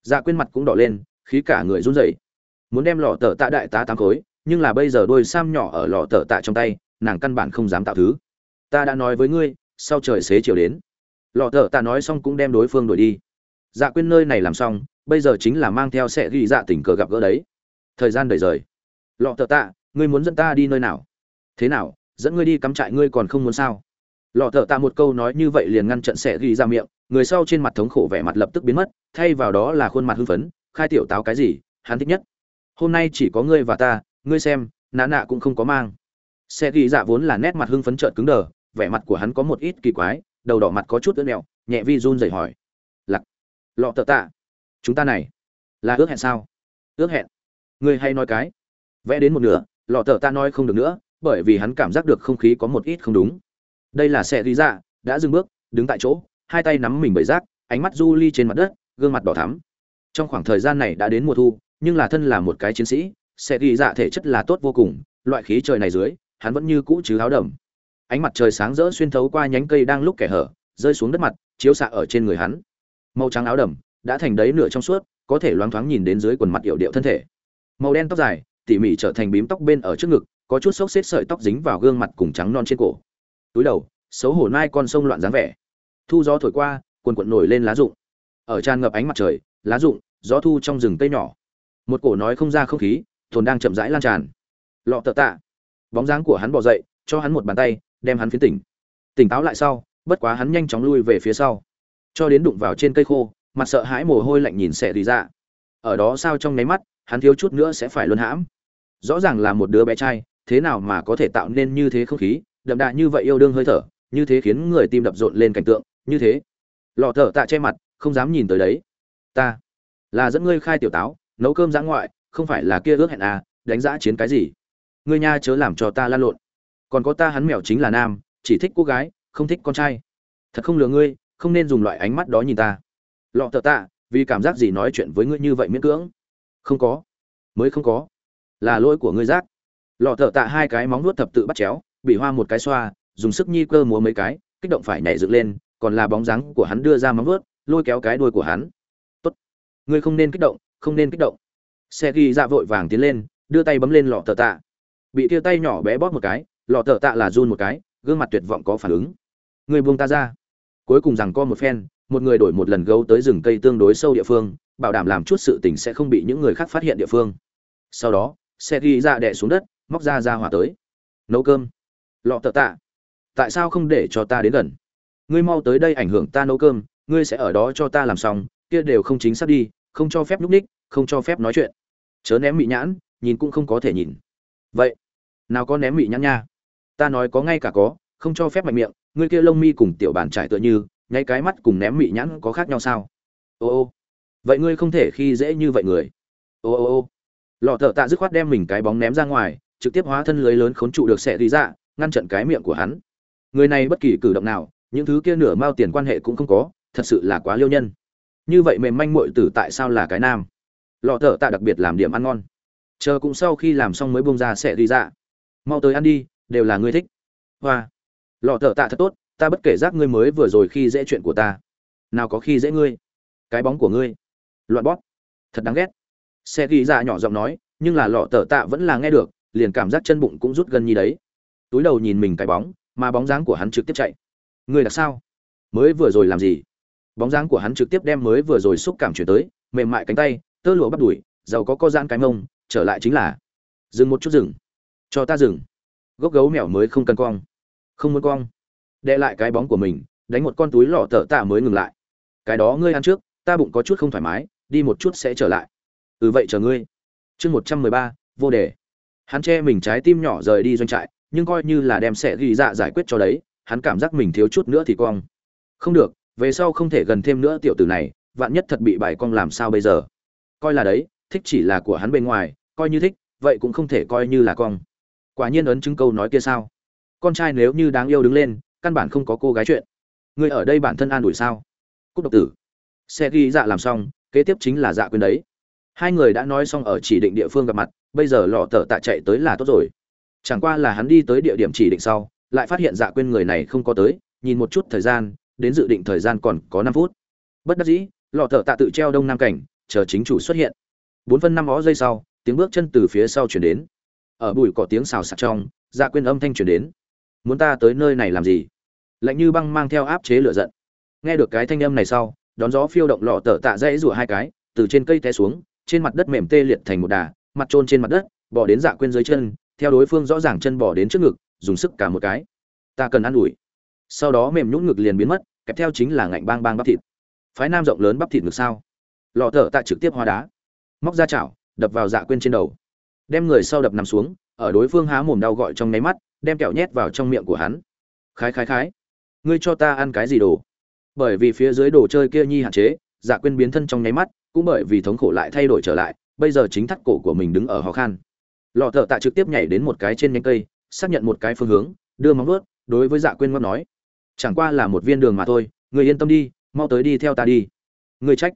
dạ quên mặt cũng đỏ lên, khí cả người run rẩy. Muốn đem lọ tờ tạ đại tá tám khối, nhưng là bây giờ đôi sam nhỏ ở lọ tờ tạ trong tay, nàng căn bản không dám tạo thứ. Ta đã nói với ngươi, sau trời xế chiều đến. Lọ tờ tạ nói xong cũng đem đối phương đuổi đi. Dạ quên nơi này làm xong, bây giờ chính là mang theo sẽ ghi dạ tình cờ gặp gỡ đấy. Thời gian đầy rời. Lọ tờ tạ, ngươi muốn dẫn ta đi nơi nào? Thế nào, dẫn ngươi đi cắm trại ngươi còn không muốn sao? Lọ thợ tạ một câu nói như vậy liền ngăn trận sẽ ghi ra miệng, người sau trên mặt thống khổ vẻ mặt lập tức biến mất, thay vào đó là khuôn mặt hưng phấn, khai tiểu táo cái gì, hắn thích nhất. Hôm nay chỉ có ngươi và ta, ngươi xem, nã nạ cũng không có mang. Sẽ ghi dạ vốn là nét mặt hưng phấn trợn cứng đờ, vẻ mặt của hắn có một ít kỳ quái, đầu đỏ mặt có chút ướt mẹo nhẹ vi run rẩy hỏi. Lặc lọ thợ tạ, chúng ta này là ước hẹn sao? Ước hẹn. Ngươi hay nói cái. Vẽ đến một nửa, lọ thợ ta nói không được nữa, bởi vì hắn cảm giác được không khí có một ít không đúng đây là xe lý dạ đã dừng bước, đứng tại chỗ, hai tay nắm mình bởi rác, ánh mắt du ly trên mặt đất, gương mặt đỏ thắm. Trong khoảng thời gian này đã đến mùa thu, nhưng là thân là một cái chiến sĩ, xe ghi dạ thể chất là tốt vô cùng, loại khí trời này dưới, hắn vẫn như cũ chứ áo đầm. Ánh mặt trời sáng rỡ xuyên thấu qua nhánh cây đang lúc kẻ hở, rơi xuống đất mặt, chiếu xạ ở trên người hắn. Màu trắng áo đầm, đã thành đấy nửa trong suốt, có thể loáng thoáng nhìn đến dưới quần mặt yểu điệu thân thể. Màu đen tóc dài, tỉ mỉ trở thành bím tóc bên ở trước ngực, có chút xốc xếp sợi tóc dính vào gương mặt cùng trắng non trên cổ túi đầu, xấu hổ nai con sông loạn dáng vẻ. Thu gió thổi qua quần quận nổi lên lá rụng. Ở tràn ngập ánh mặt trời, lá rụng, gió thu trong rừng cây nhỏ. Một cổ nói không ra không khí, thồn đang chậm rãi lan tràn. Lọ tợ tạ. Bóng dáng của hắn bỏ dậy, cho hắn một bàn tay, đem hắn phiến tỉnh. Tỉnh táo lại sau, bất quá hắn nhanh chóng lui về phía sau. Cho đến đụng vào trên cây khô, mặt sợ hãi mồ hôi lạnh nhìn xẻ tùy ra ở đó sao trong nháy mắt, hắn thiếu chút nữa sẽ phải luân hãm. Rõ ràng là một đứa bé trai, thế nào mà có thể tạo nên như thế không khí đậm đà như vậy yêu đương hơi thở, như thế khiến người tim đập rộn lên cảnh tượng, như thế. Lọ thở tạ che mặt, không dám nhìn tới đấy. Ta là dẫn ngươi khai tiểu táo, nấu cơm giã ngoại, không phải là kia ước hẹn à đánh giá chiến cái gì? Ngươi nha chớ làm cho ta lan lộn. Còn có ta hắn mèo chính là nam, chỉ thích cô gái, không thích con trai. Thật không lừa ngươi, không nên dùng loại ánh mắt đó nhìn ta. Lọ thở tạ, vì cảm giác gì nói chuyện với ngươi như vậy miễn cưỡng? Không có. Mới không có. Là lỗi của ngươi giác. Lọ thở tạ hai cái móng nuốt thập tự bắt chéo bị hoa một cái xoa, dùng sức nhi cơ múa mấy cái, kích động phải nhảy dựng lên, còn là bóng dáng của hắn đưa ra móng vớt lôi kéo cái đuôi của hắn. Tốt, ngươi không nên kích động, không nên kích động. Xe ghi dạ vội vàng tiến lên, đưa tay bấm lên lọ tờ tạ. Bị tia tay nhỏ bé bóp một cái, lọ tờ tạ là run một cái, gương mặt tuyệt vọng có phản ứng. Ngươi buông ta ra. Cuối cùng rằng co một phen, một người đổi một lần gấu tới rừng cây tương đối sâu địa phương, bảo đảm làm chút sự tình sẽ không bị những người khác phát hiện địa phương. Sau đó, xe ghi dạ ra đẻ xuống đất, móc ra ra hỏa tới. Nấu cơm lọ tợ tạ. Tại sao không để cho ta đến gần? Ngươi mau tới đây ảnh hưởng ta nấu cơm, ngươi sẽ ở đó cho ta làm xong, kia đều không chính xác đi, không cho phép núp ních, không cho phép nói chuyện. Chớ ném mị nhãn, nhìn cũng không có thể nhìn. Vậy, nào có ném mị nhãn nha? Ta nói có ngay cả có, không cho phép mạnh miệng, ngươi kia lông mi cùng tiểu Bàn trải tựa như nháy cái mắt cùng ném mị nhãn có khác nhau sao? Ô ô. Vậy ngươi không thể khi dễ như vậy người. Ô ô ô. Lọ thợ tạ dứt khoát đem mình cái bóng ném ra ngoài, trực tiếp hóa thân lưới lớn khốn trụ được xẻ đi dạ ngăn chặn cái miệng của hắn. Người này bất kỳ cử động nào, những thứ kia nửa mao tiền quan hệ cũng không có, thật sự là quá liêu nhân. Như vậy mềm manh muội tử tại sao là cái nam? Lọ thợ tạ đặc biệt làm điểm ăn ngon. Chờ cũng sau khi làm xong mới bông ra sẽ đi ra. Mau tới ăn đi, đều là ngươi thích. Hoa. Lọ thợ tạ thật tốt, ta bất kể giác ngươi mới vừa rồi khi dễ chuyện của ta. Nào có khi dễ ngươi. Cái bóng của ngươi. Loạn bóp. Thật đáng ghét. Xe ghi ra nhỏ giọng nói, nhưng là lọ tờ tạ vẫn là nghe được, liền cảm giác chân bụng cũng rút gần như đấy túi đầu nhìn mình cái bóng, mà bóng dáng của hắn trực tiếp chạy. Người là sao? Mới vừa rồi làm gì? Bóng dáng của hắn trực tiếp đem mới vừa rồi xúc cảm chuyển tới, mềm mại cánh tay, tơ lụa bắt đuổi giàu có co giãn cái mông, trở lại chính là, dừng một chút dừng. Cho ta dừng. Gốc gấu mèo mới không cần cong. Không muốn cong. Đệ lại cái bóng của mình, đánh một con túi lọ tở tạ mới ngừng lại. Cái đó ngươi ăn trước, ta bụng có chút không thoải mái, đi một chút sẽ trở lại. Ừ vậy chờ ngươi. Chương một trăm mười ba, vô đề. Hắn che mình trái tim nhỏ rời đi doanh trại nhưng coi như là đem sẽ ghi dạ giải quyết cho đấy, hắn cảm giác mình thiếu chút nữa thì cong. Không được, về sau không thể gần thêm nữa tiểu tử này, vạn nhất thật bị bài cong làm sao bây giờ? Coi là đấy, thích chỉ là của hắn bên ngoài, coi như thích, vậy cũng không thể coi như là cong. Quả nhiên ấn chứng câu nói kia sao? Con trai nếu như đáng yêu đứng lên, căn bản không có cô gái chuyện. Người ở đây bản thân an ủi sao? Cúc độc tử. Xe ghi dạ làm xong, kế tiếp chính là dạ quyền đấy. Hai người đã nói xong ở chỉ định địa phương gặp mặt, bây giờ lọ tờ tạ chạy tới là tốt rồi chẳng qua là hắn đi tới địa điểm chỉ định sau, lại phát hiện dạ quên người này không có tới, nhìn một chút thời gian, đến dự định thời gian còn có năm phút. Bất đắc dĩ, lọ tờ tạ tự treo đông nam cảnh, chờ chính chủ xuất hiện. Bốn phân năm ó giây sau, tiếng bước chân từ phía sau chuyển đến. Ở bụi có tiếng xào xạc trong dạ quên âm thanh chuyển đến. Muốn ta tới nơi này làm gì? Lạnh như băng mang theo áp chế lửa giận. Nghe được cái thanh âm này sau, đón gió phiêu động lọ tở tạ dãy rủa hai cái, từ trên cây té xuống, trên mặt đất mềm tê liệt thành một đà, mặt trôn trên mặt đất bỏ đến dạ quên dưới chân theo đối phương rõ ràng chân bỏ đến trước ngực, dùng sức cả một cái. Ta cần ăn ủi. Sau đó mềm nhũn ngực liền biến mất kèm theo chính là ngạnh bang bang bắp thịt. Phái nam rộng lớn bắp thịt ngực sao? Lọ thở tạ trực tiếp hóa đá. Móc ra chảo, đập vào dạ quên trên đầu. Đem người sau đập nằm xuống, ở đối phương há mồm đau gọi trong nháy mắt, đem kẹo nhét vào trong miệng của hắn. Khái khái khái. Ngươi cho ta ăn cái gì đồ? Bởi vì phía dưới đồ chơi kia nhi hạn chế dạ quên biến thân trong nháy mắt, cũng bởi vì thống khổ lại thay đổi trở lại, bây giờ chính thắt cổ của mình đứng ở khó khăn lọ thợ tạ trực tiếp nhảy đến một cái trên nhánh cây, xác nhận một cái phương hướng, đưa móng vuốt, đối với dạ quên ngót nói. Chẳng qua là một viên đường mà thôi, người yên tâm đi, mau tới đi theo ta đi. Người trách.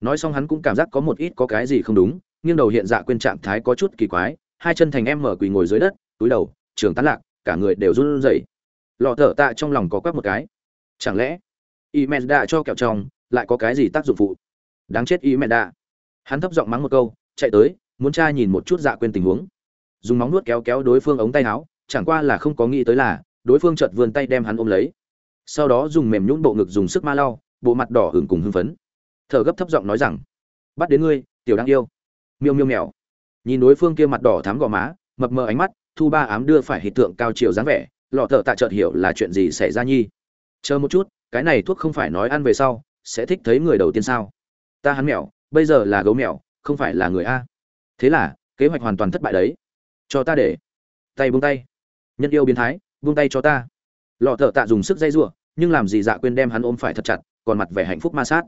Nói xong hắn cũng cảm giác có một ít có cái gì không đúng, nghiêng đầu hiện dạ quên trạng thái có chút kỳ quái, hai chân thành em mở quỳ ngồi dưới đất, túi đầu, trường tán lạc, cả người đều run rẩy. Lọ thở tạ trong lòng có quắc một cái. Chẳng lẽ y mẹ đã cho kẹo trong lại có cái gì tác dụng phụ? Đáng chết y mẹ đã hắn thấp giọng mắng một câu, chạy tới, muốn tra nhìn một chút dạ quên tình huống dùng móng nuốt kéo kéo đối phương ống tay áo, chẳng qua là không có nghĩ tới là, đối phương chợt vươn tay đem hắn ôm lấy. Sau đó dùng mềm nhũn bộ ngực dùng sức ma lau, bộ mặt đỏ hửng cùng hưng phấn. Thở gấp thấp giọng nói rằng, bắt đến ngươi, tiểu đáng yêu. Miêu miêu mèo. Nhìn đối phương kia mặt đỏ thắm gò má, mập mờ ánh mắt, thu ba ám đưa phải hiện tượng cao chiều dáng vẻ, lọ thợ tạ chợt hiểu là chuyện gì xảy ra nhi. Chờ một chút, cái này thuốc không phải nói ăn về sau, sẽ thích thấy người đầu tiên sao? Ta hắn mèo, bây giờ là gấu mèo, không phải là người a. Thế là, kế hoạch hoàn toàn thất bại đấy cho ta để. Tay buông tay. Nhân yêu biến thái, buông tay cho ta. Lọ thợ tạ dùng sức dây giụa, nhưng làm gì dạ quên đem hắn ôm phải thật chặt, còn mặt vẻ hạnh phúc ma sát.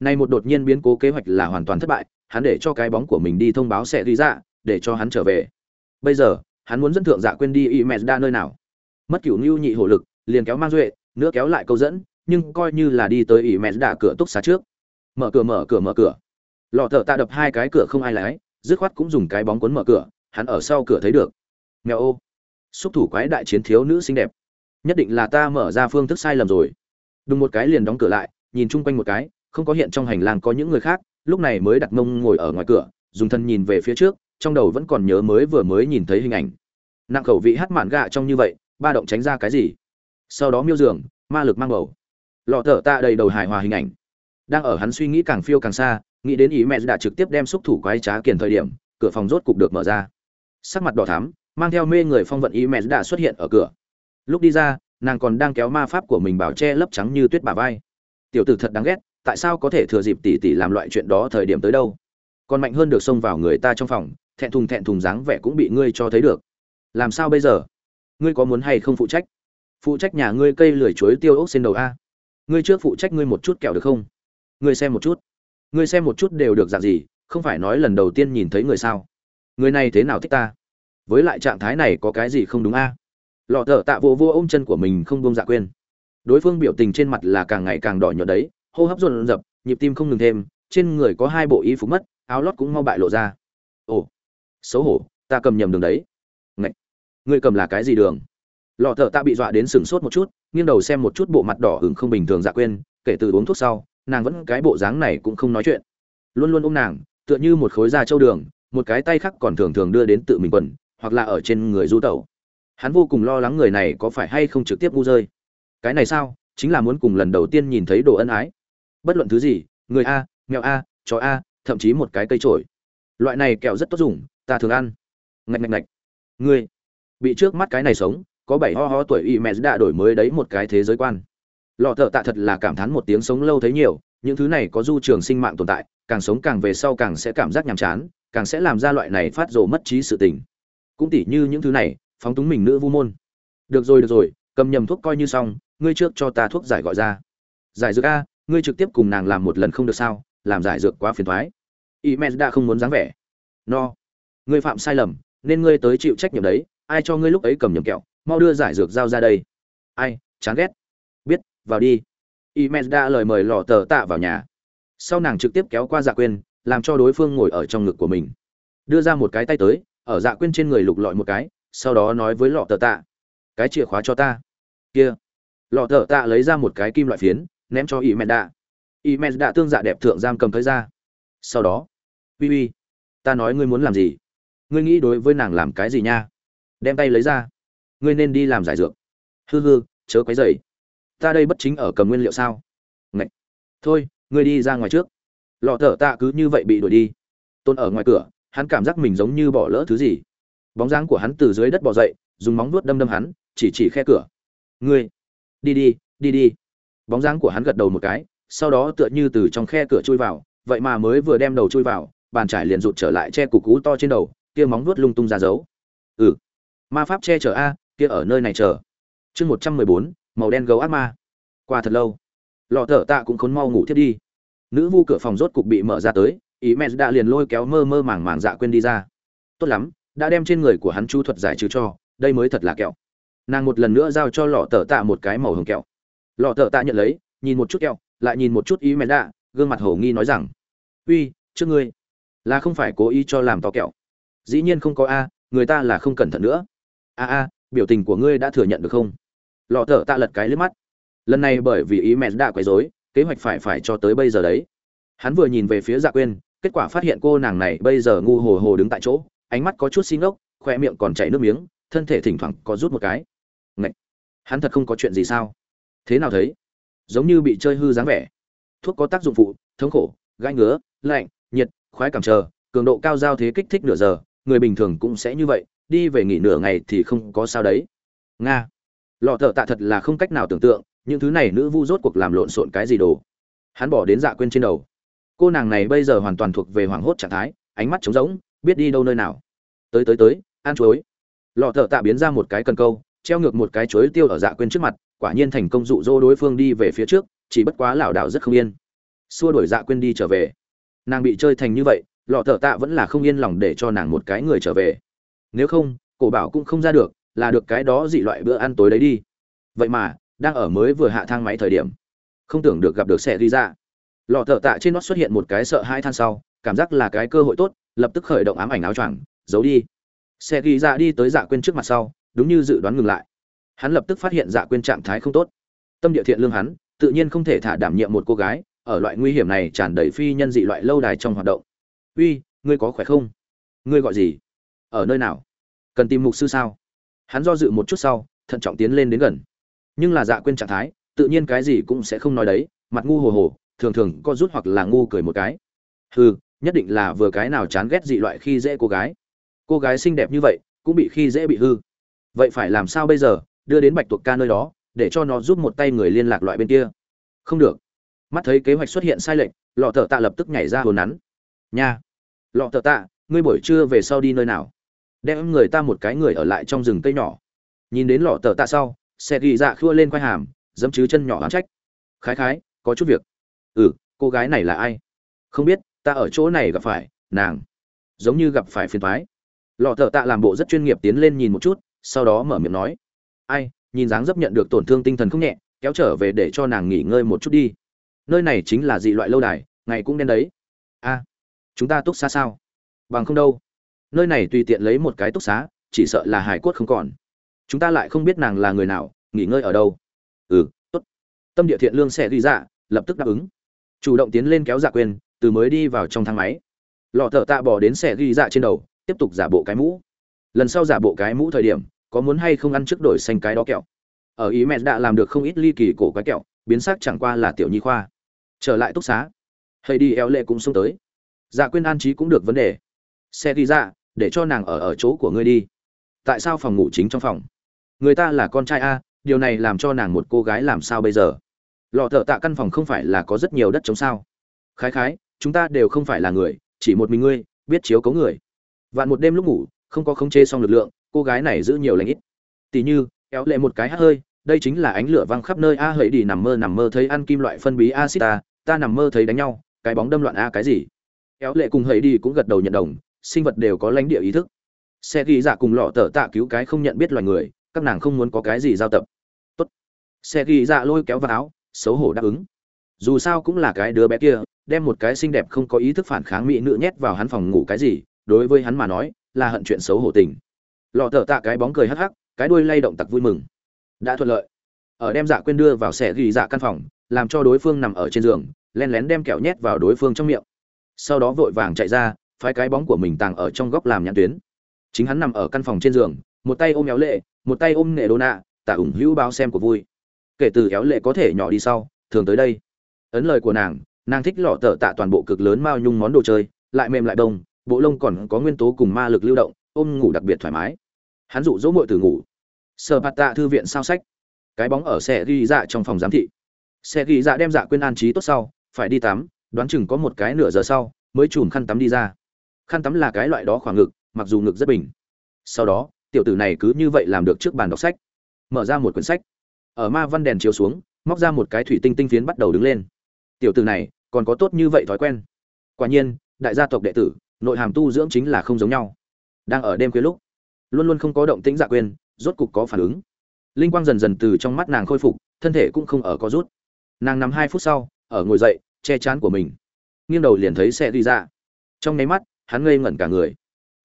Nay một đột nhiên biến cố kế hoạch là hoàn toàn thất bại, hắn để cho cái bóng của mình đi thông báo sẽ ghi dạ để cho hắn trở về. Bây giờ, hắn muốn dẫn thượng dạ quên đi y mẹ đa nơi nào. Mất cửu ngưu nhị hổ lực, liền kéo mang duệ, nữa kéo lại câu dẫn, nhưng coi như là đi tới y mẹ đa cửa túc xá trước. Mở cửa mở cửa mở cửa. Lọ thợ tạ đập hai cái cửa không ai lái, dứt khoát cũng dùng cái bóng cuốn mở cửa hắn ở sau cửa thấy được. Nghèo ô. Xúc thủ quái đại chiến thiếu nữ xinh đẹp. Nhất định là ta mở ra phương thức sai lầm rồi. Đùng một cái liền đóng cửa lại, nhìn chung quanh một cái, không có hiện trong hành lang có những người khác, lúc này mới đặt mông ngồi ở ngoài cửa, dùng thân nhìn về phía trước, trong đầu vẫn còn nhớ mới vừa mới nhìn thấy hình ảnh. Nặng khẩu vị hát mạn gạ trong như vậy, ba động tránh ra cái gì? Sau đó miêu giường, ma lực mang bầu. Lọ thở tạ đầy đầu hài hòa hình ảnh. Đang ở hắn suy nghĩ càng phiêu càng xa, nghĩ đến ý mẹ đã trực tiếp đem xúc thủ quái trá kiền thời điểm, cửa phòng rốt cục được mở ra sắc mặt đỏ thắm, mang theo mê người phong vận y mẹ đã xuất hiện ở cửa. Lúc đi ra, nàng còn đang kéo ma pháp của mình bảo che lấp trắng như tuyết bà vai. Tiểu tử thật đáng ghét, tại sao có thể thừa dịp tỷ tỷ làm loại chuyện đó thời điểm tới đâu? Còn mạnh hơn được xông vào người ta trong phòng, thẹn thùng thẹn thùng dáng vẻ cũng bị ngươi cho thấy được. Làm sao bây giờ? Ngươi có muốn hay không phụ trách? Phụ trách nhà ngươi cây lười chuối tiêu ốc trên đầu a. Ngươi trước phụ trách ngươi một chút kẹo được không? Ngươi xem một chút. Ngươi xem một chút đều được dạng gì, không phải nói lần đầu tiên nhìn thấy người sao? Người này thế nào thích ta? Với lại trạng thái này có cái gì không đúng a? Lọ thở tạ vô vô ôm chân của mình không buông dạ quên. Đối phương biểu tình trên mặt là càng ngày càng đỏ nhợt đấy, hô hấp dồn dập nhịp tim không ngừng thêm, trên người có hai bộ y phục mất, áo lót cũng mau bại lộ ra. Ồ, xấu hổ, ta cầm nhầm đường đấy. Ngậy! ngươi cầm là cái gì đường? Lọ thợ ta bị dọa đến sừng sốt một chút, nghiêng đầu xem một chút bộ mặt đỏ hứng không bình thường dạ quên, kể từ uống thuốc sau, nàng vẫn cái bộ dáng này cũng không nói chuyện. Luôn luôn ôm nàng, tựa như một khối da trâu đường một cái tay khác còn thường thường đưa đến tự mình quần, hoặc là ở trên người du tẩu. Hắn vô cùng lo lắng người này có phải hay không trực tiếp ngu rơi cái này sao? Chính là muốn cùng lần đầu tiên nhìn thấy đồ ân ái. Bất luận thứ gì, người a, mèo a, chó a, thậm chí một cái cây trổi loại này kẹo rất tốt dùng, ta thường ăn. Ngạch ngạch ngạch. Ngươi, bị trước mắt cái này sống, có bảy ho ho tuổi y mẹ đã đổi mới đấy một cái thế giới quan. Lọ thợ tạ thật là cảm thán một tiếng sống lâu thấy nhiều, những thứ này có du trường sinh mạng tồn tại, càng sống càng về sau càng sẽ cảm giác nhàm chán càng sẽ làm ra loại này phát rồ mất trí sự tình. Cũng tỉ như những thứ này, phóng túng mình nữ vu môn. Được rồi được rồi, cầm nhầm thuốc coi như xong, ngươi trước cho ta thuốc giải gọi ra. Giải dược a, ngươi trực tiếp cùng nàng làm một lần không được sao, làm giải dược quá phiền thoái. Y men đã không muốn dáng vẻ. No. Ngươi phạm sai lầm, nên ngươi tới chịu trách nhiệm đấy, ai cho ngươi lúc ấy cầm nhầm kẹo, mau đưa giải dược giao ra đây. Ai, chán ghét. Biết, vào đi. Y men đã lời mời lò tờ tạ vào nhà. Sau nàng trực tiếp kéo qua dạ quên làm cho đối phương ngồi ở trong ngực của mình. Đưa ra một cái tay tới ở dạ quên trên người lục lọi một cái sau đó nói với lọ tờ tạ cái chìa khóa cho ta. Kia. Lọ tờ tạ lấy ra một cái kim loại phiến ném cho y men đạ, y men đạ tương dạ đẹp thượng giam cầm tới ra. Sau đó uy uy ta nói ngươi muốn làm gì? Ngươi nghĩ đối với nàng làm cái gì nha? Đem tay lấy ra. Ngươi nên đi làm giải dược. Hư hư chớ quấy dày ta đây bất chính ở cầm nguyên liệu sao? Ngậy. thôi ngươi đi ra ngoài trước lọ thở tạ cứ như vậy bị đuổi đi. Tôn ở ngoài cửa, hắn cảm giác mình giống như bỏ lỡ thứ gì. Bóng dáng của hắn từ dưới đất bỏ dậy, dùng móng vuốt đâm đâm hắn, chỉ chỉ khe cửa. Ngươi, đi đi đi đi. Bóng dáng của hắn gật đầu một cái, sau đó tựa như từ trong khe cửa chui vào, vậy mà mới vừa đem đầu chui vào, bàn trải liền rụt trở lại che cục cú to trên đầu, kia móng vuốt lung tung ra giấu. ừ ma pháp che chở a, kia ở nơi này chờ. Chương một trăm mười bốn, màu đen gấu ác ma. Qua thật lâu, lọ thở tạ cũng khốn mau ngủ thiết đi nữ vu cửa phòng rốt cục bị mở ra tới, ý mẹ đã liền lôi kéo mơ mơ màng màng dạ quên đi ra. Tốt lắm, đã đem trên người của hắn chu thuật giải trừ cho, đây mới thật là kẹo. Nàng một lần nữa giao cho lọ tờ tạ một cái màu hồng kẹo. Lọ tờ tạ nhận lấy, nhìn một chút kẹo, lại nhìn một chút ý mẹ đã, gương mặt hổ nghi nói rằng, uy, trước ngươi, là không phải cố ý cho làm to kẹo. Dĩ nhiên không có a, người ta là không cẩn thận nữa. A a, biểu tình của ngươi đã thừa nhận được không? Lọ thở tạ lật cái lướt mắt. Lần này bởi vì ý mẹ đã quấy rối kế hoạch phải phải cho tới bây giờ đấy. Hắn vừa nhìn về phía dạ quên kết quả phát hiện cô nàng này bây giờ ngu hồ hồ đứng tại chỗ, ánh mắt có chút xin ốc khoe miệng còn chảy nước miếng, thân thể thỉnh thoảng có rút một cái. Ngậy! hắn thật không có chuyện gì sao? Thế nào thấy? Giống như bị chơi hư dáng vẻ. Thuốc có tác dụng phụ, thống khổ, gai ngứa, lạnh, nhiệt, khoái cảm chờ, cường độ cao giao thế kích thích nửa giờ, người bình thường cũng sẽ như vậy, đi về nghỉ nửa ngày thì không có sao đấy. Nga! Lọ thợ tạ thật là không cách nào tưởng tượng những thứ này nữ vu rốt cuộc làm lộn xộn cái gì đồ? Hắn bỏ đến dạ quên trên đầu. Cô nàng này bây giờ hoàn toàn thuộc về hoảng hốt trạng thái, ánh mắt trống rỗng, biết đi đâu nơi nào. Tới tới tới, ăn chuối. Lọ thợ tạ biến ra một cái cần câu, treo ngược một cái chuối tiêu ở dạ quên trước mặt, quả nhiên thành công dụ dỗ đối phương đi về phía trước, chỉ bất quá lảo đảo rất không yên. Xua đuổi dạ quên đi trở về. Nàng bị chơi thành như vậy, lọ thợ tạ vẫn là không yên lòng để cho nàng một cái người trở về. Nếu không, cổ bảo cũng không ra được, là được cái đó dị loại bữa ăn tối đấy đi. Vậy mà đang ở mới vừa hạ thang máy thời điểm. Không tưởng được gặp được xe ghi ra lọ thợ tạ trên nót xuất hiện một cái sợ hai than sau, cảm giác là cái cơ hội tốt, lập tức khởi động ám ảnh áo choàng, giấu đi. Xe ghi ra đi tới dạ quên trước mặt sau, đúng như dự đoán ngừng lại. Hắn lập tức phát hiện dạ quên trạng thái không tốt. Tâm địa thiện lương hắn, tự nhiên không thể thả đảm nhiệm một cô gái, ở loại nguy hiểm này tràn đầy phi nhân dị loại lâu đài trong hoạt động. Uy, ngươi có khỏe không? Ngươi gọi gì? Ở nơi nào? Cần tìm mục sư sao? Hắn do dự một chút sau, thận trọng tiến lên đến gần nhưng là dạ quên trạng thái, tự nhiên cái gì cũng sẽ không nói đấy, mặt ngu hồ hồ, thường thường có rút hoặc là ngu cười một cái. Hừ, nhất định là vừa cái nào chán ghét dị loại khi dễ cô gái. Cô gái xinh đẹp như vậy, cũng bị khi dễ bị hư. Vậy phải làm sao bây giờ, đưa đến bạch tuộc ca nơi đó, để cho nó giúp một tay người liên lạc loại bên kia? Không được. Mắt thấy kế hoạch xuất hiện sai lệch, lọ thợ tạ lập tức nhảy ra hồn nắn. Nha. Lọ thợ tạ, ngươi buổi trưa về sau đi nơi nào? Đem người ta một cái người ở lại trong rừng cây nhỏ. Nhìn đến lọ thợ tạ sau xe ghi dạ khua lên quai hàm dẫm chứ chân nhỏ oán trách. Khái khái, có chút việc. Ừ cô gái này là ai? Không biết, ta ở chỗ này gặp phải, nàng. Giống như gặp phải phiền thoái lọ thợ tạ làm bộ rất chuyên nghiệp tiến lên nhìn một chút, sau đó mở miệng nói. Ai, nhìn dáng dấp nhận được tổn thương tinh thần không nhẹ, kéo trở về để cho nàng nghỉ ngơi một chút đi. Nơi này chính là dị loại lâu đài, ngày cũng đen đấy. A, chúng ta túc xa sao? Bằng không đâu. Nơi này tùy tiện lấy một cái túc xá, chỉ sợ là hải cốt không còn chúng ta lại không biết nàng là người nào, nghỉ ngơi ở đâu. Ừ tốt. Tâm địa thiện lương sẽ ghi dạ lập tức đáp ứng. Chủ động tiến lên kéo dạ quên từ mới đi vào trong thang máy. Lọ thợ tạ bỏ đến xe ghi dạ trên đầu, tiếp tục giả bộ cái mũ. Lần sau giả bộ cái mũ thời điểm, có muốn hay không ăn trước đổi xanh cái đó kẹo. Ở ý mẹ đã làm được không ít ly kỳ cổ cái kẹo, biến sắc chẳng qua là tiểu nhi khoa. Trở lại túc xá. Hay đi éo lệ cũng xông tới. Dạ quên an trí cũng được vấn đề. Xe đi ra để cho nàng ở ở chỗ của ngươi đi. Tại sao phòng ngủ chính trong phòng? Người ta là con trai a, điều này làm cho nàng một cô gái làm sao bây giờ? Lọ thợ tạ căn phòng không phải là có rất nhiều đất chống sao? Khái khái, chúng ta đều không phải là người, chỉ một mình ngươi, biết chiếu cấu người. Vạn một đêm lúc ngủ, không có khống chế xong lực lượng, cô gái này giữ nhiều lãnh ít. Tỉ như, kéo lệ một cái hát hơi, đây chính là ánh lửa văng khắp nơi a, hỡi đi nằm mơ nằm mơ thấy ăn kim loại phân bí acid ta ta nằm mơ thấy đánh nhau, cái bóng đâm loạn a, cái gì? Kéo lệ cùng hỡi đi cũng gật đầu nhận đồng, sinh vật đều có lãnh địa ý thức. Xe ghi dạ cùng lọ tờ tạ cứu cái không nhận biết loài người các nàng không muốn có cái gì giao tập. Tốt. Xe ghi dạ lôi kéo vào áo, xấu hổ đáp ứng. Dù sao cũng là cái đứa bé kia, đem một cái xinh đẹp không có ý thức phản kháng mỹ nữ nhét vào hắn phòng ngủ cái gì, đối với hắn mà nói, là hận chuyện xấu hổ tình. Lọ thở tạ cái bóng cười hắc hắc, cái đuôi lay động tặc vui mừng. Đã thuận lợi. Ở đem dạ quên đưa vào xe ghi dạ căn phòng, làm cho đối phương nằm ở trên giường len lén đem kẹo nhét vào đối phương trong miệng. Sau đó vội vàng chạy ra, phái cái bóng của mình tàng ở trong góc làm nhãn tuyến. Chính hắn nằm ở căn phòng trên giường một tay ôm éo lệ, một tay ôm nghệ đô nạ, tả ủng hữu bao xem của vui. Kể từ éo lệ có thể nhỏ đi sau, thường tới đây. Ấn lời của nàng nàng thích lọ tờ tạ toàn bộ cực lớn mao nhung món đồ chơi, lại mềm lại đông, bộ lông còn có nguyên tố cùng ma lực lưu động, ôm ngủ đặc biệt thoải mái. Hắn dụ dỗ mội từ ngủ. Sờ bạt tạ thư viện sao sách. Cái bóng ở xe ghi dạ trong phòng giám thị. Xe ghi dạ đem dạ quên an trí tốt sau, phải đi tắm, đoán chừng có một cái nửa giờ sau, mới chùm khăn tắm đi ra. Khăn tắm là cái loại đó khoảng ngực, mặc dù ngực rất bình. Sau đó tiểu tử này cứ như vậy làm được trước bàn đọc sách. Mở ra một quyển sách. Ở ma văn đèn chiếu xuống, móc ra một cái thủy tinh tinh phiến bắt đầu đứng lên. Tiểu tử này, còn có tốt như vậy thói quen. Quả nhiên, đại gia tộc đệ tử, nội hàm tu dưỡng chính là không giống nhau. Đang ở đêm khuya lúc, luôn luôn không có động tĩnh dạ quên, rốt cục có phản ứng. Linh quang dần dần từ trong mắt nàng khôi phục, thân thể cũng không ở có rút. Nàng nằm hai phút sau, ở ngồi dậy, che chán của mình. Nghiêng đầu liền thấy xe đi ra. Trong nháy mắt, hắn ngây ngẩn cả người.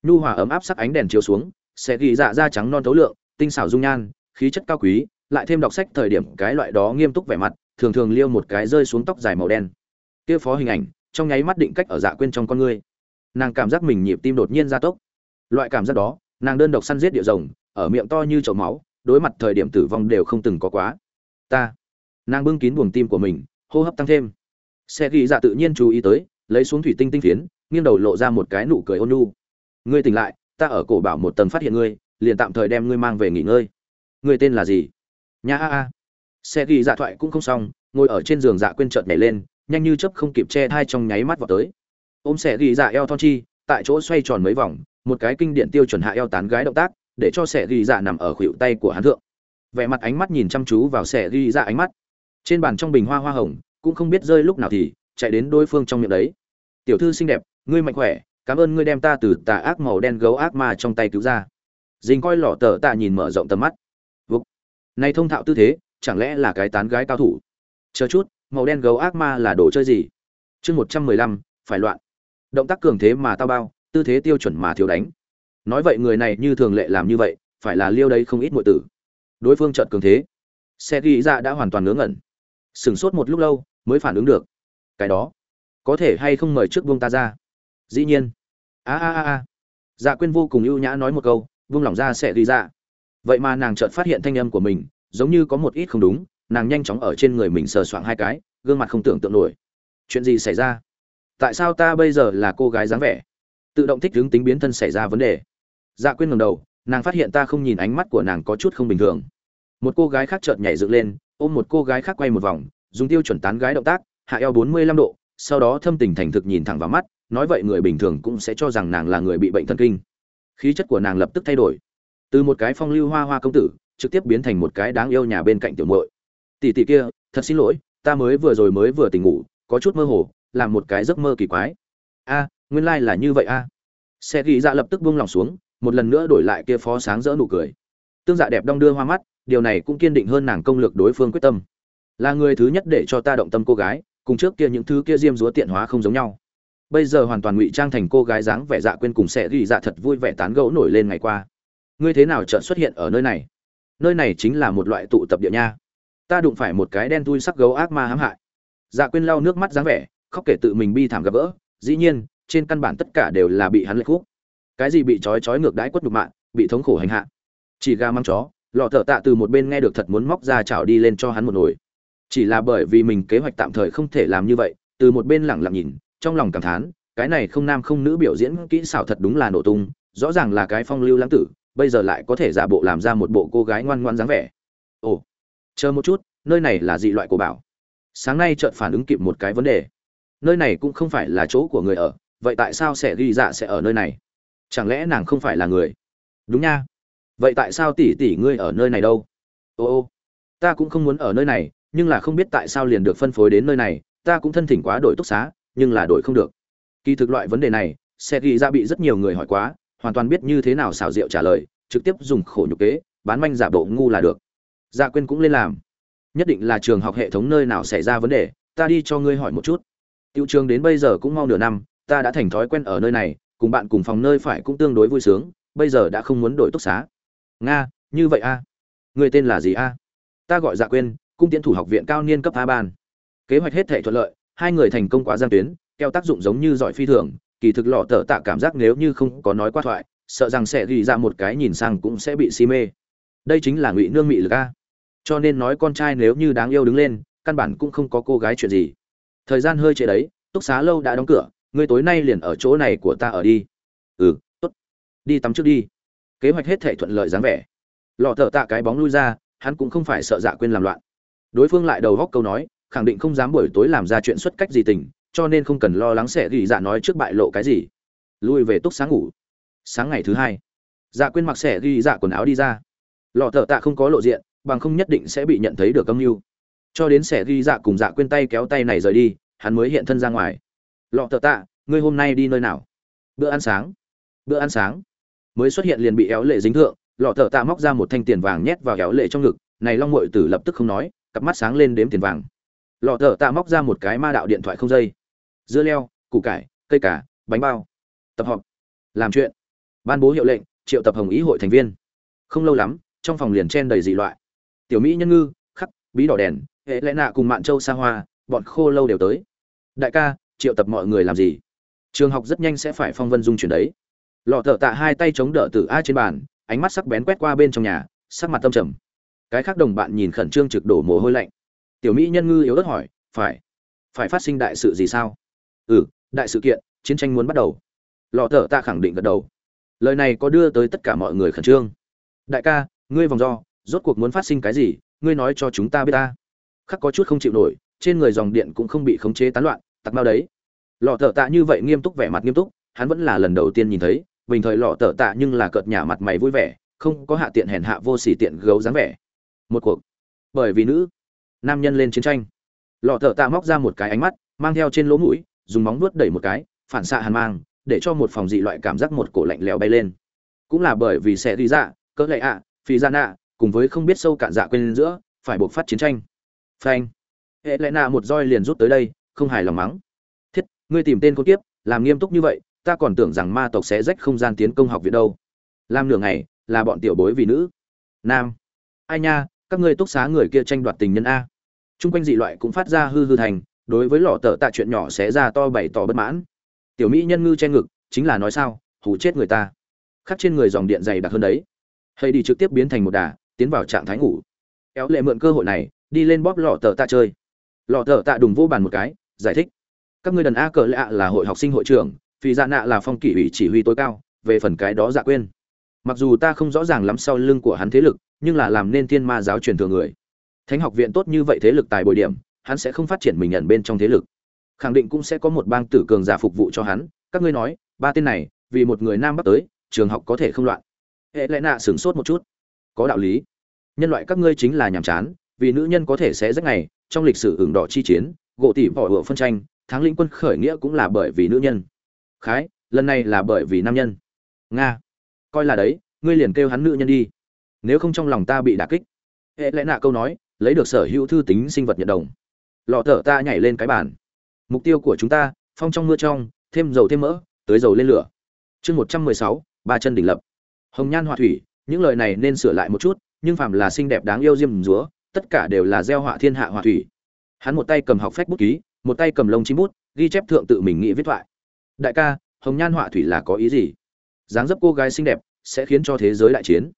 Nhu hòa ấm áp sắc ánh đèn chiếu xuống sẽ ghi dạ da trắng non tấu lượng, tinh xảo dung nhan, khí chất cao quý, lại thêm đọc sách thời điểm cái loại đó nghiêm túc vẻ mặt, thường thường liêu một cái rơi xuống tóc dài màu đen. Kia phó hình ảnh, trong nháy mắt định cách ở dạ quên trong con ngươi nàng cảm giác mình nhịp tim đột nhiên gia tốc. Loại cảm giác đó, nàng đơn độc săn giết địa rồng, ở miệng to như chậu máu, đối mặt thời điểm tử vong đều không từng có quá. Ta. Nàng bưng kín buồng tim của mình, hô hấp tăng thêm. Xe ghi dạ tự nhiên chú ý tới, lấy xuống thủy tinh tinh phiến, nghiêng đầu lộ ra một cái nụ cười ôn nhu. Ngươi tỉnh lại ta ở cổ bảo một tầng phát hiện ngươi, liền tạm thời đem ngươi mang về nghỉ ngơi. Ngươi tên là gì? Nha a a. Xe ghi dạ thoại cũng không xong, ngồi ở trên giường dạ quên trợn nhảy lên, nhanh như chớp không kịp che thai trong nháy mắt vào tới. Ôm xe ghi dạ eo thon chi, tại chỗ xoay tròn mấy vòng, một cái kinh điển tiêu chuẩn hạ eo tán gái động tác, để cho xe ghi dạ nằm ở khuỷu tay của hắn thượng. Vẻ mặt ánh mắt nhìn chăm chú vào xe ghi dạ ánh mắt. Trên bàn trong bình hoa hoa hồng, cũng không biết rơi lúc nào thì, chạy đến đối phương trong miệng đấy. Tiểu thư xinh đẹp, ngươi mạnh khỏe cảm ơn ngươi đem ta từ tà ác màu đen gấu ác ma trong tay cứu ra. Dình coi lọ tờ tạ nhìn mở rộng tầm mắt. Vục. này thông thạo tư thế, chẳng lẽ là cái tán gái cao thủ? Chờ chút, màu đen gấu ác ma là đồ chơi gì? Chương một trăm mười lăm, phải loạn. Động tác cường thế mà tao bao, tư thế tiêu chuẩn mà thiếu đánh. Nói vậy người này như thường lệ làm như vậy, phải là liêu đấy không ít mọi tử. Đối phương trận cường thế. Xe ghi ra đã hoàn toàn ngớ ngẩn. Sửng sốt một lúc lâu, mới phản ứng được. Cái đó, có thể hay không mời trước buông ta ra? Dĩ nhiên. A a a a. Dạ quyên vô cùng ưu nhã nói một câu, vung lòng ra sẽ đi ra dạ. vậy mà nàng chợt phát hiện thanh âm của mình, giống như có một ít không đúng, nàng nhanh chóng ở trên người mình sờ soạng hai cái, gương mặt không tưởng tượng nổi. Chuyện gì xảy ra? Tại sao ta bây giờ là cô gái dáng vẻ? Tự động thích hướng tính biến thân xảy ra vấn đề. Dạ quyên ngầm đầu, nàng phát hiện ta không nhìn ánh mắt của nàng có chút không bình thường. Một cô gái khác chợt nhảy dựng lên, ôm một cô gái khác quay một vòng, dùng tiêu chuẩn tán gái động tác, hạ eo bốn mươi lăm độ, sau đó thâm tình thành thực nhìn thẳng vào mắt nói vậy người bình thường cũng sẽ cho rằng nàng là người bị bệnh thần kinh. Khí chất của nàng lập tức thay đổi. Từ một cái phong lưu hoa hoa công tử, trực tiếp biến thành một cái đáng yêu nhà bên cạnh tiểu muội. Tỷ tỷ kia, thật xin lỗi, ta mới vừa rồi mới vừa tỉnh ngủ, có chút mơ hồ, làm một cái giấc mơ kỳ quái. A, nguyên lai là như vậy a. Xe ghi dạ lập tức buông lòng xuống, một lần nữa đổi lại kia phó sáng rỡ nụ cười. Tương dạ đẹp đong đưa hoa mắt, điều này cũng kiên định hơn nàng công lược đối phương quyết tâm. Là người thứ nhất để cho ta động tâm cô gái, cùng trước kia những thứ kia diêm dúa tiện hóa không giống nhau bây giờ hoàn toàn ngụy trang thành cô gái dáng vẻ dạ quên cùng sẽ ghi dạ thật vui vẻ tán gẫu nổi lên ngày qua. Ngươi thế nào chợt xuất hiện ở nơi này? Nơi này chính là một loại tụ tập địa nha. Ta đụng phải một cái đen thui sắc gấu ác ma hãm hại. Dạ quên lau nước mắt dáng vẻ, khóc kể tự mình bi thảm gặp gỡ. Dĩ nhiên, trên căn bản tất cả đều là bị hắn lệch khúc. Cái gì bị trói trói ngược đãi quất nhục mạng bị thống khổ hành hạ. Chỉ ga măng chó, lọ thợ tạ từ một bên nghe được thật muốn móc ra chảo đi lên cho hắn một nồi. Chỉ là bởi vì mình kế hoạch tạm thời không thể làm như vậy, từ một bên lẳng lặng nhìn trong lòng cảm thán, cái này không nam không nữ biểu diễn kỹ xảo thật đúng là nổ tung, rõ ràng là cái phong lưu lãng tử, bây giờ lại có thể giả bộ làm ra một bộ cô gái ngoan ngoan dáng vẻ. Ồ, chờ một chút, nơi này là dị loại của bảo. Sáng nay chợt phản ứng kịp một cái vấn đề. Nơi này cũng không phải là chỗ của người ở, vậy tại sao sẽ ghi dạ sẽ ở nơi này? Chẳng lẽ nàng không phải là người? Đúng nha. Vậy tại sao tỷ tỷ ngươi ở nơi này đâu? Ô ô, ta cũng không muốn ở nơi này, nhưng là không biết tại sao liền được phân phối đến nơi này, ta cũng thân thỉnh quá đổi túc xá nhưng là đổi không được kỳ thực loại vấn đề này sẽ ghi ra bị rất nhiều người hỏi quá hoàn toàn biết như thế nào xảo diệu trả lời trực tiếp dùng khổ nhục kế bán manh giả bộ ngu là được gia Quyên cũng lên làm nhất định là trường học hệ thống nơi nào xảy ra vấn đề ta đi cho ngươi hỏi một chút Tiểu trường đến bây giờ cũng mau nửa năm, ta đã thành thói quen ở nơi này, cùng bạn cùng phòng nơi phải cũng tương đối vui sướng, bây giờ đã không muốn đổi túc xá. Nga, như vậy a? Người tên là gì a? Ta gọi Dạ Quyên, cung tiến thủ học viện cao niên cấp A ban. Kế hoạch hết thể thuận lợi, hai người thành công quá giang tuyến, keo tác dụng giống như giỏi phi thường, kỳ thực lọ tờ tạ cảm giác nếu như không có nói qua thoại, sợ rằng sẽ ghi ra một cái nhìn sang cũng sẽ bị si mê. Đây chính là ngụy nương mị lực a. Cho nên nói con trai nếu như đáng yêu đứng lên, căn bản cũng không có cô gái chuyện gì. Thời gian hơi trễ đấy túc xá lâu đã đóng cửa ngươi tối nay liền ở chỗ này của ta ở đi. Ừ tốt. Đi tắm trước đi. Kế hoạch hết thể thuận lợi dáng vẻ. Lọ thợ tạ cái bóng lui ra hắn cũng không phải sợ dạ quên làm loạn. Đối phương lại đầu góc câu nói khẳng định không dám buổi tối làm ra chuyện xuất cách gì tình, cho nên không cần lo lắng sẽ ghi dạ nói trước bại lộ cái gì. Lui về túc sáng ngủ. Sáng ngày thứ hai dạ quên mặc sẽ ghi dạ quần áo đi ra. Lò thợ tạ không có lộ diện, bằng không nhất định sẽ bị nhận thấy được âm mưu. Cho đến sẽ ghi dạ cùng dạ quên tay kéo tay này rời đi, hắn mới hiện thân ra ngoài. Lọ thợ tạ, ngươi hôm nay đi nơi nào? Bữa ăn sáng. Bữa ăn sáng. Mới xuất hiện liền bị éo lệ dính thượng, lọ thợ tạ móc ra một thanh tiền vàng nhét vào éo lệ trong ngực, này long mội tử lập tức không nói, cặp mắt sáng lên đếm tiền vàng lọ tờ tạ móc ra một cái ma đạo điện thoại không dây. Dưa leo, củ cải, cây cà, bánh bao. Tập họp. Làm chuyện. Ban bố hiệu lệnh, triệu tập hồng ý hội thành viên. Không lâu lắm, trong phòng liền chen đầy dị loại. Tiểu mỹ nhân ngư, khắc, bí đỏ đèn, hệ lẽ nạ cùng mạn châu xa hoa, bọn khô lâu đều tới. Đại ca, triệu tập mọi người làm gì? Trường học rất nhanh sẽ phải phong vân dung chuyển đấy. Lọ thợ tạ hai tay chống đỡ từ a trên bàn, ánh mắt sắc bén quét qua bên trong nhà, sắc mặt tâm trầm. Cái khác đồng bạn nhìn khẩn trương trực đổ mồ hôi lạnh tiểu mỹ nhân ngư yếu ớt hỏi, phải phải phát sinh đại sự gì sao? Ừ đại sự kiện, chiến tranh muốn bắt đầu. Lọ thở tạ khẳng định gật đầu. Lời này có đưa tới tất cả mọi người khẩn trương. Đại ca, ngươi vòng do rốt cuộc muốn phát sinh cái gì, ngươi nói cho chúng ta biết ta. Khắc có chút không chịu nổi, trên người dòng điện cũng không bị khống chế tán loạn, tặc bao đấy. Lọ thợ tạ như vậy nghiêm túc vẻ mặt nghiêm túc, hắn vẫn là lần đầu tiên nhìn thấy, bình thời lọ thợ tạ nhưng là cợt nhả mặt mày vui vẻ, không có hạ tiện hèn hạ vô sỉ tiện gấu dáng vẻ. Một cuộc. Bởi vì nữ nam nhân lên chiến tranh. Lọ thợ tạ móc ra một cái ánh mắt, mang theo trên lỗ mũi, dùng móng nuốt đẩy một cái, phản xạ hàn mang, để cho một phòng dị loại cảm giác một cổ lạnh lẽo bay lên. Cũng là bởi vì sẽ đi ra cỡ lệ ạ phi ra dạ nạ, cùng với không biết sâu cạn dạ quên giữa, phải buộc phát chiến tranh. Phanh. Hệ lệ nạ một roi liền rút tới đây, không hài lòng mắng. Thiết, ngươi tìm tên con tiếp làm nghiêm túc như vậy, ta còn tưởng rằng ma tộc sẽ rách không gian tiến công học viện đâu. Làm nửa ngày, là bọn tiểu bối vì nữ. Nam. Ai nha, các ngươi túc xá người kia tranh đoạt tình nhân a chung quanh dị loại cũng phát ra hư hư thành, đối với lọ tở tạ chuyện nhỏ sẽ ra to bày tỏ bất mãn. Tiểu mỹ nhân ngư che ngực, chính là nói sao, hù chết người ta. Khắc trên người dòng điện dày đặc hơn đấy. Hay đi trực tiếp biến thành một đà, tiến vào trạng thái ngủ. Kéo lệ mượn cơ hội này, đi lên bóp lọ tở tạ chơi. Lọ tở tạ đùng vô bàn một cái, giải thích. Các ngươi đàn a cờ lệ ạ là hội học sinh hội trưởng, phi dạ nạ là phong kỷ ủy chỉ huy tối cao, về phần cái đó dạ quên. Mặc dù ta không rõ ràng lắm sau lưng của hắn thế lực, nhưng là làm nên thiên ma giáo truyền thừa người thánh học viện tốt như vậy thế lực tài bồi điểm, hắn sẽ không phát triển mình nhận bên trong thế lực. Khẳng định cũng sẽ có một bang tử cường giả phục vụ cho hắn. Các ngươi nói, ba tên này, vì một người nam bắc tới, trường học có thể không loạn. Hệ lẽ nạ sửng sốt một chút. Có đạo lý. Nhân loại các ngươi chính là nhàm chán, vì nữ nhân có thể sẽ rất ngày, trong lịch sử hưởng đỏ chi chiến, gỗ tỷ bỏ hựa phân tranh thắng lĩnh quân khởi nghĩa cũng là bởi vì nữ nhân. Khái, lần này là bởi vì nam nhân. Nga, coi là đấy, ngươi liền kêu hắn nữ nhân đi. Nếu không trong lòng ta bị đả kích. Hệ lẽ nạ câu nói lấy được sở hữu thư tính sinh vật nhận đồng. Lọ thở ta nhảy lên cái bàn. Mục tiêu của chúng ta, phong trong mưa trong, thêm dầu thêm mỡ tới dầu lên lửa. Chương một trăm mười sáu, ba chân đỉnh lập. Hồng nhan họa thủy, những lời này nên sửa lại một chút, nhưng phàm là xinh đẹp đáng yêu diêm dúa, tất cả đều là gieo họa thiên hạ họa thủy. Hắn một tay cầm học phách bút ký, một tay cầm lông chim bút, ghi chép thượng tự mình nghĩ viết thoại. Đại ca, hồng nhan họa thủy là có ý gì? Dáng dấp cô gái xinh đẹp sẽ khiến cho thế giới đại chiến.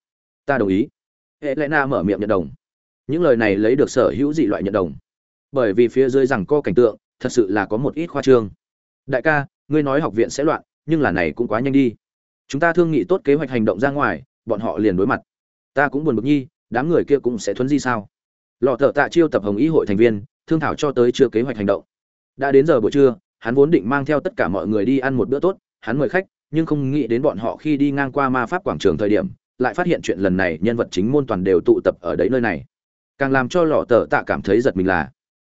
Ta đồng ý. Hệ lẽ na mở miệng nhận đồng những lời này lấy được sở hữu dị loại nhận đồng. Bởi vì phía dưới rằng co cảnh tượng, thật sự là có một ít khoa trương. Đại ca, ngươi nói học viện sẽ loạn, nhưng là này cũng quá nhanh đi. Chúng ta thương nghị tốt kế hoạch hành động ra ngoài, bọn họ liền đối mặt. Ta cũng buồn bực nhi, đám người kia cũng sẽ thuấn di sao? Lọ thợ tạ chiêu tập hồng ý hội thành viên, thương thảo cho tới chưa kế hoạch hành động. Đã đến giờ buổi trưa, hắn vốn định mang theo tất cả mọi người đi ăn một bữa tốt, hắn mời khách, nhưng không nghĩ đến bọn họ khi đi ngang qua ma pháp quảng trường thời điểm, lại phát hiện chuyện lần này nhân vật chính môn toàn đều tụ tập ở đấy nơi này càng làm cho lọ tờ tạ cảm thấy giật mình là,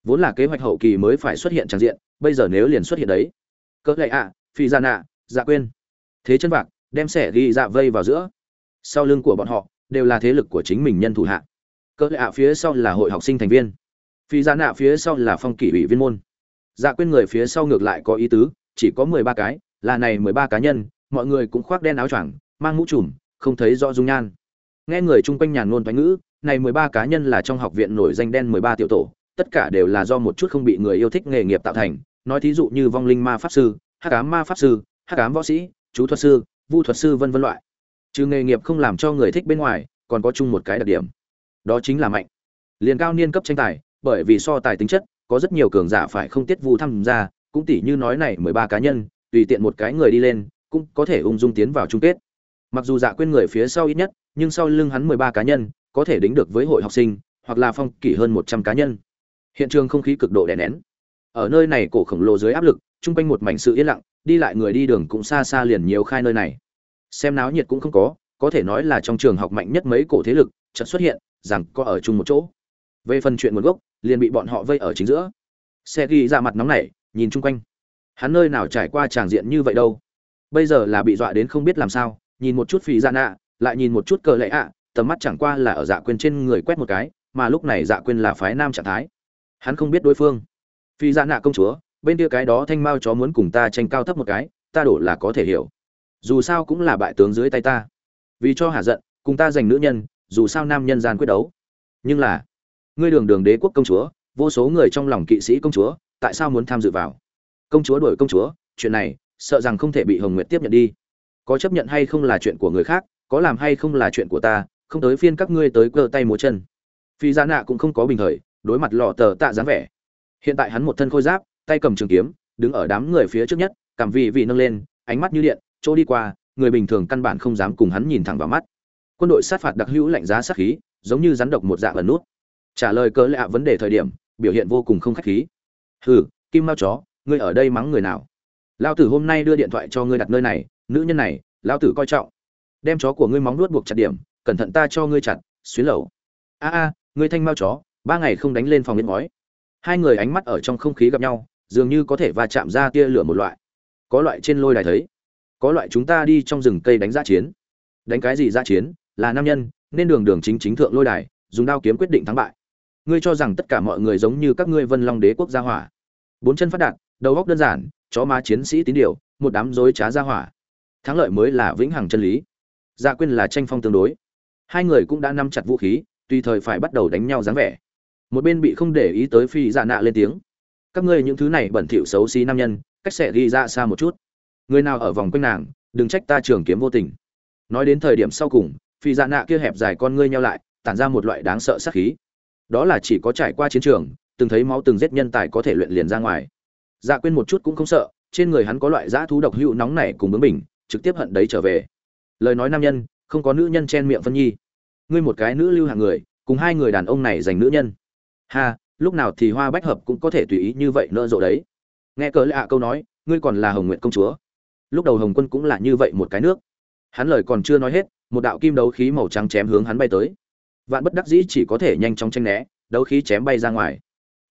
vốn là kế hoạch hậu kỳ mới phải xuất hiện trang diện, bây giờ nếu liền xuất hiện đấy. Cỡ lệ ạ phi ra nạ dạ quên. Thế chân vạc, đem sẻ ghi dạ vây vào giữa. Sau lưng của bọn họ, đều là thế lực của chính mình nhân thủ hạ. Cỡ lệ ạ phía sau là hội học sinh thành viên. Phi ra nạ phía sau là phong kỷ ủy viên môn. Dạ quên người phía sau ngược lại có ý tứ, chỉ có mười ba cái, là này mười ba cá nhân, mọi người cũng khoác đen áo choàng, mang mũ trùm, không thấy rõ dung nhan. Nghe người chung quanh nhàn ngôn thoái ngữ này mười ba cá nhân là trong học viện nổi danh đen mười ba tiểu tổ, tất cả đều là do một chút không bị người yêu thích nghề nghiệp tạo thành. Nói thí dụ như vong linh ma pháp sư, hắc ám ma pháp sư, hắc ám võ sĩ, chú thuật sư, vu thuật sư vân vân loại. Chứ nghề nghiệp không làm cho người thích bên ngoài, còn có chung một cái đặc điểm. Đó chính là mạnh. Liên cao niên cấp tranh tài, bởi vì so tài tính chất, có rất nhiều cường giả phải không tiết vu tham gia, cũng tỷ như nói này mười ba cá nhân, tùy tiện một cái người đi lên, cũng có thể ung dung tiến vào chung kết. Mặc dù dạ quên người phía sau ít nhất, nhưng sau lưng hắn mười ba cá nhân có thể đính được với hội học sinh, hoặc là phong kỷ hơn một trăm cá nhân. Hiện trường không khí cực độ đè nén. Ở nơi này cổ khổng lồ dưới áp lực, chung quanh một mảnh sự yên lặng, đi lại người đi đường cũng xa xa liền nhiều khai nơi này. Xem náo nhiệt cũng không có có thể nói là trong trường học mạnh nhất mấy cổ thế lực chợt xuất hiện, rằng có ở chung một chỗ. Về phần chuyện nguồn gốc, liền bị bọn họ vây ở chính giữa. Xe ghi ra mặt nóng nảy, nhìn chung quanh. Hắn nơi nào trải qua tràng diện như vậy đâu? Bây giờ là bị dọa đến không biết làm sao, nhìn một chút phì ra nạ, lại nhìn một chút cờ lệ ạ tầm mắt chẳng qua là ở dạ quên trên người quét một cái, mà lúc này dạ quên là phái nam trạng thái. Hắn không biết đối phương. Phi dạ nạ công chúa, bên kia cái đó thanh mao chó muốn cùng ta tranh cao thấp một cái, ta đổ là có thể hiểu. Dù sao cũng là bại tướng dưới tay ta. Vì cho hạ giận, cùng ta giành nữ nhân, dù sao nam nhân gian quyết đấu. Nhưng là, ngươi đường đường đế quốc công chúa, vô số người trong lòng kỵ sĩ công chúa, tại sao muốn tham dự vào? Công chúa đổi công chúa, chuyện này, sợ rằng không thể bị hồng nguyệt tiếp nhận đi. Có chấp nhận hay không là chuyện của người khác, có làm hay không là chuyện của ta không tới phiên các ngươi tới cơ tay múa chân. Phi gia nạ cũng không có bình thời, đối mặt lọ tờ tạ dáng vẻ. Hiện tại hắn một thân khôi giáp, tay cầm trường kiếm, đứng ở đám người phía trước nhất, cảm vị vị nâng lên, ánh mắt như điện, chỗ đi qua, người bình thường căn bản không dám cùng hắn nhìn thẳng vào mắt. Quân đội sát phạt đặc hữu lạnh giá sát khí, giống như rắn độc một dạng ẩn nút. Trả lời cớ lạ vấn đề thời điểm, biểu hiện vô cùng không khách khí. Hừ, kim mao chó, ngươi ở đây mắng người nào? Lao tử hôm nay đưa điện thoại cho ngươi đặt nơi này, nữ nhân này lao tử coi trọng. Đem chó của ngươi móng nuốt buộc chặt điểm cẩn thận ta cho ngươi chặt, xuyến lẩu. A a, ngươi thanh mao chó, ba ngày không đánh lên phòng miếng ngói. Hai người ánh mắt ở trong không khí gặp nhau, dường như có thể va chạm ra tia lửa một loại. Có loại trên lôi đài thấy. Có loại chúng ta đi trong rừng cây đánh giã chiến. Đánh cái gì giã chiến? Là nam nhân, nên đường đường chính chính thượng lôi đài, dùng đao kiếm quyết định thắng bại. Ngươi cho rằng tất cả mọi người giống như các ngươi vân long đế quốc gia hỏa. Bốn chân phát đạt, đầu góc đơn giản, chó má chiến sĩ tín điều, một đám dối trá gia hỏa. Thắng lợi mới là vĩnh hằng chân lý. Gia quyên là tranh phong tương đối hai người cũng đã nắm chặt vũ khí, tùy thời phải bắt đầu đánh nhau dáng vẻ. Một bên bị không để ý tới phi dạ nạ lên tiếng. Các ngươi những thứ này bẩn thỉu xấu xí nam nhân, cách sẽ ghi ra xa một chút. Người nào ở vòng quanh nàng, đừng trách ta trường kiếm vô tình. Nói đến thời điểm sau cùng, phi dạ nạ kia hẹp dài con ngươi nhau lại, tản ra một loại đáng sợ sát khí. Đó là chỉ có trải qua chiến trường, từng thấy máu từng giết nhân tài có thể luyện liền ra ngoài. Dạ quên một chút cũng không sợ, trên người hắn có loại dã thú độc hữu nóng này cùng bướng bình trực tiếp hận đấy trở về. Lời nói nam nhân không có nữ nhân chen miệng phân nhi. Ngươi một cái nữ lưu hạng người, cùng hai người đàn ông này giành nữ nhân. Ha, lúc nào thì hoa bách hợp cũng có thể tùy ý như vậy nỡ rộ đấy. Nghe cớ lạ câu nói, ngươi còn là hồng nguyện công chúa. Lúc đầu hồng quân cũng là như vậy một cái nước. Hắn lời còn chưa nói hết, một đạo kim đấu khí màu trắng chém hướng hắn bay tới. Vạn bất đắc dĩ chỉ có thể nhanh chóng tranh né, đấu khí chém bay ra ngoài.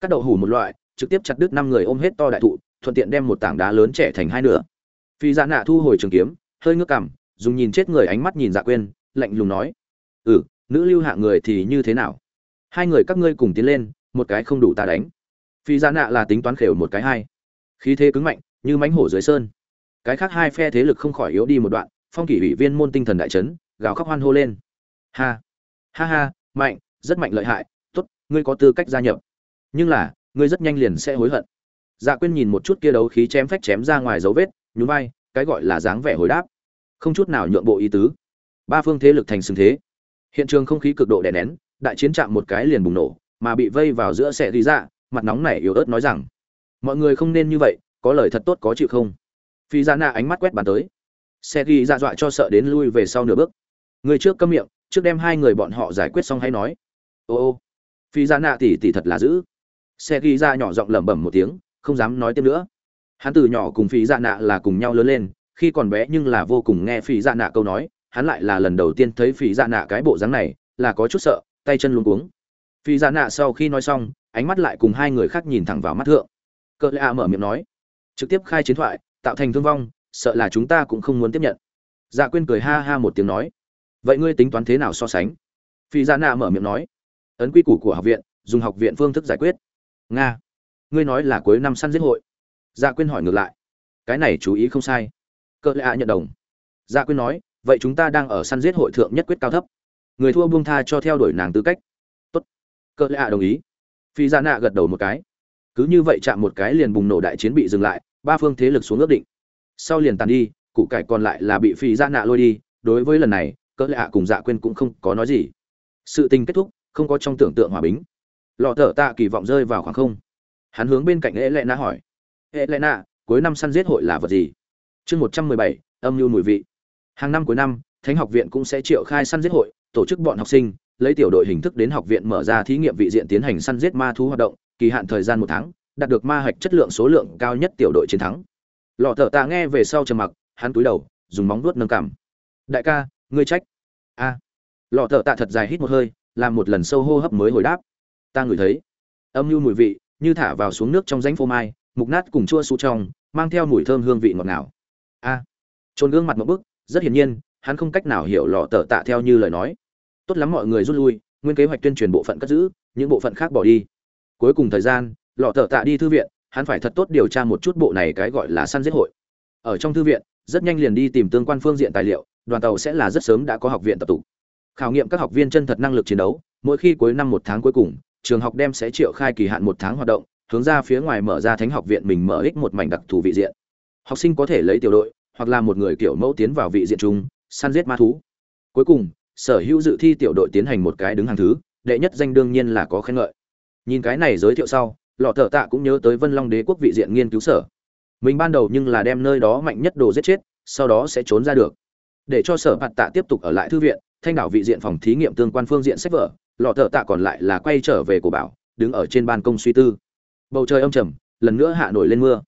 Các đậu hủ một loại, trực tiếp chặt đứt năm người ôm hết to đại thụ, thuận tiện đem một tảng đá lớn trẻ thành hai nửa. Phi dạ nạ thu hồi trường kiếm, hơi ngước cằm dùng nhìn chết người ánh mắt nhìn dạ quên lạnh lùng nói ừ nữ lưu hạ người thì như thế nào? Hai người các ngươi cùng tiến lên, một cái không đủ ta đánh. Phi giá nạ là tính toán khều một cái hai. Khí thế cứng mạnh, như mánh hổ dưới sơn. Cái khác hai phe thế lực không khỏi yếu đi một đoạn, phong kỷ ủy viên môn tinh thần đại trấn gào khóc hoan hô lên. Ha ha ha, mạnh, rất mạnh lợi hại, tốt, ngươi có tư cách gia nhập. Nhưng là, ngươi rất nhanh liền sẽ hối hận. Dạ quyên nhìn một chút kia đấu khí chém phách chém ra ngoài dấu vết, nhún vai, cái gọi là dáng vẻ hồi đáp không chút nào nhượng bộ ý tứ. Ba phương thế lực thành xưng thế. Hiện trường không khí cực độ đè nén, đại chiến chạm một cái liền bùng nổ, mà bị vây vào giữa sẽ đi ra mặt nóng này yếu ớt nói rằng, mọi người không nên như vậy, có lời thật tốt có chịu không? Phi ra na ánh mắt quét bàn tới. Xe ghi ra dọa cho sợ đến lui về sau nửa bước. Người trước câm miệng, trước đem hai người bọn họ giải quyết xong hay nói. Ô ô. Phi ra na tỉ tỉ thật là dữ. Xe ghi ra nhỏ giọng lẩm bẩm một tiếng, không dám nói tiếp nữa. Hắn từ nhỏ cùng phi dạ nạ là cùng nhau lớn lên khi còn bé nhưng là vô cùng nghe phi dạ nạ câu nói, hắn lại là lần đầu tiên thấy phi dạ nạ cái bộ dáng này, là có chút sợ, tay chân luống cuống. Phi dạ nạ sau khi nói xong, ánh mắt lại cùng hai người khác nhìn thẳng vào mắt thượng. Cỡ lạ mở miệng nói, trực tiếp khai chiến thoại, tạo thành thương vong, sợ là chúng ta cũng không muốn tiếp nhận. Dạ quên cười ha ha một tiếng nói, vậy ngươi tính toán thế nào so sánh? Phi dạ nạ mở miệng nói, ấn quy củ của học viện, dùng học viện phương thức giải quyết. Nga, ngươi nói là cuối năm săn giết hội. Dạ quyên hỏi ngược lại, cái này chú ý không sai cỡ lệ ạ nhận đồng. Dạ quyên nói, vậy chúng ta đang ở săn giết hội thượng nhất quyết cao thấp. Người thua buông tha cho theo đuổi nàng tư cách. Tốt. Cỡ lệ ạ đồng ý. Phi Gia nạ gật đầu một cái. Cứ như vậy chạm một cái liền bùng nổ đại chiến bị dừng lại, ba phương thế lực xuống ước định. Sau liền tàn đi cụ cải còn lại là bị phi Gia nạ lôi đi. Đối với lần này, cỡ lệ ạ cùng dạ quên cũng không có nói gì. Sự tình kết thúc, không có trong tưởng tượng hòa bình. Lọ thở tạ kỳ vọng rơi vào khoảng không. Hắn hướng bên cạnh ế lệ na hỏi. Ế lệ na cuối năm săn giết hội là vật gì? Chương một trăm mười bảy, âm mưu mùi vị. Hàng năm cuối năm, thánh học viện cũng sẽ triệu khai săn giết hội, tổ chức bọn học sinh, lấy tiểu đội hình thức đến học viện mở ra thí nghiệm vị diện tiến hành săn giết ma thú hoạt động, kỳ hạn thời gian một tháng, đạt được ma hạch chất lượng số lượng cao nhất tiểu đội chiến thắng. Lọ thở tạ nghe về sau trầm mặc, hắn túi đầu, dùng móng vuốt nâng cảm đại ca, ngươi trách. A. À. lọ thở tạ thật dài hít một hơi, làm một lần sâu hô hấp mới hồi đáp. Ta ngửi thấy âm mưu mùi vị, như thả vào xuống nước trong rãnh phô mai, mục nát cùng chua su trong, mang theo mùi thơm hương vị ngọt ngào trôn gương mặt một bức rất hiển nhiên, hắn không cách nào hiểu lò tờ tạ theo như lời nói. Tốt lắm mọi người rút lui, nguyên kế hoạch tuyên truyền bộ phận cất giữ, những bộ phận khác bỏ đi. Cuối cùng thời gian lò tờ tạ đi thư viện, hắn phải thật tốt điều tra một chút bộ này cái gọi là săn giết hội. Ở trong thư viện, rất nhanh liền đi tìm tương quan phương diện tài liệu, đoàn tàu sẽ là rất sớm đã có học viện tập tụ. Khảo nghiệm các học viên chân thật năng lực chiến đấu, mỗi khi cuối năm một tháng cuối cùng, trường học đem sẽ triệu khai kỳ hạn một tháng hoạt động, hướng ra phía ngoài mở ra thánh học viện mình mở ích một mảnh đặc thù vị diện. Học sinh có thể lấy tiểu đội hoặc là một người kiểu mẫu tiến vào vị diện chung, săn giết ma thú. Cuối cùng, sở hữu dự thi tiểu đội tiến hành một cái đứng hàng thứ, đệ nhất danh đương nhiên là có khen ngợi. Nhìn cái này giới thiệu sau, lọ thợ tạ cũng nhớ tới vân long đế quốc vị diện nghiên cứu sở. Mình ban đầu nhưng là đem nơi đó mạnh nhất đồ giết chết, sau đó sẽ trốn ra được. Để cho sở hạt tạ tiếp tục ở lại thư viện, thanh đảo vị diện phòng thí nghiệm tương quan phương diện sách vở, lọ thợ tạ còn lại là quay trở về cổ bảo, đứng ở trên ban công suy tư. Bầu trời âm trầm, lần nữa hạ nổi lên mưa.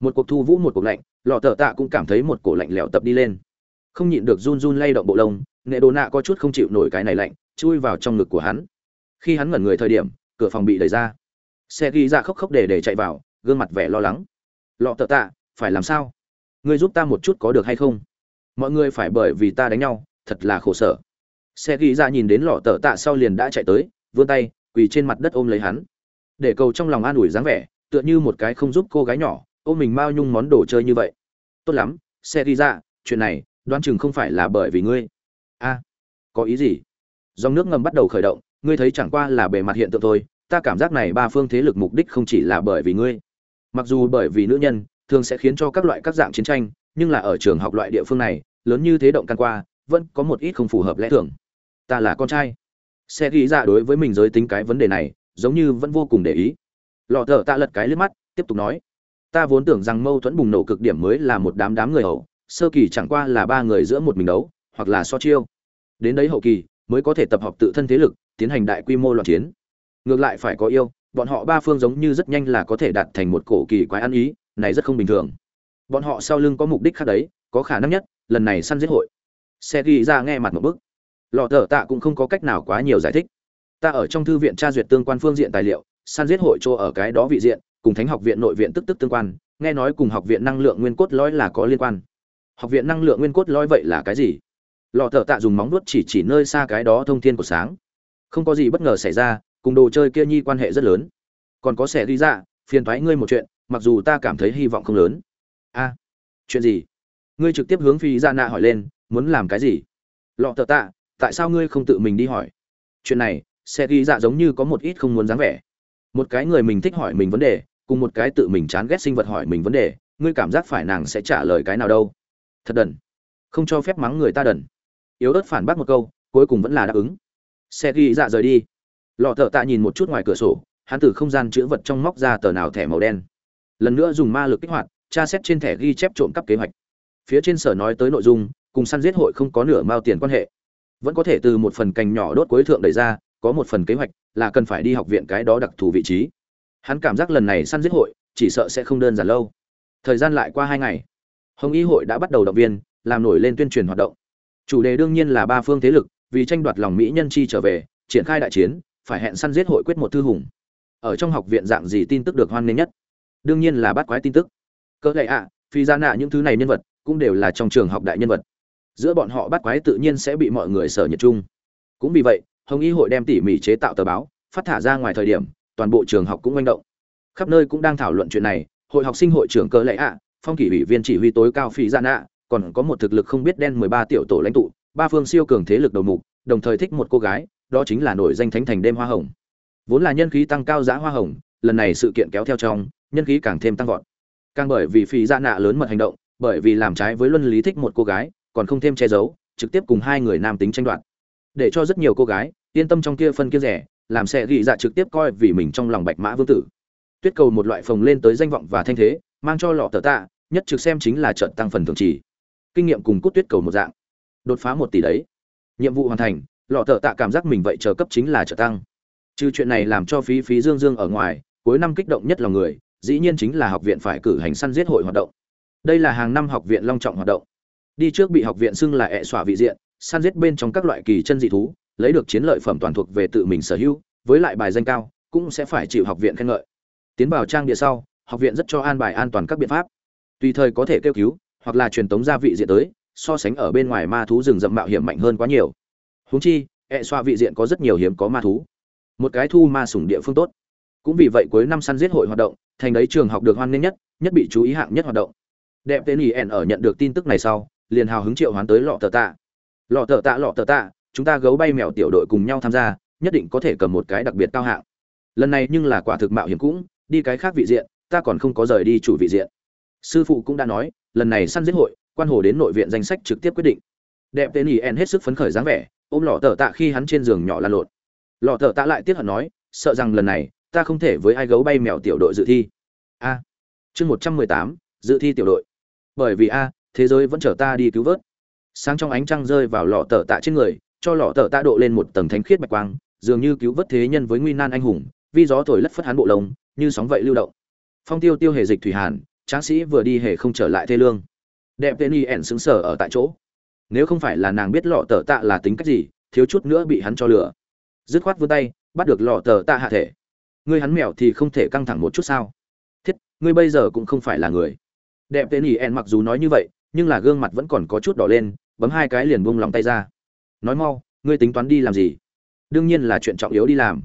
Một cuộc thu vũ một cuộc lạnh lọ thợ tạ cũng cảm thấy một cổ lạnh lẽo tập đi lên. Không nhịn được run run lay động bộ lông, nệ đồ nạ có chút không chịu nổi cái này lạnh, chui vào trong ngực của hắn. Khi hắn ngẩn người thời điểm, cửa phòng bị đẩy ra. Xe ghi ra khóc khóc để để chạy vào, gương mặt vẻ lo lắng. Lọ tợ tạ, phải làm sao? Ngươi giúp ta một chút có được hay không? Mọi người phải bởi vì ta đánh nhau, thật là khổ sở. Xe ghi ra nhìn đến lọ tờ tạ sau liền đã chạy tới, vươn tay, quỳ trên mặt đất ôm lấy hắn. Để cầu trong lòng an ủi dáng vẻ, tựa như một cái không giúp cô gái nhỏ, ôm mình bao nhung món đồ chơi như vậy tốt lắm, xe đi ra, chuyện này, đoán chừng không phải là bởi vì ngươi. A, có ý gì? Dòng nước ngầm bắt đầu khởi động, ngươi thấy chẳng qua là bề mặt hiện tượng thôi, ta cảm giác này ba phương thế lực mục đích không chỉ là bởi vì ngươi. Mặc dù bởi vì nữ nhân, thường sẽ khiến cho các loại các dạng chiến tranh, nhưng là ở trường học loại địa phương này, lớn như thế động căn qua, vẫn có một ít không phù hợp lẽ thường. Ta là con trai. Xe ghi ra đối với mình giới tính cái vấn đề này, giống như vẫn vô cùng để ý. Lọ thở ta lật cái liếc mắt, tiếp tục nói ta vốn tưởng rằng mâu thuẫn bùng nổ cực điểm mới là một đám đám người hậu sơ kỳ chẳng qua là ba người giữa một mình đấu, hoặc là so chiêu. Đến đấy hậu kỳ, mới có thể tập hợp tự thân thế lực, tiến hành đại quy mô loạn chiến. Ngược lại phải có yêu, bọn họ ba phương giống như rất nhanh là có thể đạt thành một cổ kỳ quái ăn ý, này rất không bình thường. Bọn họ sau lưng có mục đích khác đấy, có khả năng nhất, lần này săn giết hội. Xe ghi ra nghe mặt một bức. Lọ thở tạ cũng không có cách nào quá nhiều giải thích. Ta ở trong thư viện tra duyệt tương quan phương diện tài liệu, săn giết hội chỗ ở cái đó vị diện cùng thánh học viện nội viện tức tức tương quan, nghe nói cùng học viện năng lượng nguyên cốt lõi là có liên quan. Học viện năng lượng nguyên cốt lõi vậy là cái gì? Lọ thở tạ dùng móng vuốt chỉ chỉ nơi xa cái đó thông thiên của sáng. Không có gì bất ngờ xảy ra, cùng đồ chơi kia nhi quan hệ rất lớn. Còn có sẽ đi ra phiền thoái ngươi một chuyện, mặc dù ta cảm thấy hy vọng không lớn. A, chuyện gì? Ngươi trực tiếp hướng phi ra nạ hỏi lên, muốn làm cái gì? Lọ thợ tạ, tại sao ngươi không tự mình đi hỏi? Chuyện này sẽ ghi dạ giống như có một ít không muốn dáng vẻ. Một cái người mình thích hỏi mình vấn đề cùng một cái tự mình chán ghét sinh vật hỏi mình vấn đề, ngươi cảm giác phải nàng sẽ trả lời cái nào đâu? Thật đần. Không cho phép mắng người ta đần. Yếu ớt phản bác một câu, cuối cùng vẫn là đáp ứng. Xe ghi dạ rời đi. Lọ thợ tạ nhìn một chút ngoài cửa sổ, hắn từ không gian chữ vật trong móc ra tờ nào thẻ màu đen. Lần nữa dùng ma lực kích hoạt, tra xét trên thẻ ghi chép trộm cắp kế hoạch. Phía trên sở nói tới nội dung, cùng săn giết hội không có nửa mao tiền quan hệ. Vẫn có thể từ một phần cành nhỏ đốt cuối thượng đẩy ra, có một phần kế hoạch là cần phải đi học viện cái đó đặc thù vị trí hắn cảm giác lần này săn giết hội, chỉ sợ sẽ không đơn giản lâu. Thời gian lại qua hai ngày. Hồng y hội đã bắt đầu động viên, làm nổi lên tuyên truyền hoạt động. Chủ đề đương nhiên là ba phương thế lực, vì tranh đoạt lòng mỹ nhân chi trở về, triển khai đại chiến, phải hẹn săn giết hội quyết một thư hùng. Ở trong học viện dạng gì tin tức được hoan nghênh nhất? Đương nhiên là bắt quái tin tức. Cỡ lệ ạ, phi ra nạ những thứ này nhân vật, cũng đều là trong trường học đại nhân vật. Giữa bọn họ bắt quái tự nhiên sẽ bị mọi người sở nhiệt chung. Cũng vì vậy, hồng y hội đem tỉ mỉ chế tạo tờ báo, phát thả ra ngoài thời điểm toàn bộ trường học cũng manh động. Khắp nơi cũng đang thảo luận chuyện này, hội học sinh hội trưởng cờ lệ ạ, phong kỷ ủy viên chỉ huy tối cao phi gian nạ, còn có một thực lực không biết đen mười ba tiểu tổ lãnh tụ, ba phương siêu cường thế lực đầu mục, đồng thời thích một cô gái, đó chính là nổi danh thánh thành đêm hoa hồng. Vốn là nhân khí tăng cao giá hoa hồng, lần này sự kiện kéo theo trong, nhân khí càng thêm tăng vọt. Càng bởi vì phi gian nạ lớn mật hành động, bởi vì làm trái với luân lý thích một cô gái, còn không thêm che giấu, trực tiếp cùng hai người nam tính tranh đoạt. Để cho rất nhiều cô gái, yên tâm trong kia phân kia rẻ làm sẽ ghi dạ trực tiếp coi vì mình trong lòng bạch mã vương tử. Tuyết cầu một loại phồng lên tới danh vọng và thanh thế, mang cho lọ tờ tạ, nhất trực xem chính là trận tăng phần thường trì. Kinh nghiệm cùng cút tuyết cầu một dạng. Đột phá một tỷ đấy. Nhiệm vụ hoàn thành, lọ tờ tạ cảm giác mình vậy chờ cấp chính là trợ tăng. Trừ chuyện này làm cho phí phí dương dương ở ngoài, cuối năm kích động nhất lòng người, dĩ nhiên chính là học viện phải cử hành săn giết hội hoạt động. Đây là hàng năm học viện long trọng hoạt động. Đi trước bị học viện xưng là ẹ xỏa vị diện, săn giết bên trong các loại kỳ chân dị thú lấy được chiến lợi phẩm toàn thuộc về tự mình sở hữu, với lại bài danh cao, cũng sẽ phải chịu học viện khen ngợi. Tiến vào trang địa sau, học viện rất cho an bài an toàn các biện pháp. Tùy thời có thể kêu cứu, hoặc là truyền tống gia vị diện tới, so sánh ở bên ngoài ma thú rừng rậm mạo hiểm mạnh hơn quá nhiều. Huống chi, ẹ xoa vị diện có rất nhiều hiếm có ma thú. Một cái thu ma sủng địa phương tốt. Cũng vì vậy cuối năm săn giết hội hoạt động, thành đấy trường học được hoan nghênh nhất nhất bị chú ý hạng nhất hoạt động. Đẹp tên ý ẻn ở nhận được tin tức này sau, liền hào hứng triệu hoán tới lọ tờ tạ. Lọ tờ tạ, lọ tờ tạ chúng ta gấu bay mèo tiểu đội cùng nhau tham gia, nhất định có thể cầm một cái đặc biệt cao hạng. Lần này nhưng là quả thực mạo hiểm cũng, đi cái khác vị diện, ta còn không có rời đi chủ vị diện. Sư phụ cũng đã nói, lần này săn giết hội, quan hồ đến nội viện danh sách trực tiếp quyết định. Đẹp tên ý en hết sức phấn khởi dáng vẻ, ôm lọ tờ tạ khi hắn trên giường nhỏ lan lộn. Lọ tờ tạ lại tiếp hận nói, sợ rằng lần này, ta không thể với ai gấu bay mèo tiểu đội dự thi. A. Chương một trăm mười tám, dự thi tiểu đội. Bởi vì a, thế giới vẫn chở ta đi cứu vớt. Sáng trong ánh trăng rơi vào lọ tờ tạ trên người cho lọ tờ tạ độ lên một tầng thánh khiết bạch quang, dường như cứu vớt thế nhân với nguy nan anh hùng, vi gió thổi lất phất hắn bộ lông, như sóng vậy lưu động. Phong tiêu tiêu hề dịch thủy hàn, tráng sĩ vừa đi hề không trở lại thê lương. Đẹp tên y ẻn xứng sở ở tại chỗ. Nếu không phải là nàng biết lọ tờ tạ là tính cách gì, thiếu chút nữa bị hắn cho lửa dứt khoát vươn tay, bắt được lọ tờ tạ hạ thể. Ngươi hắn mèo thì không thể căng thẳng một chút sao? Thiết, ngươi bây giờ cũng không phải là người. Đẹp tên y ẻn mặc dù nói như vậy, nhưng là gương mặt vẫn còn có chút đỏ lên, bấm hai cái liền buông lòng tay ra nói mau, ngươi tính toán đi làm gì? Đương nhiên là chuyện trọng yếu đi làm.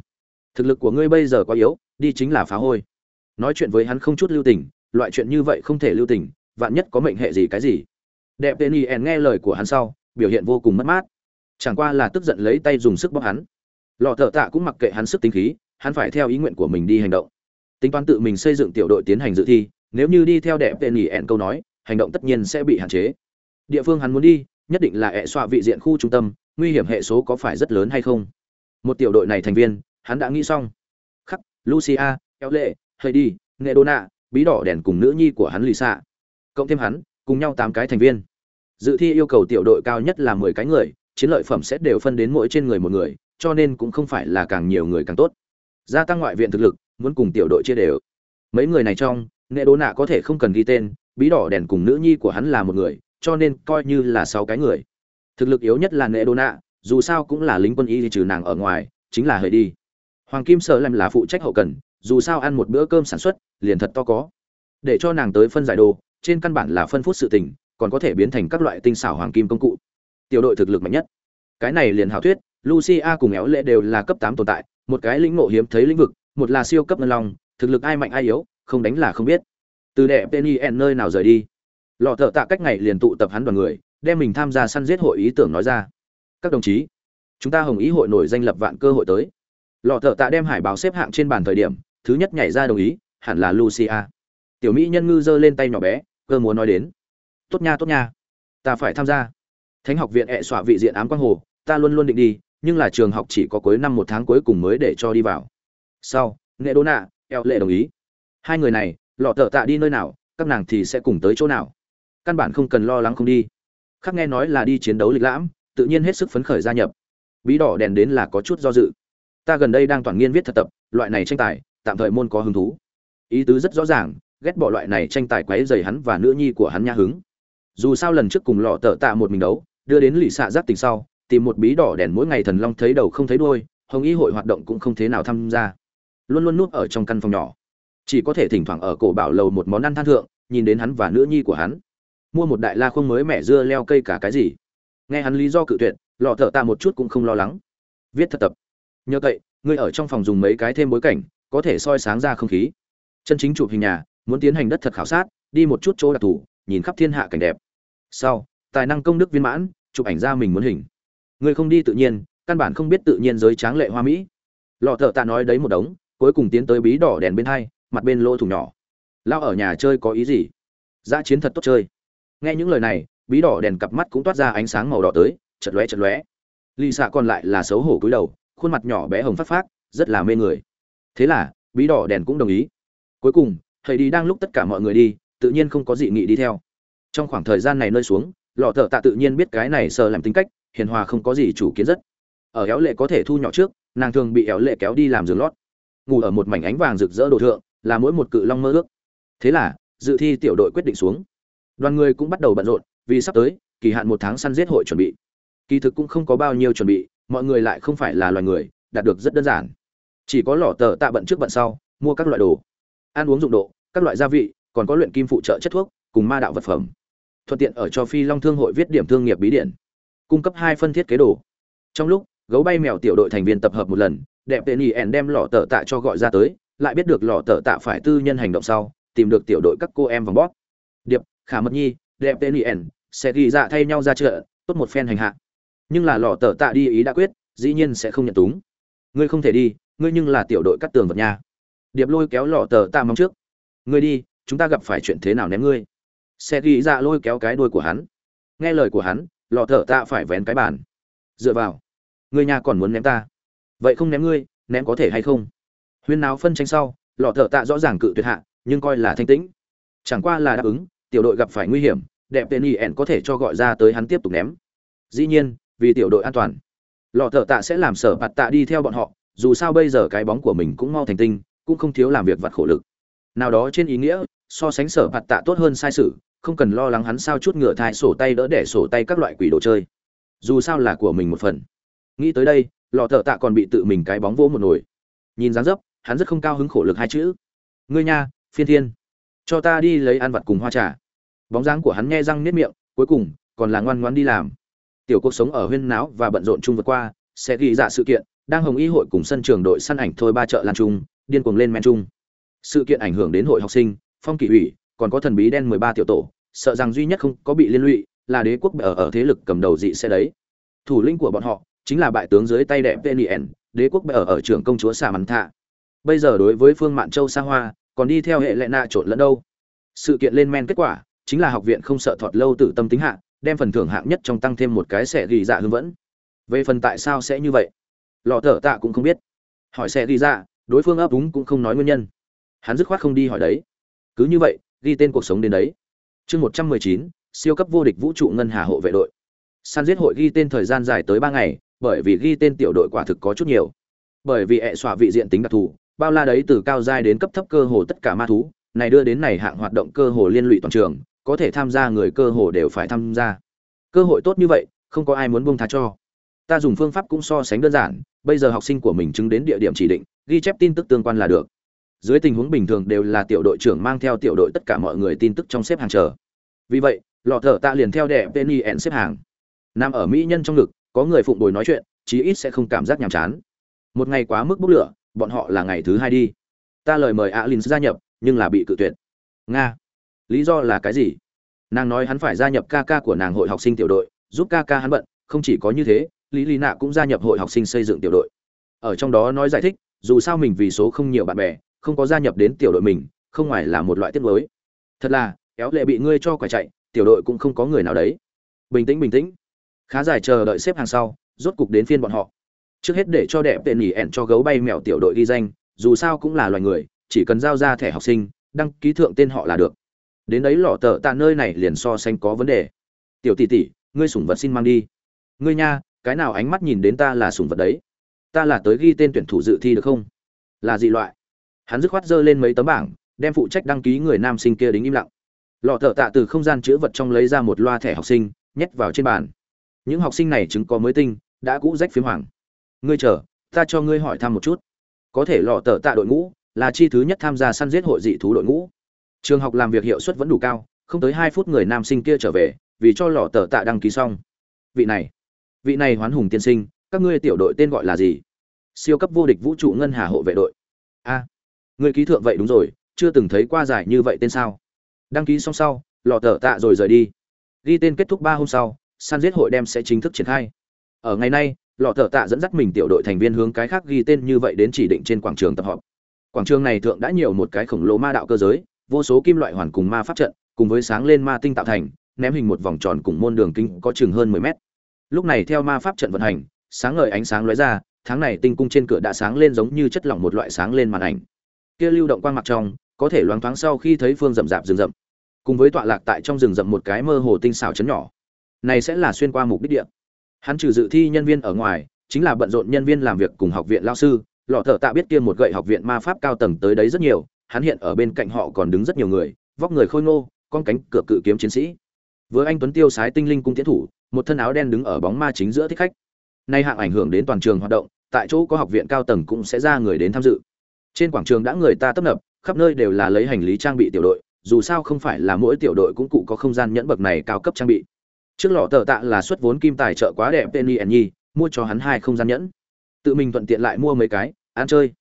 Thực lực của ngươi bây giờ quá yếu, đi chính là phá hôi. Nói chuyện với hắn không chút lưu tình, loại chuyện như vậy không thể lưu tình, vạn nhất có mệnh hệ gì cái gì. Đẹp tên y ẻn nghe lời của hắn sau, biểu hiện vô cùng mất mát. Chẳng qua là tức giận lấy tay dùng sức bóp hắn. Lọ thợ tạ cũng mặc kệ hắn sức tính khí, hắn phải theo ý nguyện của mình đi hành động. Tính toán tự mình xây dựng tiểu đội tiến hành dự thi, nếu như đi theo đẹp tên y ẻn câu nói, hành động tất nhiên sẽ bị hạn chế. Địa phương hắn muốn đi nhất định là hệ xoa vị diện khu trung tâm, nguy hiểm hệ số có phải rất lớn hay không? Một tiểu đội này thành viên, hắn đã nghĩ xong. Khắc, lucia eo lệ đố nạ bí đỏ đèn cùng nữ nhi của hắn lì xạ cộng thêm hắn, cùng nhau tám cái thành viên. Dự thi yêu cầu tiểu đội cao nhất là mười cái người, chiến lợi phẩm sẽ đều phân đến mỗi trên người một người, cho nên cũng không phải là càng nhiều người càng tốt. Gia tăng ngoại viện thực lực, muốn cùng tiểu đội chia đều. Mấy người này trong nghệ đố nạ có thể không cần ghi tên, bí đỏ đèn cùng nữ nhi của hắn là một người cho nên coi như là sáu cái người. Thực lực yếu nhất là nệ đô nạ dù sao cũng là lính quân y trừ nàng ở ngoài, chính là hời đi. Hoàng kim sợ làm là phụ trách hậu cần, dù sao ăn một bữa cơm sản xuất, liền thật to có. Để cho nàng tới phân giải đồ, trên căn bản là phân phút sự tình, còn có thể biến thành các loại tinh xảo hoàng kim công cụ. Tiểu đội thực lực mạnh nhất. Cái này liền hảo thuyết, lucia cùng éo lệ đều là cấp tám tồn tại, một cái lĩnh ngộ hiếm thấy lĩnh vực, một là siêu cấp ngân long, thực lực ai mạnh ai yếu, không đánh là không biết. Từ đệ penny n nơi nào rời đi? Lọ thợ tạ cách ngày liền tụ tập hắn đoàn người, đem mình tham gia săn giết hội ý tưởng nói ra. Các đồng chí, chúng ta hồng ý hội nổi danh lập vạn cơ hội tới. Lọ thợ tạ đem hải báo xếp hạng trên bàn thời điểm, thứ nhất nhảy ra đồng ý, hẳn là lucia. Tiểu mỹ nhân ngư giơ lên tay nhỏ bé, cơ muốn nói đến. Tốt nha tốt nha. Ta phải tham gia. Thánh học viện hệ xọa vị diện ám quang hồ, ta luôn luôn định đi, nhưng là trường học chỉ có cuối năm một tháng cuối cùng mới để cho đi vào. Sau, nghệ đô nạ, eo lệ đồng ý. Hai người này lọ thợ tạ đi nơi nào, các nàng thì sẽ cùng tới chỗ nào? Căn bản không cần lo lắng không đi. Khắc nghe nói là đi chiến đấu lịch lãm, tự nhiên hết sức phấn khởi gia nhập. Bí đỏ đèn đến là có chút do dự. Ta gần đây đang toàn nghiên viết thật tập, loại này tranh tài, tạm thời môn có hứng thú. Ý tứ rất rõ ràng, ghét bỏ loại này tranh tài quấy dày hắn và nữ nhi của hắn nha hứng. Dù sao lần trước cùng lọ tợ tạ một mình đấu, đưa đến lì xạ giáp tình sau, tìm một bí đỏ đèn mỗi ngày thần long thấy đầu không thấy đuôi, hồng y hội hoạt động cũng không thế nào tham gia. Luôn luôn nuốt ở trong căn phòng nhỏ. Chỉ có thể thỉnh thoảng ở cổ bảo lầu một món ăn than thượng, nhìn đến hắn và nữ nhi của hắn mua một đại la không mới mẻ dưa leo cây cả cái gì. Nghe hắn lý do cự tuyệt, lọ thợ tạ một chút cũng không lo lắng. Viết thật tập. Nhờ cậy, ngươi ở trong phòng dùng mấy cái thêm bối cảnh, có thể soi sáng ra không khí. Chân chính chụp hình nhà, muốn tiến hành đất thật khảo sát, đi một chút chỗ đặc thù, nhìn khắp thiên hạ cảnh đẹp. Sau, tài năng công đức viên mãn, chụp ảnh ra mình muốn hình. Ngươi không đi tự nhiên, căn bản không biết tự nhiên giới tráng lệ hoa mỹ. Lọ thợ tạ nói đấy một đống, cuối cùng tiến tới bí đỏ đèn bên hai, mặt bên lỗ thủ nhỏ. Lao ở nhà chơi có ý gì? Dã chiến thật tốt chơi nghe những lời này, bí đỏ đèn cặp mắt cũng toát ra ánh sáng màu đỏ tới chật lóe chật lóe. Lì xạ còn lại là xấu hổ cúi đầu, khuôn mặt nhỏ bé hồng phát phát rất là mê người. Thế là, bí đỏ đèn cũng đồng ý. Cuối cùng, thầy đi đang lúc tất cả mọi người đi, tự nhiên không có dị nghị đi theo. Trong khoảng thời gian này nơi xuống, lọ thợ tạ tự nhiên biết cái này sờ làm tính cách, hiền hòa không có gì chủ kiến rất. Ở éo lệ có thể thu nhỏ trước, nàng thường bị éo lệ kéo đi làm giường lót. Ngủ ở một mảnh ánh vàng rực rỡ đồ thượng, là mỗi một cự long mơ ước. Thế là, dự thi tiểu đội quyết định xuống đoàn người cũng bắt đầu bận rộn, vì sắp tới, kỳ hạn một tháng săn giết hội chuẩn bị. Kỳ thực cũng không có bao nhiêu chuẩn bị, mọi người lại không phải là loài người, đạt được rất đơn giản. Chỉ có lò tờ tạ bận trước bận sau, mua các loại đồ. Ăn uống dụng độ, các loại gia vị, còn có luyện kim phụ trợ chất thuốc, cùng ma đạo vật phẩm. Thuận tiện ở cho phi long thương hội viết điểm thương nghiệp bí điển cung cấp hai phân thiết kế đồ. Trong lúc, gấu bay mèo tiểu đội thành viên tập hợp một lần, đẹp tên y ẻn đem lò tờ tạ cho gọi ra tới, lại biết được lò tờ tạ phải tư nhân hành động sau, tìm được tiểu đội các cô em vòng bóp khả mật nhi, đẹp tên y ẻn sẽ ghi dạ thay nhau ra chợ, tốt một phen hành hạ. Nhưng là lò tờ tạ đi ý đã quyết, dĩ nhiên sẽ không nhận túng. Ngươi không thể đi, ngươi nhưng là tiểu đội cắt tường vật nhà. điệp lôi kéo lọ tờ tạ mong trước. Ngươi đi, chúng ta gặp phải chuyện thế nào ném ngươi? Sẽ ghi dạ lôi kéo cái đuôi của hắn. Nghe lời của hắn, lọ tờ tạ phải vén cái bàn. Dựa vào. Ngươi nhà còn muốn ném ta. Vậy không ném ngươi, ném có thể hay không? Huyên náo phân tranh sau, lọ tờ tạ rõ ràng cự tuyệt hạ, nhưng coi là thanh tĩnh. Chẳng qua là đáp ứng tiểu đội gặp phải nguy hiểm, đẹp tên y ẻn có thể cho gọi ra tới hắn tiếp tục ném. Dĩ nhiên, vì tiểu đội an toàn, lọ thợ tạ sẽ làm sở bạt tạ đi theo bọn họ, dù sao bây giờ cái bóng của mình cũng mau thành tinh, cũng không thiếu làm việc vặt khổ lực. Nào đó trên ý nghĩa, so sánh sở bạt tạ tốt hơn sai sự, không cần lo lắng hắn sao chút ngựa thai sổ tay đỡ để sổ tay các loại quỷ đồ chơi. Dù sao là của mình một phần. Nghĩ tới đây, lọ thợ tạ còn bị tự mình cái bóng vỗ một nồi. Nhìn dáng dấp, hắn rất không cao hứng khổ lực hai chữ. Ngươi nha, phiên thiên. Cho ta đi lấy ăn vặt cùng hoa trà bóng dáng của hắn nghe răng nếp miệng cuối cùng còn là ngoan ngoan đi làm tiểu cuộc sống ở huyên náo và bận rộn chung vượt qua sẽ ghi dạ sự kiện đang hồng y hội cùng sân trường đội săn ảnh thôi ba chợ lan trung điên cuồng lên men trung sự kiện ảnh hưởng đến hội học sinh phong kỷ ủy còn có thần bí đen mười ba tiểu tổ sợ rằng duy nhất không có bị liên lụy là đế quốc ở ở thế lực cầm đầu dị sẽ đấy thủ lĩnh của bọn họ chính là bại tướng dưới tay đẹp Penien, đế quốc ở ở trưởng công chúa xà Mắn Thạ. Bây giờ đối với Phương Mạn Châu Sa Hoa, còn đi theo hệ lệ nạ trộn lẫn đâu. Sự kiện lên men kết quả, chính là học viện không sợ thọt lâu tự tâm tính hạ, đem phần thưởng hạng nhất trong tăng thêm một cái sẽ ghi dạ hướng vẫn. Về phần tại sao sẽ như vậy, lọ thở tạ cũng không biết. Hỏi sẽ ghi dạ, đối phương ấp úng cũng không nói nguyên nhân. Hắn dứt khoát không đi hỏi đấy. Cứ như vậy, ghi tên cuộc sống đến đấy. Chương 119, siêu cấp vô địch vũ trụ ngân hà hộ vệ đội. San giết hội ghi tên thời gian dài tới ba ngày, bởi vì ghi tên tiểu đội quả thực có chút nhiều bởi vì hệ xóa vị diện tính đặc thù bao la đấy từ cao giai đến cấp thấp cơ hồ tất cả ma thú này đưa đến này hạng hoạt động cơ hồ liên lụy toàn trường có thể tham gia người cơ hồ đều phải tham gia. Cơ hội tốt như vậy, không có ai muốn buông tha cho. Ta dùng phương pháp cũng so sánh đơn giản, bây giờ học sinh của mình chứng đến địa điểm chỉ định, ghi chép tin tức tương quan là được. Dưới tình huống bình thường đều là tiểu đội trưởng mang theo tiểu đội tất cả mọi người tin tức trong xếp hàng chờ. Vì vậy, lọ thở ta liền theo đệ penny ẹn xếp hàng. Nằm ở mỹ nhân trong ngực, có người phụng bồi nói chuyện, chí ít sẽ không cảm giác nhàm chán. Một ngày quá mức bốc lửa, bọn họ là ngày thứ hai đi. Ta lời mời alin gia nhập, nhưng là bị cự tuyệt. Nga lý do là cái gì? Nàng nói hắn phải gia nhập ca ca của nàng hội học sinh tiểu đội, giúp ca ca hắn bận, không chỉ có như thế, lý lý nạ cũng gia nhập hội học sinh xây dựng tiểu đội. Ở trong đó nói giải thích, dù sao mình vì số không nhiều bạn bè, không có gia nhập đến tiểu đội mình, không ngoài là một loại tiết mới thật là, kéo lệ bị ngươi cho quả chạy, tiểu đội cũng không có người nào đấy. Bình tĩnh bình tĩnh. Khá dài chờ đợi xếp hàng sau, rốt cục đến phiên bọn họ. Trước hết để cho đẹp tên nhỉ ẹn cho gấu bay mèo tiểu đội ghi danh, dù sao cũng là loài người, chỉ cần giao ra thẻ học sinh, đăng ký thượng tên họ là được đến đấy lọ tờ tạ nơi này liền so sánh có vấn đề. Tiểu tỷ tỷ, ngươi sủng vật xin mang đi. Ngươi nha, cái nào ánh mắt nhìn đến ta là sủng vật đấy? Ta là tới ghi tên tuyển thủ dự thi được không? Là gì loại. Hắn dứt khoát giơ lên mấy tấm bảng, đem phụ trách đăng ký người nam sinh kia đính im lặng. Lọ thợ tạ từ không gian chứa vật trong lấy ra một loa thẻ học sinh, nhét vào trên bàn. Những học sinh này chứng có mới tinh, đã cũ rách phiếm hoàng. Ngươi chờ, ta cho ngươi hỏi thăm một chút. Có thể lọ tờ tạ đội ngũ là chi thứ nhất tham gia săn giết hội dị thú đội ngũ trường học làm việc hiệu suất vẫn đủ cao không tới hai phút người nam sinh kia trở về vì cho lọ tờ tạ đăng ký xong. Vị này vị này hoán hùng tiên sinh các ngươi tiểu đội tên gọi là gì? Siêu cấp vô địch vũ trụ ngân hà hộ vệ đội. A à, người ký thượng vậy đúng rồi chưa từng thấy qua giải như vậy tên sao? Đăng ký xong sau lọ tờ tạ rồi rời đi. Ghi tên kết thúc ba hôm sau săn giết hội đem sẽ chính thức triển khai. Ở ngày nay lọ tờ tạ dẫn dắt mình tiểu đội thành viên hướng cái khác ghi tên như vậy đến chỉ định trên quảng trường tập họp. Quảng trường này thượng đã nhiều một cái khổng lồ ma đạo cơ giới vô số kim loại hoàn cùng ma pháp trận, cùng với sáng lên ma tinh tạo thành, ném hình một vòng tròn cùng môn đường kinh có chừng hơn mười mét. Lúc này theo ma pháp trận vận hành, sáng ngời ánh sáng lóe ra, tháng này tinh cung trên cửa đã sáng lên giống như chất lỏng một loại sáng lên màn ảnh. Kia lưu động quang mặt trong, có thể loáng thoáng sau khi thấy phương rậm rạp rừng rậm. Cùng với tọa lạc tại trong rừng rậm một cái mơ hồ tinh xảo chấn nhỏ. Này sẽ là xuyên qua mục đích địa. Hắn trừ dự thi nhân viên ở ngoài, chính là bận rộn nhân viên làm việc cùng học viện lao sư, lọ thở tạ biết kia một gậy học viện ma pháp cao tầng tới đấy rất nhiều hắn hiện ở bên cạnh họ còn đứng rất nhiều người, vóc người khôi ngô, con cánh cửa cự kiếm chiến sĩ. Với anh tuấn tiêu sái tinh linh cung tiến thủ, một thân áo đen đứng ở bóng ma chính giữa thích khách. Nay hạng ảnh hưởng đến toàn trường hoạt động, tại chỗ có học viện cao tầng cũng sẽ ra người đến tham dự. Trên quảng trường đã người ta tấp nập, khắp nơi đều là lấy hành lý trang bị tiểu đội, dù sao không phải là mỗi tiểu đội cũng cụ có không gian nhẫn bậc này cao cấp trang bị. Trước lọ tờ tạ là xuất vốn kim tài trợ quá đẹp tên and nhi mua cho hắn hai không gian nhẫn. Tự mình thuận tiện lại mua mấy cái, ăn chơi.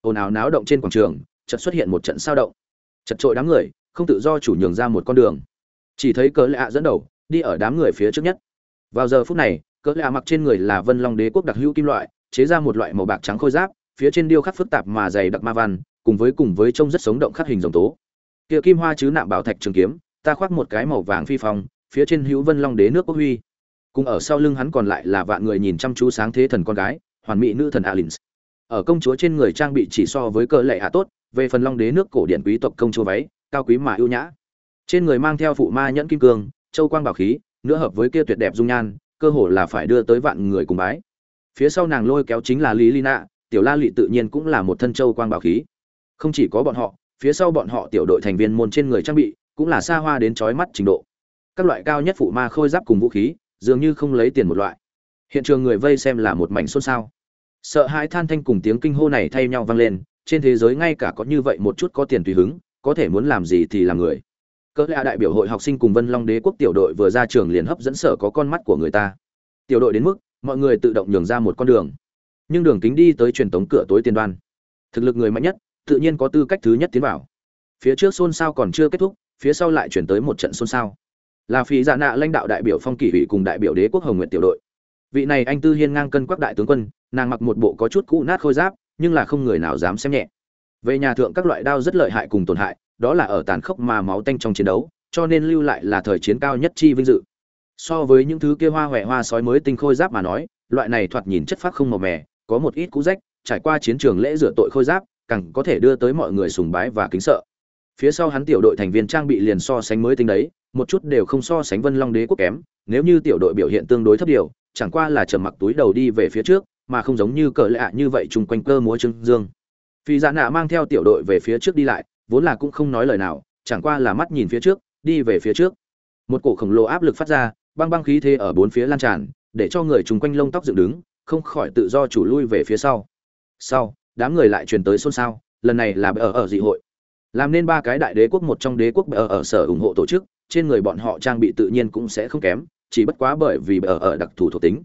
Ồn ào náo động trên quảng trường chợt xuất hiện một trận sao động. Chật trội đám người, không tự do chủ nhường ra một con đường. Chỉ thấy cớ lạ dẫn đầu, đi ở đám người phía trước nhất. Vào giờ phút này cớ lạ mặc trên người là vân long đế quốc đặc hữu kim loại, chế ra một loại màu bạc trắng khôi giáp, phía trên điêu khắc phức tạp mà dày đặc ma văn, cùng với cùng với trông rất sống động khắc hình dòng tố. Kia kim hoa chứ nạm bảo thạch trường kiếm, ta khoác một cái màu vàng phi phong, phía trên hữu vân long đế nước quốc huy. Cùng ở sau lưng hắn còn lại là vạn người nhìn chăm chú sáng thế thần con gái, hoàn mỹ nữ thần alins. Ở công chúa trên người trang bị chỉ so với cỡ lệ hạ tốt về phần long đế nước cổ điển quý tộc công chúa váy, cao quý mà ưu nhã. Trên người mang theo phụ ma nhẫn kim cương, châu quang bảo khí nữa hợp với kia tuyệt đẹp dung nhan, cơ hồ là phải đưa tới vạn người cùng bái. Phía sau nàng lôi kéo chính là lý lina tiểu la lị tự nhiên cũng là một thân châu quang bảo khí. Không chỉ có bọn họ, phía sau bọn họ tiểu đội thành viên môn trên người trang bị cũng là xa hoa đến chói mắt trình độ. Các loại cao nhất phụ ma khôi giáp cùng vũ khí, dường như không lấy tiền một loại. Hiện trường người vây xem là một mảnh xôn xao. Sợ hãi than thanh cùng tiếng kinh hô này thay nhau vang lên trên thế giới ngay cả có như vậy một chút có tiền tùy hứng, có thể muốn làm gì thì làm người. Cỡ lạ đại biểu hội học sinh cùng vân long đế quốc tiểu đội vừa ra trường liền hấp dẫn sở có con mắt của người ta. Tiểu đội đến mức, mọi người tự động nhường ra một con đường. Nhưng đường kính đi tới truyền thống cửa tối tiên đoan. Thực lực người mạnh nhất, tự nhiên có tư cách thứ nhất tiến vào. Phía trước xôn xao còn chưa kết thúc, phía sau lại chuyển tới một trận xôn xao. Là phí giả dạ nạ lãnh đạo đại biểu phong kỷ ủy cùng đại biểu đế quốc hồng nguyện tiểu đội. Vị này anh tư hiên ngang cân quắc đại tướng quân, nàng mặc một bộ có chút cũ nát khôi giáp nhưng là không người nào dám xem nhẹ. Về nhà thượng các loại đao rất lợi hại cùng tổn hại, đó là ở tàn khốc mà máu tanh trong chiến đấu, cho nên lưu lại là thời chiến cao nhất chi vinh dự. So với những thứ kia hoa huệ hoa sói mới tinh khôi giáp mà nói, loại này thoạt nhìn chất phác không màu mè, có một ít cũ rách, trải qua chiến trường lễ rửa tội khôi giáp, càng có thể đưa tới mọi người sùng bái và kính sợ. Phía sau hắn tiểu đội thành viên trang bị liền so sánh mới tinh đấy, một chút đều không so sánh vân long đế quốc kém, nếu như tiểu đội biểu hiện tương đối thấp điều, chẳng qua là trầm mặc túi đầu đi về phía trước mà không giống như cờ lạ như vậy chung quanh cơ múa trưng dương. Phi dạ nạ mang theo tiểu đội về phía trước đi lại, vốn là cũng không nói lời nào, chẳng qua là mắt nhìn phía trước, đi về phía trước. Một cổ khổng lồ áp lực phát ra, băng băng khí thế ở bốn phía lan tràn, để cho người chung quanh lông tóc dựng đứng, không khỏi tự do chủ lui về phía sau. Sau, đám người lại truyền tới xôn xao, lần này là ở ở dị hội. Làm nên ba cái đại đế quốc một trong đế quốc ở ở sở ủng hộ tổ chức, trên người bọn họ trang bị tự nhiên cũng sẽ không kém, chỉ bất quá bởi vì ở ở đặc thù thuộc tính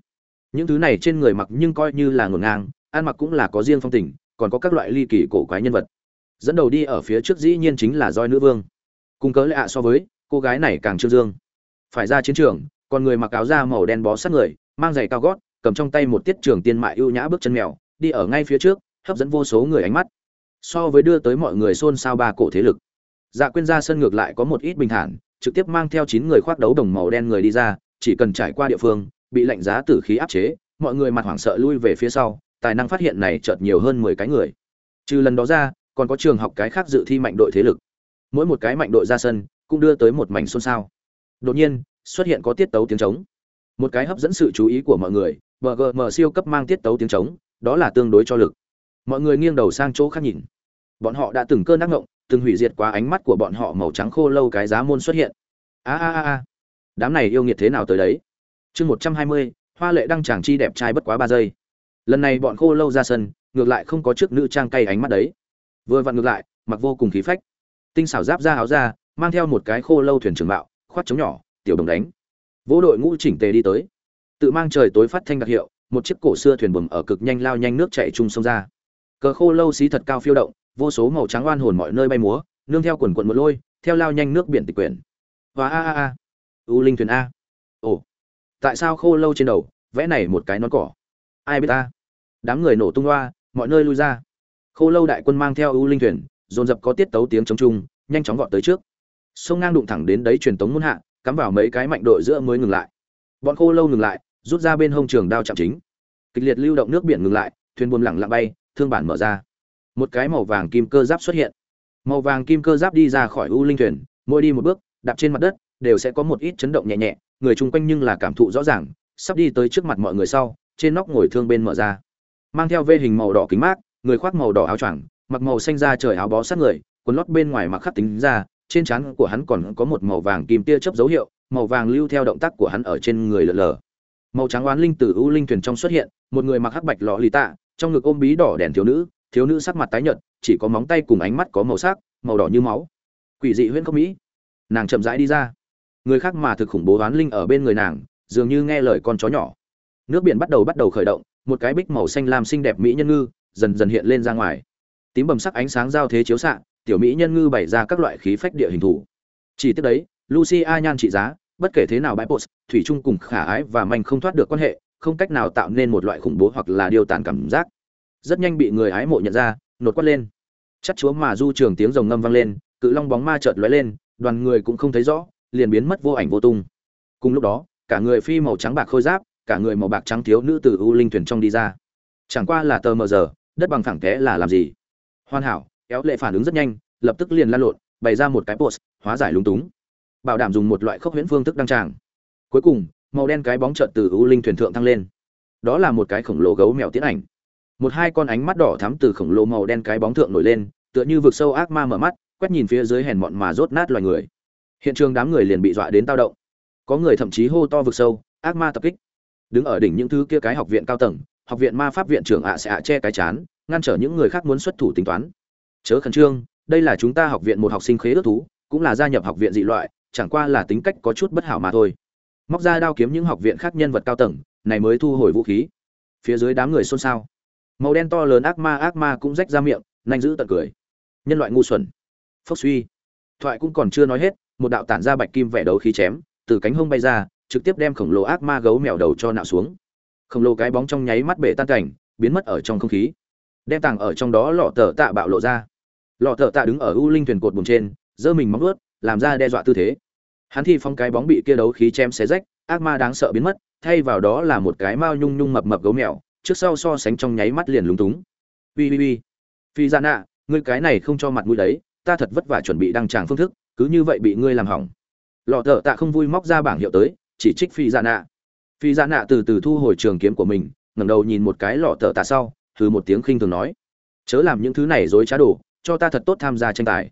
những thứ này trên người mặc nhưng coi như là ngổn ngang, ăn mặc cũng là có riêng phong tình, còn có các loại ly kỳ cổ quái nhân vật. Dẫn đầu đi ở phía trước dĩ nhiên chính là roi nữ vương. Cùng cớ lệ ạ so với, cô gái này càng trương dương. Phải ra chiến trường, còn người mặc áo da màu đen bó sát người, mang giày cao gót, cầm trong tay một tiết trường tiên mại ưu nhã bước chân mèo, đi ở ngay phía trước, hấp dẫn vô số người ánh mắt. So với đưa tới mọi người xôn xao ba cổ thế lực. Dạ quyên ra sân ngược lại có một ít bình thản, trực tiếp mang theo chín người khoác đấu đồng màu đen người đi ra, chỉ cần trải qua địa phương bị lạnh giá tử khí áp chế, mọi người mặt hoảng sợ lui về phía sau, tài năng phát hiện này chợt nhiều hơn mười cái người. Trừ lần đó ra, còn có trường học cái khác dự thi mạnh đội thế lực. Mỗi một cái mạnh đội ra sân, cũng đưa tới một mảnh xôn xao. Đột nhiên, xuất hiện có tiết tấu tiếng trống. Một cái hấp dẫn sự chú ý của mọi người bgm siêu cấp mang tiết tấu tiếng trống, đó là tương đối cho lực. Mọi người nghiêng đầu sang chỗ khác nhìn. Bọn họ đã từng cơn ác ngộng, từng hủy diệt quá ánh mắt của bọn họ màu trắng khô lâu cái giá môn xuất hiện. A a a a. Đám này yêu nghiệt thế nào tới đấy? Chương một trăm hai mươi, hoa lệ đăng chàng chi đẹp trai bất quá ba giây. Lần này bọn khô lâu ra sân, ngược lại không có trước nữ trang cay ánh mắt đấy. Vừa vặn ngược lại, mặc vô cùng khí phách. Tinh xảo giáp ra áo ra mang theo một cái khô lâu thuyền trường bạo khoát chống nhỏ, tiểu đồng đánh. Vỗ đội ngũ chỉnh tề đi tới. Tự mang trời tối phát thanh đặc hiệu, một chiếc cổ xưa thuyền buồm ở cực nhanh lao nhanh nước chạy chung sông ra. Cờ khô lâu xí thật cao phiêu động, vô số màu trắng oan hồn mọi nơi bay múa, nương theo quần quần một lôi, theo lao nhanh nước biển tịch quyển. Và a a a. U linh thuyền a. Ồ tại sao khô lâu trên đầu, vẽ này một cái nón cỏ? Ai biết ta? Đám người nổ tung loa, mọi nơi lui ra. Khô lâu đại quân mang theo u linh thuyền, dồn dập có tiết tấu tiếng chống chung, nhanh chóng vọt tới trước. Sông ngang đụng thẳng đến đấy truyền tống muôn hạ, cắm vào mấy cái mạnh đội giữa mới ngừng lại. Bọn khô lâu ngừng lại, rút ra bên hông trường đao chạm chính. Kịch liệt lưu động nước biển ngừng lại, thuyền buồm lẳng lặng bay, thương bản mở ra. Một cái màu vàng kim cơ giáp xuất hiện. Màu vàng kim cơ giáp đi ra khỏi u linh thuyền, mỗi đi một bước, đạp trên mặt đất, đều sẽ có một ít chấn động nhẹ nhẹ người chung quanh nhưng là cảm thụ rõ ràng, sắp đi tới trước mặt mọi người sau, trên nóc ngồi thương bên mở ra. Mang theo vê hình màu đỏ kính mát, người khoác màu đỏ áo choàng, mặc màu xanh da trời áo bó sát người, quần lót bên ngoài mặc khắc tính ra, trên trán của hắn còn có một màu vàng kim tia chớp dấu hiệu, màu vàng lưu theo động tác của hắn ở trên người lờ lờ. Màu trắng oán linh từ u linh thuyền trong xuất hiện, một người mặc hắc bạch lọ lì tạ, trong ngực ôm bí đỏ đèn thiếu nữ thiếu nữ sắc mặt tái nhợt, chỉ có móng tay cùng ánh mắt có màu sắc, màu đỏ như máu. Quỷ dị huyễn không mỹ. Nàng chậm rãi đi ra người khác mà thực khủng bố oán linh ở bên người nàng, dường như nghe lời con chó nhỏ. Nước biển bắt đầu bắt đầu khởi động, một cái bích màu xanh lam xinh đẹp mỹ nhân ngư, dần dần hiện lên ra ngoài. Tím bầm sắc ánh sáng giao thế chiếu xạ, tiểu mỹ nhân ngư bày ra các loại khí phách địa hình thủ. Chỉ tiếc đấy lucia nhan trị giá, bất kể thế nào bãi post thủy chung cùng khả ái và manh không thoát được quan hệ, không cách nào tạo nên một loại khủng bố hoặc là điều tàn cảm giác. Rất nhanh bị người ái mộ nhận ra, nột quát lên. Chắc chúa mà du trường tiếng rồng ngâm vang lên, cự long bóng ma chợt lóe lên, đoàn người cũng không thấy rõ liền biến mất vô ảnh vô tung. Cùng lúc đó, cả người phi màu trắng bạc khôi giáp, cả người màu bạc trắng thiếu nữ từ u linh thuyền trong đi ra. Chẳng qua là tờ mờ giờ, đất bằng thẳng té là làm gì? Hoàn hảo, kéo lệ phản ứng rất nhanh, lập tức liền lan lộn, bày ra một cái pose, hóa giải lúng túng. Bảo đảm dùng một loại khốc huyễn phương thức đăng tràng. Cuối cùng, màu đen cái bóng trợn từ u linh thuyền thượng thăng lên. Đó là một cái khổng lồ gấu mèo tiến ảnh. Một hai con ánh mắt đỏ thắm từ khổng lồ màu đen cái bóng thượng nổi lên, tựa như vực sâu ác ma mở mắt, quét nhìn phía dưới hèn mọn mà rốt nát loài người hiện trường đám người liền bị dọa đến tao động. Có người thậm chí hô to vực sâu, ác ma tập kích. Đứng ở đỉnh những thứ kia cái học viện cao tầng, học viện ma pháp viện trưởng ạ sẽ ạ che cái chán, ngăn trở những người khác muốn xuất thủ tính toán. Chớ khẩn trương, đây là chúng ta học viện một học sinh khế ước thú, cũng là gia nhập học viện dị loại, chẳng qua là tính cách có chút bất hảo mà thôi. Móc ra đao kiếm những học viện khác nhân vật cao tầng, này mới thu hồi vũ khí. Phía dưới đám người xôn xao. Màu đen to lớn ác ma ác ma cũng rách ra miệng nhanh giữ tận cười. Nhân loại ngu xuẩn. Phốc suy. Thoại cũng còn chưa nói hết một đạo tản ra bạch kim vẻ đấu khí chém, từ cánh hông bay ra, trực tiếp đem khổng lồ ác ma gấu mèo đầu cho nạo xuống. Khổng lồ cái bóng trong nháy mắt bể tan cảnh, biến mất ở trong không khí. Đem tàng ở trong đó lọ tờ tạ bạo lộ ra. Lọ tờ tạ đứng ở u linh thuyền cột bùn trên, giơ mình móng ướt làm ra đe dọa tư thế. Hắn thi phong cái bóng bị kia đấu khí chém xé rách, ác ma đáng sợ biến mất, thay vào đó là một cái mao nhung nhung mập mập gấu mèo, trước sau so sánh trong nháy mắt liền lúng túng. Ui ui ui phi ra nạ, ngươi cái này không cho mặt mũi đấy, ta thật vất vả chuẩn bị đăng tràng phương thức cứ như vậy bị ngươi làm hỏng. Lọ thợ tạ không vui móc ra bảng hiệu tới, chỉ trích phi dạ nạ. Phi dạ nạ từ từ thu hồi trường kiếm của mình, ngẩng đầu nhìn một cái lọ thợ tạ sau thử một tiếng khinh thường nói, chớ làm những thứ này dối trá đồ, cho ta thật tốt tham gia tranh tài.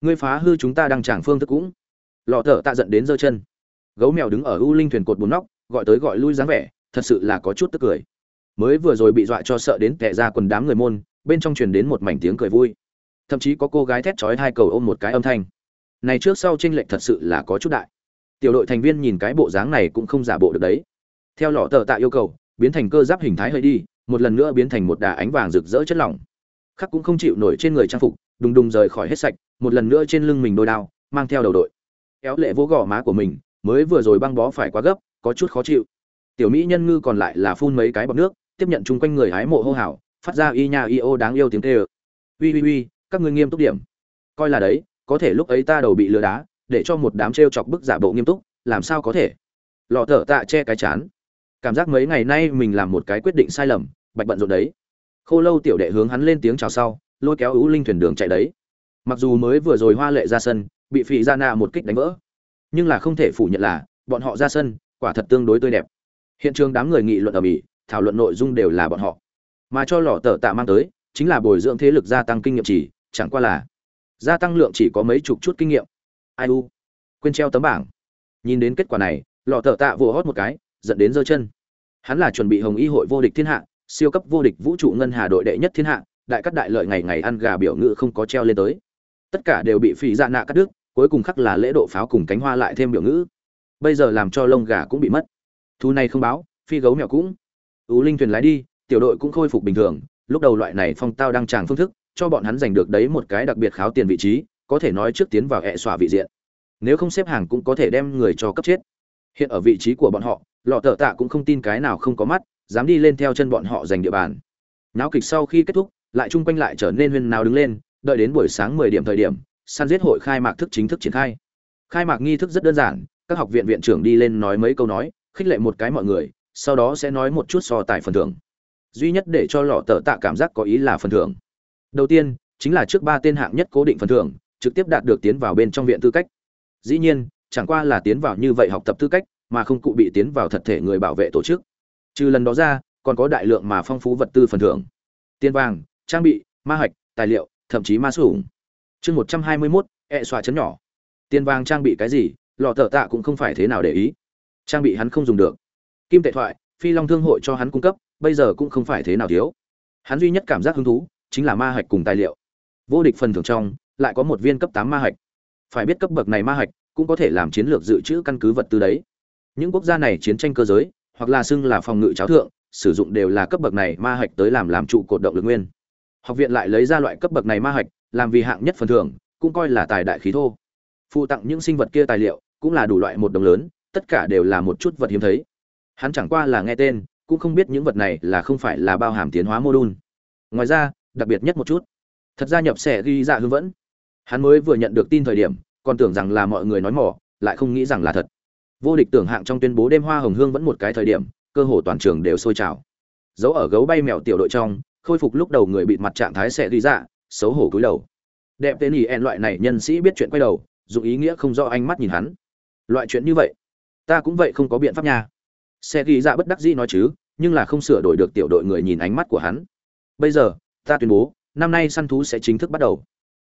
Ngươi phá hư chúng ta đang tràng phương thức cũng. Lọ thợ tạ giận đến giơ chân. Gấu mèo đứng ở u linh thuyền cột bốn nóc, gọi tới gọi lui dáng vẻ, thật sự là có chút tức cười. Mới vừa rồi bị dọa cho sợ đến tệ ra quần đám người môn, bên trong truyền đến một mảnh tiếng cười vui. Thậm chí có cô gái thét chói hai cầu ôm một cái âm thanh này trước sau tranh lệch thật sự là có chút đại. Tiểu đội thành viên nhìn cái bộ dáng này cũng không giả bộ được đấy. Theo lọ tờ tạ yêu cầu, biến thành cơ giáp hình thái hơi đi, một lần nữa biến thành một đà ánh vàng rực rỡ chất lỏng. Khắc cũng không chịu nổi trên người trang phục, đùng đùng rời khỏi hết sạch, một lần nữa trên lưng mình đôi đao, mang theo đầu đội. Kéo lệ vỗ gò má của mình, mới vừa rồi băng bó phải quá gấp, có chút khó chịu. Tiểu mỹ nhân ngư còn lại là phun mấy cái bọc nước, tiếp nhận chung quanh người hái mộ hô hào, phát ra y nha y ô đáng yêu tiếng tê ơ ui ui ui, các ngươi nghiêm túc điểm. Coi là đấy có thể lúc ấy ta đầu bị lừa đá, để cho một đám t r e o chọc bức giả bộ nghiêm túc, làm sao có thể? Lọ thở tạ che cái chán. Cảm giác mấy ngày nay mình làm một cái quyết định sai lầm, bạch bận rộn đấy. Khô lâu tiểu đệ hướng hắn lên tiếng chào sau, lôi kéo ưu linh thuyền đường chạy đấy. Mặc dù mới vừa rồi hoa lệ ra sân, bị phị ra nạ một kích đánh vỡ, nhưng là không thể phủ nhận là, bọn họ ra sân, quả thật tương đối tươi đẹp. Hiện trường đám người nghị luận ở mỹ, thảo luận nội dung đều là bọn họ. Mà cho lò tờ tạ mang tới, chính là bồi dưỡng thế lực gia tăng kinh nghiệm chỉ, chẳng qua là gia tăng lượng chỉ có mấy chục chút kinh nghiệm. Ai u? Quên treo tấm bảng. Nhìn đến kết quả này lò thợ tạ vỗ hót một cái dẫn đến giơ chân. Hắn là chuẩn bị hồng y hội vô địch thiên hạ, siêu cấp vô địch vũ trụ ngân hà đội đệ nhất thiên hạ, đại cắt đại lợi ngày ngày ăn gà biểu ngữ không có treo lên tới. Tất cả đều bị phỉ dạ nạ cắt đứt, cuối cùng khắc là lễ độ pháo cùng cánh hoa lại thêm biểu ngữ. Bây giờ làm cho lông gà cũng bị mất. Thu này không báo, phi gấu mèo cũng. Ú linh thuyền lái đi, tiểu đội cũng khôi phục bình thường, lúc đầu loại này phong tao đang tràng phương thức cho bọn hắn giành được đấy một cái đặc biệt kháo tiền vị trí, có thể nói trước tiến vào hệ xòa vị diện. Nếu không xếp hàng cũng có thể đem người cho cấp chết. Hiện ở vị trí của bọn họ, lọ tờ tạ cũng không tin cái nào không có mắt, dám đi lên theo chân bọn họ giành địa bàn. Náo kịch sau khi kết thúc, lại chung quanh lại trở nên huyên nào đứng lên, đợi đến buổi sáng mười điểm thời điểm săn giết hội khai mạc thức chính thức triển khai. Khai mạc nghi thức rất đơn giản, các học viện viện trưởng đi lên nói mấy câu nói, khích lệ một cái mọi người, sau đó sẽ nói một chút so tài phần thưởng. Duy nhất để cho lọ tờ tạ cảm giác có ý là phần thưởng đầu tiên, chính là trước ba tên hạng nhất cố định phần thưởng, trực tiếp đạt được tiến vào bên trong viện tư cách. Dĩ nhiên, chẳng qua là tiến vào như vậy học tập tư cách, mà không cụ bị tiến vào thật thể người bảo vệ tổ chức. Trừ lần đó ra, còn có đại lượng mà phong phú vật tư phần thưởng. Tiền vàng, trang bị, ma hạch, tài liệu, thậm chí ma sủng. Chương một trăm hai mươi mốt, ẹ xoa chấn nhỏ. Tiền vàng trang bị cái gì, lọ tờ tạ cũng không phải thế nào để ý. Trang bị hắn không dùng được. Kim tệ thoại, phi long thương hội cho hắn cung cấp, bây giờ cũng không phải thế nào thiếu. Hắn duy nhất cảm giác hứng thú chính là ma hạch cùng tài liệu. Vô địch phần thưởng trong, lại có một viên cấp tám ma hạch. Phải biết cấp bậc này ma hạch cũng có thể làm chiến lược dự trữ căn cứ vật tư đấy. Những quốc gia này chiến tranh cơ giới, hoặc là xưng là phòng ngự cháo thượng, sử dụng đều là cấp bậc này ma hạch tới làm làm trụ cột động lực nguyên. Học viện lại lấy ra loại cấp bậc này ma hạch, làm vì hạng nhất phần thưởng, cũng coi là tài đại khí thô. Phụ tặng những sinh vật kia tài liệu, cũng là đủ loại một đồng lớn, tất cả đều là một chút vật hiếm thấy. Hắn chẳng qua là nghe tên, cũng không biết những vật này là không phải là bao hàm tiến hóa mô đun ngoài ra đặc biệt nhất một chút. Thật ra nhập sẽ ghi dạ hư vẫn. Hắn mới vừa nhận được tin thời điểm, còn tưởng rằng là mọi người nói mỏ, lại không nghĩ rằng là thật. Vô địch tưởng hạng trong tuyên bố đêm hoa hồng hương vẫn một cái thời điểm, cơ hồ toàn trường đều sôi trào. Dấu ở gấu bay mèo tiểu đội trong, khôi phục lúc đầu người bị mặt trạng thái sẽ ghi dạ xấu hổ cúi đầu. Đẹp tên ý en loại này nhân sĩ biết chuyện quay đầu dù ý nghĩa không do ánh mắt nhìn hắn. Loại chuyện như vậy, ta cũng vậy không có biện pháp nha. Sẽ ghi dạ bất đắc dĩ nói chứ, nhưng là không sửa đổi được tiểu đội người nhìn ánh mắt của hắn. Bây giờ ta tuyên bố, năm nay săn thú sẽ chính thức bắt đầu.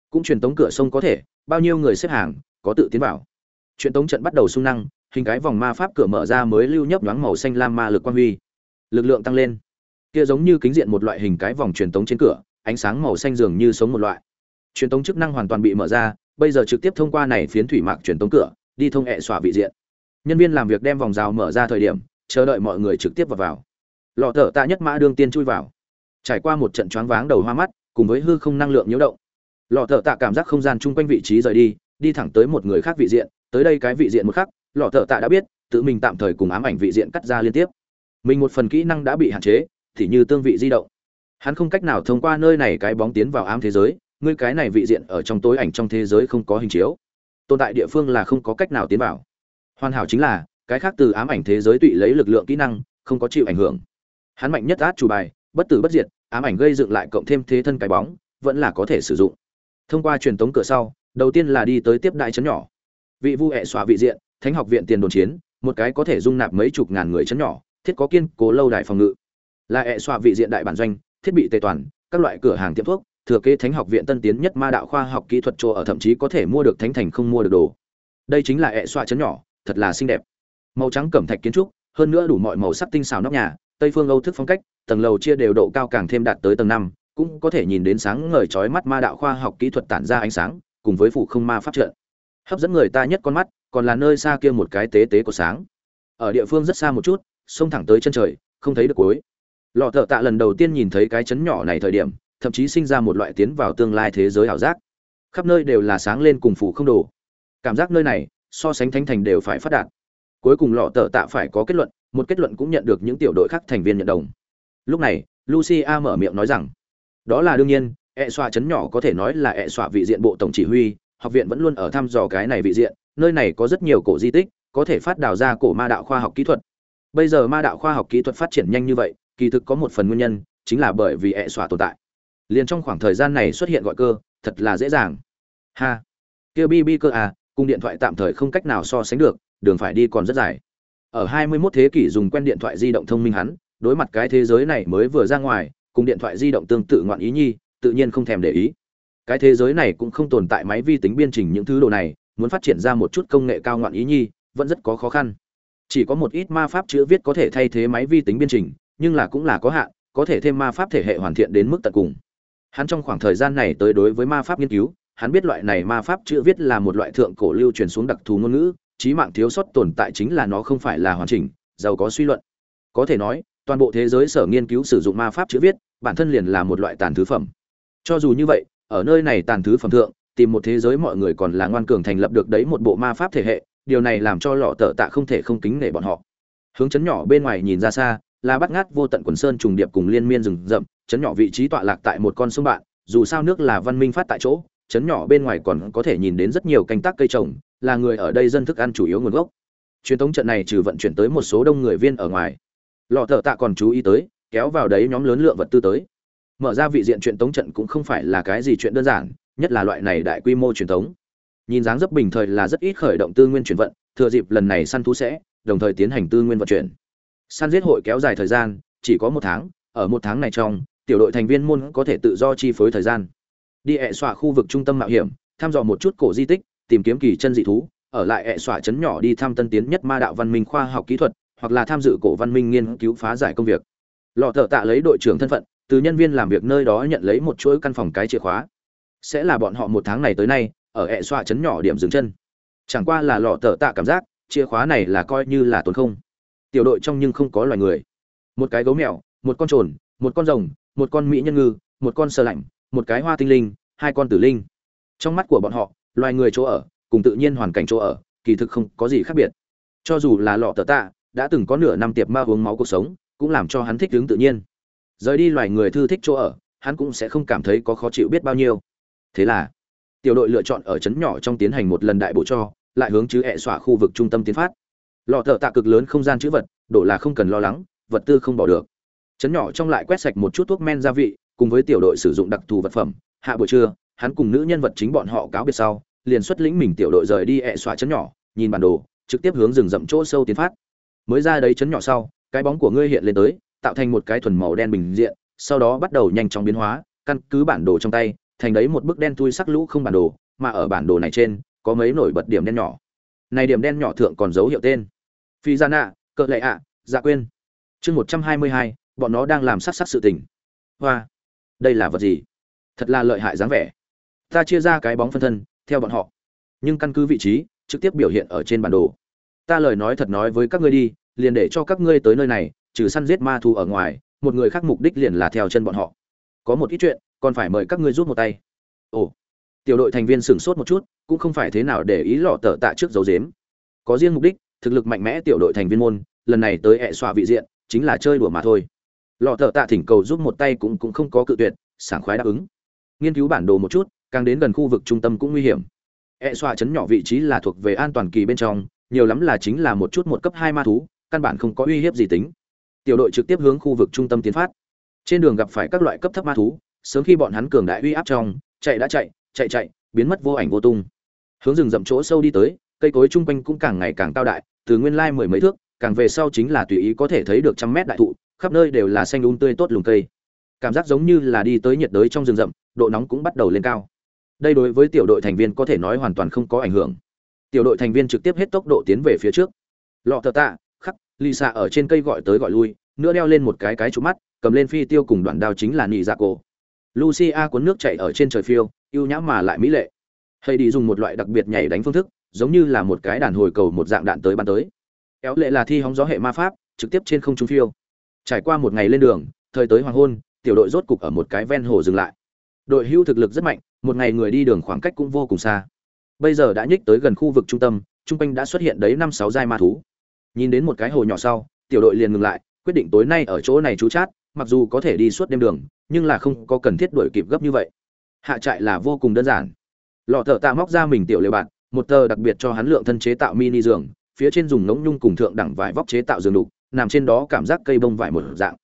Cũng truyền tống cửa sông có thể, bao nhiêu người xếp hàng, có tự tiến vào. Truyền tống trận bắt đầu sung năng, hình cái vòng ma pháp cửa mở ra mới lưu nhấp nhoáng màu xanh lam ma lực quang huy. Lực lượng tăng lên. Kia giống như kính diện một loại hình cái vòng truyền tống trên cửa, ánh sáng màu xanh dường như sống một loại. Truyền tống chức năng hoàn toàn bị mở ra, bây giờ trực tiếp thông qua này phiến thủy mạc truyền tống cửa, đi thông hệ xỏa vị diện. Nhân viên làm việc đem vòng rào mở ra thời điểm, chờ đợi mọi người trực tiếp vào vào. Lọ thở tạ nhất mã đương tiên chui vào trải qua một trận choáng váng đầu hoa mắt, cùng với hư không năng lượng nhiễu động, lọ thợ tạ cảm giác không gian chung quanh vị trí rời đi đi thẳng tới một người khác vị diện, tới đây cái vị diện một khắc, lọ thợ tạ đã biết, tự mình tạm thời cùng ám ảnh vị diện cắt ra liên tiếp. Mình một phần kỹ năng đã bị hạn chế, thì như tương vị di động. Hắn không cách nào thông qua nơi này cái bóng tiến vào ám thế giới, ngươi cái này vị diện ở trong tối ảnh trong thế giới không có hình chiếu. Tồn tại địa phương là không có cách nào tiến vào. Hoàn hảo chính là, cái khác từ ám ảnh thế giới tụy lấy lực lượng kỹ năng, không có chịu ảnh hưởng. Hắn mạnh nhất át chủ bài bất tử bất diệt, ám ảnh gây dựng lại cộng thêm thế thân cái bóng, vẫn là có thể sử dụng. Thông qua truyền tống cửa sau, đầu tiên là đi tới tiếp đại chấn nhỏ. Vị vu hệ xóa vị diện, thánh học viện tiền đồn chiến, một cái có thể dung nạp mấy chục ngàn người chấn nhỏ, thiết có kiên cố lâu đài phòng ngự. Là hệ xóa vị diện đại bản doanh, thiết bị tề toàn, các loại cửa hàng tiệm thuốc, thừa kế thánh học viện tân tiến nhất ma đạo khoa học kỹ thuật chỗ ở, thậm chí có thể mua được thánh thành không mua được đồ. Đây chính là hệ xóa chấn nhỏ, thật là xinh đẹp. Màu trắng cẩm thạch kiến trúc, hơn nữa đủ mọi màu sắc tinh xảo nóc nhà tây phương âu thức phong cách, tầng lầu chia đều độ cao càng thêm đạt tới tầng năm, cũng có thể nhìn đến sáng ngời chói mắt ma đạo khoa học kỹ thuật tản ra ánh sáng, cùng với phụ không ma pháp trận. Hấp dẫn người ta nhất con mắt, còn là nơi xa kia một cái tế tế của sáng. Ở địa phương rất xa một chút, xông thẳng tới chân trời, không thấy được cuối. Lọ thợ tạ lần đầu tiên nhìn thấy cái chấn nhỏ này thời điểm, thậm chí sinh ra một loại tiến vào tương lai thế giới ảo giác. Khắp nơi đều là sáng lên cùng phủ không đồ cảm giác nơi này, so sánh thánh thành đều phải phát đạt. Cuối cùng lọ tờ tạ phải có kết luận một kết luận cũng nhận được những tiểu đội khác thành viên nhận đồng. Lúc này, lucia mở miệng nói rằng, đó là đương nhiên, ẹ xoa chấn nhỏ có thể nói là ẹ xoa vị diện bộ tổng chỉ huy, học viện vẫn luôn ở thăm dò cái này vị diện, nơi này có rất nhiều cổ di tích, có thể phát đào ra cổ ma đạo khoa học kỹ thuật. Bây giờ ma đạo khoa học kỹ thuật phát triển nhanh như vậy, kỳ thực có một phần nguyên nhân, chính là bởi vì ẹ xoa tồn tại. Liền trong khoảng thời gian này xuất hiện gọi cơ, thật là dễ dàng. Ha. Kia bi bi cơ à cùng điện thoại tạm thời không cách nào so sánh được, đường phải đi còn rất dài ở 21 thế kỷ dùng quen điện thoại di động thông minh hắn đối mặt cái thế giới này mới vừa ra ngoài cùng điện thoại di động tương tự ngoạn ý nhi tự nhiên không thèm để ý. Cái thế giới này cũng không tồn tại máy vi tính biên chỉnh những thứ đồ này muốn phát triển ra một chút công nghệ cao ngoạn ý nhi vẫn rất có khó khăn. Chỉ có một ít ma pháp chữ viết có thể thay thế máy vi tính biên chỉnh nhưng là cũng là có hạn có thể thêm ma pháp thể hệ hoàn thiện đến mức tận cùng. Hắn trong khoảng thời gian này tới đối với ma pháp nghiên cứu, hắn biết loại này ma pháp chữ viết là một loại thượng cổ lưu truyền xuống đặc thù ngôn ngữ, chí mạng thiếu sót tồn tại chính là nó không phải là hoàn chỉnh, giàu có suy luận. Có thể nói, toàn bộ thế giới sở nghiên cứu sử dụng ma pháp chữ viết, bản thân liền là một loại tàn thứ phẩm. Cho dù như vậy, ở nơi này tàn thứ phẩm thượng, tìm một thế giới mọi người còn là ngoan cường thành lập được đấy một bộ ma pháp thể hệ, điều này làm cho lọ tở tạ không thể không kính nể bọn họ. Hướng chấn nhỏ bên ngoài nhìn ra xa, là bắt ngát vô tận quần sơn trùng điệp cùng liên miên rừng rậm, chấn nhỏ vị trí tọa lạc tại một con sông bạn, dù sao nước là văn minh phát tại chỗ, chấn nhỏ bên ngoài còn có thể nhìn đến rất nhiều canh tác cây trồng, là người ở đây dân thức ăn chủ yếu nguồn gốc. Truyền thống trận này trừ vận chuyển tới một số đông người viên ở ngoài. Lọ thợ tạ còn chú ý tới, kéo vào đấy nhóm lớn lượng vật tư tới. Mở ra vị diện truyền thống trận cũng không phải là cái gì chuyện đơn giản, nhất là loại này đại quy mô truyền thống. Nhìn dáng dấp bình thời là rất ít khởi động tư nguyên chuyển vận, thừa dịp lần này săn thú sẽ đồng thời tiến hành tư nguyên vận chuyển. Săn giết hội kéo dài thời gian, chỉ có một tháng, ở một tháng này trong, tiểu đội thành viên môn có thể tự do chi phối thời gian đi ẹ xọa khu vực trung tâm mạo hiểm thăm dò một chút cổ di tích tìm kiếm kỳ chân dị thú, ở lại ẹ xỏa chấn nhỏ đi thăm tân tiến nhất ma đạo văn minh khoa học kỹ thuật, hoặc là tham dự cổ văn minh nghiên cứu phá giải công việc. Lọ thợ tạ lấy đội trưởng thân phận, từ nhân viên làm việc nơi đó nhận lấy một chuỗi căn phòng cái chìa khóa. Sẽ là bọn họ một tháng này tới nay, ở ẹ xoa chấn nhỏ điểm dừng chân. Chẳng qua là lọ thợ tạ cảm giác, chìa khóa này là coi như là tốn không. Tiểu đội trong nhưng không có loài người. Một cái gấu mèo, một con trồn, một con rồng, một con mỹ nhân ngư, một con sơ lạnh, một cái hoa tinh linh, hai con tử linh. Trong mắt của bọn họ loài người chỗ ở, cùng tự nhiên hoàn cảnh chỗ ở, kỳ thực không có gì khác biệt. Cho dù là lọ tờ tạ, đã từng có nửa năm tiệp ma uống máu cuộc sống, cũng làm cho hắn thích ứng tự nhiên. Rời đi loài người thư thích chỗ ở, hắn cũng sẽ không cảm thấy có khó chịu biết bao nhiêu. Thế là, tiểu đội lựa chọn ở trấn nhỏ trong tiến hành một lần đại bổ cho, lại hướng chứ hẹ xỏa khu vực trung tâm tiến phát. Lọ thợ tạ cực lớn không gian chữ vật, đổ là không cần lo lắng, vật tư không bỏ được. Trấn nhỏ trong lại quét sạch một chút thuốc men gia vị, cùng với tiểu đội sử dụng đặc thù vật phẩm, hạ buổi trưa hắn cùng nữ nhân vật chính bọn họ cáo biệt sau, liền xuất lĩnh mình tiểu đội rời đi ẹ xóa chấn nhỏ, nhìn bản đồ, trực tiếp hướng rừng rậm chỗ sâu tiến phát. Mới ra đấy chấn nhỏ sau, cái bóng của ngươi hiện lên tới, tạo thành một cái thuần màu đen bình diện, sau đó bắt đầu nhanh chóng biến hóa, căn cứ bản đồ trong tay, thành đấy một bức đen tui sắc lũ không bản đồ, mà ở bản đồ này trên, có mấy nổi bật điểm đen nhỏ. Này điểm đen nhỏ thượng còn dấu hiệu tên. Phi gia nạ cợ lệ ạ dạ quên chương một trăm hai mươi hai, bọn nó đang làm sát sát sự tình. Hoa, đây là vật gì? Thật là lợi hại dáng vẻ ta chia ra cái bóng phân thân, theo bọn họ. Nhưng căn cứ vị trí, trực tiếp biểu hiện ở trên bản đồ. Ta lời nói thật nói với các ngươi đi, liền để cho các ngươi tới nơi này, trừ săn giết ma thu ở ngoài, một người khác mục đích liền là theo chân bọn họ. Có một ít chuyện, còn phải mời các ngươi rút một tay. Ồ, tiểu đội thành viên sửng sốt một chút, cũng không phải thế nào để ý lọ tờ tạ trước dấu dếm. Có riêng mục đích, thực lực mạnh mẽ tiểu đội thành viên môn, lần này tới hẹ xòa vị diện, chính là chơi đùa mà thôi. Lọ tờ tạ thỉnh cầu giúp một tay cũng cũng không có cự tuyệt, sảng khoái đáp ứng. Nghiên cứu bản đồ một chút càng đến gần khu vực trung tâm cũng nguy hiểm. E xoa chấn nhỏ vị trí là thuộc về an toàn kỳ bên trong, nhiều lắm là chính là một chút một cấp hai ma thú, căn bản không có uy hiếp gì tính. Tiểu đội trực tiếp hướng khu vực trung tâm tiến phát. Trên đường gặp phải các loại cấp thấp ma thú, sớm khi bọn hắn cường đại uy áp trong, chạy đã chạy chạy chạy, biến mất vô ảnh vô tung. Hướng rừng rậm chỗ sâu đi tới, cây cối chung quanh cũng càng ngày càng cao đại, từ nguyên lai mười mấy thước, càng về sau chính là tùy ý có thể thấy được trăm mét đại thụ, khắp nơi đều là xanh um tươi tốt lùng cây. Cảm giác giống như là đi tới nhiệt đới trong rừng rậm, độ nóng cũng bắt đầu lên cao đây đối với tiểu đội thành viên có thể nói hoàn toàn không có ảnh hưởng. Tiểu đội thành viên trực tiếp hết tốc độ tiến về phía trước. Lọ thợ tạ, khắc, lisa ở trên cây gọi tới gọi lui, nữa đeo lên một cái cái trú mắt, cầm lên phi tiêu cùng đoạn đao chính là nị dạ cổ. Lucia cuốn nước chạy ở trên trời phiêu ưu nhãm mà lại mỹ lệ. Hay đi dùng một loại đặc biệt nhảy đánh phương thức, giống như là một cái đàn hồi cầu một dạng đạn tới bắn tới. Kéo lệ là thi hóng gió hệ ma pháp, trực tiếp trên không trung phiêu. Trải qua một ngày lên đường, thời tới hoàng hôn, tiểu đội rốt cục ở một cái ven hồ dừng lại đội hưu thực lực rất mạnh, một ngày người đi đường khoảng cách cũng vô cùng xa. Bây giờ đã nhích tới gần khu vực trung tâm, trung quanh đã xuất hiện đấy năm sáu giai ma thú. Nhìn đến một cái hồ nhỏ sau, tiểu đội liền ngừng lại, quyết định tối nay ở chỗ này trú chát, mặc dù có thể đi suốt đêm đường, nhưng là không có cần thiết đuổi kịp gấp như vậy. Hạ trại là vô cùng đơn giản. Lọ thợ tạ móc ra mình tiểu lều bạn một tờ đặc biệt cho hắn lượng thân chế tạo mini giường, phía trên dùng ngỗng nhung cùng thượng đẳng vải vóc chế tạo giường đục, nằm trên đó cảm giác cây bông vải một dạng.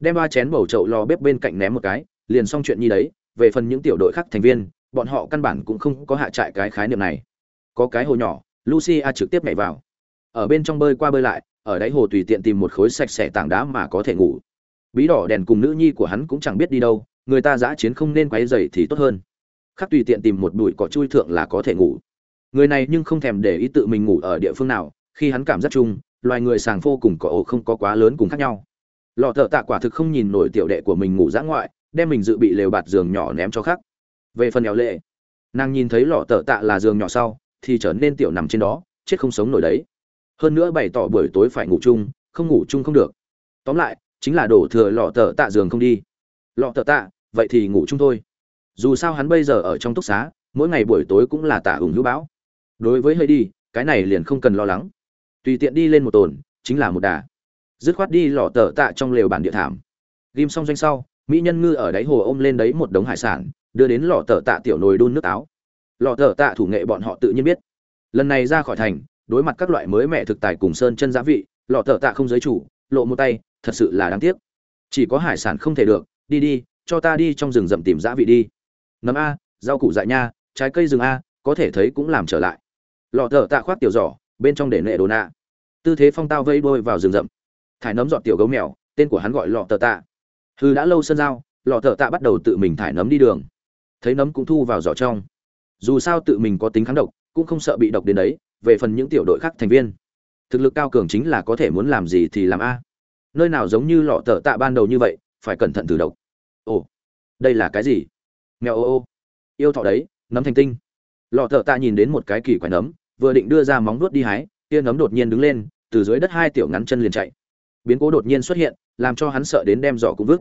Đem ba chén bầu chậu lò bếp bên cạnh ném một cái, liền xong chuyện như đấy về phần những tiểu đội khác thành viên, bọn họ căn bản cũng không có hạ trại cái khái niệm này. Có cái hồ nhỏ, lucia trực tiếp nhảy vào. Ở bên trong bơi qua bơi lại, ở đáy hồ tùy tiện tìm một khối sạch sẽ tảng đá mà có thể ngủ. Bí đỏ đèn cùng nữ nhi của hắn cũng chẳng biết đi đâu, người ta giã chiến không nên quấy dày thì tốt hơn. Khác tùy tiện tìm một bụi cỏ chui thượng là có thể ngủ. Người này nhưng không thèm để ý tự mình ngủ ở địa phương nào, khi hắn cảm giác chung, loài người sàng phô cùng cỏ ổ không có quá lớn cùng khác nhau. Lọ thợ tạ quả thực không nhìn nổi tiểu đệ của mình ngủ dã ngoại đem mình dự bị lều bạt giường nhỏ ném cho khác. Về phần éo lệ, nàng nhìn thấy lọ thợ tạ là giường nhỏ sau, thì trở nên tiểu nằm trên đó, chết không sống nổi đấy. Hơn nữa bày tỏ buổi tối phải ngủ chung, không ngủ chung không được. Tóm lại, chính là đổ thừa lọ thợ tạ giường không đi. Lọ thợ tạ, vậy thì ngủ chung thôi. Dù sao hắn bây giờ ở trong túc xá, mỗi ngày buổi tối cũng là tạ ủng hữu bão. Đối với hơi đi, cái này liền không cần lo lắng. Tùy tiện đi lên một tồn, chính là một đà. Dứt khoát đi lọ tờ tạ trong lều bản địa thảm. Ghim xong doanh sau mỹ nhân ngư ở đáy hồ ôm lên đấy một đống hải sản, đưa đến lò tờ tạ tiểu nồi đun nước táo lò tờ tạ thủ nghệ bọn họ tự nhiên biết. Lần này ra khỏi thành, đối mặt các loại mới mẹ thực tài cùng sơn chân giá vị lò tờ tạ không giới chủ, lộ một tay, thật sự là đáng tiếc. Chỉ có hải sản không thể được, đi đi, cho ta đi trong rừng rậm tìm giá vị đi. Nấm a, rau củ dại nha, trái cây rừng a, có thể thấy cũng làm trở lại. Lò tờ tạ khoác tiểu giỏ, bên trong để nệ đồ nạ. Tư thế phong tao vây đôi vào rừng rậm. Thải nấm dọn tiểu gấu mèo, tên của hắn gọi lọ tờ tạ hư đã lâu sân giao, lọ thợ tạ bắt đầu tự mình thải nấm đi đường. Thấy nấm cũng thu vào giỏ trong. Dù sao tự mình có tính kháng độc, cũng không sợ bị độc đến đấy, về phần những tiểu đội khác thành viên. Thực lực cao cường chính là có thể muốn làm gì thì làm a. Nơi nào giống như lọ tờ tạ ban đầu như vậy, phải cẩn thận từ độc. Ồ, đây là cái gì? Mèo ô ô. Yêu thọ đấy, nấm thành tinh. Lọ tờ tạ nhìn đến một cái kỳ quái nấm, vừa định đưa ra móng vuốt đi hái kia nấm đột nhiên đứng lên, từ dưới đất hai tiểu ngắn chân liền chạy. Biến cố đột nhiên xuất hiện làm cho hắn sợ đến đem giỏ cũng vứt.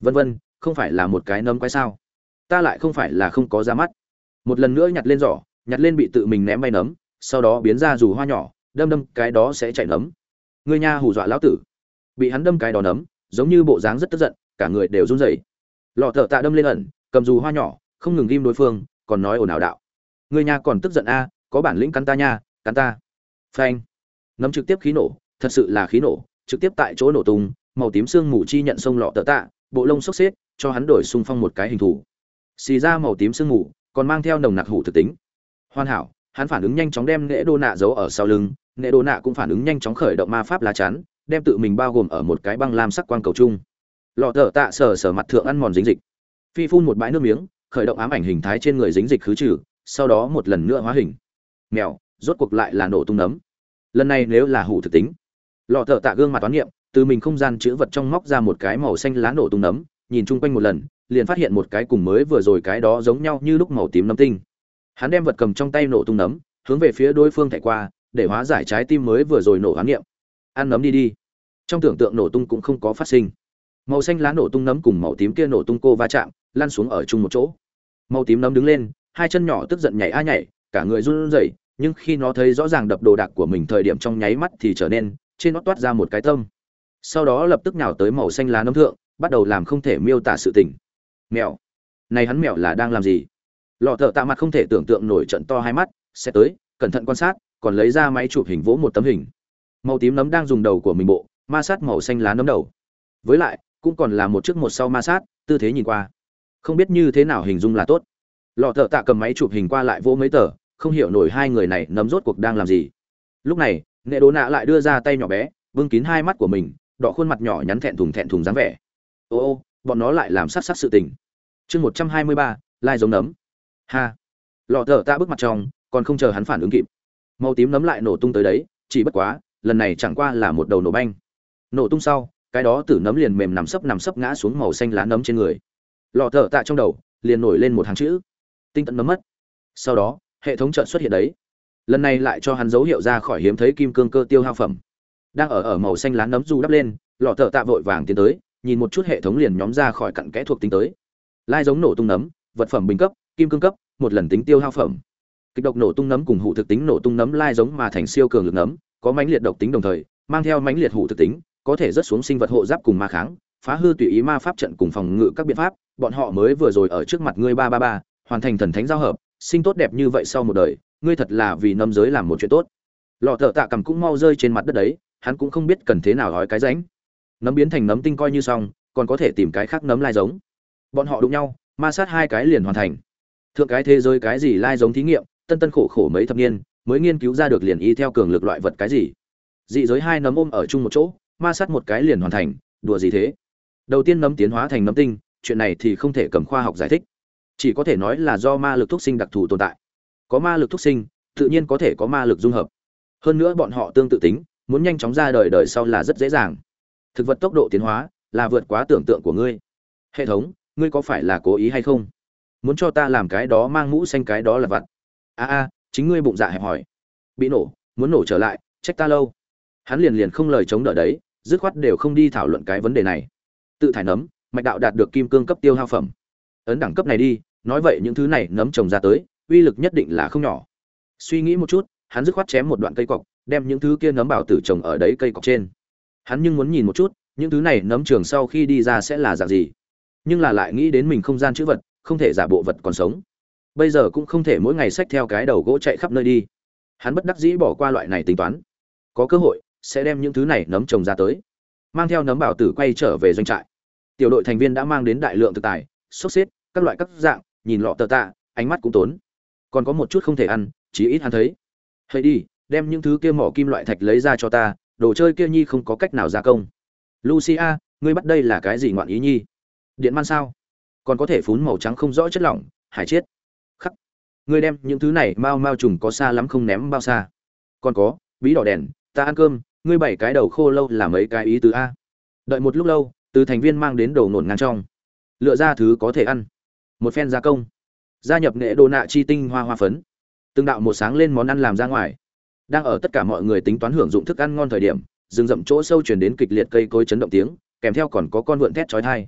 Vân vân, không phải là một cái nấm quái sao? Ta lại không phải là không có ra mắt. Một lần nữa nhặt lên giỏ, nhặt lên bị tự mình ném bay nấm, sau đó biến ra dù hoa nhỏ, đâm đâm, cái đó sẽ chạy nấm. Ngươi nha hù dọa lão tử. Bị hắn đâm cái đó nấm, giống như bộ dáng rất tức giận, cả người đều run rẩy. Lọ thợ tạ đâm lên ẩn, cầm dù hoa nhỏ, không ngừng ghim đối phương, còn nói ồn ào đạo. Người nhà còn tức giận a, có bản lĩnh cắn ta nha, cắn ta. Phanh. Nấm trực tiếp khí nổ, thật sự là khí nổ, trực tiếp tại chỗ nổ tung màu tím xương mù chi nhận sông lọ tợ tạ, bộ lông xốc xếp, cho hắn đổi xung phong một cái hình thù. Xì ra màu tím sương mù, còn mang theo nồng nặc hủ thực tính. Hoàn hảo, hắn phản ứng nhanh chóng đem nễ đô nạ giấu ở sau lưng nễ đô nạ cũng phản ứng nhanh chóng khởi động ma pháp lá chắn, đem tự mình bao gồm ở một cái băng lam sắc quang cầu chung. Lọ thợ tạ sờ sờ mặt thượng ăn mòn dính dịch. Phi phun một bãi nước miếng, khởi động ám ảnh hình thái trên người dính dịch khứ trừ, sau đó một lần nữa hóa hình. Mèo, rốt cuộc lại là nổ tung nấm. Lần này nếu là hủ thực tính, lọ thợ tạ gương mặt toán niệm từ mình không gian chữ vật trong móc ra một cái màu xanh lá nổ tung nấm, nhìn chung quanh một lần, liền phát hiện một cái cùng mới vừa rồi cái đó giống nhau như lúc màu tím nấm tinh. Hắn đem vật cầm trong tay nổ tung nấm, hướng về phía đối phương thẻ qua, để hóa giải trái tim mới vừa rồi nổ hoán niệm. Ăn nấm đi đi. Trong tưởng tượng nổ tung cũng không có phát sinh. Màu xanh lá nổ tung nấm cùng màu tím kia nổ tung cô va chạm, lăn xuống ở chung một chỗ. Màu tím nấm đứng lên, hai chân nhỏ tức giận nhảy a nhảy, cả người run rẩy, nhưng khi nó thấy rõ ràng đập đồ đạc của mình thời điểm trong nháy mắt thì trở nên, trên nó toát ra một cái tâm sau đó lập tức nhào tới màu xanh lá nấm thượng, bắt đầu làm không thể miêu tả sự tình. Mèo. Này hắn mèo là đang làm gì? Lọ thợ tạ mặt không thể tưởng tượng nổi trận to hai mắt, sẽ tới, cẩn thận quan sát, còn lấy ra máy chụp hình vỗ một tấm hình. Màu tím nấm đang dùng đầu của mình bộ, ma sát màu xanh lá nấm đầu. Với lại, cũng còn là một trước một sau ma sát, tư thế nhìn qua. Không biết như thế nào hình dung là tốt. Lọ thợ tạ cầm máy chụp hình qua lại vỗ mấy tờ, không hiểu nổi hai người này nấm rốt cuộc đang làm gì. Lúc này nghệ đố nạ lại đưa ra tay nhỏ bé vương kín hai mắt của mình đỏ khuôn mặt nhỏ nhắn thẹn thùng thẹn thùng dáng vẻ. Ô ô, bọn nó lại làm sát sát sự tình. Chương một trăm hai mươi ba, lai giống nấm. Ha. Lọ thở tạ bước mặt trong, còn không chờ hắn phản ứng kịp. Màu tím nấm lại nổ tung tới đấy, chỉ bất quá, lần này chẳng qua là một đầu nổ banh. Nổ tung sau, cái đó tử nấm liền mềm nằm sấp nằm sấp ngã xuống màu xanh lá nấm trên người. Lọ thở tạ trong đầu, liền nổi lên một hàng chữ. Tinh tận nấm mất. Sau đó, hệ thống chợt xuất hiện đấy. Lần này lại cho hắn dấu hiệu ra khỏi hiếm thấy kim cương cơ tiêu hao phẩm đang ở ở màu xanh lá nấm du đắp lên, lọ thợ tạ vội vàng tiến tới, nhìn một chút hệ thống liền nhóm ra khỏi cặn kẽ thuộc tính tới. Lai giống nổ tung nấm, vật phẩm bình cấp, kim cương cấp, một lần tính tiêu hao phẩm. Kịch độc nổ tung nấm cùng hụ thực tính nổ tung nấm lai giống mà thành siêu cường lực nấm, có mãnh liệt độc tính đồng thời, mang theo mãnh liệt hụ thực tính, có thể rất xuống sinh vật hộ giáp cùng ma kháng, phá hư tùy ý ma pháp trận cùng phòng ngự các biện pháp. Bọn họ mới vừa rồi ở trước mặt ngươi ba ba ba, hoàn thành thần thánh giao hợp, sinh tốt đẹp như vậy sau một đời, ngươi thật là vì nâm giới làm một chuyện tốt. Lọ thợ tạ cầm cũng mau rơi trên mặt đất đấy hắn cũng không biết cần thế nào nói cái ránh. Nấm biến thành nấm tinh coi như xong, còn có thể tìm cái khác nấm lai giống. Bọn họ đụng nhau, ma sát hai cái liền hoàn thành. Thượng cái thế giới cái gì lai giống thí nghiệm, tân tân khổ khổ mấy thập niên, mới nghiên cứu ra được liền y theo cường lực loại vật cái gì. Dị giới hai nấm ôm ở chung một chỗ, ma sát một cái liền hoàn thành, đùa gì thế? Đầu tiên nấm tiến hóa thành nấm tinh, chuyện này thì không thể cầm khoa học giải thích. Chỉ có thể nói là do ma lực thúc sinh đặc thù tồn tại. Có ma lực thúc sinh, tự nhiên có thể có ma lực dung hợp. Hơn nữa bọn họ tương tự tính muốn nhanh chóng ra đời đời sau là rất dễ dàng. Thực vật tốc độ tiến hóa là vượt quá tưởng tượng của ngươi. Hệ thống, ngươi có phải là cố ý hay không? Muốn cho ta làm cái đó mang mũ xanh cái đó là vặt. A a, chính ngươi bụng dạ hẹp hỏi bị nổ, muốn nổ trở lại, trách ta lâu. Hắn liền liền không lời chống đỡ đấy, dứt khoát đều không đi thảo luận cái vấn đề này. Tự thải nấm, mạch đạo đạt được kim cương cấp tiêu hao phẩm. Ấn đẳng cấp này đi, nói vậy những thứ này nấm trồng ra tới, uy lực nhất định là không nhỏ. Suy nghĩ một chút, hắn dứt khoát chém một đoạn cây cọc đem những thứ kia nấm bảo tử trồng ở đấy cây cọc trên. Hắn nhưng muốn nhìn một chút, những thứ này nấm trường sau khi đi ra sẽ là dạng gì. Nhưng là lại nghĩ đến mình không gian chữ vật, không thể giả bộ vật còn sống. Bây giờ cũng không thể mỗi ngày xách theo cái đầu gỗ chạy khắp nơi đi. Hắn bất đắc dĩ bỏ qua loại này tính toán. Có cơ hội, sẽ đem những thứ này nấm trồng ra tới. Mang theo nấm bảo tử quay trở về doanh trại. Tiểu đội thành viên đã mang đến đại lượng thực tài xúc xếp, các loại các dạng, nhìn lọ tờ tạ, ánh mắt cũng tốn. Còn có một chút không thể ăn chỉ ít hắn thấy. Hãy đi đem những thứ kia mỏ kim loại thạch lấy ra cho ta, đồ chơi kia nhi không có cách nào gia công. Lucia, ngươi bắt đây là cái gì ngoạn ý nhi? Điện man sao? Còn có thể phun màu trắng không rõ chất lỏng, hải chết khắc. Ngươi đem những thứ này mau mau trùng có xa lắm không ném bao xa. Còn có, bí đỏ đèn, ta ăn cơm, ngươi bảy cái đầu khô lâu là mấy cái ý tứ a. Đợi một lúc lâu, từ thành viên mang đến đầu nổn ngang trong. Lựa ra thứ có thể ăn. Một phen gia công. Gia nhập nghệ đồ nạ chi tinh hoa hoa phấn. Từng đạo một sáng lên món ăn làm ra ngoài đang ở tất cả mọi người tính toán hưởng dụng thức ăn ngon thời điểm, rừng rậm chỗ sâu chuyển đến kịch liệt cây cối chấn động tiếng, kèm theo còn có con vượn thét chói thai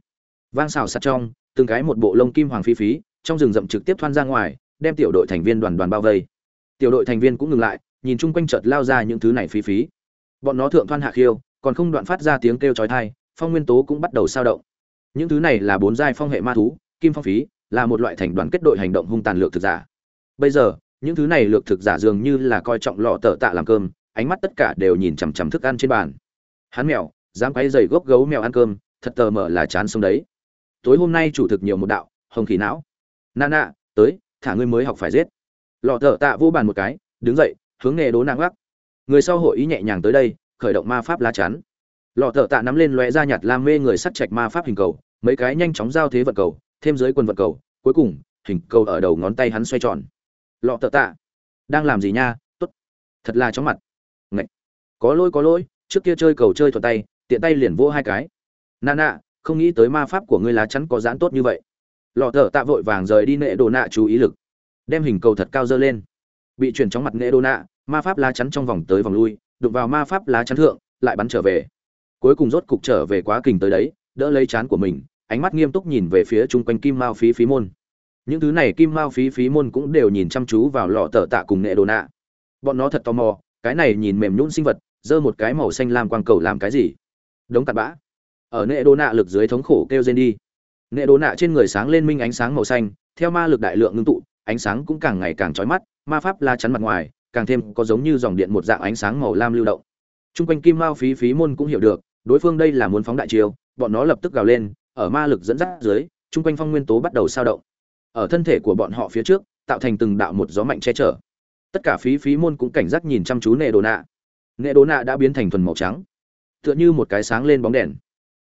vang xào sạt trong, từng cái một bộ lông kim hoàng phi phí, trong rừng rậm trực tiếp thoăn ra ngoài, đem tiểu đội thành viên đoàn đoàn bao vây. Tiểu đội thành viên cũng ngừng lại, nhìn chung quanh chợt lao ra những thứ này phi phí. Bọn nó thượng thoan hạ khiêu, còn không đoạn phát ra tiếng kêu chói tai, phong nguyên tố cũng bắt đầu sao động. Những thứ này là bốn giai phong hệ ma thú, kim phong phí, là một loại thành đoàn kết đội hành động hung tàn lược thực giả. Bây giờ những thứ này lược thực giả dường như là coi trọng lọ tờ tạ làm cơm, ánh mắt tất cả đều nhìn chằm chằm thức ăn trên bàn. Hắn mèo dám quay dày gốc gấu mèo ăn cơm, thật tờ mở là chán sống đấy. Tối hôm nay chủ thực nhiều một đạo, hồng khí não. Nà tới, thả ngươi mới học phải giết. Lọ tờ tạ vô bàn một cái, đứng dậy, hướng nghề đố nàng gác. Người sau hội ý nhẹ nhàng tới đây, khởi động ma pháp lá chắn. Lọ thợ tạ nắm lên lóe ra nhạt lam mê người sắt chạch ma pháp hình cầu, mấy cái nhanh chóng giao thế vật cầu, thêm dưới quần vật cầu, cuối cùng, hình cầu ở đầu ngón tay hắn xoay tròn lọ thợ tạ. Đang làm gì nha? Tốt. Thật là chóng mặt. Ngậy. có lỗi có lỗi, trước kia chơi cầu chơi thuận tay, tiện tay liền vô hai cái. Nà nạ không nghĩ tới ma pháp của ngươi lá chắn có dán tốt như vậy. Lọ thợ tạ vội vàng rời đi nệ đồ nạ chú ý lực. Đem hình cầu thật cao dơ lên. Bị chuyển chóng mặt nệ đồ nạ, ma pháp lá chắn trong vòng tới vòng lui, đụng vào ma pháp lá chắn thượng, lại bắn trở về. Cuối cùng rốt cục trở về quá kình tới đấy, đỡ lấy chán của mình, ánh mắt nghiêm túc nhìn về phía chung quanh kim mao phí phí môn những thứ này kim mao phí phí môn cũng đều nhìn chăm chú vào lọ tờ tạ cùng nghệ đồ nạ. Bọn nó thật tò mò cái này nhìn mềm nhún sinh vật giơ một cái màu xanh lam quang cầu làm cái gì? Đống cặn bã. Ở nệ đồ nạ lực dưới thống khổ kêu rên đi. Nệ đồ nạ trên người sáng lên minh ánh sáng màu xanh theo ma lực đại lượng ngưng tụ ánh sáng cũng càng ngày càng chói mắt ma pháp la chắn mặt ngoài càng thêm có giống như dòng điện một dạng ánh sáng màu lam lưu động. Trung quanh Kim Mao Phí Phí môn cũng hiểu được, đối phương đây là muốn phóng đại chiêu, bọn nó lập tức gào lên, ở ma lực dẫn dắt dưới, trung quanh phong nguyên tố bắt đầu sao động. Ở thân thể của bọn họ phía trước, tạo thành từng đạo một gió mạnh che chở. Tất cả Phí Phí môn cũng cảnh giác nhìn chăm chú Nệ Đồ Nạ. Nệ Đồ Nạ đã biến thành thuần màu trắng, tựa như một cái sáng lên bóng đèn.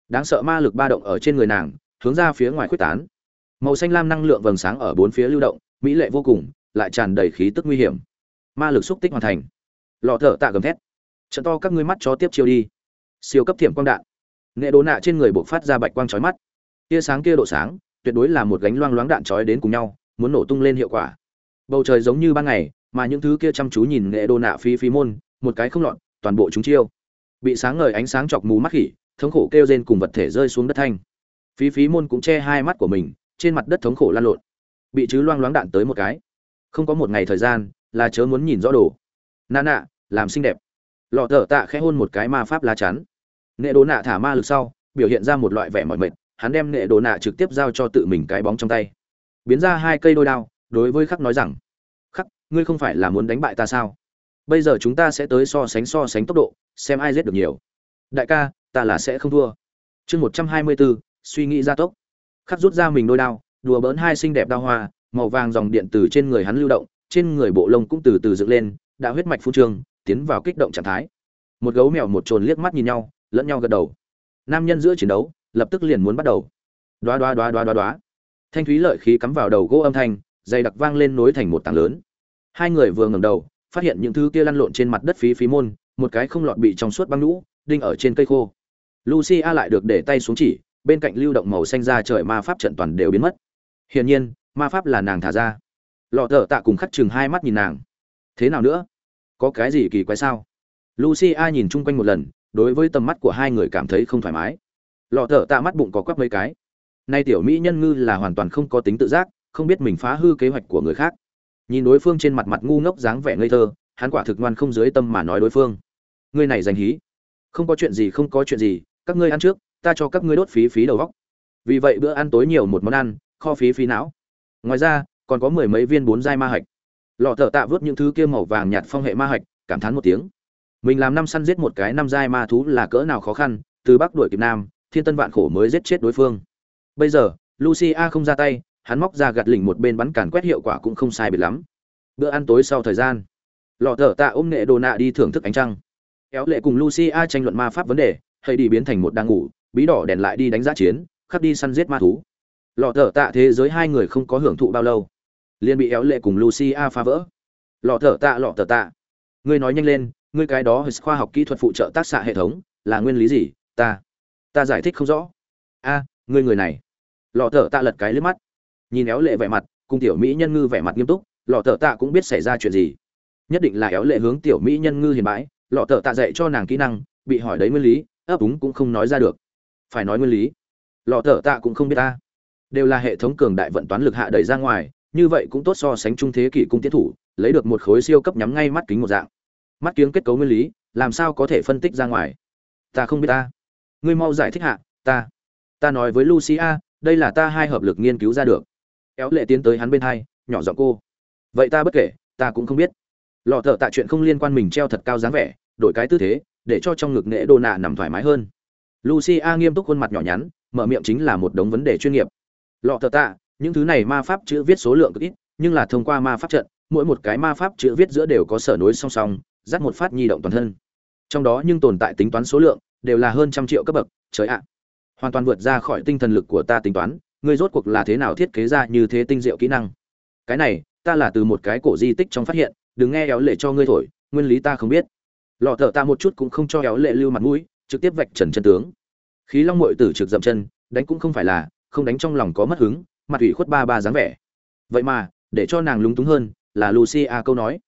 Đáng sợ ma lực ba động ở trên người nàng, hướng ra phía ngoài khuếch tán. Màu xanh lam năng lượng vầng sáng ở bốn phía lưu động, mỹ lệ vô cùng, lại tràn đầy khí tức nguy hiểm. Ma lực xúc tích hoàn thành. Lọ thở tạ gầm thét trận to các ngươi mắt cho tiếp chiêu đi siêu cấp thiểm quang đạn nghệ đồ nạ trên người buộc phát ra bạch quang trói mắt tia sáng kia độ sáng tuyệt đối là một gánh loang loáng đạn chói đến cùng nhau, muốn nổ tung lên hiệu quả. Bầu trời giống như ban ngày, mà những thứ kia chăm chú nhìn nghệ đô nạ phi phi môn, một cái không lọt, toàn bộ chúng chiêu. Bị sáng ngời ánh sáng chọc mù mắt khỉ, thống khổ kêu rên cùng vật thể rơi xuống đất thanh. Phí phí môn cũng che hai mắt của mình, trên mặt đất thống khổ lan lộn. Bị chứ loang loáng đạn tới một cái. Không có một ngày thời gian, là chớ muốn nhìn rõ đồ. Nà nạ làm xinh đẹp. Lọ thở tạ khẽ hôn một cái ma pháp lá chắn. Nệ đồ nạ thả ma lực sau, biểu hiện ra một loại vẻ mỏi mệt hắn đem nghệ đồ nạ trực tiếp giao cho tự mình cái bóng trong tay. Biến ra hai cây đôi đao, đối với khắc nói rằng, khắc, ngươi không phải là muốn đánh bại ta sao? Bây giờ chúng ta sẽ tới so sánh so sánh tốc độ, xem ai giết được nhiều. Đại ca, ta là sẽ không thua. Chương một trăm hai mươi bốn, suy nghĩ gia tốc. Khắc rút ra mình đôi đao, đùa bỡn hai xinh đẹp đao hoa, màu vàng dòng điện từ trên người hắn lưu động, trên người bộ lông cũng từ từ dựng lên, đã huyết mạch phu trương, tiến vào kích động trạng thái. Một gấu mèo một trồn liếc mắt nhìn nhau, lẫn nhau gật đầu. Nam nhân giữa chiến đấu lập tức liền muốn bắt đầu. Đoá đoá đoá đoá đoá đoá. Thanh thúy lợi khí cắm vào đầu gỗ âm thanh, dày đặc vang lên nối thành một tảng lớn. Hai người vừa ngẩng đầu, phát hiện những thứ kia lăn lộn trên mặt đất phí phí môn, một cái không lọt bị trong suốt băng lũ đinh ở trên cây khô. Lucy a lại được để tay xuống chỉ, bên cạnh lưu động màu xanh ra trời ma pháp trận toàn đều biến mất. Hiển nhiên, ma pháp là nàng thả ra. Lọ thở tạ cùng khắc chừng hai mắt nhìn nàng. Thế nào nữa? Có cái gì kỳ quái sao? Lucia nhìn chung quanh một lần, đối với tầm mắt của hai người cảm thấy không thoải mái lọ thở tạ mắt bụng có quắp mấy cái. Nay tiểu mỹ nhân ngư là hoàn toàn không có tính tự giác, không biết mình phá hư kế hoạch của người khác. Nhìn đối phương trên mặt mặt ngu ngốc dáng vẻ ngây thơ, hắn quả thực ngoan không dưới tâm mà nói đối phương. Ngươi này giành hí. Không có chuyện gì, không có chuyện gì, các ngươi ăn trước, ta cho các ngươi đốt phí phí đầu góc vì vậy bữa ăn tối nhiều một món ăn, kho phí phí não. Ngoài ra, còn có mười mấy viên bốn dai ma hạch. Lọ thợ tạ vớt những thứ kia màu vàng nhạt phong hệ ma hạch, cảm thán một tiếng. Mình làm năm săn giết một cái năm giai ma thú là cỡ nào khó khăn, từ bắc đuổi kịp nam thiên tân vạn khổ mới giết chết đối phương. Bây giờ lucia không ra tay, hắn móc ra gạt lỉnh một bên bắn càn quét hiệu quả cũng không sai biệt lắm. Bữa ăn tối sau thời gian, lọ thở tạ ôm nghệ đồ nạ đi thưởng thức ánh trăng. Kéo lệ cùng lucia tranh luận ma pháp vấn đề hay đi biến thành một đang ngủ, bí đỏ đèn lại đi đánh giá chiến, khắc đi săn giết ma thú. Lọ thở tạ thế giới hai người không có hưởng thụ bao lâu. Liền bị éo lệ cùng lucia phá vỡ. Lọ thở tạ, lọ thở tạ. Ngươi nói nhanh lên, ngươi cái đó khoa học kỹ thuật phụ trợ tác xạ hệ thống, là nguyên lý gì, ta? Ta giải thích không rõ. A, ngươi người này. Lọ thợ tạ lật cái lướt mắt. Nhìn éo lệ vẻ mặt, cùng tiểu mỹ nhân ngư vẻ mặt nghiêm túc, lọ thợ tạ cũng biết xảy ra chuyện gì. Nhất định là éo lệ hướng tiểu mỹ nhân ngư hiền bãi, lọ thợ tạ dạy cho nàng kỹ năng, bị hỏi đấy nguyên lý, ấp úng cũng không nói ra được. Phải nói nguyên lý, lọ thợ tạ cũng không biết ta. Đều là hệ thống cường đại vận toán lực hạ đẩy ra ngoài, như vậy cũng tốt so sánh trung thế kỷ cung tiến thủ, lấy được một khối siêu cấp nhắm ngay mắt kính một dạng. Mắt kiếng kết cấu nguyên lý, làm sao có thể phân tích ra ngoài? Ta không biết ta ngươi mau giải thích hạ, ta ta nói với lucia, đây là ta hai hợp lực nghiên cứu ra được. Éo lệ tiến tới hắn bên hai, nhỏ giọng cô, vậy ta bất kể, ta cũng không biết. Lò thợ tạ chuyện không liên quan mình treo thật cao dáng vẻ, đổi cái tư thế, để cho trong ngực nễ đồ nạ nằm thoải mái hơn. Lucia nghiêm túc khuôn mặt nhỏ nhắn, mở miệng chính là một đống vấn đề chuyên nghiệp. Lọ thợ tạ, những thứ này ma pháp chữ viết số lượng cực ít, nhưng là thông qua ma pháp trận, mỗi một cái ma pháp chữ viết giữa đều có sở nối song song dắt một phát nhi động toàn thân. Trong đó nhưng tồn tại tính toán số lượng đều là hơn trăm triệu cấp bậc, trời ạ. Hoàn toàn vượt ra khỏi tinh thần lực của ta tính toán, ngươi rốt cuộc là thế nào thiết kế ra như thế tinh diệu kỹ năng? Cái này, ta là từ một cái cổ di tích trong phát hiện, đừng nghe éo lệ cho ngươi thổi, nguyên lý ta không biết. Lọ thợ ta một chút cũng không cho éo lệ lưu mặt mũi, trực tiếp vạch trần chân tướng. Khí long mội tử trực dậm chân, đánh cũng không phải là, không đánh trong lòng có mất hứng, mặt ủy khuất ba ba dáng vẻ. Vậy mà, để cho nàng lúng túng hơn, là lucia câu nói.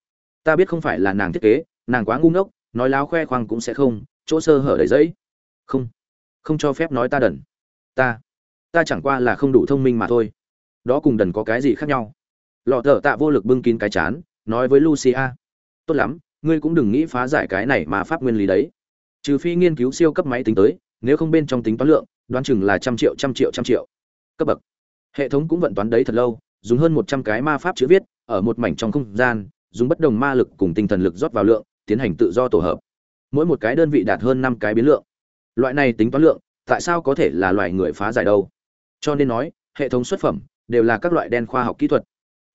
Ta biết không phải là nàng thiết kế, nàng quá ngu ngốc, nói láo khoe khoang cũng sẽ không chỗ sơ hở đầy giấy không không cho phép nói ta đần. Ta ta chẳng qua là không đủ thông minh mà thôi. Đó cùng đần có cái gì khác nhau? Lọ thợ tạ vô lực bưng kín cái chán, nói với lucia. Tốt lắm, ngươi cũng đừng nghĩ phá giải cái này mà pháp nguyên lý đấy. Trừ phi nghiên cứu siêu cấp máy tính tới, nếu không bên trong tính toán lượng, đoán chừng là trăm triệu trăm triệu trăm triệu. Cấp bậc. Hệ thống cũng vận toán đấy thật lâu, dùng hơn một trăm cái ma pháp chữ viết, ở một mảnh trong không gian, dùng bất đồng ma lực cùng tinh thần lực rót vào lượng, tiến hành tự do tổ hợp mỗi một cái đơn vị đạt hơn năm cái biến lượng. Loại này tính toán lượng, tại sao có thể là loại người phá giải đâu? Cho nên nói, hệ thống xuất phẩm đều là các loại đen khoa học kỹ thuật.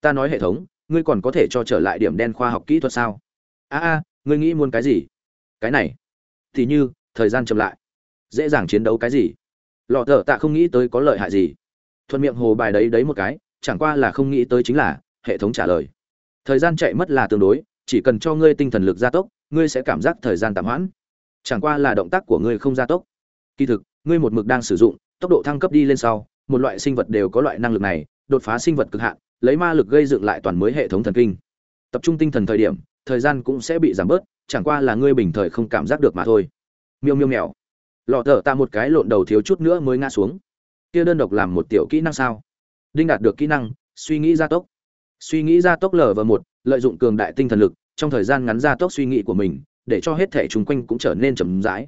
Ta nói hệ thống, ngươi còn có thể cho trở lại điểm đen khoa học kỹ thuật sao? A a, ngươi nghĩ muốn cái gì? Cái này. Thì như, thời gian chậm lại. Dễ dàng chiến đấu cái gì? Lọ thợ tạ không nghĩ tới có lợi hại gì. Thuận miệng hồ bài đấy đấy một cái, chẳng qua là không nghĩ tới chính là, hệ thống trả lời. Thời gian chạy mất là tương đối, chỉ cần cho ngươi tinh thần lực gia tốc ngươi sẽ cảm giác thời gian tạm hoãn. Chẳng qua là động tác của ngươi không gia tốc. Kỳ thực, ngươi một mực đang sử dụng, tốc độ thăng cấp đi lên sau, một loại sinh vật đều có loại năng lực này, đột phá sinh vật cực hạn, lấy ma lực gây dựng lại toàn mới hệ thống thần kinh. Tập trung tinh thần thời điểm, thời gian cũng sẽ bị giảm bớt, chẳng qua là ngươi bình thời không cảm giác được mà thôi. Miêu miêu mèo. Lọ thở ta một cái lộn đầu thiếu chút nữa mới ngã xuống. Kia đơn độc làm một tiểu kỹ năng sao? Đinh đạt được kỹ năng, suy nghĩ gia tốc. Suy nghĩ gia tốc lv một, lợi dụng cường đại tinh thần lực trong thời gian ngắn gia tốc suy nghĩ của mình, để cho hết thể chung quanh cũng trở nên chậm rãi.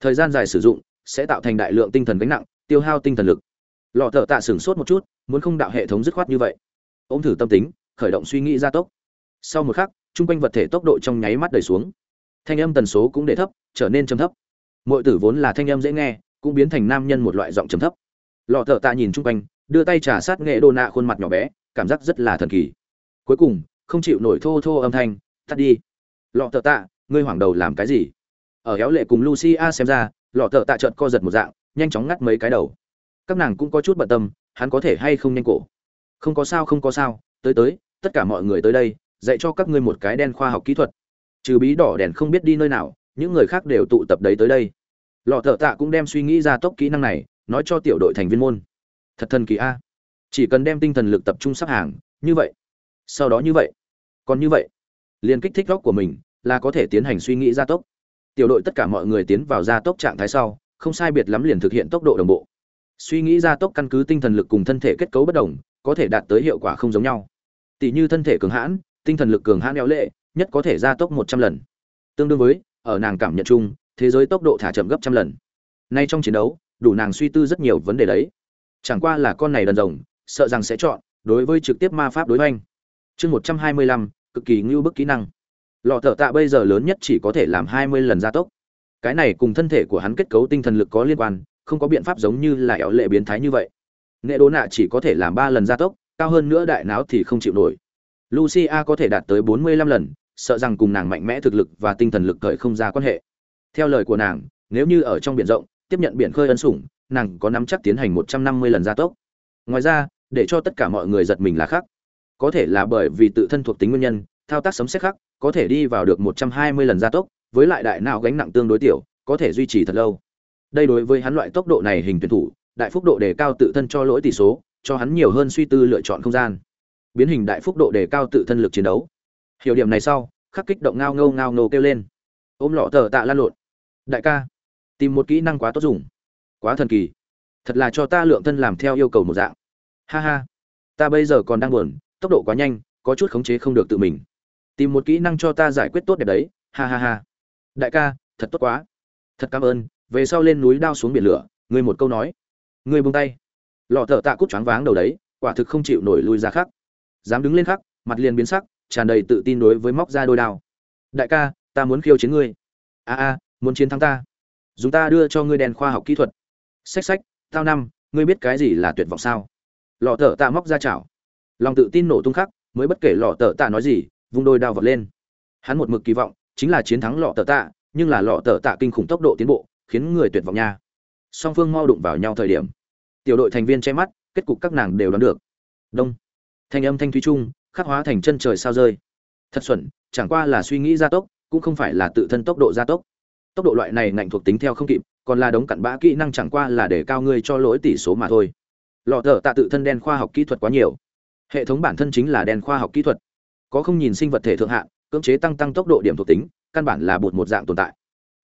Thời gian dài sử dụng sẽ tạo thành đại lượng tinh thần gánh nặng, tiêu hao tinh thần lực. Lọ thợ tạ sửng sốt một chút, muốn không đạo hệ thống dứt khoát như vậy. Ô m thử tâm tính, khởi động suy nghĩ gia tốc. Sau một khắc, chung quanh vật thể tốc độ trong nháy mắt đẩy xuống. Thanh âm tần số cũng để thấp, trở nên trầm thấp. Mọi tử vốn là thanh âm dễ nghe, cũng biến thành nam nhân một loại giọng trầm thấp. Lọ thợ tạ nhìn chung quanh, đưa tay trả sát nghệ đô nạ khuôn mặt nhỏ bé, cảm giác rất là thần kỳ. Cuối cùng, không chịu nổi thô thô âm thanh tắt đi. Lọ thợ tạ, ngươi hoảng đầu làm cái gì? Ở héo lệ cùng lucia xem ra, lọ thợ tạ chợt co giật một dạng, nhanh chóng ngắt mấy cái đầu. Các nàng cũng có chút bận tâm, hắn có thể hay không nhanh cổ? Không có sao, không có sao, tới tới, tất cả mọi người tới đây, dạy cho các ngươi một cái đen khoa học kỹ thuật. Trừ bí đỏ đèn không biết đi nơi nào, những người khác đều tụ tập đấy tới đây. Lọ thợ tạ cũng đem suy nghĩ ra tốc kỹ năng này, nói cho tiểu đội thành viên môn. Thật thần kỳ a. Chỉ cần đem tinh thần lực tập trung sắp hàng, như vậy. Sau đó như vậy. Còn như vậy liền kích thích góc của mình là có thể tiến hành suy nghĩ gia tốc. Tiểu đội tất cả mọi người tiến vào gia tốc trạng thái sau, không sai biệt lắm liền thực hiện tốc độ đồng bộ. Suy nghĩ gia tốc căn cứ tinh thần lực cùng thân thể kết cấu bất đồng, có thể đạt tới hiệu quả không giống nhau. Tỷ như thân thể cường hãn, tinh thần lực cường hãn éo lệ, nhất có thể gia tốc một trăm lần. Tương đương với, ở nàng cảm nhận chung, thế giới tốc độ thả chậm gấp trăm lần. Nay trong chiến đấu, đủ nàng suy tư rất nhiều vấn đề đấy. Chẳng qua là con này đần rồng, sợ rằng sẽ chọn đối với trực tiếp ma pháp đối oanh chương một trăm hai mươi lăm cực kỳ ngưu bức kỹ năng. Lọ thợ tạ bây giờ lớn nhất chỉ có thể làm hai mươi lần gia tốc. Cái này cùng thân thể của hắn kết cấu tinh thần lực có liên quan, không có biện pháp giống như là éo lệ biến thái như vậy. Nghệ đố nạ chỉ có thể làm ba lần gia tốc, cao hơn nữa đại não thì không chịu nổi. Lucia có thể đạt tới bốn mươi lăm lần, sợ rằng cùng nàng mạnh mẽ thực lực và tinh thần lực cởi không ra quan hệ. Theo lời của nàng, nếu như ở trong biển rộng, tiếp nhận biển khơi ân sủng, nàng có nắm chắc tiến hành một trăm năm mươi lần gia tốc. Ngoài ra, để cho tất cả mọi người giật mình là khác có thể là bởi vì tự thân thuộc tính nguyên nhân thao tác sấm xét khắc, có thể đi vào được một trăm hai mươi lần gia tốc với lại đại não gánh nặng tương đối tiểu có thể duy trì thật lâu. Đây đối với hắn loại tốc độ này hình tuyển thủ đại phúc độ đề cao tự thân cho lỗi tỷ số cho hắn nhiều hơn suy tư lựa chọn không gian. Biến hình đại phúc độ đề cao tự thân lực chiến đấu. Hiểu điểm này sau khắc kích động ngao ngâu ngao nô kêu lên. Ôm lọ tờ tạ lan lộn. Đại ca tìm một kỹ năng quá tốt dùng. Quá thần kỳ. Thật là cho ta lượng thân làm theo yêu cầu một dạng. Ha ha. Ta bây giờ còn đang buồn tốc độ quá nhanh, có chút khống chế không được tự mình. Tìm một kỹ năng cho ta giải quyết tốt đẹp đấy, ha ha ha. Đại ca, thật tốt quá. Thật cảm ơn, về sau lên núi đao xuống biển lửa, ngươi một câu nói. Ngươi buông tay. Lọ thợ tạ cút choáng váng đầu đấy, quả thực không chịu nổi lui ra khắc. Dám đứng lên khắc, mặt liền biến sắc, tràn đầy tự tin đối với móc ra đôi đao. Đại ca, ta muốn khiêu chiến ngươi. A a, muốn chiến thắng ta. Dùng ta đưa cho ngươi đèn khoa học kỹ thuật. Sách sách tao năm, ngươi biết cái gì là tuyệt vọng sao? Lọ thợ tạ móc ra chảo lòng tự tin nổ tung khắc, mới bất kể lọ tờ tạ nói gì, vung đôi đao vật lên. Hắn một mực kỳ vọng, chính là chiến thắng lọ tờ tạ, nhưng là lọ tờ tạ kinh khủng tốc độ tiến bộ, khiến người tuyệt vọng nha. Song phương mau đụng vào nhau thời điểm, tiểu đội thành viên che mắt, kết cục các nàng đều đoán được. Đông. Thanh âm thanh thúy trung, khắc hóa thành chân trời sao rơi. Thật xuẩn, chẳng qua là suy nghĩ gia tốc, cũng không phải là tự thân tốc độ gia tốc. Tốc độ loại này ngạnh thuộc tính theo không kịp, còn là đống cặn bã kỹ năng chẳng qua là để cao ngươi cho lỗi tỷ số mà thôi. Lọ thở tạ tự thân đen khoa học kỹ thuật quá nhiều hệ thống bản thân chính là đen khoa học kỹ thuật. Có không nhìn sinh vật thể thượng hạng, cưỡng chế tăng tăng tốc độ điểm thuộc tính, căn bản là bột một dạng tồn tại.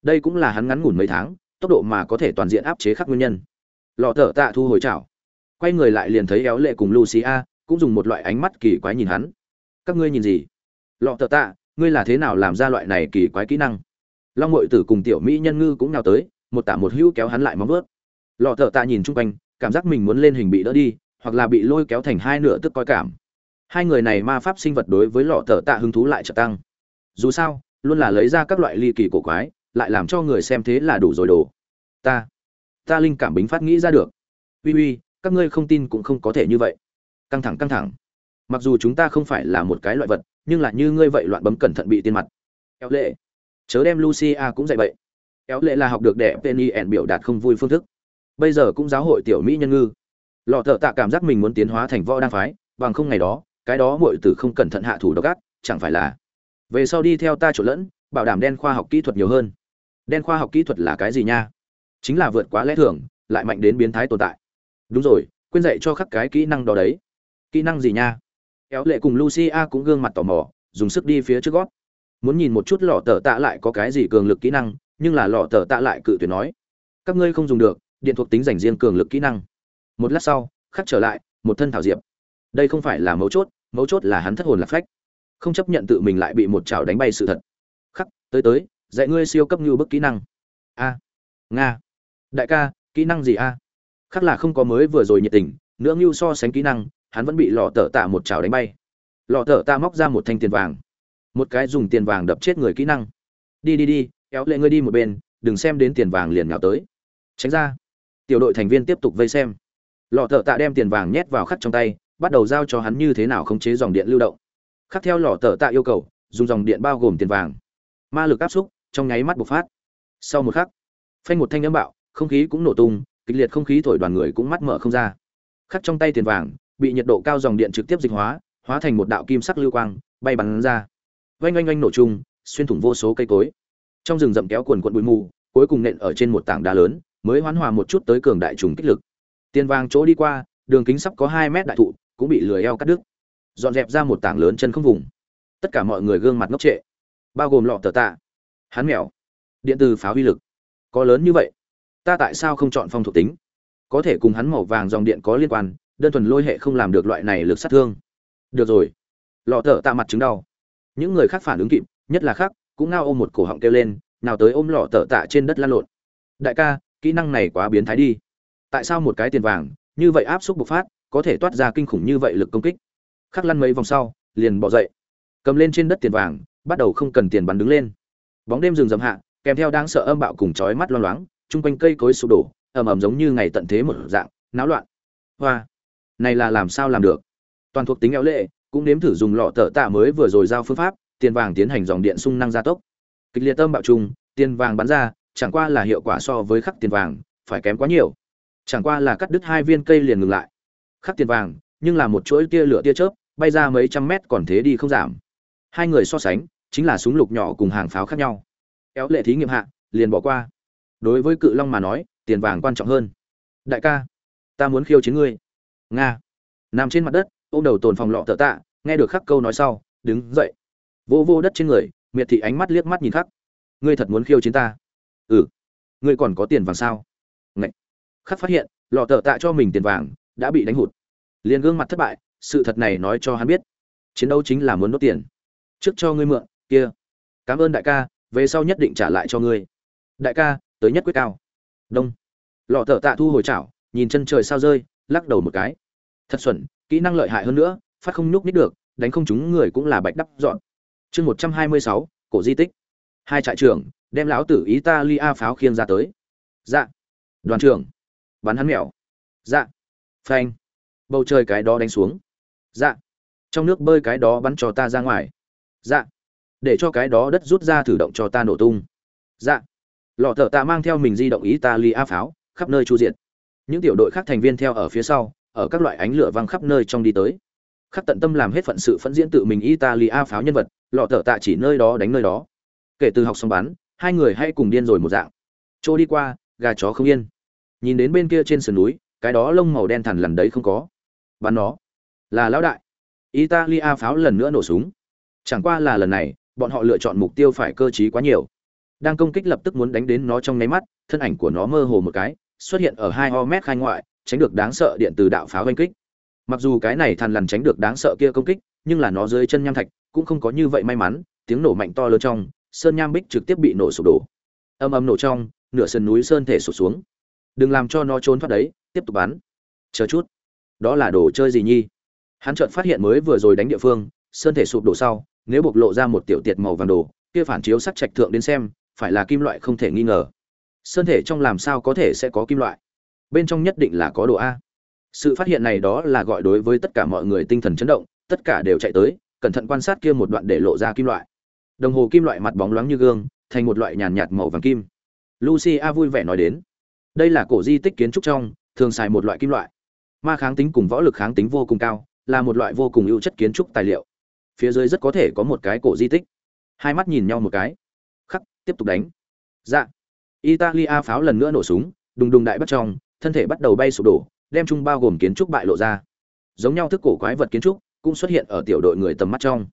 Đây cũng là hắn ngắn ngủn mấy tháng, tốc độ mà có thể toàn diện áp chế khắc nguyên nhân. Lọ thở tạ thu hồi chảo. Quay người lại liền thấy éo lệ cùng lucia, cũng dùng một loại ánh mắt kỳ quái nhìn hắn. Các ngươi nhìn gì? Lọ thợ tạ, ngươi là thế nào làm ra loại này kỳ quái kỹ năng? Long mội tử cùng tiểu mỹ nhân ngư cũng nào tới, một tả một hữu kéo hắn lại móng vớt lọ thợ tạ nhìn chung quanh, cảm giác mình muốn lên hình bị đỡ đi hoặc là bị lôi kéo thành hai nửa tức coi cảm. Hai người này ma pháp sinh vật đối với lọ thợ tạ hứng thú lại trợ tăng. Dù sao, luôn là lấy ra các loại ly kỳ cổ quái, lại làm cho người xem thế là đủ rồi đồ. Ta ta linh cảm bính phát nghĩ ra được. Uy uy, các ngươi không tin cũng không có thể như vậy. Căng thẳng căng thẳng. Mặc dù chúng ta không phải là một cái loại vật, nhưng là như ngươi vậy loạn bấm cẩn thận bị tiên mặt. Éo lệ. Chớ đem lucia cũng dạy vậy éo lệ là học được đẻ penny ẻn biểu đạt không vui phương thức. Bây giờ cũng giáo hội tiểu mỹ nhân ngư lọ thợ tạ cảm giác mình muốn tiến hóa thành võ đan phái, bằng không ngày đó, cái đó mọi tử không cẩn thận hạ thủ độc ác, chẳng phải là về sau đi theo ta trộn lẫn, bảo đảm đen khoa học kỹ thuật nhiều hơn. Đen khoa học kỹ thuật là cái gì nha? Chính là vượt quá lẽ thường, lại mạnh đến biến thái tồn tại. Đúng rồi, quên dạy cho khắc cái kỹ năng đó đấy. Kỹ năng gì nha? Kéo lệ cùng lucia cũng gương mặt tò mò, dùng sức đi phía trước gót. Muốn nhìn một chút lọ tờ tạ lại có cái gì cường lực kỹ năng, nhưng là lọ tờ tạ lại cự tuyệt nói, các ngươi không dùng được, điện thuộc tính dành riêng cường lực kỹ năng một lát sau, khắc trở lại, một thân thảo diệp. Đây không phải là mấu chốt mấu chốt là hắn thất hồn lạc phách. Không chấp nhận tự mình lại bị một chảo đánh bay sự thật. Khắc, tới tới, dạy ngươi siêu cấp như bức kỹ năng. A. Nga. Đại ca, kỹ năng gì a? Khắc là không có mới vừa rồi nhiệt tình, nữa như so sánh kỹ năng, hắn vẫn bị lọ tở tạ một chảo đánh bay. Lọ tở tạ móc ra một thanh tiền vàng. Một cái dùng tiền vàng đập chết người kỹ năng. Đi đi đi, kéo lệ ngươi đi một bên, đừng xem đến tiền vàng liền nhào tới. Tránh ra. Tiểu đội thành viên tiếp tục vây xem lọ thợ tạ đem tiền vàng nhét vào khắc trong tay, bắt đầu giao cho hắn như thế nào khống chế dòng điện lưu động. Khắc theo lọ thợ tạ yêu cầu, dùng dòng điện bao gồm tiền vàng. Ma lực áp xúc, trong nháy mắt bộc phát. Sau một khắc, phanh một thanh âm bạo, không khí cũng nổ tung, kịch liệt không khí thổi đoàn người cũng mắt mở không ra. Khắc trong tay tiền vàng, bị nhiệt độ cao dòng điện trực tiếp dịch hóa hóa thành một đạo kim sắc lưu quang, bay bắn ra. Oanh oanh oanh nổ chung, xuyên thủng vô số cây cối. Trong rừng rậm kéo quần quận bụi mù, cuối cùng nện ở trên một tảng đá lớn, mới hoán hòa một chút tới cường đại trùng kích lực tiền vàng chỗ đi qua, đường kính sắp có hai mét đại thụ, cũng bị lười eo cắt đứt. Dọn dẹp ra một tảng lớn chân không vùng. Tất cả mọi người gương mặt ngốc trệ, bao gồm lọ tờ tạ, hắn mèo, điện từ pháo uy lực. Có lớn như vậy, ta tại sao không chọn phong thuộc tính? Có thể cùng hắn màu vàng dòng điện có liên quan, đơn thuần lôi hệ không làm được loại này lực sát thương. Được rồi. Lọ thợ tạ mặt chứng đau. Những người khác phản ứng kịp, nhất là khác, cũng ngao ôm một cổ họng kêu lên, nào tới ôm lọ tợ tạ trên đất lăn lộn. Đại ca, kỹ năng này quá biến thái đi tại sao một cái tiền vàng, như vậy áp suất bộc phát, có thể toát ra kinh khủng như vậy lực công kích? Khắc lăn mấy vòng sau, liền bỏ dậy. Cầm lên trên đất tiền vàng, bắt đầu không cần tiền bắn đứng lên. Bóng đêm rừng rậm hạ, kèm theo đáng sợ âm bạo cùng chói mắt loang loáng, chung quanh cây cối sụp đổ, ầm ầm giống như ngày tận thế một dạng, náo loạn. Hoa! Này là làm sao làm được? Toàn thuộc tính éo lệ, cũng nếm thử dùng lọ tờ tạ mới vừa rồi giao phương pháp, tiền vàng tiến hành dòng điện sung năng gia tốc. Kịch liệt tâm bạo trùng, tiền vàng bắn ra, chẳng qua là hiệu quả so với khắc tiền vàng, phải kém quá nhiều chẳng qua là cắt đứt hai viên cây liền ngừng lại. Khắc tiền vàng, nhưng là một chuỗi tia lửa tia chớp, bay ra mấy trăm mét còn thế đi không giảm. Hai người so sánh, chính là súng lục nhỏ cùng hàng pháo khác nhau. Kéo lệ thí nghiệm hạ, liền bỏ qua. Đối với cự long mà nói, tiền vàng quan trọng hơn. Đại ca, ta muốn khiêu chiến ngươi. Nga. Nằm trên mặt đất, ôm đầu tồn phòng lọ tợ tạ, nghe được khắc câu nói sau, đứng dậy. Vô vô đất trên người, miệt thị ánh mắt liếc mắt nhìn khắc. Ngươi thật muốn khiêu chiến ta? Ừ. Ngươi còn có tiền vàng sao? Khắc phát hiện lọ tờ tạ cho mình tiền vàng, đã bị đánh hụt. Liền gương mặt thất bại, sự thật này nói cho hắn biết. Chiến đấu chính là muốn đốt tiền. Trước cho ngươi mượn, kia. Cảm ơn đại ca, về sau nhất định trả lại cho ngươi. Đại ca, tới nhất quyết cao. Đông. Lọ thợ tạ thu hồi chảo, nhìn chân trời sao rơi, lắc đầu một cái. Thật xuẩn, kỹ năng lợi hại hơn nữa, phát không nhúc nít được, đánh không chúng người cũng là bạch đắp dọn. Chương một trăm hai mươi sáu, cổ di tích. Hai trại trưởng, đem lão tử italia pháo khiêng ra tới. Dạ. Đoàn trưởng bắn hắn mèo. Dạ. Phanh. Bầu trời cái đó đánh xuống. Dạ. Trong nước bơi cái đó bắn cho ta ra ngoài. Dạ. Để cho cái đó đất rút ra thử động cho ta nổ tung. Dạ. Lọ thợ tạ mang theo mình di động ý ta li a pháo, khắp nơi chu diện những tiểu đội khác thành viên theo ở phía sau, ở các loại ánh lửa văng khắp nơi trong đi tới. Khắc tận tâm làm hết phận sự phẫn diễn tự mình italia pháo nhân vật, lọ thợ tạ chỉ nơi đó đánh nơi đó. Kể từ học xong bắn, hai người hay cùng điên rồi một dạng. Trôi đi qua, gà chó không yên nhìn đến bên kia trên sườn núi, cái đó lông màu đen thằn lằn đấy không có. Bắn nó. Là lão đại. Italia pháo lần nữa nổ súng. Chẳng qua là lần này, bọn họ lựa chọn mục tiêu phải cơ trí quá nhiều. Đang công kích lập tức muốn đánh đến nó trong nháy mắt, thân ảnh của nó mơ hồ một cái, xuất hiện ở hai ho mét khai ngoại, tránh được đáng sợ điện từ đạo pháo oanh kích. Mặc dù cái này thằn lằn tránh được đáng sợ kia công kích, nhưng là nó dưới chân nham thạch, cũng không có như vậy may mắn, tiếng nổ mạnh to lớn trong, sơn nham bích trực tiếp bị nổ sụp đổ. Âm âm nổ trong, nửa sườn núi sơn thể sụp xuống đừng làm cho nó trốn thoát đấy, tiếp tục bắn. Chờ chút. Đó là đồ chơi gì nhi hắn chợt phát hiện mới vừa rồi đánh địa phương, sơn thể sụp đổ sau, nếu bộc lộ ra một tiểu tiệt màu vàng đồ, kia phản chiếu sắc trạch thượng đến xem, phải là kim loại không thể nghi ngờ. Sơn thể trong làm sao có thể sẽ có kim loại? Bên trong nhất định là có đồ a. Sự phát hiện này đó là gọi đối với tất cả mọi người tinh thần chấn động, tất cả đều chạy tới, cẩn thận quan sát kia một đoạn để lộ ra kim loại. Đồng hồ kim loại mặt bóng loáng như gương, thành một loại nhàn nhạt màu vàng kim. Lucia vui vẻ nói đến đây là cổ di tích kiến trúc trong, thường xài một loại kim loại. Ma kháng tính cùng võ lực kháng tính vô cùng cao, là một loại vô cùng ưu chất kiến trúc tài liệu. Phía dưới rất có thể có một cái cổ di tích. Hai mắt nhìn nhau một cái. Khắc, tiếp tục đánh. Dạ. Italia pháo lần nữa nổ súng, đùng đùng đại bắt trong, thân thể bắt đầu bay sụp đổ, đem chung bao gồm kiến trúc bại lộ ra. Giống nhau thức cổ quái vật kiến trúc, cũng xuất hiện ở tiểu đội người tầm mắt trong.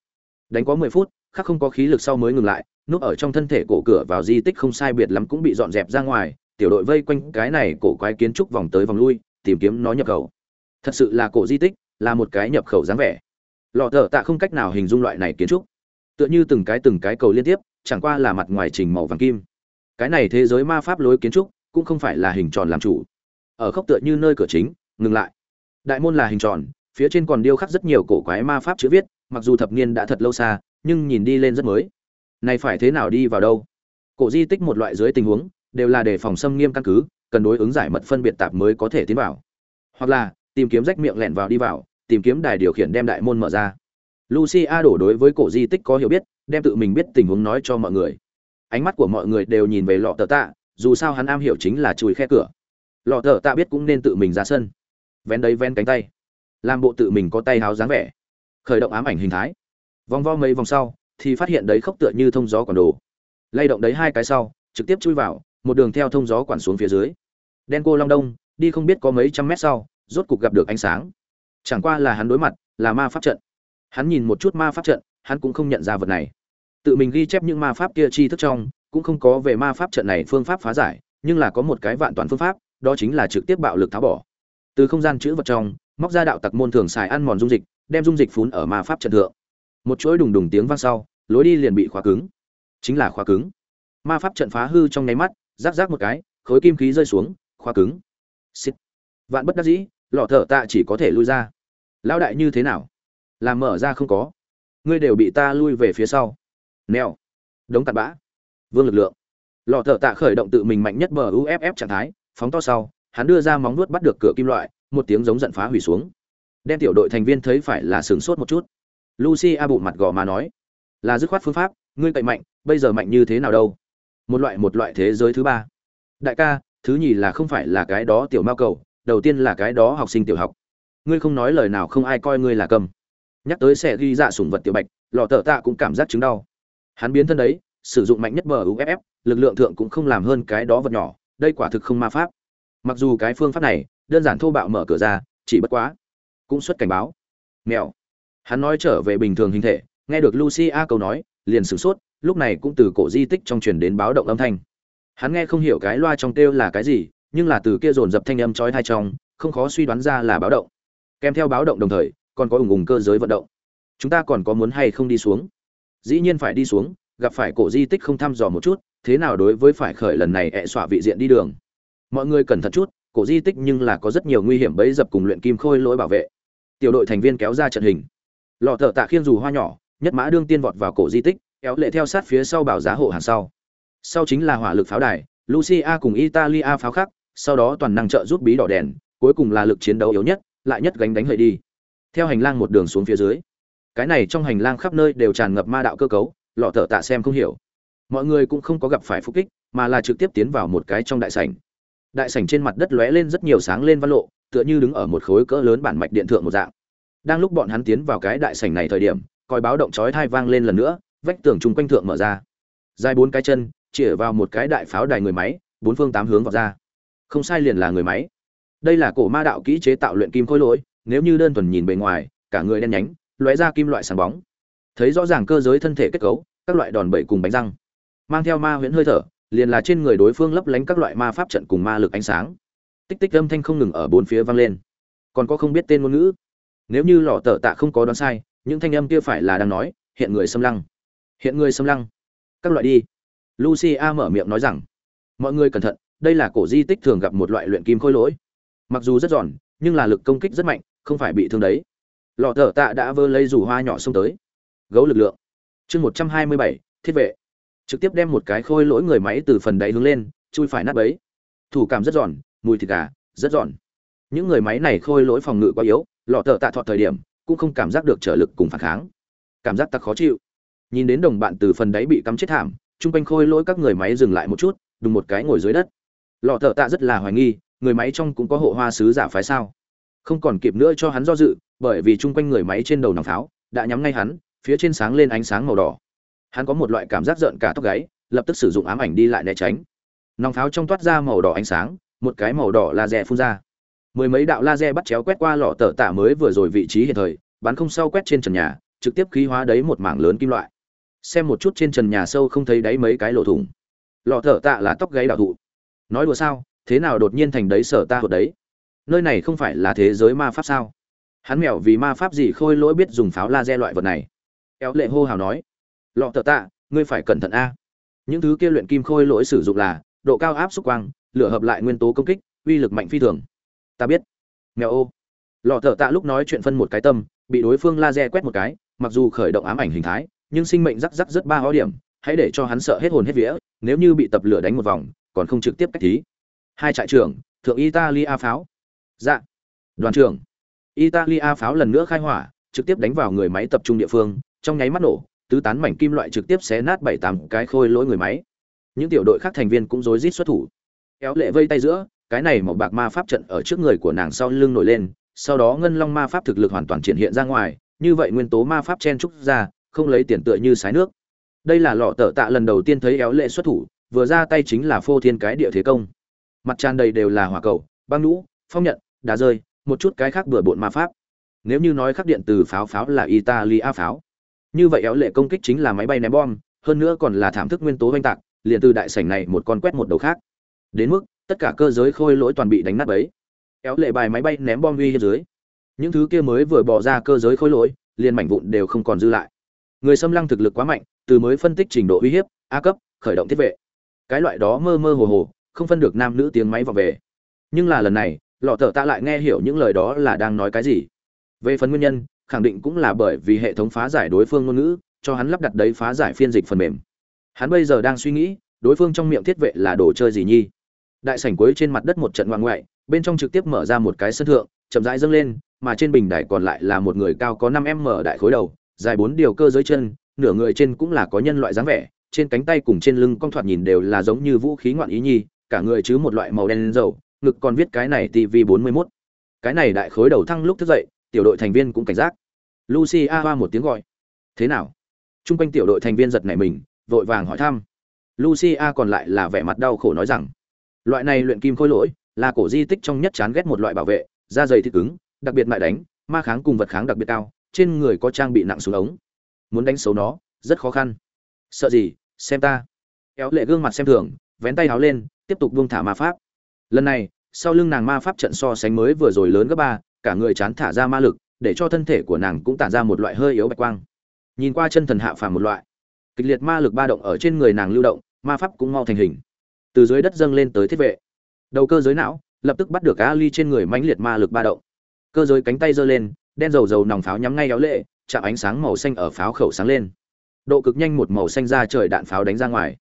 Đánh có mười phút, khắc không có khí lực sau mới ngừng lại, núp ở trong thân thể cổ cửa vào di tích không sai biệt lắm cũng bị dọn dẹp ra ngoài tiểu đội vây quanh cái này cổ quái kiến trúc vòng tới vòng lui, tìm kiếm nó nhập khẩu. Thật sự là cổ di tích, là một cái nhập khẩu dáng vẻ. Lọ thợ tạ không cách nào hình dung loại này kiến trúc. Tựa như từng cái từng cái cầu liên tiếp, chẳng qua là mặt ngoài trình màu vàng kim. Cái này thế giới ma pháp lối kiến trúc, cũng không phải là hình tròn làm chủ. Ở khốc tựa như nơi cửa chính, ngừng lại. Đại môn là hình tròn, phía trên còn điêu khắc rất nhiều cổ quái ma pháp chữ viết, mặc dù thập niên đã thật lâu xa, nhưng nhìn đi lên rất mới. Này phải thế nào đi vào đâu? Cổ di tích một loại dưới tình huống đều là để phòng xâm nghiêm căn cứ, cần đối ứng giải mật phân biệt tạp mới có thể tiến vào. Hoặc là, tìm kiếm rách miệng lẹn vào đi vào, tìm kiếm đài điều khiển đem đại môn mở ra. Lucia đổ đối với cổ di tích có hiểu biết, đem tự mình biết tình huống nói cho mọi người. Ánh mắt của mọi người đều nhìn về lọ tờ tạ, dù sao hắn am hiểu chính là chùi khe cửa. Lọ tờ tạ biết cũng nên tự mình ra sân. Vén đấy ven cánh tay. Làm bộ tự mình có tay háo dáng vẻ. Khởi động ám ảnh hình thái. Vòng vo mấy vòng sau, thì phát hiện đấy khốc tựa như thông gió còn đồ. Lay động đấy hai cái sau, trực tiếp chui vào một đường theo thông gió quản xuống phía dưới. Đen cô long đông, đi không biết có mấy trăm mét sau, rốt cục gặp được ánh sáng. Chẳng qua là hắn đối mặt, là ma pháp trận. Hắn nhìn một chút ma pháp trận, hắn cũng không nhận ra vật này. Tự mình ghi chép những ma pháp kia chi thức trong, cũng không có về ma pháp trận này phương pháp phá giải, nhưng là có một cái vạn toàn phương pháp, đó chính là trực tiếp bạo lực tháo bỏ. Từ không gian chữ vật trong, móc ra đạo tặc môn thường xài ăn mòn dung dịch, đem dung dịch phún ở ma pháp trận thượng. Một chuỗi đùng đùng tiếng vang sau, lối đi liền bị khóa cứng. Chính là khóa cứng. Ma pháp trận phá hư trong nháy mắt rác rác một cái, khối kim khí rơi xuống, khoa cứng. Xít vạn bất đắc dĩ, lọ thở tạ chỉ có thể lui ra. Lão đại như thế nào? Làm mở ra không có. Ngươi đều bị ta lui về phía sau. Neo đống tạt bã. Vương lực lượng. Lọ thở tạ khởi động tự mình mạnh nhất bờ uff trạng thái, phóng to sau, hắn đưa ra móng nuốt bắt được cửa kim loại, một tiếng giống giận phá hủy xuống. Đem tiểu đội thành viên thấy phải là sửng sốt một chút. Lucy a bụng mặt gò mà nói, là dứt khoát phương pháp, ngươi cậy mạnh, bây giờ mạnh như thế nào đâu? Một loại một loại thế giới thứ ba. Đại ca, thứ nhì là không phải là cái đó tiểu mao cầu, đầu tiên là cái đó học sinh tiểu học. Ngươi không nói lời nào không ai coi ngươi là cầm. Nhắc tới sẽ ghi dạ sủng vật tiểu bạch, lọ tờ tạ cũng cảm giác chứng đau. Hắn biến thân đấy, sử dụng mạnh nhất bờ uff lực lượng thượng cũng không làm hơn cái đó vật nhỏ, đây quả thực không ma pháp. Mặc dù cái phương pháp này, đơn giản thô bạo mở cửa ra, chỉ bất quá, cũng xuất cảnh báo. Mèo. Hắn nói trở về bình thường hình thể, nghe được lucia câu nói, liền sửng sốt lúc này cũng từ cổ di tích trong truyền đến báo động âm thanh. Hắn nghe không hiểu cái loa trong kêu là cái gì, nhưng là từ kia dồn dập thanh âm chói tai trong, không khó suy đoán ra là báo động. Kèm theo báo động đồng thời, còn có ủng ủng cơ giới vận động. Chúng ta còn có muốn hay không đi xuống? Dĩ nhiên phải đi xuống, gặp phải cổ di tích không thăm dò một chút, thế nào đối với phải khởi lần này ẹ xọa vị diện đi đường? Mọi người cẩn thận chút, cổ di tích nhưng là có rất nhiều nguy hiểm bẫy dập cùng luyện kim khôi lỗi bảo vệ. Tiểu đội thành viên kéo ra trận hình. Lọ thợ tạ khiên dù hoa nhỏ, nhất mã đương tiên vọt vào cổ di tích kéo lệ theo sát phía sau bảo giá hộ hàng sau. Sau chính là hỏa lực pháo đài, lucia cùng italia pháo khắc, sau đó toàn năng trợ giúp bí đỏ đèn, cuối cùng là lực chiến đấu yếu nhất, lại nhất gánh đánh hơi đi. Theo hành lang một đường xuống phía dưới, cái này trong hành lang khắp nơi đều tràn ngập ma đạo cơ cấu, lọ thợ tạ xem không hiểu. Mọi người cũng không có gặp phải phúc kích, mà là trực tiếp tiến vào một cái trong đại sảnh. Đại sảnh trên mặt đất lóe lên rất nhiều sáng lên văn lộ, tựa như đứng ở một khối cỡ lớn bản mạch điện thượng một dạng. Đang lúc bọn hắn tiến vào cái đại sảnh này thời điểm còi báo động chói thai vang lên lần nữa vách tường chung quanh thượng mở ra. Dài bốn cái chân, chĩa vào một cái đại pháo đài người máy, bốn phương tám hướng vào ra. Không sai liền là người máy. Đây là cổ ma đạo kỹ chế tạo luyện kim khối lỗi, nếu như đơn thuần nhìn bề ngoài, cả người đen nhánh, lóe ra kim loại sáng bóng. Thấy rõ ràng cơ giới thân thể kết cấu, các loại đòn bẩy cùng bánh răng. Mang theo ma huyễn hơi thở, liền là trên người đối phương lấp lánh các loại ma pháp trận cùng ma lực ánh sáng. Tích tích âm thanh không ngừng ở bốn phía vang lên. Còn có không biết tên ngôn ngữ. Nếu như lò tờ tạ không có đoán sai, những thanh âm kia phải là đang nói, hiện người xâm lăng hiện người xâm lăng. Các loại đi. Lucia mở miệng nói rằng, mọi người cẩn thận, đây là cổ di tích thường gặp một loại luyện kim khôi lỗi. Mặc dù rất giòn, nhưng là lực công kích rất mạnh, không phải bị thương đấy. Lọ thở tạ đã vơ lấy rủ hoa nhỏ xông tới. Gấu lực lượng. Chương một trăm hai mươi bảy, thiết vệ. Trực tiếp đem một cái khôi lỗi người máy từ phần đáy hướng lên, chui phải nát bấy. Thủ cảm rất giòn, mùi thịt gà, rất giòn. Những người máy này khôi lỗi phòng ngự quá yếu, lọ thở tạ thọ thời điểm, cũng không cảm giác được trở lực cùng phản kháng. Cảm giác tặc khó chịu nhìn đến đồng bạn từ phần đáy bị cắm chết thảm, chung quanh khôi lỗi các người máy dừng lại một chút, đùng một cái ngồi dưới đất. Lọ thợ tạ rất là hoài nghi, người máy trong cũng có hộ hoa sứ giả phái sao? Không còn kịp nữa cho hắn do dự, bởi vì chung quanh người máy trên đầu nòng pháo, đã nhắm ngay hắn, phía trên sáng lên ánh sáng màu đỏ. Hắn có một loại cảm giác rợn cả tóc gáy, lập tức sử dụng ám ảnh đi lại né tránh. Nòng pháo trong toát ra màu đỏ ánh sáng, một cái màu đỏ laser phun ra. Mười mấy đạo laser bắt chéo quét qua lọ tờ tạ mới vừa rồi vị trí hiện thời, bắn không sau quét trên trần nhà, trực tiếp khí hóa đấy một mảng lớn kim loại xem một chút trên trần nhà sâu không thấy đáy mấy cái lỗ thủng. Lọ thở tạ là tóc gáy đạo thụ. Nói đùa sao, thế nào đột nhiên thành đấy sở ta hột đấy? Nơi này không phải là thế giới ma pháp sao? Hắn mèo vì ma pháp gì khôi lỗi biết dùng pháo laser loại vật này. Éo lệ hô hào nói. Lọ thở tạ, ngươi phải cẩn thận a. Những thứ kia luyện kim khôi lỗi sử dụng là độ cao áp xúc quang, lửa hợp lại nguyên tố công kích, uy lực mạnh phi thường. Ta biết. Mèo ô. Lọ thợ tạ lúc nói chuyện phân một cái tâm, bị đối phương laser quét một cái, mặc dù khởi động ám ảnh hình thái nhưng sinh mệnh rắc rắc rất ba hó điểm, hãy để cho hắn sợ hết hồn hết vía, nếu như bị tập lửa đánh một vòng, còn không trực tiếp cách thí. Hai trại trưởng, thượng italia pháo. Dạ. Đoàn trưởng. Italia pháo lần nữa khai hỏa, trực tiếp đánh vào người máy tập trung địa phương, trong nháy mắt nổ, tứ tán mảnh kim loại trực tiếp xé nát bảy tám cái khôi lỗi người máy. Những tiểu đội khác thành viên cũng rối rít xuất thủ. Kéo lệ vây tay giữa, cái này một bạc ma pháp trận ở trước người của nàng sau lưng nổi lên, sau đó ngân long ma pháp thực lực hoàn toàn triển hiện ra ngoài, như vậy nguyên tố ma pháp chen trúc ra không lấy tiền tựa như sái nước. Đây là lọ tợ tạ lần đầu tiên thấy éo lệ xuất thủ, vừa ra tay chính là phô thiên cái địa thế công. Mặt tràn đầy đều là hỏa cầu, băng lũ phong nhận, đá rơi, một chút cái khác bừa bộn ma pháp. Nếu như nói khắc điện từ pháo pháo là italia pháo. Như vậy éo lệ công kích chính là máy bay ném bom, hơn nữa còn là thảm thức nguyên tố oanh tạc, liền từ đại sảnh này một con quét một đầu khác. Đến mức, tất cả cơ giới khôi lỗi toàn bị đánh nát bấy. Éo lệ bài máy bay ném bom uy dưới. Những thứ kia mới vừa bỏ ra cơ giới khôi lỗi, liền mảnh vụn đều không còn dư lại người xâm lăng thực lực quá mạnh, từ mới phân tích trình độ uy hiếp, a cấp, khởi động thiết vệ. Cái loại đó mơ mơ hồ hồ, không phân được nam nữ tiếng máy vào về. Nhưng là lần này, lọ thợ ta lại nghe hiểu những lời đó là đang nói cái gì. Về phần nguyên nhân, khẳng định cũng là bởi vì hệ thống phá giải đối phương ngôn ngữ, cho hắn lắp đặt đấy phá giải phiên dịch phần mềm. Hắn bây giờ đang suy nghĩ, đối phương trong miệng thiết vệ là đồ chơi gì nhi đại sảnh cuối trên mặt đất một trận ngoan ngoại, bên trong trực tiếp mở ra một cái sân thượng, chậm rãi dâng lên, mà trên bình đài còn lại là một người cao có năm m đại khối đầu dài bốn điều cơ giới chân, nửa người trên cũng là có nhân loại dáng vẻ, trên cánh tay cùng trên lưng con thoạt nhìn đều là giống như vũ khí ngoạn ý nhi, cả người chứ một loại màu đen dầu, ngực còn viết cái này tv 41. cái này đại khối đầu thăng lúc thức dậy, tiểu đội thành viên cũng cảnh giác. Lucy a hoa một tiếng gọi. Thế nào? Trung quanh tiểu đội thành viên giật nảy mình, vội vàng hỏi thăm. Lucia còn lại là vẻ mặt đau khổ nói rằng, loại này luyện kim khôi lỗi, là cổ di tích trong nhất chán ghét một loại bảo vệ, da dày thịt cứng, đặc biệt mại đánh, ma kháng cùng vật kháng đặc biệt cao trên người có trang bị nặng xuống ống. Muốn đánh xấu nó, rất khó khăn. Sợ gì, xem ta. Kéo lệ gương mặt xem thường, vén tay áo lên, tiếp tục buông thả ma pháp. Lần này, sau lưng nàng ma pháp trận so sánh mới vừa rồi lớn gấp ba, cả người chán thả ra ma lực, để cho thân thể của nàng cũng tản ra một loại hơi yếu bạch quang. Nhìn qua chân thần hạ phàm một loại. Kịch liệt ma lực ba động ở trên người nàng lưu động, ma pháp cũng mau thành hình. Từ dưới đất dâng lên tới thiết vệ. Đầu cơ giới não, lập tức bắt được ali trên người mãnh liệt ma lực ba động. Cơ giới cánh tay giơ lên đen dầu dầu nòng pháo nhắm ngay éo lệ, chạm ánh sáng màu xanh ở pháo khẩu sáng lên. Độ cực nhanh một màu xanh ra trời đạn pháo đánh ra ngoài.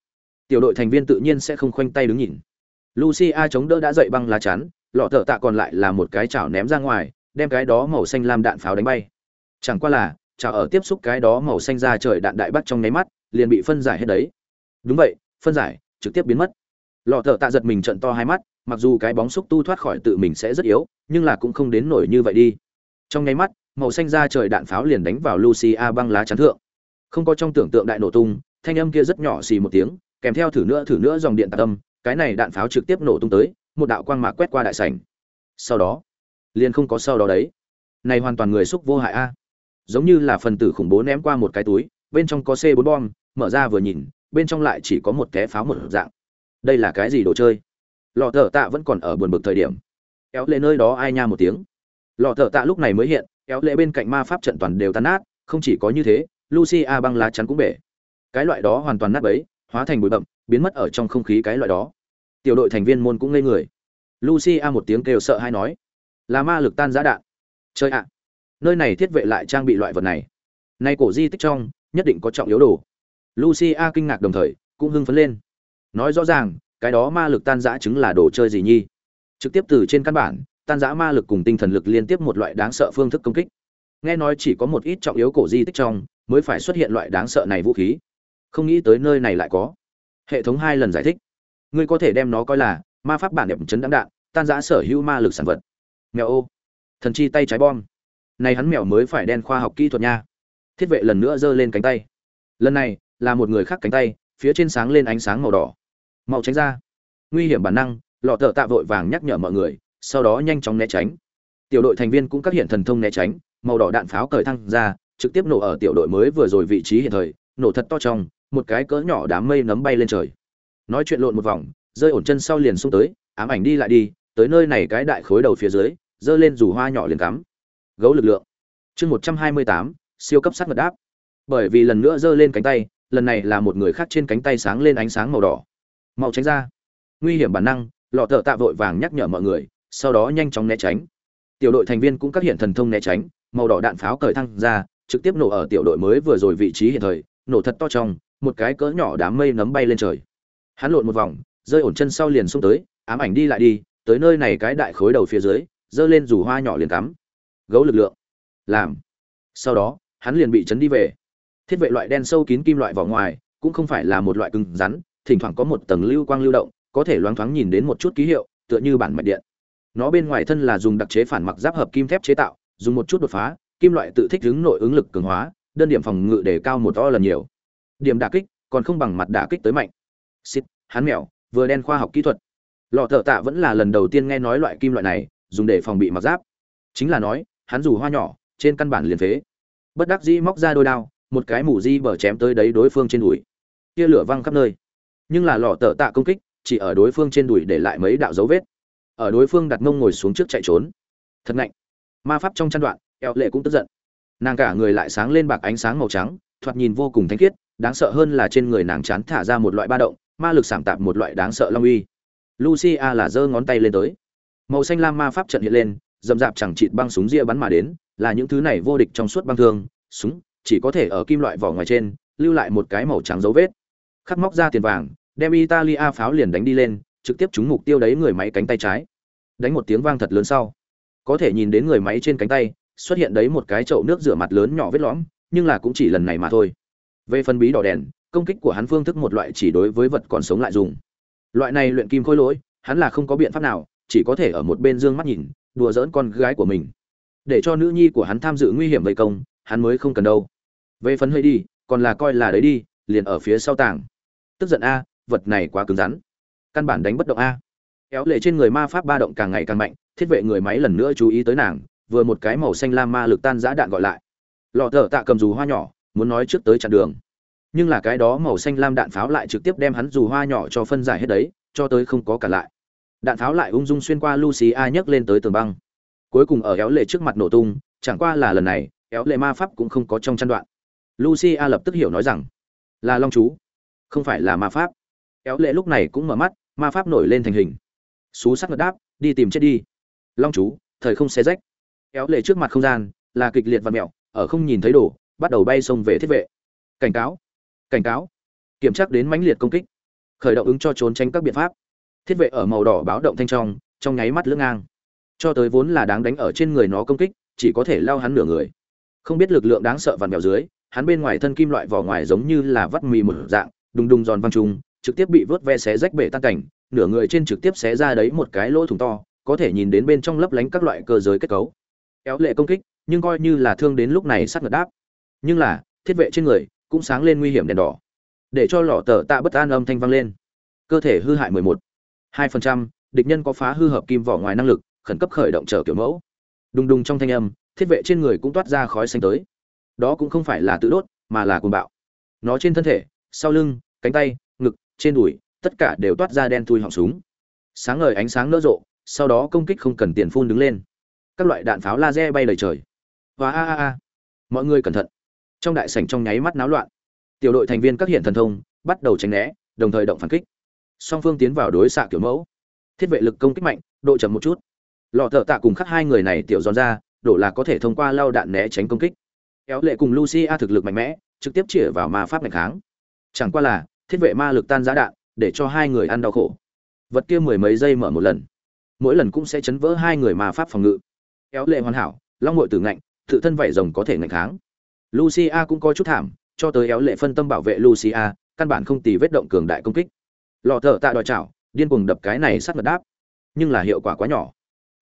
Tiểu đội thành viên tự nhiên sẽ không khoanh tay đứng nhìn. Lucia chống đỡ đã dậy băng lá chắn, lọ thợ tạ còn lại là một cái chảo ném ra ngoài, đem cái đó màu xanh lam đạn pháo đánh bay. Chẳng qua là, chảo ở tiếp xúc cái đó màu xanh ra trời đạn đại bắt trong nháy mắt, liền bị phân giải hết đấy. Đúng vậy, phân giải, trực tiếp biến mất. Lọ thợ tạ giật mình trận to hai mắt, mặc dù cái bóng xúc tu thoát khỏi tự mình sẽ rất yếu, nhưng là cũng không đến nổi như vậy đi trong nháy mắt, màu xanh ra trời đạn pháo liền đánh vào lucia băng lá chắn thượng. Không có trong tưởng tượng đại nổ tung, thanh âm kia rất nhỏ xì một tiếng, kèm theo thử nữa thử nữa dòng điện tạc âm, cái này đạn pháo trực tiếp nổ tung tới, một đạo quang mạc quét qua đại sảnh. Sau đó, liền không có sau đó đấy. Này hoàn toàn người xúc vô hại a. Giống như là phần tử khủng bố ném qua một cái túi, bên trong có c bốn bom, mở ra vừa nhìn, bên trong lại chỉ có một té pháo một dạng. Đây là cái gì đồ chơi? Lọ thở tạ vẫn còn ở buồn bực thời điểm. Kéo lệ nơi đó ai nha một tiếng lọ thợ tạ lúc này mới hiện, kéo lệ bên cạnh ma pháp trận toàn đều tan nát, không chỉ có như thế, lucia băng lá chắn cũng bể. Cái loại đó hoàn toàn nát bấy, hóa thành bụi bậm biến mất ở trong không khí cái loại đó. Tiểu đội thành viên môn cũng ngây người. Lucia một tiếng kêu sợ hay nói, là ma lực tan giã đạn. Chơi ạ, nơi này thiết vệ lại trang bị loại vật này. Nay cổ di tích trong, nhất định có trọng yếu đồ. Lucia kinh ngạc đồng thời, cũng hưng phấn lên. Nói rõ ràng, cái đó ma lực tan giã chứng là đồ chơi gì nhi? Trực tiếp từ trên căn bản tan giã ma lực cùng tinh thần lực liên tiếp một loại đáng sợ phương thức công kích. Nghe nói chỉ có một ít trọng yếu cổ di tích trong mới phải xuất hiện loại đáng sợ này vũ khí. Không nghĩ tới nơi này lại có. Hệ thống hai lần giải thích. Ngươi có thể đem nó coi là ma pháp bản đẹp chấn đáng đạn, tan giã sở hữu ma lực sản vật. Mèo ô. Thần chi tay trái bom. Này hắn mèo mới phải đen khoa học kỹ thuật nha. Thiết vệ lần nữa giơ lên cánh tay. Lần này, là một người khác cánh tay, phía trên sáng lên ánh sáng màu đỏ. Màu tránh ra. Nguy hiểm bản năng, lọ thợ tạ vội vàng nhắc nhở mọi người sau đó nhanh chóng né tránh. Tiểu đội thành viên cũng các hiện thần thông né tránh, màu đỏ đạn pháo cởi thăng ra, trực tiếp nổ ở tiểu đội mới vừa rồi vị trí hiện thời, nổ thật to trong, một cái cỡ nhỏ đám mây nấm bay lên trời. Nói chuyện lộn một vòng, rơi ổn chân sau liền xuống tới, ám ảnh đi lại đi, tới nơi này cái đại khối đầu phía dưới, giơ lên rủ hoa nhỏ liền cắm. Gấu lực lượng. Chương một trăm hai mươi tám, siêu cấp sát mật đáp. Bởi vì lần nữa giơ lên cánh tay, lần này là một người khác trên cánh tay sáng lên ánh sáng màu đỏ. Mau tránh ra. Nguy hiểm bản năng, lọ thợ tạ vội vàng nhắc nhở mọi người sau đó nhanh chóng né tránh. Tiểu đội thành viên cũng các hiện thần thông né tránh, màu đỏ đạn pháo cởi thăng ra, trực tiếp nổ ở tiểu đội mới vừa rồi vị trí hiện thời, nổ thật to trong, một cái cỡ nhỏ đám mây nấm bay lên trời. Hắn lộn một vòng, rơi ổn chân sau liền xông tới, ám ảnh đi lại đi, tới nơi này cái đại khối đầu phía dưới, giơ lên rủ hoa nhỏ liền cắm. Gấu lực lượng. Làm. Sau đó, hắn liền bị chấn đi về. Thiết vệ loại đen sâu kín kim loại vỏ ngoài, cũng không phải là một loại cứng rắn, thỉnh thoảng có một tầng lưu quang lưu động, có thể loáng thoáng nhìn đến một chút ký hiệu, tựa như bản mạch điện nó bên ngoài thân là dùng đặc chế phản mặc giáp hợp kim thép chế tạo, dùng một chút đột phá, kim loại tự thích ứng nội ứng lực cường hóa, đơn điểm phòng ngự để cao một to lần nhiều. Điểm đả kích còn không bằng mặt đả kích tới mạnh. Xít hắn mèo, vừa đen khoa học kỹ thuật. Lọ thợ tạ vẫn là lần đầu tiên nghe nói loại kim loại này, dùng để phòng bị mặc giáp. Chính là nói, hắn dù hoa nhỏ, trên căn bản liền phế. Bất đắc dĩ móc ra đôi đao, một cái mủ di bờ chém tới đấy đối phương trên đùi. Tia lửa văng khắp nơi. Nhưng là lọ tờ tạ công kích, chỉ ở đối phương trên đùi để lại mấy đạo dấu vết ở đối phương đặt mông ngồi xuống trước chạy trốn. Thật mạnh ma pháp trong chăn đoạn, eo lệ cũng tức giận. Nàng cả người lại sáng lên bạc ánh sáng màu trắng, thoạt nhìn vô cùng thanh khiết, đáng sợ hơn là trên người nàng chán thả ra một loại ba động, ma lực sảm tạp một loại đáng sợ long uy. Lucia là giơ ngón tay lên tới. Màu xanh lam ma pháp trận hiện lên, dầm dạp chẳng chịt băng súng ria bắn mà đến, là những thứ này vô địch trong suốt băng thương, súng, chỉ có thể ở kim loại vỏ ngoài trên, lưu lại một cái màu trắng dấu vết. Khắc móc ra tiền vàng, đem italia pháo liền đánh đi lên trực tiếp trúng mục tiêu đấy người máy cánh tay trái. Đánh một tiếng vang thật lớn sau, có thể nhìn đến người máy trên cánh tay xuất hiện đấy một cái chậu nước rửa mặt lớn nhỏ vết lõm, nhưng là cũng chỉ lần này mà thôi. Về phần bí đỏ đèn, công kích của hắn phương thức một loại chỉ đối với vật còn sống lại dùng. Loại này luyện kim khôi lỗi, hắn là không có biện pháp nào, chỉ có thể ở một bên dương mắt nhìn, đùa giỡn con gái của mình. Để cho nữ nhi của hắn tham dự nguy hiểm vây công, hắn mới không cần đâu. Về phần hơi đi, còn là coi là đấy đi, liền ở phía sau tảng. Tức giận a, vật này quá cứng rắn căn bản đánh bất động a. Kéo lệ trên người ma pháp ba động càng ngày càng mạnh, thiết vệ người máy lần nữa chú ý tới nàng, vừa một cái màu xanh lam ma lực tan giã đạn gọi lại. Lọ thở tạ cầm dù hoa nhỏ, muốn nói trước tới chặn đường. Nhưng là cái đó màu xanh lam đạn pháo lại trực tiếp đem hắn dù hoa nhỏ cho phân giải hết đấy, cho tới không có cả lại. Đạn pháo lại ung dung xuyên qua lucy a nhấc lên tới tường băng. Cuối cùng ở éo lệ trước mặt nổ tung, chẳng qua là lần này, éo lệ ma pháp cũng không có trong chăn đoạn. Lucy a lập tức hiểu nói rằng, là long chú, không phải là ma pháp. Éo lệ lúc này cũng mở mắt ma pháp nổi lên thành hình. Xú sắc ngật đáp, đi tìm chết đi. Long chú, thời không xé rách. Kéo lệ trước mặt không gian, là kịch liệt và mẹo, ở không nhìn thấy đồ, bắt đầu bay xông về thiết vệ. Cảnh cáo cảnh cáo. Kiểm tra đến mãnh liệt công kích. Khởi động ứng cho trốn tránh các biện pháp. Thiết vệ ở màu đỏ báo động thanh trong trong nháy mắt lưỡng ngang. Cho tới vốn là đáng đánh ở trên người nó công kích, chỉ có thể lao hắn nửa người. Không biết lực lượng đáng sợ vằn mèo dưới, hắn bên ngoài thân kim loại vỏ ngoài giống như là vắt mì một dạng, đùng đùng giòn văng trùng trực tiếp bị vớt ve xé rách bể tan cảnh nửa người trên trực tiếp xé ra đấy một cái lỗ thủng to có thể nhìn đến bên trong lấp lánh các loại cơ giới kết cấu. Kéo lệ công kích nhưng coi như là thương đến lúc này sát ngật đáp. Nhưng là thiết vệ trên người cũng sáng lên nguy hiểm đèn đỏ. Để cho lọ tở tạ bất an âm thanh vang lên. Cơ thể hư hại 11. 2%, địch nhân có phá hư hợp kim vỏ ngoài năng lực khẩn cấp khởi động trở kiểu mẫu. Đùng đùng trong thanh âm thiết vệ trên người cũng toát ra khói xanh tới. Đó cũng không phải là tự đốt mà là cuồng bạo. Nó trên thân thể sau lưng cánh tay trên đùi, tất cả đều toát ra đen thui họng súng. Sáng ngời ánh sáng nở rộ, sau đó công kích không cần tiền phun đứng lên. Các loại đạn pháo laser bay lời trời. Và a a a. Mọi người cẩn thận. Trong đại sảnh trong nháy mắt náo loạn. Tiểu đội thành viên các hiện thần thông bắt đầu tránh né, đồng thời động phản kích. Song phương tiến vào đối xạ kiểu mẫu. Thiết vệ lực công kích mạnh, độ chậm một chút. Lọ thợ tạ cùng khắc hai người này tiểu giòn ra, đổ là có thể thông qua lao đạn né tránh công kích. Kéo lệ cùng lucy a thực lực mạnh mẽ, trực tiếp chĩa vào ma pháp ngày kháng. Chẳng qua là thiết vệ ma lực tan giá đạn, để cho hai người ăn đau khổ. Vật kia mười mấy giây mở một lần. Mỗi lần cũng sẽ chấn vỡ hai người ma pháp phòng ngự. Kéo lệ hoàn hảo, long ngội tử ngạnh, tự thân vảy rồng có thể ngạnh kháng. Lucia cũng có chút thảm, cho tới éo lệ phân tâm bảo vệ lucia, căn bản không tì vết động cường đại công kích. Lọ thợ tạ đòi chảo, điên cuồng đập cái này sát ngật đáp. Nhưng là hiệu quả quá nhỏ.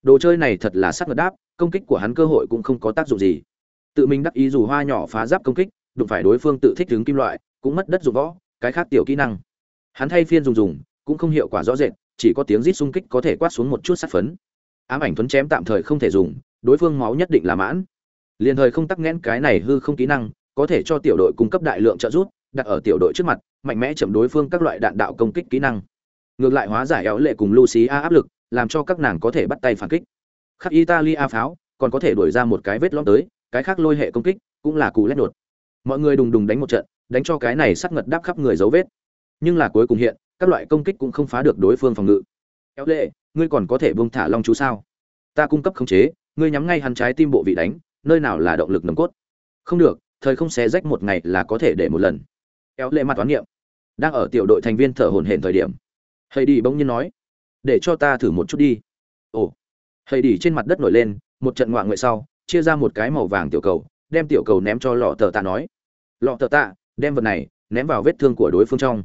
Đồ chơi này thật là sát ngật đáp, công kích của hắn cơ hội cũng không có tác dụng gì. Tự mình đắc ý dù hoa nhỏ phá giáp công kích, đụng phải đối phương tự thích đứng kim loại, cũng mất đất dụng võ cái khác tiểu kỹ năng. Hắn thay phiên dùng dùng, cũng không hiệu quả rõ rệt, chỉ có tiếng rít xung kích có thể quát xuống một chút sát phấn. Ám ảnh tuấn chém tạm thời không thể dùng, đối phương máu nhất định là mãn. Liền thời không tắc nghẽn cái này hư không kỹ năng, có thể cho tiểu đội cung cấp đại lượng trợ giúp, đặt ở tiểu đội trước mặt, mạnh mẽ chậm đối phương các loại đạn đạo công kích kỹ năng. Ngược lại hóa giải éo lệ cùng lucy a áp lực, làm cho các nàng có thể bắt tay phản kích. Khắc italia pháo, còn có thể đuổi ra một cái vết lõm tới, cái khác lôi hệ công kích, cũng là cù lét đột. Mọi người đùng đùng đánh một trận đánh cho cái này sắc ngật đáp khắp người dấu vết. Nhưng là cuối cùng hiện, các loại công kích cũng không phá được đối phương phòng ngự. Éo lệ, ngươi còn có thể buông thả long chú sao? Ta cung cấp khống chế, ngươi nhắm ngay hắn trái tim bộ vị đánh, nơi nào là động lực nồng cốt? Không được, thời không xé rách một ngày là có thể để một lần. Éo lệ mặt toán niệm. Đang ở tiểu đội thành viên thở hổn hển thời điểm. Hầy đi bỗng nhiên nói, để cho ta thử một chút đi. Ồ. Hầy đi trên mặt đất nổi lên, một trận ngoạ ngoại sau, chia ra một cái màu vàng tiểu cầu, đem tiểu cầu ném cho lọ tờ tạ nói. Lọ tờ tạ đem vật này ném vào vết thương của đối phương trong.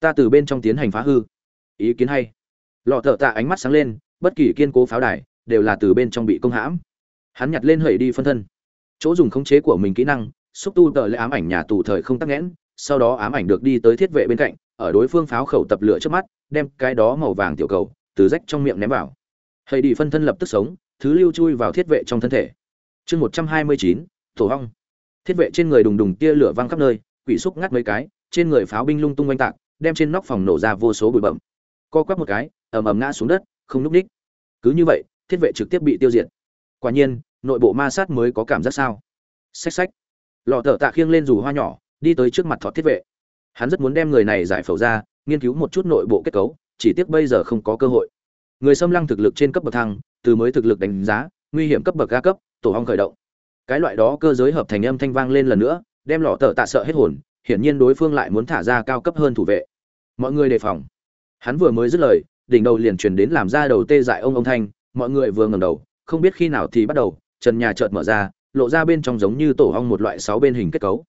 Ta từ bên trong tiến hành phá hư. Ý kiến hay. Lọ thợ tạ ánh mắt sáng lên, bất kỳ kiên cố pháo đài đều là từ bên trong bị công hãm. Hắn nhặt lên hẩy đi phân thân. Chỗ dùng khống chế của mình kỹ năng, xúc tu tờ lệ ám ảnh nhà tù thời không tắc nghẽn, sau đó ám ảnh được đi tới thiết vệ bên cạnh, ở đối phương pháo khẩu tập lửa trước mắt, đem cái đó màu vàng tiểu cầu từ rách trong miệng ném vào. Hầy đi phân thân lập tức sống, thứ lưu chui vào thiết vệ trong thân thể. Chương một trăm hai mươi chín, thổ hong thiết vệ trên người đùng đùng tia lửa văng khắp nơi quỷ xúc ngắt mấy cái, trên người pháo binh lung tung oanh tạc, đem trên nóc phòng nổ ra vô số bụi bậm co quắp một cái, ầm ầm ngã xuống đất, không núp ních cứ như vậy, thiết vệ trực tiếp bị tiêu diệt. Quả nhiên, nội bộ ma sát mới có cảm giác sao. Xách xách. Lọ thợ tạ khiêng lên dù hoa nhỏ, đi tới trước mặt thọ thiết vệ. Hắn rất muốn đem người này giải phẫu ra, nghiên cứu một chút nội bộ kết cấu, chỉ tiếc bây giờ không có cơ hội. Người xâm lăng thực lực trên cấp bậc thang từ mới thực lực đánh giá, nguy hiểm cấp bậc ga cấp, tổ hong khởi động. Cái loại đó cơ giới hợp thành âm thanh vang lên lần nữa đem lọ tờ tạ sợ hết hồn, hiển nhiên đối phương lại muốn thả ra cao cấp hơn thủ vệ. Mọi người đề phòng. Hắn vừa mới dứt lời, đỉnh đầu liền truyền đến làm ra đầu tê dại ông ông thanh, mọi người vừa ngẩng đầu, không biết khi nào thì bắt đầu, trần nhà chợt mở ra, lộ ra bên trong giống như tổ hong một loại sáu bên hình kết cấu.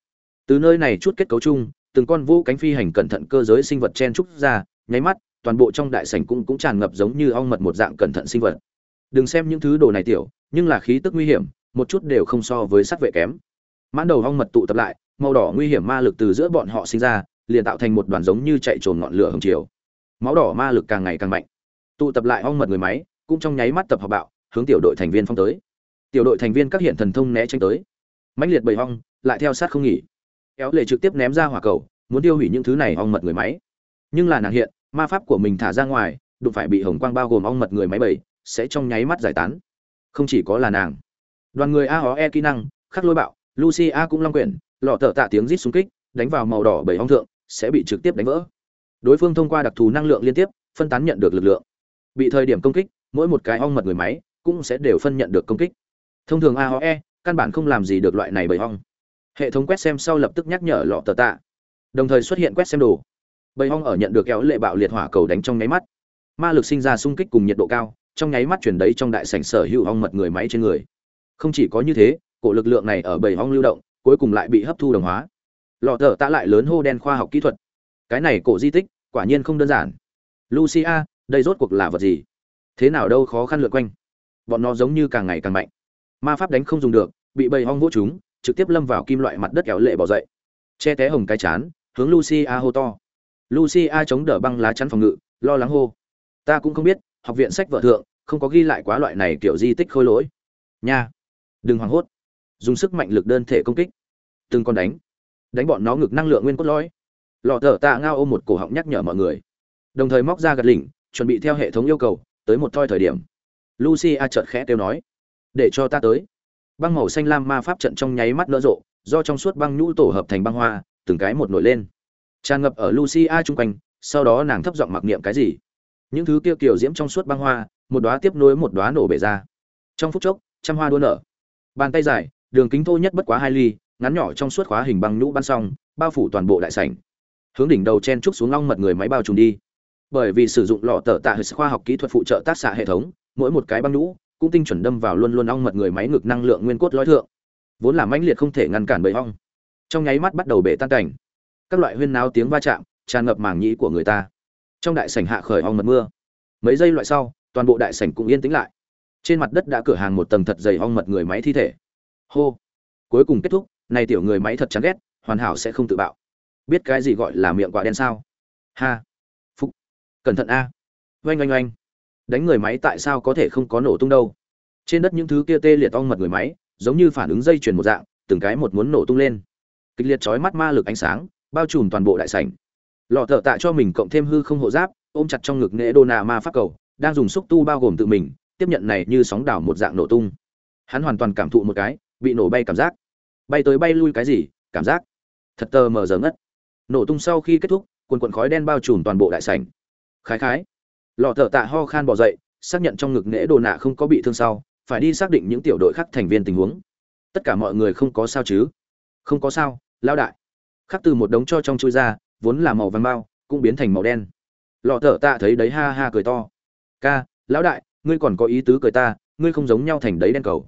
Từ nơi này chút kết cấu chung, từng con vũ cánh phi hành cẩn thận cơ giới sinh vật chen trúc ra, nháy mắt, toàn bộ trong đại sảnh cũng cũng tràn ngập giống như ong mật một dạng cẩn thận sinh vật. Đừng xem những thứ đồ này tiểu, nhưng là khí tức nguy hiểm, một chút đều không so với sát vệ kém mãn đầu hong mật tụ tập lại, màu đỏ nguy hiểm ma lực từ giữa bọn họ sinh ra, liền tạo thành một đoàn giống như chạy trồn ngọn lửa hồng chiều. Máu đỏ ma lực càng ngày càng mạnh. Tụ tập lại hong mật người máy, cũng trong nháy mắt tập hợp bạo, hướng tiểu đội thành viên phong tới. Tiểu đội thành viên các hiện thần thông né tránh tới. Mãnh liệt bầy hong, lại theo sát không nghỉ. Kéo lệ trực tiếp ném ra hỏa cầu, muốn tiêu hủy những thứ này hong mật người máy. Nhưng là nàng hiện, ma pháp của mình thả ra ngoài, đụng phải bị hồng quang bao gồm ong mật người máy bầy sẽ trong nháy mắt giải tán. Không chỉ có là nàng. Đoàn người a ó e kỹ năng, khắc lôi bạo Lucia cũng long quyển, lọ thợ tạ tiếng rít xung kích, đánh vào màu đỏ bảy hong thượng, sẽ bị trực tiếp đánh vỡ. Đối phương thông qua đặc thù năng lượng liên tiếp, phân tán nhận được lực lượng. Bị thời điểm công kích, mỗi một cái ong mật người máy cũng sẽ đều phân nhận được công kích. Thông thường aoe căn bản không làm gì được loại này bởi hong. hệ thống quét xem sau lập tức nhắc nhở lọ tờ tạ. Đồng thời xuất hiện quét xem đồ. Bầy hong ở nhận được kéo lệ bạo liệt hỏa cầu đánh trong nháy mắt. Ma lực sinh ra xung kích cùng nhiệt độ cao, trong nháy mắt chuyển đấy trong đại sảnh sở hữu ong mật người máy trên người. Không chỉ có như thế cổ lực lượng này ở bầy hong lưu động, cuối cùng lại bị hấp thu đồng hóa. Lọ thợ tạ lại lớn hô đen khoa học kỹ thuật. Cái này cổ di tích, quả nhiên không đơn giản. Lucia, đây rốt cuộc là vật gì? Thế nào đâu khó khăn lượn quanh. Bọn nó giống như càng ngày càng mạnh. Ma pháp đánh không dùng được, bị bầy hong vỗ chúng, trực tiếp lâm vào kim loại mặt đất kéo lệ bỏ dậy. Che té hồng cái chán, hướng lucia hô to. Lucia chống đỡ băng lá chắn phòng ngự, lo lắng hô. Ta cũng không biết, học viện sách vợ thượng, không có ghi lại quá loại này kiểu di tích khôi lỗi. Nha. Đừng hoảng hốt dùng sức mạnh lực đơn thể công kích. Từng con đánh. Đánh bọn nó ngực năng lượng nguyên cốt lõi. Lọ thở tạ ngao ôm một cổ họng nhắc nhở mọi người. Đồng thời móc ra gạt lỉnh, chuẩn bị theo hệ thống yêu cầu, tới một thoi thời điểm. Lucy a chợt khẽ kêu nói, để cho ta tới. Băng màu xanh lam ma pháp trận trong nháy mắt nở rộ, do trong suốt băng nhũ tổ hợp thành băng hoa, từng cái một nổi lên. Tràn ngập ở lucy a chung quanh, sau đó nàng thấp giọng mặc niệm cái gì. Những thứ kia kiểu diễm trong suốt băng hoa, một đóa tiếp nối một đóa nổ bể ra. Trong phút chốc, trăm hoa đua nở. Bàn tay dài đường kính thô nhất bất quá hai ly, ngắn nhỏ trong suốt khóa hình băng nhũ bắn xong, bao phủ toàn bộ đại sảnh. Hướng đỉnh đầu chen trúc xuống long mật người máy bao trùm đi. Bởi vì sử dụng lọ tờ tạ hệ khoa học kỹ thuật phụ trợ tác xạ hệ thống, mỗi một cái băng nhũ cũng tinh chuẩn đâm vào luôn luôn ong mật người máy ngực năng lượng nguyên cốt lõi thượng. Vốn là mãnh liệt không thể ngăn cản bởi ong. Trong nháy mắt bắt đầu bể tan cảnh. Các loại huyên náo tiếng va chạm, tràn ngập màng nhĩ của người ta. Trong đại sảnh hạ khởi ong mật mưa. Mấy giây loại sau, toàn bộ đại sảnh cũng yên tĩnh lại. Trên mặt đất đã cửa hàng một tầng thật dày ong mật người máy thi thể hô. Cuối cùng kết thúc, này tiểu người máy thật chán ghét, hoàn hảo sẽ không tự bạo. Biết cái gì gọi là miệng quả đen sao? Ha. Phúc. Cẩn thận a. Oanh oanh oanh. Đánh người máy tại sao có thể không có nổ tung đâu? Trên đất những thứ kia tê liệt ong mật người máy, giống như phản ứng dây chuyền một dạng, từng cái một muốn nổ tung lên. Kịch liệt chói mắt ma lực ánh sáng, bao trùm toàn bộ đại sảnh. Lọ thợ tạ cho mình cộng thêm hư không hộ giáp, ôm chặt trong ngực nễ đô nà ma pháp cầu, đang dùng xúc tu bao gồm tự mình, tiếp nhận này như sóng đảo một dạng nổ tung. Hắn hoàn toàn cảm thụ một cái bị nổ bay cảm giác. Bay tới bay lui cái gì? Cảm giác. Thật tờ mờ giờ ngất. Nổ tung sau khi kết thúc quần quần khói đen bao trùm toàn bộ đại sảnh. Khái khái. Lọ thợ tạ ho khan bỏ dậy, xác nhận trong ngực nễ đồ nạ không có bị thương sau, phải đi xác định những tiểu đội khác thành viên tình huống. Tất cả mọi người không có sao chứ? Không có sao lao đại. Khắc từ một đống cho trong chui ra, vốn là màu vàng bao, cũng biến thành màu đen. Lọ thợ tạ thấy đấy ha ha cười to. Ca, lão đại, ngươi còn có ý tứ cười ta, ngươi không giống nhau thành đấy đen cầu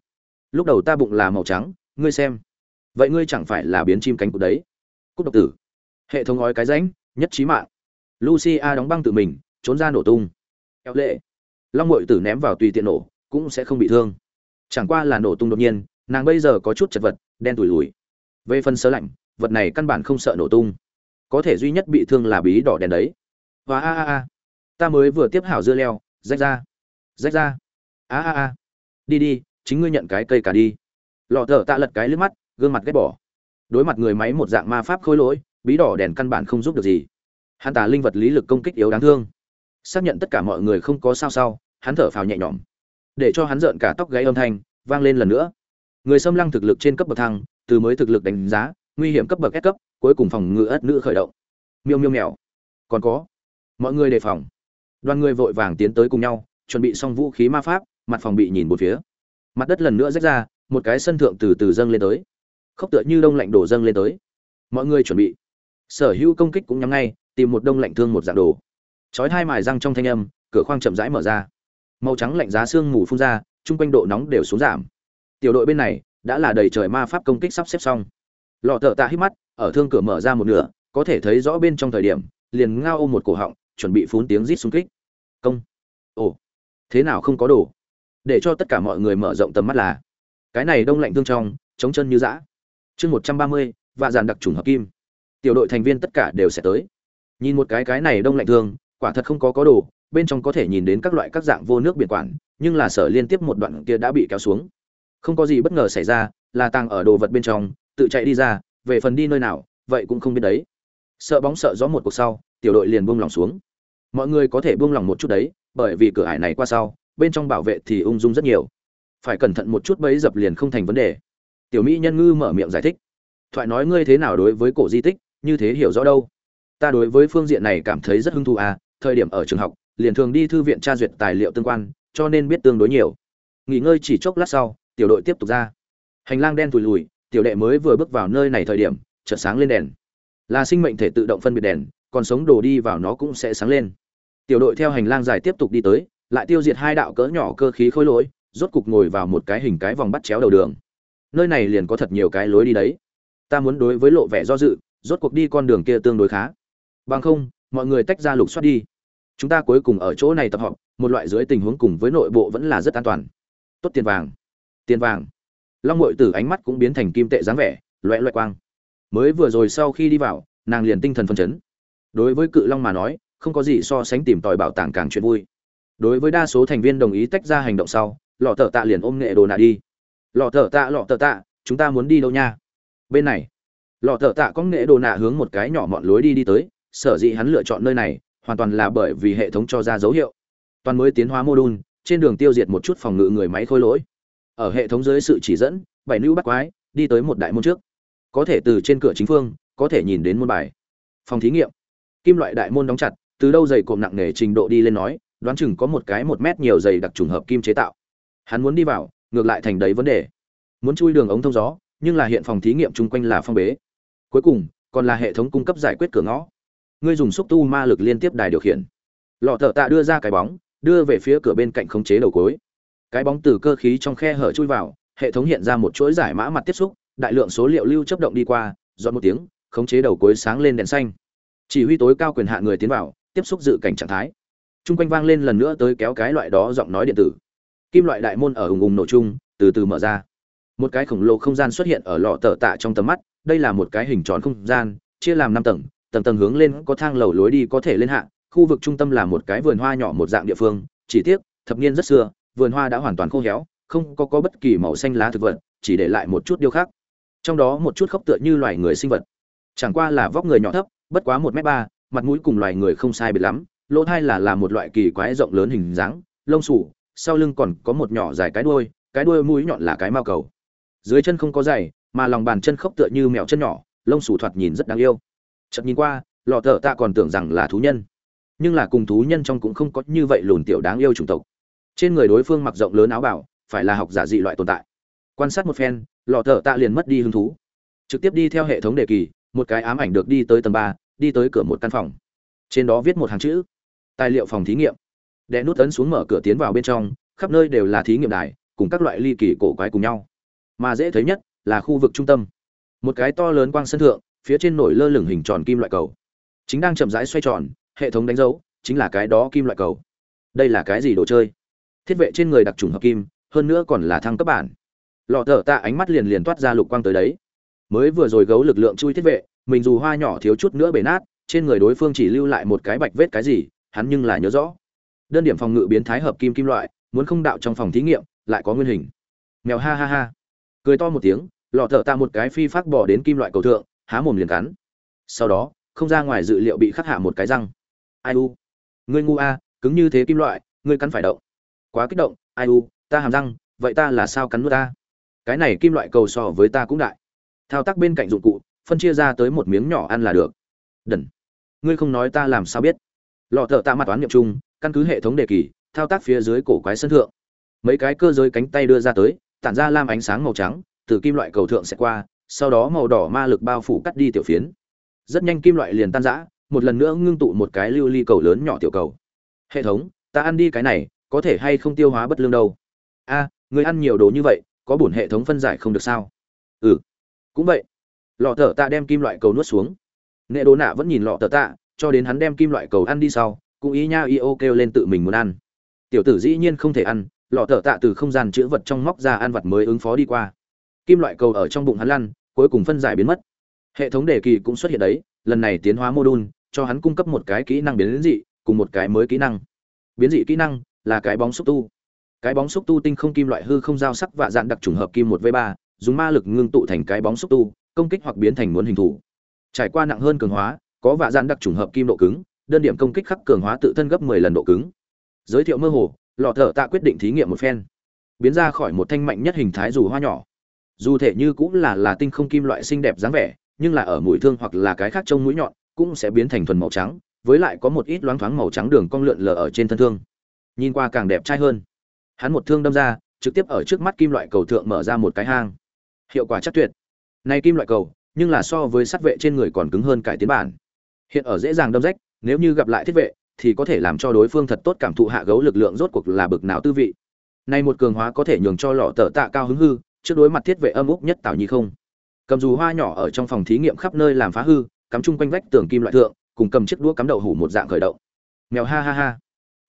lúc đầu ta bụng là màu trắng, ngươi xem. Vậy ngươi chẳng phải là biến chim cánh cụt đấy. Cúc độc tử. Hệ thống ói cái ránh nhất trí mạng. Lucia đóng băng tự mình, trốn ra nổ tung. Eo lệ. Long ngội tử ném vào tùy tiện nổ, cũng sẽ không bị thương. Chẳng qua là nổ tung đột nhiên, nàng bây giờ có chút chật vật, đen tủi lùi về phần sơ lạnh, vật này căn bản không sợ nổ tung. Có thể duy nhất bị thương là bí đỏ đèn đấy. Và a a a. Ta mới vừa tiếp hảo dưa leo, rách ra. Rách ra. A a a. Đi đi chính ngươi nhận cái cây cả đi. Lọ thở tạ lật cái lướt mắt, gương mặt ghét bỏ. Đối mặt người máy một dạng ma pháp khôi lỗi, bí đỏ đèn căn bản không giúp được gì. Hắn tà linh vật lý lực công kích yếu đáng thương. Xác nhận tất cả mọi người không có sao sao hắn thở phào nhẹ nhõm. Để cho hắn rợn cả tóc gáy âm thanh, vang lên lần nữa. Người xâm lăng thực lực trên cấp bậc thăng, từ mới thực lực đánh giá, nguy hiểm cấp bậc S cấp, cuối cùng phòng ngự ất nữ khởi động. Miêu miêu mèo. Còn có. Mọi người đề phòng. Đoàn người vội vàng tiến tới cùng nhau, chuẩn bị xong vũ khí ma pháp, mặt phòng bị nhìn một phía mặt đất lần nữa rách ra, một cái sân thượng từ từ dâng lên tới. Khốc tựa như đông lạnh đổ dâng lên tới. Mọi người chuẩn bị. Sở hữu công kích cũng nhắm ngay, tìm một đông lạnh thương một dạng đồ. Chói hai mài răng trong thanh âm, cửa khoang chậm rãi mở ra. Màu trắng lạnh giá xương mù phun ra, chung quanh độ nóng đều xuống giảm. Tiểu đội bên này, đã là đầy trời ma pháp công kích sắp xếp xong. Lọ thợ tạ hít mắt, ở thương cửa mở ra một nửa, có thể thấy rõ bên trong thời điểm, liền ngao ôm một cổ họng, chuẩn bị phun tiếng rít xung kích. Công. Ồ. Thế nào không có đồ? Để cho tất cả mọi người mở rộng tầm mắt là, cái này đông lạnh thương trong, chống chân như dã. Chương một trăm ba mươi và dàn đặc trùng hợp kim. Tiểu đội thành viên tất cả đều sẽ tới. Nhìn một cái cái này đông lạnh thương, quả thật không có có đồ, bên trong có thể nhìn đến các loại các dạng vô nước biển quản, nhưng là sở liên tiếp một đoạn kia đã bị kéo xuống. Không có gì bất ngờ xảy ra, là tàng ở đồ vật bên trong, tự chạy đi ra, về phần đi nơi nào, vậy cũng không biết đấy. Sợ bóng sợ gió một cuộc sau, tiểu đội liền buông lỏng xuống. Mọi người có thể buông lỏng một chút đấy, bởi vì cửa ải này qua sau bên trong bảo vệ thì ung dung rất nhiều. Phải cẩn thận một chút bấy dập liền không thành vấn đề. Tiểu mỹ nhân ngư mở miệng giải thích. Thoại nói ngươi thế nào đối với cổ di tích, như thế hiểu rõ đâu? Ta đối với phương diện này cảm thấy rất hứng thú à thời điểm ở trường học, liền thường đi thư viện tra duyệt tài liệu tương quan, cho nên biết tương đối nhiều. Nghỉ ngơi chỉ chốc lát sau, tiểu đội tiếp tục ra. Hành lang đen thùi lùi, tiểu đệ mới vừa bước vào nơi này thời điểm, chợt sáng lên đèn. Là sinh mệnh thể tự động phân biệt đèn, còn sống đồ đi vào nó cũng sẽ sáng lên. Tiểu đội theo hành lang dài tiếp tục đi tới lại tiêu diệt hai đạo cỡ nhỏ cơ khí khối lỗi, rốt cục ngồi vào một cái hình cái vòng bắt chéo đầu đường. Nơi này liền có thật nhiều cái lối đi đấy. Ta muốn đối với lộ vẻ do dự, rốt cuộc đi con đường kia tương đối khá. Bằng không, mọi người tách ra lục soát đi. Chúng ta cuối cùng ở chỗ này tập họp một loại dưới tình huống cùng với nội bộ vẫn là rất an toàn. Tốt tiền vàng. Tiền vàng. Long ngội tử ánh mắt cũng biến thành kim tệ dáng vẻ loẹt loẹt quang. Mới vừa rồi sau khi đi vào, nàng liền tinh thần phân chấn. Đối với cự long mà nói, không có gì so sánh tìm tòi bảo tàng càng chuyện vui đối với đa số thành viên đồng ý tách ra hành động sau, lọ thợ tạ liền ôm nghệ đồ nạ đi. Lọ thợ tạ, lọ thợ tạ, chúng ta muốn đi đâu nha? Bên này, lọ thợ tạ có nghệ đồ nạ hướng một cái nhỏ mọn lối đi đi tới, sở dĩ hắn lựa chọn nơi này, hoàn toàn là bởi vì hệ thống cho ra dấu hiệu. Toàn mới tiến hóa mô đun trên đường tiêu diệt một chút phòng ngự người máy khôi lỗi. Ở hệ thống dưới sự chỉ dẫn, bảy nữ bắt quái, đi tới một đại môn trước. Có thể từ trên cửa chính phương, có thể nhìn đến môn bài. Phòng thí nghiệm. Kim loại đại môn đóng chặt, từ đâu dày cộm nặng nề trình độ đi lên nói đoán chừng có một cái một mét nhiều dày đặc trùng hợp kim chế tạo. Hắn muốn đi vào, ngược lại thành đầy vấn đề. Muốn chui đường ống thông gió, nhưng là hiện phòng thí nghiệm chung quanh là phong bế. Cuối cùng, còn là hệ thống cung cấp giải quyết cửa ngõ. Ngươi dùng xúc tu ma lực liên tiếp đài điều khiển. Lọ thợ tạ đưa ra cái bóng, đưa về phía cửa bên cạnh khống chế đầu cối. Cái bóng từ cơ khí trong khe hở chui vào, hệ thống hiện ra một chuỗi giải mã mặt tiếp xúc, đại lượng số liệu lưu chấp động đi qua, dọn một tiếng, khống chế đầu cối sáng lên đèn xanh. Chỉ huy tối cao quyền hạn người tiến vào, tiếp xúc dự cảnh trạng thái chung quanh vang lên lần nữa tới kéo cái loại đó giọng nói điện tử. Kim loại đại môn ở ùng ùng nổ chung, từ từ mở ra. Một cái khổng lồ không gian xuất hiện ở lọ tờ tạ trong tầm mắt, đây là một cái hình tròn không gian, chia làm năm tầng tầng tầng hướng lên có thang lầu lối đi có thể lên hạ, khu vực trung tâm là một cái vườn hoa nhỏ một dạng địa phương, chỉ tiếc, thập niên rất xưa, vườn hoa đã hoàn toàn khô héo, không có có bất kỳ màu xanh lá thực vật, chỉ để lại một chút điêu khác trong đó một chút khốc tựa như loài người sinh vật. Chẳng qua là vóc người nhỏ thấp, bất quá một m ba, mặt mũi cùng loài người không sai biệt lắm lỗ thai là là một loại kỳ quái rộng lớn hình dáng, lông sủ sau lưng còn có một nhỏ dài cái đuôi cái đuôi mũi nhọn là cái mao cầu. Dưới chân không có giày, mà lòng bàn chân khốc tựa như mèo chân nhỏ, lông sủ thoạt nhìn rất đáng yêu. Chợt nhìn qua, lọ thợ ta còn tưởng rằng là thú nhân. Nhưng là cùng thú nhân trong cũng không có như vậy lùn tiểu đáng yêu chủng tộc. Trên người đối phương mặc rộng lớn áo bảo, phải là học giả dị loại tồn tại. Quan sát một phen, lọ thợ ta liền mất đi hứng thú. Trực tiếp đi theo hệ thống đề kỳ, một cái ám ảnh được đi tới tầng ba, đi tới cửa một căn phòng. Trên đó viết một hàng chữ tài liệu phòng thí nghiệm. Đè nút ấn xuống mở cửa tiến vào bên trong, khắp nơi đều là thí nghiệm đài, cùng các loại ly kỳ cổ quái cùng nhau. Mà dễ thấy nhất là khu vực trung tâm. Một cái to lớn quang sân thượng, phía trên nổi lơ lửng hình tròn kim loại cầu. Chính đang chậm rãi xoay tròn, hệ thống đánh dấu chính là cái đó kim loại cầu. Đây là cái gì đồ chơi? Thiết vệ trên người đặc trùng hợp kim, hơn nữa còn là thăng cấp bản. Lọ thở tạ ánh mắt liền liền toát ra lục quang tới đấy. Mới vừa rồi gấu lực lượng chui thiết vệ, mình dù hoa nhỏ thiếu chút nữa bể nát, trên người đối phương chỉ lưu lại một cái bạch vết cái gì hắn nhưng là nhớ rõ. Đơn điểm phòng ngự biến thái hợp kim kim loại, muốn không đạo trong phòng thí nghiệm, lại có nguyên hình. Mèo ha ha ha. Cười to một tiếng, lọ thở ta một cái phi phát bỏ đến kim loại cầu thượng, há mồm liền cắn. Sau đó, không ra ngoài dự liệu bị khắc hạ một cái răng. Ai u? Ngươi ngu a, cứng như thế kim loại, ngươi cắn phải động. Quá kích động, ai u, ta hàm răng, vậy ta là sao cắn nuốt ta? Cái này kim loại cầu so với ta cũng đại. Thao tác bên cạnh dụng cụ, phân chia ra tới một miếng nhỏ ăn là được. Đần. Ngươi không nói ta làm sao biết? Lọ thợ tạ mặt toán nhậm chung căn cứ hệ thống đề kỳ, thao tác phía dưới cổ quái sân thượng. Mấy cái cơ giới cánh tay đưa ra tới, tản ra lam ánh sáng màu trắng, từ kim loại cầu thượng sẽ qua, sau đó màu đỏ ma lực bao phủ cắt đi tiểu phiến. Rất nhanh kim loại liền tan rã, một lần nữa ngưng tụ một cái lưu ly cầu lớn nhỏ tiểu cầu. Hệ thống, ta ăn đi cái này, có thể hay không tiêu hóa bất lương đâu? A, người ăn nhiều đồ như vậy, có bổn hệ thống phân giải không được sao? Ừ cũng vậy. Lọ thợ tạ đem kim loại cầu nuốt xuống. Nệ đồ nạ vẫn nhìn lọ thợ tạ cho đến hắn đem kim loại cầu ăn đi sau, cũng ý nha y ô kêu lên tự mình muốn ăn. Tiểu tử dĩ nhiên không thể ăn, lọ thợ tạ từ không gian chữ vật trong móc ra ăn vật mới ứng phó đi qua. Kim loại cầu ở trong bụng hắn lăn, cuối cùng phân giải biến mất. Hệ thống đề kỳ cũng xuất hiện đấy, lần này tiến hóa mô đun cho hắn cung cấp một cái kỹ năng biến dị, cùng một cái mới kỹ năng. Biến dị kỹ năng là cái bóng xúc tu. Cái bóng xúc tu tinh không kim loại hư không giao sắc và dạng đặc trùng hợp kim một v ba, dùng ma lực ngưng tụ thành cái bóng xúc tu, công kích hoặc biến thành muốn hình thủ trải qua nặng hơn cường hóa có vạ dạn đặc trùng hợp kim độ cứng, đơn điểm công kích khắc cường hóa tự thân gấp 10 lần độ cứng. Giới thiệu mơ hồ, lọ thở tạ quyết định thí nghiệm một phen. Biến ra khỏi một thanh mạnh nhất hình thái dù hoa nhỏ. Dù thể như cũng là là tinh không kim loại xinh đẹp dáng vẻ, nhưng là ở mũi thương hoặc là cái khác trông mũi nhọn, cũng sẽ biến thành thuần màu trắng, với lại có một ít loáng thoáng màu trắng đường cong lượn lờ ở trên thân thương. Nhìn qua càng đẹp trai hơn. Hắn một thương đâm ra, trực tiếp ở trước mắt kim loại cầu thượng mở ra một cái hang. Hiệu quả chắc tuyệt. Nay kim loại cầu, nhưng là so với sắt vệ trên người còn cứng hơn cải tiến bản hiện ở dễ dàng đâm rách, nếu như gặp lại thiết vệ, thì có thể làm cho đối phương thật tốt cảm thụ hạ gấu lực lượng rốt cuộc là bực nào tư vị. Nay một cường hóa có thể nhường cho lọ tờ tạ cao hứng hư, trước đối mặt thiết vệ âm úc nhất tào nhi không. Cầm dù hoa nhỏ ở trong phòng thí nghiệm khắp nơi làm phá hư, cắm chung quanh vách tường kim loại thượng, cùng cầm chiếc đũa cắm đậu hủ một dạng khởi động. Mèo ha ha ha.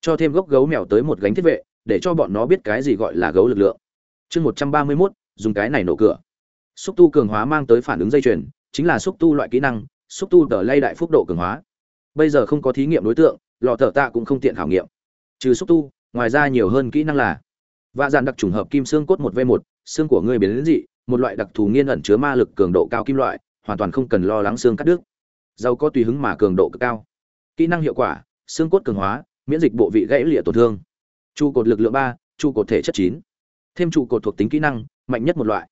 Cho thêm gốc gấu mèo tới một gánh thiết vệ, để cho bọn nó biết cái gì gọi là gấu lực lượng. Chương một trăm ba mươi mốt, dùng cái này nổ cửa. Xúc tu cường hóa mang tới phản ứng dây chuyền, chính là xúc tu loại kỹ năng xúc tu tờ lay đại phúc độ cường hóa. Bây giờ không có thí nghiệm đối tượng lò thợ tạ cũng không tiện khảo nghiệm. Trừ xúc tu, ngoài ra nhiều hơn kỹ năng là vạ dàn đặc trùng hợp kim xương cốt một v một, xương của người biến đến dị, một loại đặc thù nghiên ẩn chứa ma lực cường độ cao kim loại, hoàn toàn không cần lo lắng xương cắt đứt. Giàu có tùy hứng mà cường độ cực cao. Kỹ năng hiệu quả, xương cốt cường hóa, miễn dịch bộ vị gãy lịa tổn thương. Trụ cột lực lượng ba, trụ cột thể chất chín. Thêm trụ cột thuộc tính kỹ năng, mạnh nhất một loại.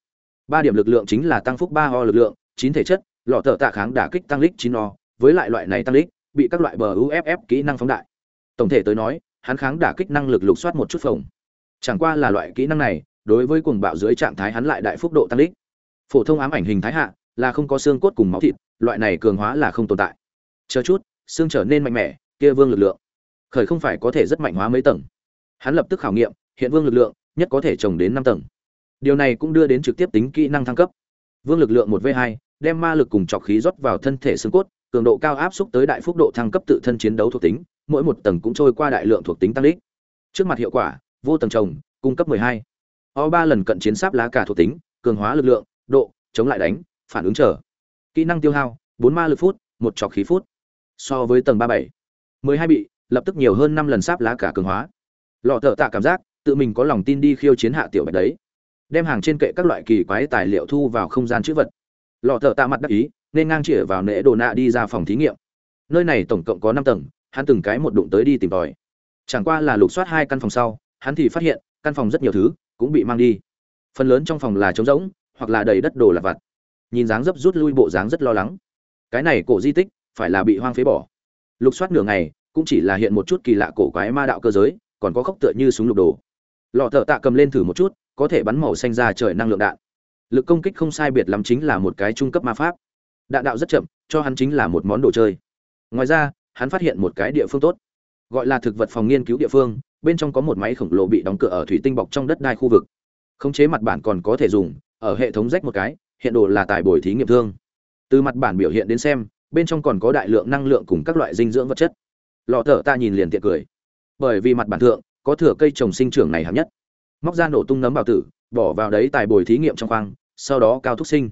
Ba điểm lực lượng chính là tăng phúc ba ho lực lượng, chín thể chất lọ thợ tạ kháng đả kích tăng lích chín o, với lại loại này tăng lích, bị các loại bờ uff kỹ năng phóng đại. Tổng thể tới nói, hắn kháng đả kích năng lực lục soát một chút phồng. Chẳng qua là loại kỹ năng này, đối với cuồng bạo dưới trạng thái hắn lại đại phúc độ tăng lích. Phổ thông ám ảnh hình thái hạ, là không có xương cốt cùng máu thịt, loại này cường hóa là không tồn tại. Chờ chút, xương trở nên mạnh mẽ, kia vương lực lượng. Khởi không phải có thể rất mạnh hóa mấy tầng. Hắn lập tức khảo nghiệm, hiện vương lực lượng, nhất có thể trồng đến năm tầng. Điều này cũng đưa đến trực tiếp tính kỹ năng thăng cấp. Vương lực lượng một v hai đem ma lực cùng trọc khí rót vào thân thể xương cốt, cường độ cao áp xúc tới đại phúc độ thăng cấp tự thân chiến đấu thuộc tính, mỗi một tầng cũng trôi qua đại lượng thuộc tính tăng lực. trước mặt hiệu quả, vô tầng trồng, cung cấp 12. o ba lần cận chiến sáp lá cả thuộc tính, cường hóa lực lượng, độ, chống lại đánh, phản ứng trở kỹ năng tiêu hao, bốn ma lực phút, một trọc khí phút. So với tầng ba bảy, mười hai bị, lập tức nhiều hơn năm lần sáp lá cả cường hóa. Lọ thở tạ cảm giác, tự mình có lòng tin đi khiêu chiến hạ tiểu bạch đấy. Đem hàng trên kệ các loại kỳ quái tài liệu thu vào không gian chữ vật lọ thợ tạ mặt đắc ý, nên ngang chĩa vào nệ đồ nạ đi ra phòng thí nghiệm. Nơi này tổng cộng có năm tầng, hắn từng cái một đụng tới đi tìm tòi. Chẳng qua là lục soát hai căn phòng sau, hắn thì phát hiện, căn phòng rất nhiều thứ, cũng bị mang đi. Phần lớn trong phòng là trống rỗng, hoặc là đầy đất đồ lặt vặt. Nhìn dáng dấp rút lui bộ dáng rất lo lắng. Cái này cổ di tích, phải là bị hoang phế bỏ. Lục soát nửa ngày, cũng chỉ là hiện một chút kỳ lạ cổ quái ma đạo cơ giới, còn có khốc tựa như súng lục đồ. Lọ thợ tạ cầm lên thử một chút, có thể bắn màu xanh ra trời năng lượng đạn lực công kích không sai biệt lắm chính là một cái trung cấp ma pháp. Đạn đạo rất chậm, cho hắn chính là một món đồ chơi. Ngoài ra, hắn phát hiện một cái địa phương tốt, gọi là thực vật phòng nghiên cứu địa phương, bên trong có một máy khổng lồ bị đóng cửa ở thủy tinh bọc trong đất đai khu vực. Khống chế mặt bản còn có thể dùng, ở hệ thống rách một cái, hiện đồ là tài bồi thí nghiệm thương. Từ mặt bản biểu hiện đến xem, bên trong còn có đại lượng năng lượng cùng các loại dinh dưỡng vật chất. Lọ thở ta nhìn liền tiện cười. Bởi vì mặt bản thượng, có thừa cây trồng sinh trưởng này hạng nhất. Móc ra nổ tung nấm bào tử bỏ vào đấy tài bồi thí nghiệm trong khoang, sau đó cao thúc sinh.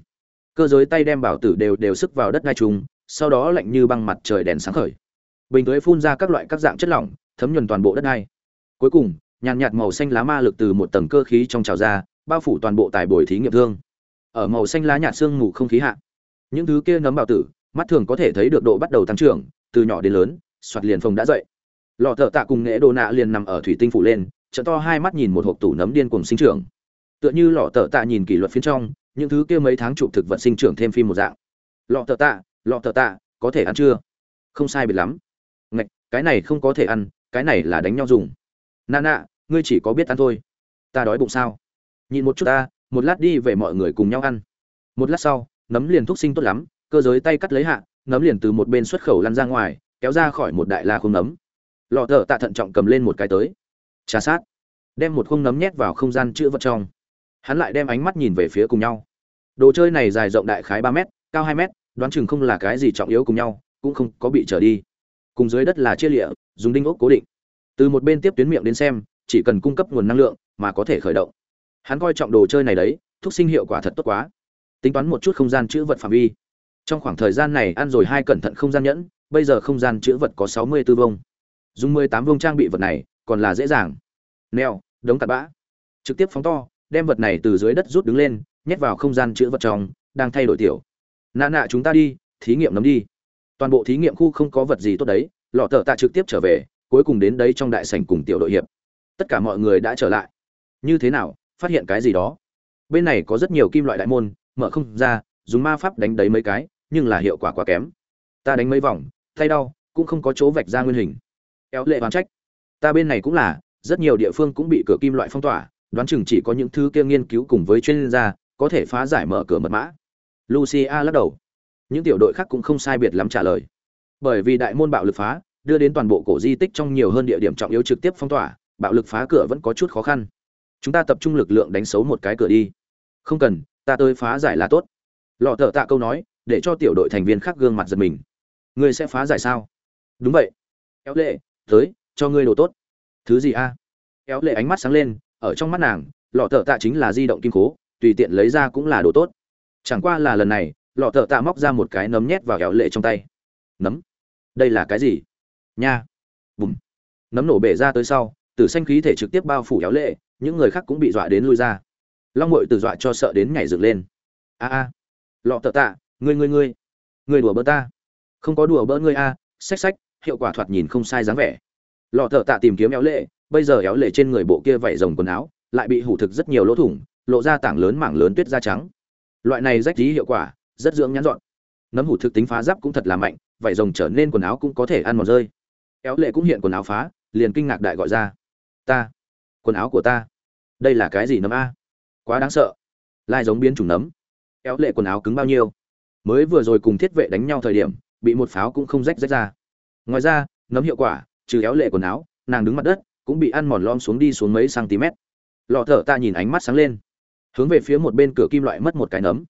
Cơ giới tay đem bảo tử đều đều sức vào đất ngai trùng, sau đó lạnh như băng mặt trời đèn sáng khởi. Bình tưới phun ra các loại các dạng chất lỏng, thấm nhuần toàn bộ đất ngai. Cuối cùng, nhàn nhạt màu xanh lá ma lực từ một tầng cơ khí trong trào ra, bao phủ toàn bộ tài bồi thí nghiệm thương. Ở màu xanh lá nhạt sương mù không khí hạ, những thứ kia nấm bảo tử, mắt thường có thể thấy được độ bắt đầu tăng trưởng, từ nhỏ đến lớn, soạt liền phồng đã dậy. Lọ thợ tạ cùng nghệ đồ nạ liền nằm ở thủy tinh phủ lên, trợ to hai mắt nhìn một hộp tủ nấm điên cùng sinh trưởng tựa như lọ tợ tạ nhìn kỷ luật phiến trong, những thứ kia mấy tháng chụp thực vật sinh trưởng thêm phim một dạng. Lọ tợ tạ, lọ tợ tạ, có thể ăn chưa? Không sai biệt lắm. Ngạch, cái này không có thể ăn, cái này là đánh nhau dùng. Nà nạ ngươi chỉ có biết ăn thôi. Ta đói bụng sao? Nhìn một chút ta, một lát đi về mọi người cùng nhau ăn. Một lát sau, nấm liền thúc sinh tốt lắm, cơ giới tay cắt lấy hạ, nấm liền từ một bên xuất khẩu lăn ra ngoài, kéo ra khỏi một đại la khung nấm. Lọ thợ tạ thận trọng cầm lên một cái tới. Trà sát. Đem một khung nấm nhét vào không gian chữ vật trong hắn lại đem ánh mắt nhìn về phía cùng nhau. Đồ chơi này dài rộng đại khái ba m cao hai m đoán chừng không là cái gì trọng yếu cùng nhau, cũng không có bị trở đi. Cùng dưới đất là chia lịa, dùng đinh ốc cố định. Từ một bên tiếp tuyến miệng đến xem, chỉ cần cung cấp nguồn năng lượng mà có thể khởi động. Hắn coi trọng đồ chơi này đấy, thúc sinh hiệu quả thật tốt quá. Tính toán một chút không gian chữ vật phạm vi. Trong khoảng thời gian này ăn rồi hai cẩn thận không gian nhẫn, bây giờ không gian chữ vật có sáu mươi tư vông dùng mười tám vông trang bị vật này còn là dễ dàng. Neo, đống tạt bã. Trực tiếp phóng to đem vật này từ dưới đất rút đứng lên, nhét vào không gian chữ vật trong, đang thay đổi tiểu. Nạ nạ, chúng ta đi, thí nghiệm nấm đi. Toàn bộ thí nghiệm khu không có vật gì tốt đấy, lọ thợ tạ trực tiếp trở về, cuối cùng đến đấy trong đại sảnh cùng tiểu đội hiệp. Tất cả mọi người đã trở lại. Như thế nào, phát hiện cái gì đó? Bên này có rất nhiều kim loại đại môn, mở không ra, dùng ma pháp đánh đấy mấy cái, nhưng là hiệu quả quá kém. Ta đánh mấy vòng, tay đau, cũng không có chỗ vạch ra nguyên hình. Éo lệ oán trách. Ta bên này cũng là, rất nhiều địa phương cũng bị cửa kim loại phong tỏa đoán chừng chỉ có những thứ kia nghiên cứu cùng với chuyên gia có thể phá giải mở cửa mật mã. Lucia lắc đầu. Những tiểu đội khác cũng không sai biệt lắm trả lời. Bởi vì đại môn bạo lực phá, đưa đến toàn bộ cổ di tích trong nhiều hơn địa điểm trọng yếu trực tiếp phong tỏa, bạo lực phá cửa vẫn có chút khó khăn. Chúng ta tập trung lực lượng đánh xấu một cái cửa đi. Không cần, ta tới phá giải là tốt. Lọ thợ tạ câu nói, để cho tiểu đội thành viên khác gương mặt giật mình. Ngươi sẽ phá giải sao? Đúng vậy. Éo lệ, tới, cho ngươi đồ tốt. Thứ gì a? À? éo lệ ánh mắt sáng lên ở trong mắt nàng, lọ thợ tạ chính là di động kim cố tùy tiện lấy ra cũng là đồ tốt. Chẳng qua là lần này, lọ thợ tạ móc ra một cái nấm nhét vào kéo lệ trong tay. Nấm? Đây là cái gì? Nha. Bùm. Nấm nổ bể ra tới sau, tử xanh khí thể trực tiếp bao phủ kéo lệ, những người khác cũng bị dọa đến lui ra. Long mội từ dọa cho sợ đến nhảy dựng lên. A a. Lọ thợ tạ, ngươi ngươi ngươi. Ngươi đùa bỡ ta. Không có đùa bỡ ngươi a, xách xách, hiệu quả thoạt nhìn không sai dáng vẻ. Lọ thợ tạ tìm kiếm kéo lệ bây giờ éo lệ trên người bộ kia vảy rồng quần áo, lại bị hủ thực rất nhiều lỗ thủng, lộ ra tảng lớn mảng lớn tuyết da trắng. Loại này rách dí hiệu quả, rất dưỡng nhãn dọn. Nấm hủ thực tính phá giáp cũng thật là mạnh, vảy rồng trở nên quần áo cũng có thể ăn mòn rơi. Éo lệ cũng hiện quần áo phá, liền kinh ngạc đại gọi ra. Ta, quần áo của ta. Đây là cái gì nấm a? Quá đáng sợ. Lai giống biến chủng nấm. Éo lệ quần áo cứng bao nhiêu? Mới vừa rồi cùng thiết vệ đánh nhau thời điểm, bị một pháo cũng không rách rách ra. Ngoài ra, nấm hiệu quả, trừ éo lệ quần áo, nàng đứng mặt đất cũng bị ăn mòn lom xuống đi xuống mấy cm. Lọ thở ta nhìn ánh mắt sáng lên. Hướng về phía một bên cửa kim loại mất một cái nấm.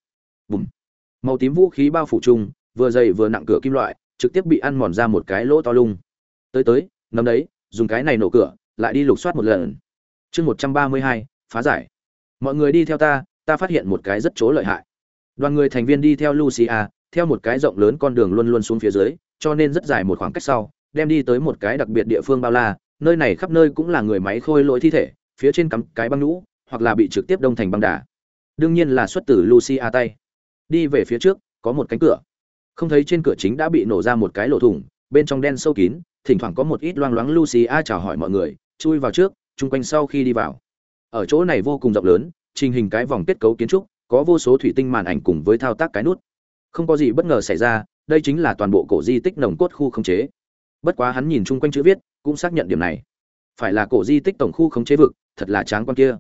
Bùm. Màu tím vũ khí bao phủ chung, vừa dày vừa nặng cửa kim loại, trực tiếp bị ăn mòn ra một cái lỗ to lung. Tới tới, nấm đấy, dùng cái này nổ cửa, lại đi lục soát một lần. Chương một trăm ba mươi hai, phá giải. Mọi người đi theo ta ta phát hiện một cái rất chỗ lợi hại. Đoàn người thành viên đi theo lucia, theo một cái rộng lớn con đường luôn luôn xuống phía dưới, cho nên rất dài một khoảng cách sau, đem đi tới một cái đặc biệt địa phương bao la nơi này khắp nơi cũng là người máy khôi lỗi thi thể, phía trên cắm cái băng nũ hoặc là bị trực tiếp đông thành băng đà đương nhiên là xuất từ lucia tay. Đi về phía trước, có một cánh cửa. Không thấy trên cửa chính đã bị nổ ra một cái lỗ thủng, bên trong đen sâu kín, thỉnh thoảng có một ít loang loáng lucia chào hỏi mọi người, chui vào trước, chung quanh sau khi đi vào. Ở chỗ này vô cùng rộng lớn, trình hình cái vòng kết cấu kiến trúc, có vô số thủy tinh màn ảnh cùng với thao tác cái nút. Không có gì bất ngờ xảy ra, đây chính là toàn bộ cổ di tích nồng cốt khu khống chế. Bất quá hắn nhìn chung quanh chữ viết cũng xác nhận điểm này. Phải là cổ di tích tổng khu khống chế vực, thật là tráng quan kia.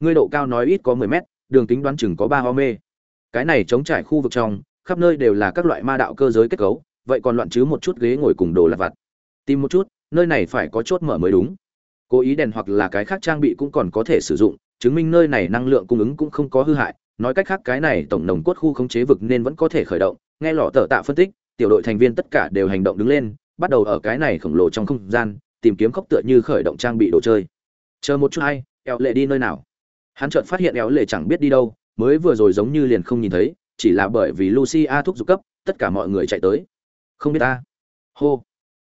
Ngươi độ cao nói ít có mười mét, đường kính đoán chừng có ba ho mê. Cái này chống trải khu vực trong, khắp nơi đều là các loại ma đạo cơ giới kết cấu, vậy còn loạn chứ một chút ghế ngồi cùng đồ lặt vặt. Tìm một chút, nơi này phải có chốt mở mới đúng. Cố ý đèn hoặc là cái khác trang bị cũng còn có thể sử dụng, chứng minh nơi này năng lượng cung ứng cũng không có hư hại. Nói cách khác, cái này tổng nồng cốt khu khống chế vực nên vẫn có thể khởi động. Nghe lọ tờ tạ phân tích, tiểu đội thành viên tất cả đều hành động đứng lên bắt đầu ở cái này khổng lồ trong không gian, tìm kiếm khốc tựa như khởi động trang bị đồ chơi. Chờ một chút hay, eo lệ đi nơi nào? Hắn chợt phát hiện eo lệ chẳng biết đi đâu, mới vừa rồi giống như liền không nhìn thấy, chỉ là bởi vì lucy a thúc giục cấp, tất cả mọi người chạy tới. Không biết ta. Hô.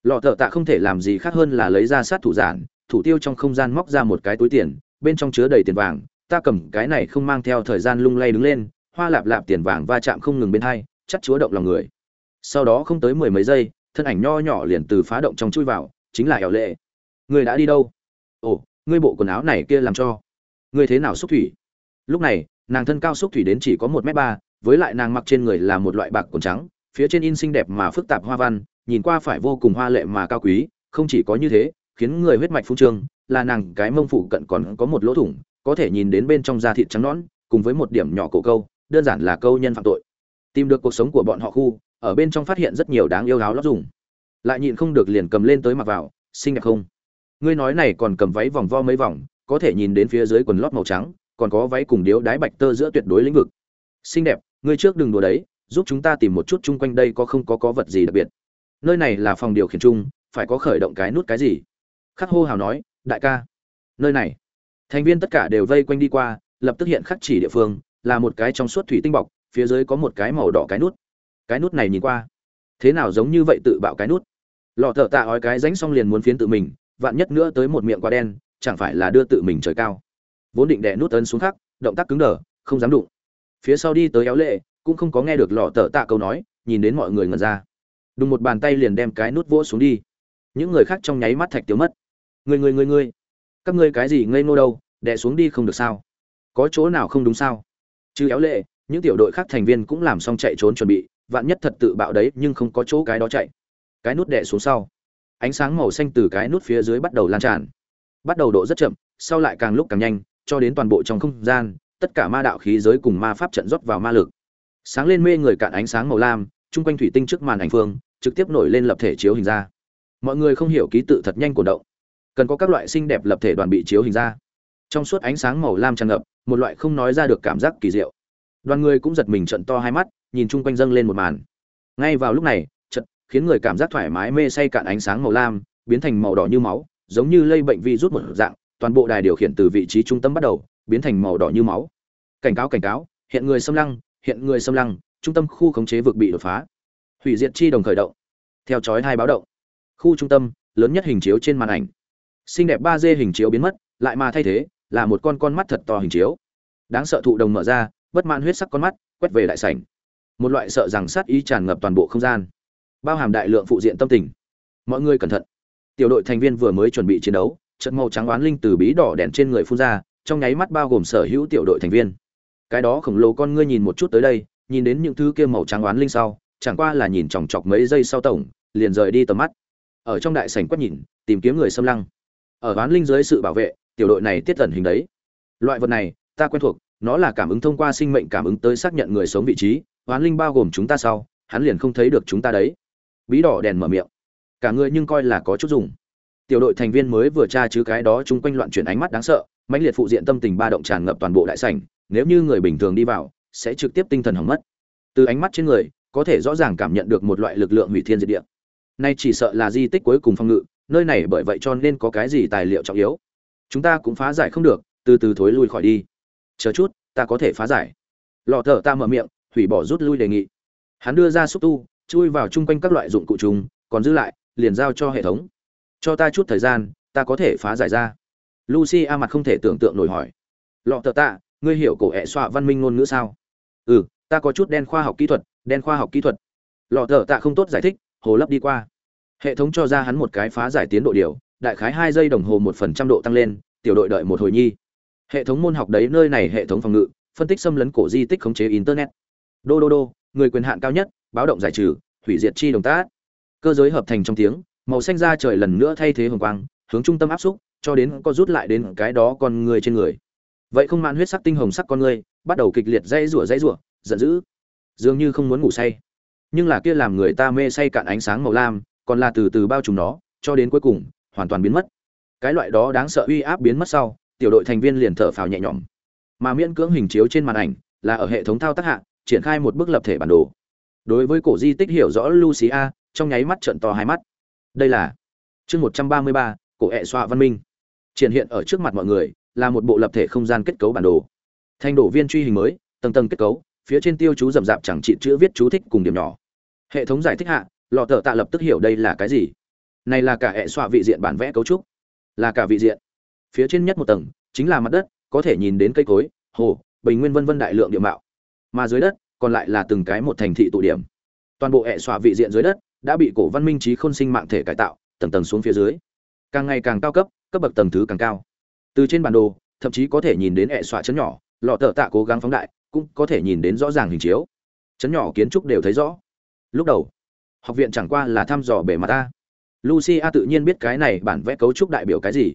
Lọ thợ tạ không thể làm gì khác hơn là lấy ra sát thủ giản, thủ tiêu trong không gian móc ra một cái túi tiền, bên trong chứa đầy tiền vàng, ta cầm cái này không mang theo thời gian lung lay đứng lên, hoa lạp lạp tiền vàng va chạm không ngừng bên hai, chắc chúa động lòng người. Sau đó không tới mười mấy giây thân ảnh nho nhỏ liền từ phá động trong chui vào, chính là ẻo lệ. Người đã đi đâu? Ồ, ngươi bộ quần áo này kia làm cho. Ngươi thế nào xúc thủy? Lúc này, nàng thân cao xúc thủy đến chỉ có một m ba, với lại nàng mặc trên người là một loại bạc quần trắng, phía trên in xinh đẹp mà phức tạp hoa văn, nhìn qua phải vô cùng hoa lệ mà cao quý, không chỉ có như thế, khiến người huyết mạch phung trương, là nàng cái mông phụ cận còn có một lỗ thủng, có thể nhìn đến bên trong da thịt trắng nõn, cùng với một điểm nhỏ cổ câu, đơn giản là câu nhân phạm tội. Tìm được cuộc sống của bọn họ khu ở bên trong phát hiện rất nhiều đáng yêu áo lót dùng. Lại nhịn không được liền cầm lên tới mặc vào, xinh đẹp không? Ngươi nói này còn cầm váy vòng vo mấy vòng, có thể nhìn đến phía dưới quần lót màu trắng, còn có váy cùng điếu đái bạch tơ giữa tuyệt đối lĩnh vực. Xinh đẹp, ngươi trước đừng đùa đấy, giúp chúng ta tìm một chút chung quanh đây có không có có vật gì đặc biệt. Nơi này là phòng điều khiển chung, phải có khởi động cái nút cái gì? Khắc hô hào nói, đại ca. Nơi này. Thành viên tất cả đều vây quanh đi qua, lập tức hiện khắc chỉ địa phương, là một cái trong suốt thủy tinh bọc, phía dưới có một cái màu đỏ cái nút cái nút này nhìn qua. Thế nào giống như vậy tự bạo cái nút? Lọ thợ tạ ói cái ránh xong liền muốn phiến tự mình, vạn nhất nữa tới một miệng quá đen, chẳng phải là đưa tự mình trời cao. Vốn định đè nút ấn xuống khắc, động tác cứng đờ, không dám đụng. Phía sau đi tới éo lệ, cũng không có nghe được lọ thợ tạ câu nói, nhìn đến mọi người ngẩn ra. Đùng một bàn tay liền đem cái nút vỗ xuống đi. Những người khác trong nháy mắt thạch tiêu mất. Người người người người. Các ngươi cái gì ngây ngô đâu, đè xuống đi không được sao? Có chỗ nào không đúng sao? Chứ éo lệ, những tiểu đội khác thành viên cũng làm xong chạy trốn chuẩn bị vạn nhất thật tự bạo đấy, nhưng không có chỗ cái đó chạy. Cái nút đệ xuống sau. Ánh sáng màu xanh từ cái nút phía dưới bắt đầu lan tràn. Bắt đầu độ rất chậm, sau lại càng lúc càng nhanh, cho đến toàn bộ trong không gian, tất cả ma đạo khí giới cùng ma pháp trận rót vào ma lực. Sáng lên mê người cạn ánh sáng màu lam, chung quanh thủy tinh trước màn ảnh phương, trực tiếp nổi lên lập thể chiếu hình ra. Mọi người không hiểu ký tự thật nhanh cổ động. Cần có các loại xinh đẹp lập thể đoàn bị chiếu hình ra. Trong suốt ánh sáng màu lam tràn ngập, một loại không nói ra được cảm giác kỳ diệu. Đoàn người cũng giật mình trận to hai mắt nhìn chung quanh dâng lên một màn. Ngay vào lúc này, chợt khiến người cảm giác thoải mái mê say cạn ánh sáng màu lam, biến thành màu đỏ như máu, giống như lây bệnh vi rút một dạng, toàn bộ đài điều khiển từ vị trí trung tâm bắt đầu, biến thành màu đỏ như máu. Cảnh cáo cảnh cáo, hiện người xâm lăng, hiện người xâm lăng, trung tâm khu khống chế vực bị đột phá. Hủy diệt chi đồng khởi động. Theo chói hai báo động, khu trung tâm, lớn nhất hình chiếu trên màn ảnh. Xinh đẹp ba d hình chiếu biến mất, lại mà thay thế, là một con con mắt thật to hình chiếu. Đáng sợ thụ đồng mở ra, bất mãn huyết sắc con mắt, quét về đại sảnh một loại sợ rằng sát ý tràn ngập toàn bộ không gian. Bao hàm đại lượng phụ diện tâm tình. Mọi người cẩn thận. Tiểu đội thành viên vừa mới chuẩn bị chiến đấu, trận màu trắng oán linh từ bí đỏ đèn trên người phun ra, trong nháy mắt bao gồm sở hữu tiểu đội thành viên. Cái đó khổng lồ con ngươi nhìn một chút tới đây, nhìn đến những thứ kia màu trắng oán linh sau, chẳng qua là nhìn chòng chọc mấy giây sau tổng, liền rời đi tầm mắt. Ở trong đại sảnh quét nhìn, tìm kiếm người xâm lăng. Ở oán linh dưới sự bảo vệ, tiểu đội này tiết tẩn hình đấy. Loại vật này, ta quen thuộc, nó là cảm ứng thông qua sinh mệnh cảm ứng tới xác nhận người sống vị trí Hoán linh bao gồm chúng ta sau, hắn liền không thấy được chúng ta đấy. Bí đỏ đèn mở miệng. Cả người nhưng coi là có chút dùng. Tiểu đội thành viên mới vừa tra chứ cái đó chung quanh loạn chuyển ánh mắt đáng sợ, mãnh liệt phụ diện tâm tình ba động tràn ngập toàn bộ đại sảnh, nếu như người bình thường đi vào, sẽ trực tiếp tinh thần hỏng mất. Từ ánh mắt trên người, có thể rõ ràng cảm nhận được một loại lực lượng hủy thiên diệt địa. Nay chỉ sợ là di tích cuối cùng phong ngự, nơi này bởi vậy cho nên có cái gì tài liệu trọng yếu. Chúng ta cũng phá giải không được, từ từ thối lui khỏi đi. Chờ chút, ta có thể phá giải. Lọ thở ta mở miệng hủy bỏ rút lui đề nghị. Hắn đưa ra xúc tu, chui vào chung quanh các loại dụng cụ chúng còn giữ lại, liền giao cho hệ thống. Cho ta chút thời gian, ta có thể phá giải ra. Lucy a mặt không thể tưởng tượng nổi hỏi. Lọ thở tạ, ngươi hiểu cổ hệ xoa văn minh ngôn ngữ sao? Ừ ta có chút đen khoa học kỹ thuật, đen khoa học kỹ thuật. Lọ thở tạ không tốt giải thích, hồ lấp đi qua. Hệ thống cho ra hắn một cái phá giải tiến độ điều, đại khái hai giây đồng hồ một phần trăm độ tăng lên, tiểu đội đợi một hồi nhi. Hệ thống môn học đấy, nơi này hệ thống phòng ngự, phân tích xâm lấn cổ di tích khống chế internet đô đô đô, người quyền hạn cao nhất, báo động giải trừ, hủy diệt chi đồng tác. Cơ giới hợp thành trong tiếng, màu xanh ra trời lần nữa thay thế hồng quang, hướng trung tâm áp xúc, cho đến có rút lại đến cái đó con người trên người. Vậy không mạn huyết sắc tinh hồng sắc con người, bắt đầu kịch liệt dây rủa dây rủa, giận dữ. Dường như không muốn ngủ say. Nhưng là kia làm người ta mê say cạn ánh sáng màu lam, còn là từ từ bao trùm nó, cho đến cuối cùng, hoàn toàn biến mất. Cái loại đó đáng sợ uy áp biến mất sau, tiểu đội thành viên liền thở phào nhẹ nhõm. Mà miễn cưỡng hình chiếu trên màn ảnh, là ở hệ thống thao tác hạ triển khai một bức lập thể bản đồ. Đối với cổ di tích hiểu rõ lucia, trong nháy mắt trận to hai mắt. Đây là chương một trăm ba mươi ba, cổ hệ xoa văn minh. Triển hiện ở trước mặt mọi người là một bộ lập thể không gian kết cấu bản đồ. Thanh đổ viên truy hình mới, tầng tầng kết cấu, phía trên tiêu chú rậm rạp chẳng trị chữ viết chú thích cùng điểm nhỏ. Hệ thống giải thích hạ, lọ thợ tạ lập tức hiểu đây là cái gì. Này là cả hệ xoa vị diện bản vẽ cấu trúc. Là cả vị diện. Phía trên nhất một tầng, chính là mặt đất, có thể nhìn đến cây cối, hồ, bình nguyên vân vân đại lượng địa mạo mà dưới đất còn lại là từng cái một thành thị tụ điểm. Toàn bộ hệ xoa vị diện dưới đất đã bị cổ văn minh trí khôn sinh mạng thể cải tạo, tầng tầng xuống phía dưới. Càng ngày càng cao cấp cấp bậc tầng thứ càng cao. Từ trên bản đồ, thậm chí có thể nhìn đến hệ xoa chấn nhỏ, lọ thợ tạ cố gắng phóng đại, cũng có thể nhìn đến rõ ràng hình chiếu. Chấn nhỏ kiến trúc đều thấy rõ. Lúc đầu, học viện chẳng qua là thăm dò bề mặt ta lucia tự nhiên biết cái này bản vẽ cấu trúc đại biểu cái gì.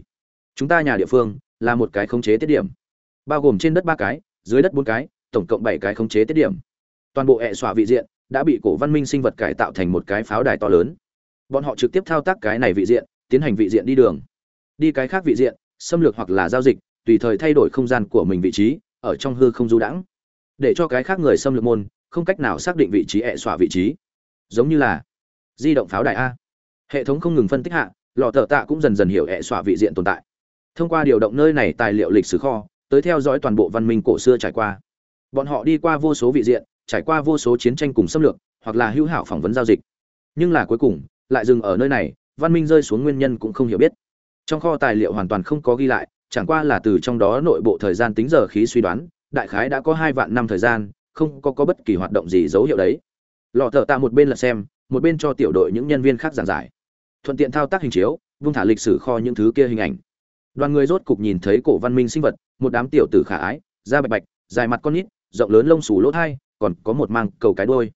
Chúng ta nhà địa phương là một cái khống chế tiết điểm, bao gồm trên đất ba cái, dưới đất bốn cái tổng cộng bảy cái khống chế tiết điểm. Toàn bộ hệ xòa vị diện đã bị cổ văn minh sinh vật cải tạo thành một cái pháo đài to lớn. Bọn họ trực tiếp thao tác cái này vị diện, tiến hành vị diện đi đường. Đi cái khác vị diện, xâm lược hoặc là giao dịch, tùy thời thay đổi không gian của mình vị trí, ở trong hư không du đãng. Để cho cái khác người xâm lược môn không cách nào xác định vị trí hệ xỏa vị trí. Giống như là di động pháo đài a. Hệ thống không ngừng phân tích hạ, lọ thợ tạ cũng dần dần hiểu hệ xỏa vị diện tồn tại. Thông qua điều động nơi này tài liệu lịch sử kho, tới theo dõi toàn bộ văn minh cổ xưa trải qua bọn họ đi qua vô số vị diện trải qua vô số chiến tranh cùng xâm lược hoặc là hữu hảo phỏng vấn giao dịch. Nhưng là cuối cùng lại dừng ở nơi này văn minh rơi xuống nguyên nhân cũng không hiểu biết. Trong kho tài liệu hoàn toàn không có ghi lại chẳng qua là từ trong đó nội bộ thời gian tính giờ khí suy đoán đại khái đã có hai vạn năm thời gian không có, có bất kỳ hoạt động gì dấu hiệu đấy. Lọ thợ tạ một bên là xem một bên cho tiểu đội những nhân viên khác giảng giải. Thuận tiện thao tác hình chiếu vung thả lịch sử kho những thứ kia hình ảnh. Đoàn người rốt cục nhìn thấy cổ văn minh sinh vật một đám tiểu tử khả ái da bạch bạch dài mặt con nít rộng lớn lông xù lỗ thai, còn có một mang cầu cái đôi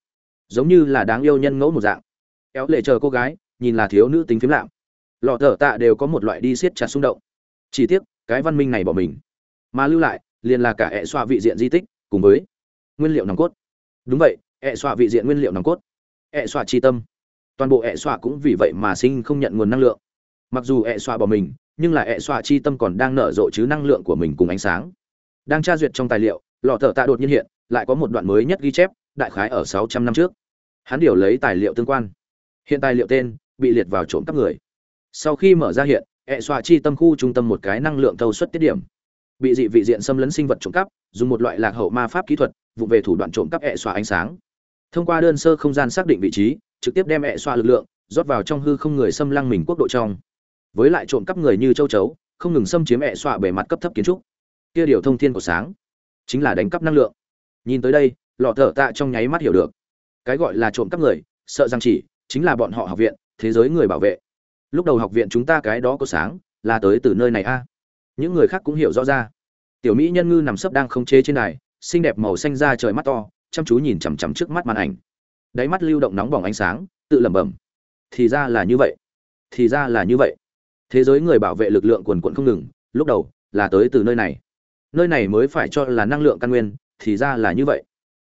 giống như là đáng yêu nhân ngẫu một dạng. Éo lệ chờ cô gái, nhìn là thiếu nữ tính phiếm lạm lọ thở tạ đều có một loại đi siết chặt xung động. Chỉ tiếc, cái văn minh này bỏ mình. Mà lưu lại, liền là cả hệ xoa vị diện di tích, cùng với nguyên liệu nòng cốt. Đúng vậy hệ xoa vị diện nguyên liệu nòng cốt. Hệ xoa chi tâm. Toàn bộ hệ xoa cũng vì vậy mà sinh không nhận nguồn năng lượng. Mặc dù hệ xoa bỏ mình, nhưng là hệ xoa chi tâm còn đang nở rộ chứ năng lượng của mình cùng ánh sáng. Đang tra duyệt trong tài liệu lọ thợ tạ đột nhiên hiện, lại có một đoạn mới nhất ghi chép, đại khái ở sáu trăm năm trước. Hắn điều lấy tài liệu tương quan. Hiện tài liệu tên, bị liệt vào trộm cắp người. Sau khi mở ra hiện hệ xoa chi tâm khu trung tâm một cái năng lượng thâu suất tiết điểm. Bị dị vị diện xâm lấn sinh vật trộm cắp, dùng một loại lạc hậu ma pháp kỹ thuật vụ về thủ đoạn trộm cắp hệ xoa ánh sáng. Thông qua đơn sơ không gian xác định vị trí, trực tiếp đem hệ xoa lực lượng, rót vào trong hư không người xâm lăng mình quốc độ trong. Với lại trộm cắp người như châu chấu, không ngừng xâm chiếm hệ xoa bề mặt cấp thấp kiến trúc. Kia điều thông thiên của sáng chính là đánh cắp năng lượng. Nhìn tới đây, lọ thở tạ trong nháy mắt hiểu được. Cái gọi là trộm cắp người, sợ rằng chỉ chính là bọn họ học viện, thế giới người bảo vệ. Lúc đầu học viện chúng ta cái đó có sáng, là tới từ nơi này a. Những người khác cũng hiểu rõ ra. Tiểu mỹ nhân ngư nằm sấp đang không chế trên đài, xinh đẹp màu xanh ra trời mắt to, chăm chú nhìn chằm chằm trước mắt màn ảnh. Đáy mắt lưu động nóng bỏng ánh sáng, tự lẩm bẩm. Thì ra là như vậy. Thì ra là như vậy. Thế giới người bảo vệ lực lượng quần quận không ngừng, lúc đầu là tới từ nơi này nơi này mới phải cho là năng lượng căn nguyên, thì ra là như vậy.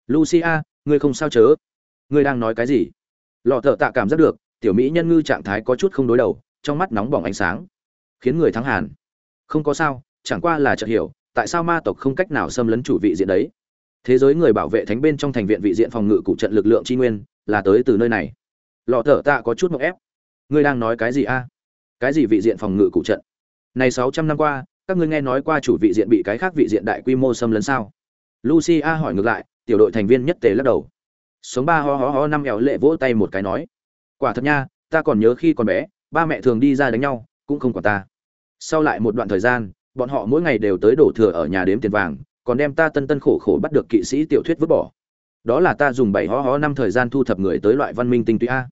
Lucia, ngươi không sao chớ? Ngươi đang nói cái gì? Lọ thợ tạ cảm giác được, tiểu mỹ nhân ngư trạng thái có chút không đối đầu, trong mắt nóng bỏng ánh sáng, khiến người thắng hàn. Không có sao, chẳng qua là chợt hiểu, tại sao ma tộc không cách nào xâm lấn chủ vị diện đấy. Thế giới người bảo vệ thánh bên trong thành viện vị diện phòng ngự cụ trận lực lượng tri nguyên, là tới từ nơi này. Lọ thợ tạ có chút mộng ép. Ngươi đang nói cái gì a? Cái gì vị diện phòng ngự cụ trận? Này sáu trăm năm qua các ngươi nghe nói qua chủ vị diện bị cái khác vị diện đại quy mô xâm lấn sao? Lucia hỏi ngược lại, tiểu đội thành viên nhất tề lắc đầu. Sống ba ho ho ho năm ẻo lệ vỗ tay một cái nói, quả thật nha, ta còn nhớ khi còn bé, ba mẹ thường đi ra đánh nhau, cũng không còn ta. Sau lại một đoạn thời gian, bọn họ mỗi ngày đều tới đổ thừa ở nhà đếm tiền vàng, còn đem ta tân tân khổ khổ bắt được kỵ sĩ tiểu thuyết vứt bỏ. Đó là ta dùng bảy ho ho năm thời gian thu thập người tới loại văn minh tinh túy a.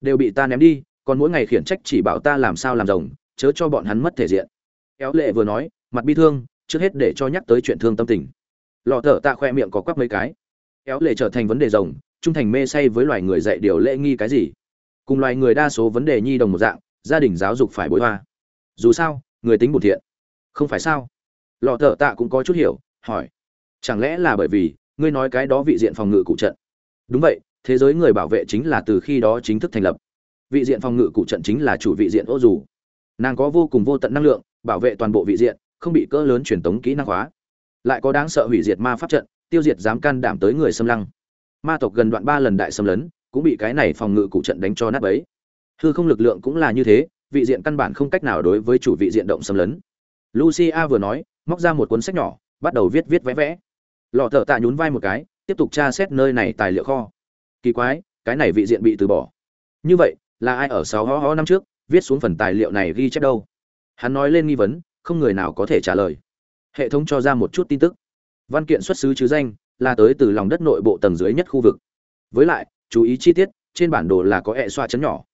Đều bị ta ném đi, còn mỗi ngày khiển trách chỉ bảo ta làm sao làm rồng, chớ cho bọn hắn mất thể diện éo lệ vừa nói, mặt bi thương, trước hết để cho nhắc tới chuyện thương tâm tình. Lọ thở Tạ khoe miệng có quắp mấy cái. Éo lệ trở thành vấn đề rồng, trung thành mê say với loài người dạy điều lễ nghi cái gì? Cùng loài người đa số vấn đề nhi đồng một dạng, gia đình giáo dục phải bối hoa. Dù sao, người tính bụt thiện. Không phải sao? Lọ thở tạ cũng có chút hiểu, hỏi. Chẳng lẽ là bởi vì, ngươi nói cái đó vị diện phòng ngự cụ trận? Đúng vậy, thế giới người bảo vệ chính là từ khi đó chính thức thành lập. Vị diện phòng ngự cụ trận chính là chủ vị diện ô dù. Nàng có vô cùng vô tận năng lượng bảo vệ toàn bộ vị diện, không bị cỡ lớn truyền tống kỹ năng hóa. Lại có đáng sợ hủy diệt ma pháp trận, tiêu diệt dám can đảm tới người xâm lăng. Ma tộc gần đoạn ba lần đại xâm lấn, cũng bị cái này phòng ngự cụ trận đánh cho nát bấy. Hư không lực lượng cũng là như thế, vị diện căn bản không cách nào đối với chủ vị diện động xâm lấn. Lucia vừa nói, móc ra một cuốn sách nhỏ, bắt đầu viết viết vẽ vẽ. Lò thợ tạ nhún vai một cái, tiếp tục tra xét nơi này tài liệu kho. Kỳ quái, cái này vị diện bị từ bỏ. Như vậy, là ai ở sáu ho ho năm trước, viết xuống phần tài liệu này ghi chép đâu? Hắn nói lên nghi vấn, không người nào có thể trả lời. Hệ thống cho ra một chút tin tức. Văn kiện xuất xứ chứ danh là tới từ lòng đất nội bộ tầng dưới nhất khu vực. Với lại, chú ý chi tiết, trên bản đồ là có hệ xoa chấn nhỏ.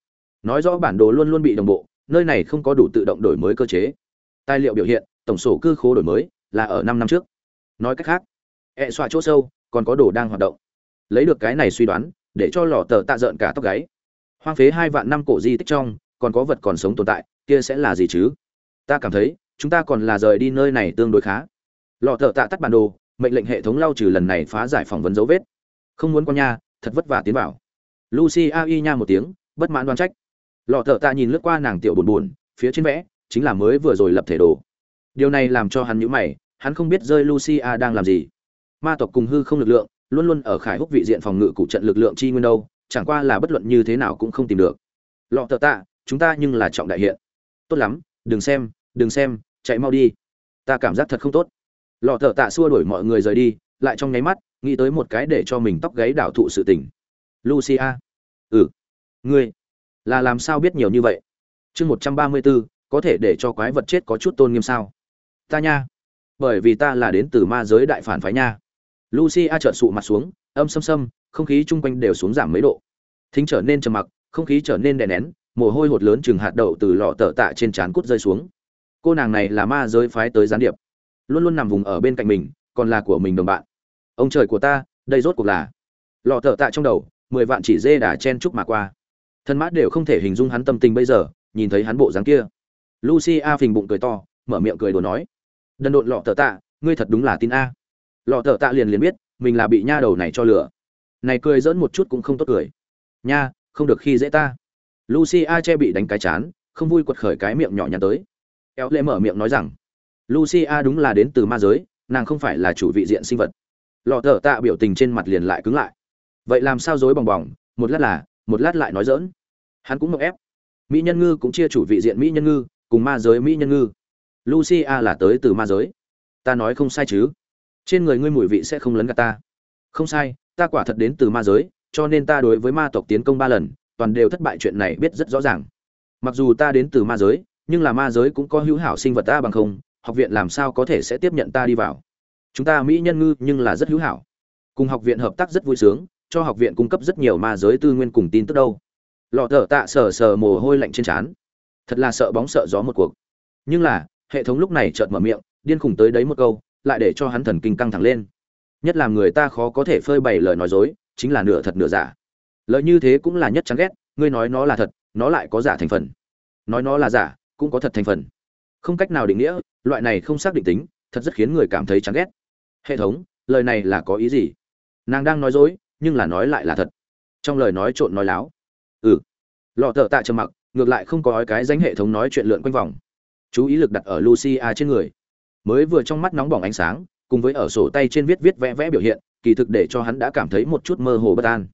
Nói rõ bản đồ luôn luôn bị đồng bộ, nơi này không có đủ tự động đổi mới cơ chế. Tài liệu biểu hiện, tổng sổ cư khố đổi mới là ở năm năm trước. Nói cách khác hệ xoa chỗ sâu còn có đồ đang hoạt động. Lấy được cái này suy đoán, để cho lò tờ tạ rợn cả tóc gáy. Hoang phế hai vạn năm cổ di tích trong, còn có vật còn sống tồn tại, kia sẽ là gì chứ? Ta cảm thấy, chúng ta còn là rời đi nơi này tương đối khá. Lọ thợ tạ tắt bản đồ, mệnh lệnh hệ thống lau trừ lần này phá giải phỏng vấn dấu vết. Không muốn con nha, thật vất vả tiến vào. Lucy a y nha một tiếng, bất mãn đoán trách. Lọ thợ tạ nhìn lướt qua nàng tiểu buồn buồn, phía trên vẽ, chính là mới vừa rồi lập thể đồ. Điều này làm cho hắn nhũ mày, hắn không biết rơi lucia đang làm gì. Ma tộc cùng hư không lực lượng, luôn luôn ở khải húc vị diện phòng ngự cụ trận lực lượng chi nguyên đâu, chẳng qua là bất luận như thế nào cũng không tìm được. Lọ thợ tạ, chúng ta nhưng là trọng đại hiện. Tốt lắm, đừng xem đừng xem, chạy mau đi. Ta cảm giác thật không tốt. Lọ thợ tạ xua đuổi mọi người rời đi, lại trong nháy mắt, nghĩ tới một cái để cho mình tóc gáy đảo thụ sự tình. Lucia. Ừ. Ngươi. Là làm sao biết nhiều như vậy? Chương một trăm ba mươi bốn có thể để cho quái vật chết có chút tôn nghiêm sao? Ta nha. Bởi vì ta là đến từ ma giới đại phản phái nha. Lucia trợn sụ mặt xuống, âm xâm xâm không khí chung quanh đều xuống giảm mấy độ. Thính trở nên trầm mặc, không khí trở nên đè nén, mồ hôi hột lớn chừng hạt đậu từ lọ tợ tạ trên trán cút rơi xuống cô nàng này là ma giới phái tới gián điệp. Luôn luôn nằm vùng ở bên cạnh mình, còn là của mình đồng bạn. Ông trời của ta, đây rốt cuộc là. Lọ thợ tạ trong đầu, mười vạn chỉ dê đã chen chúc mà qua. Thân mát đều không thể hình dung hắn tâm tình bây giờ, nhìn thấy hắn bộ dáng kia. Lucy a phình bụng cười to, mở miệng cười đùa nói. Đần độn lọ thợ tạ, ngươi thật đúng là tin a. Lọ thợ tạ liền liền biết, mình là bị nha đầu này cho lửa này cười dẫn một chút cũng không tốt cười. Nha, không được khi dễ ta. Lucy a che bị đánh cái chán, không vui quật khởi cái miệng nhỏ nhắn tới éo lệ mở miệng nói rằng, Lucia đúng là đến từ ma giới, nàng không phải là chủ vị diện sinh vật. Lọ thở tạ biểu tình trên mặt liền lại cứng lại. Vậy làm sao dối bòng bòng, một lát là, một lát lại nói dỡn hắn cũng mộng ép. Mỹ nhân ngư cũng chia chủ vị diện mỹ nhân ngư, cùng ma giới mỹ nhân ngư. Lucia là tới từ ma giới. Ta nói không sai chứ? Trên người ngươi mùi vị sẽ không lấn gạt ta. Không sai, ta quả thật đến từ ma giới, cho nên ta đối với ma tộc tiến công ba lần, toàn đều thất bại, chuyện này biết rất rõ ràng. Mặc dù ta đến từ ma giới nhưng là ma giới cũng có hữu hảo sinh vật ta bằng không, học viện làm sao có thể sẽ tiếp nhận ta đi vào? Chúng ta mỹ nhân ngư nhưng là rất hữu hảo. Cùng học viện hợp tác rất vui sướng, cho học viện cung cấp rất nhiều ma giới tư nguyên cùng tin tức đâu. Lọ thở tạ sờ sờ mồ hôi lạnh trên trán. Thật là sợ bóng sợ gió một cuộc. Nhưng là, hệ thống lúc này chợt mở miệng, điên khủng tới đấy một câu, lại để cho hắn thần kinh căng thẳng lên. Nhất là người ta khó có thể phơi bày lời nói dối, chính là nửa thật nửa giả. Lợi như thế cũng là nhất chán ghét, ngươi nói nó là thật, nó lại có giả thành phần. Nói nó là giả cũng có thật thành phần. Không cách nào định nghĩa, loại này không xác định tính, thật rất khiến người cảm thấy chán ghét. Hệ thống, lời này là có ý gì? Nàng đang nói dối, nhưng là nói lại là thật. Trong lời nói trộn nói láo. Ừ. Lọ thợ tạ trầm mặc, ngược lại không có ói cái danh hệ thống nói chuyện lượn quanh vòng. Chú ý lực đặt ở lucia trên người. Mới vừa trong mắt nóng bỏng ánh sáng, cùng với ở sổ tay trên viết viết vẽ vẽ biểu hiện, kỳ thực để cho hắn đã cảm thấy một chút mơ hồ bất an.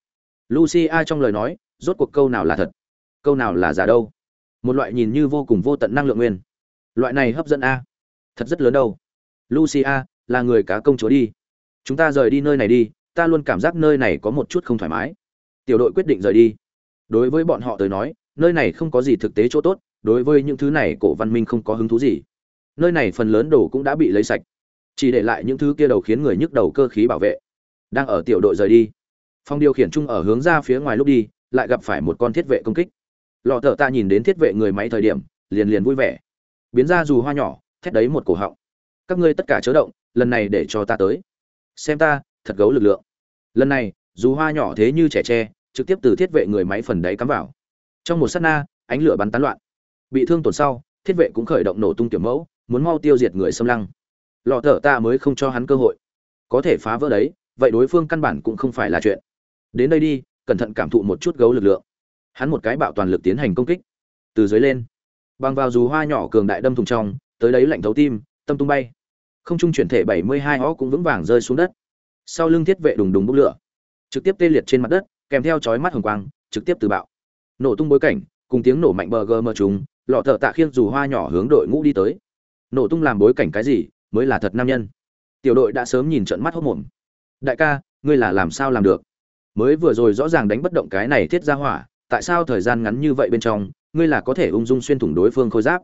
Lucia trong lời nói, rốt cuộc câu nào là thật, câu nào là giả đâu? Một loại nhìn như vô cùng vô tận năng lượng nguyên. Loại này hấp dẫn a. Thật rất lớn đâu. Lucia, là người cá công chúa đi. Chúng ta rời đi nơi này đi, ta luôn cảm giác nơi này có một chút không thoải mái. Tiểu đội quyết định rời đi. Đối với bọn họ tới nói, nơi này không có gì thực tế chỗ tốt, đối với những thứ này, cổ văn minh không có hứng thú gì. Nơi này phần lớn đồ cũng đã bị lấy sạch. Chỉ để lại những thứ kia đầu khiến người nhức đầu cơ khí bảo vệ. Đang ở tiểu đội rời đi. Phong điều khiển chung ở hướng ra phía ngoài lúc đi, lại gặp phải một con thiết vệ công kích lọ thợ ta nhìn đến thiết vệ người máy thời điểm, liền liền vui vẻ. Biến ra dù hoa nhỏ, thét đấy một cổ họng. Các ngươi tất cả chớ động, lần này để cho ta tới. Xem ta, thật gấu lực lượng. Lần này, dù hoa nhỏ thế như trẻ tre, trực tiếp từ thiết vệ người máy phần đáy cắm vào. Trong một sát na, ánh lửa bắn tán loạn. Bị thương tổn sau, thiết vệ cũng khởi động nổ tung tiểu mẫu, muốn mau tiêu diệt người xâm lăng. Lọ thở ta mới không cho hắn cơ hội. Có thể phá vỡ đấy, vậy đối phương căn bản cũng không phải là chuyện. Đến đây đi, cẩn thận cảm thụ một chút gấu lực lượng hắn một cái bạo toàn lực tiến hành công kích. Từ dưới lên, bằng vào dù hoa nhỏ cường đại đâm thùng trong, tới đấy lạnh thấu tim, tâm tung bay. Không trung chuyển thể bảy mươi hai ó cũng vững vàng rơi xuống đất. Sau lưng thiết vệ đùng đùng bốc lửa, trực tiếp tê liệt trên mặt đất, kèm theo chói mắt hồng quang, trực tiếp từ bạo. Nổ tung bối cảnh, cùng tiếng nổ mạnh bờ gờ mờ chúng lọ thợ tạ khiêng dù hoa nhỏ hướng đội ngũ đi tới. Nổ tung làm bối cảnh cái gì, mới là thật nam nhân. Tiểu đội đã sớm nhìn trận mắt hốc mồm đại ca, ngươi là làm sao làm được? Mới vừa rồi rõ ràng đánh bất động cái này thiết ra hỏa tại sao thời gian ngắn như vậy bên trong, ngươi là có thể ung dung xuyên thủng đối phương khôi giáp?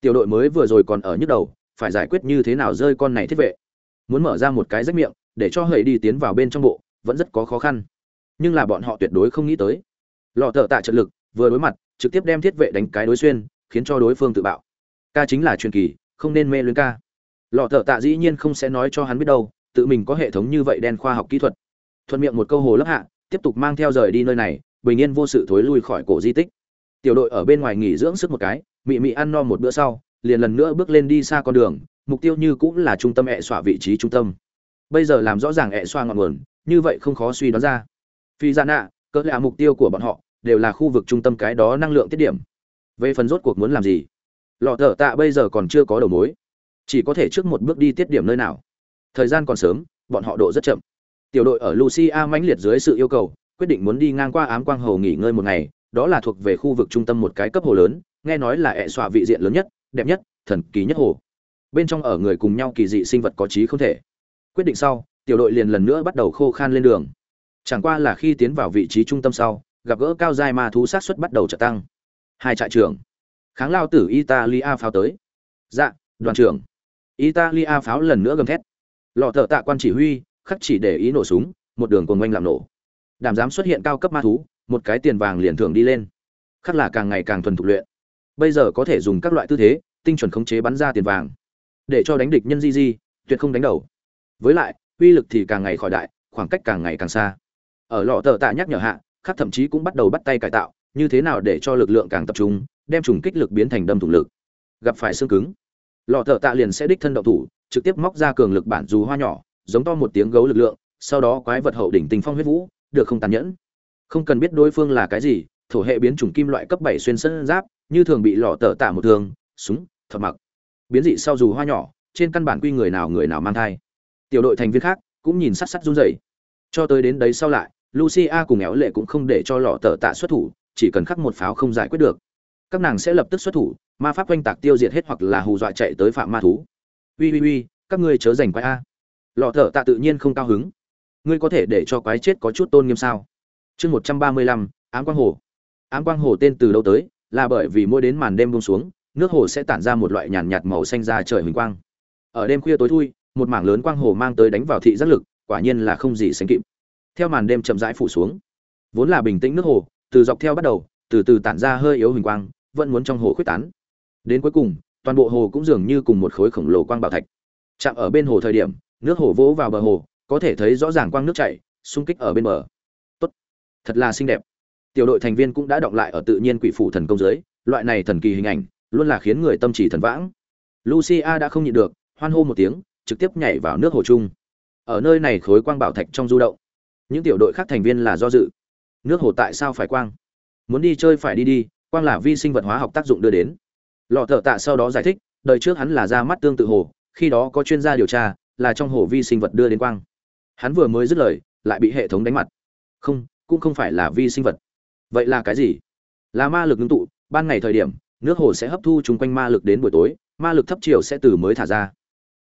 Tiểu đội mới vừa rồi còn ở nhức đầu, phải giải quyết như thế nào rơi con này thiết vệ? Muốn mở ra một cái rách miệng, để cho hầy đi tiến vào bên trong bộ, vẫn rất có khó khăn. Nhưng là bọn họ tuyệt đối không nghĩ tới. Lọ thợ tạ trận lực, vừa đối mặt, trực tiếp đem thiết vệ đánh cái đối xuyên, khiến cho đối phương tự bạo. Ca chính là truyền kỳ, không nên mê luyến ca. Lọ thợ tạ dĩ nhiên không sẽ nói cho hắn biết đâu, tự mình có hệ thống như vậy đen khoa học kỹ thuật. Thuận miệng một câu hồ lấp hạ, tiếp tục mang theo rời đi nơi này bình yên vô sự thối lui khỏi cổ di tích. Tiểu đội ở bên ngoài nghỉ dưỡng sức một cái, mị mị ăn no một bữa sau, liền lần nữa bước lên đi xa con đường, mục tiêu như cũng là trung tâm ẹ xọa vị trí trung tâm. Bây giờ làm rõ ràng ẹ xoa ngọn nguồn, như vậy không khó suy đoán ra. Phi ra nạ, cỡ lạ mục tiêu của bọn họ, đều là khu vực trung tâm cái đó năng lượng tiết điểm. Về phần rốt cuộc muốn làm gì? Lọ thở tạ bây giờ còn chưa có đầu mối. Chỉ có thể trước một bước đi tiết điểm nơi nào. Thời gian còn sớm, bọn họ độ rất chậm. Tiểu đội ở lucia mãnh liệt dưới sự yêu cầu quyết định muốn đi ngang qua ám quang hồ nghỉ ngơi một ngày, đó là thuộc về khu vực trung tâm một cái cấp hồ lớn, nghe nói là hệ xọa vị diện lớn nhất, đẹp nhất, thần kỳ nhất hồ. Bên trong ở người cùng nhau kỳ dị sinh vật có trí không thể. Quyết định sau, tiểu đội liền lần nữa bắt đầu khô khan lên đường. Chẳng qua là khi tiến vào vị trí trung tâm sau, gặp gỡ cao giai ma thú sát xuất bắt đầu trở tăng. Hai trại trưởng. Kháng lao tử italia pháo tới. Dạ đoàn trưởng. Italia pháo lần nữa gầm thét. Lọ thợ tạ quan chỉ huy, khắc chỉ để ý nổ súng, một đường cồn quanh làm nổ đảm dám xuất hiện cao cấp ma thú, một cái tiền vàng liền thường đi lên. Khắc là càng ngày càng thuần thục luyện. Bây giờ có thể dùng các loại tư thế, tinh chuẩn khống chế bắn ra tiền vàng. Để cho đánh địch nhân di di tuyệt không đánh đầu. Với lại, uy lực thì càng ngày khỏi đại, khoảng cách càng ngày càng xa. Ở lọ tờ tạ nhắc nhở hạ khắc thậm chí cũng bắt đầu bắt tay cải tạo, như thế nào để cho lực lượng càng tập trung, đem trùng kích lực biến thành đâm thủng lực. Gặp phải xương cứng. Lọ thợ tạ liền sẽ đích thân động thủ, trực tiếp móc ra cường lực bản dù hoa nhỏ, giống to một tiếng gấu lực lượng, sau đó quái vật hậu đỉnh tình phong huyết vũ được không tàn nhẫn. Không cần biết đối phương là cái gì, thổ hệ biến chủng kim loại cấp bảy xuyên sân giáp, như thường bị lọ tở tạ một thương súng thập mặc. Biến dị sau dù hoa nhỏ, trên căn bản quy người nào người nào mang thai. Tiểu đội thành viên khác cũng nhìn sát sắt run rẩy. Cho tới đến đấy sau lại, lucia cùng éo lệ cũng không để cho lọ tở tạ xuất thủ, chỉ cần khắc một pháo không giải quyết được. Các nàng sẽ lập tức xuất thủ, ma pháp oanh tạc tiêu diệt hết hoặc là hù dọa chạy tới phạm ma thú. Ui ui ui, các ngươi chớ giành quái a. Lọ thở tạ tự nhiên không cao hứng ngươi có thể để cho quái chết có chút tôn nghiêm sao? Chương một trăm ba mươi lăm, ám quang hồ. Ám quang hồ tên từ đâu tới? Là bởi vì mỗi đến màn đêm buông xuống, nước hồ sẽ tản ra một loại nhàn nhạt màu xanh ra trời huỳnh quang. Ở đêm khuya tối thui, một mảng lớn quang hồ mang tới đánh vào thị giác lực, quả nhiên là không gì sánh kịp. Theo màn đêm chậm rãi phủ xuống, vốn là bình tĩnh nước hồ, từ dọc theo bắt đầu, từ từ tản ra hơi yếu huỳnh quang, vẫn muốn trong hồ khuyết tán. Đến cuối cùng, toàn bộ hồ cũng dường như cùng một khối khổng lồ quang bảo thạch. Chạm ở bên hồ thời điểm, nước hồ vỗ vào bờ hồ có thể thấy rõ ràng quang nước chảy, xung kích ở bên bờ. Tốt. Thật là xinh đẹp. Tiểu đội thành viên cũng đã động lại ở tự nhiên quỷ phủ thần công giới loại này thần kỳ hình ảnh luôn là khiến người tâm trí thần vãng. Lucia đã không nhịn được, hoan hô một tiếng, trực tiếp nhảy vào nước hồ chung ở nơi này khối quang bảo thạch trong du động. Những tiểu đội khác thành viên là do dự. Nước hồ tại sao phải quang? Muốn đi chơi phải đi đi, quang là vi sinh vật hóa học tác dụng đưa đến. Lọ thợ tạ sau đó giải thích, đời trước hắn là ra mắt tương tự hồ, khi đó có chuyên gia điều tra, là trong hồ vi sinh vật đưa đến quang hắn vừa mới dứt lời, lại bị hệ thống đánh mặt. Không, cũng không phải là vi sinh vật. Vậy là cái gì? Là ma lực ngưng tụ, ban ngày thời điểm, nước hồ sẽ hấp thu chung quanh ma lực đến buổi tối, ma lực thấp chiều sẽ từ mới thả ra.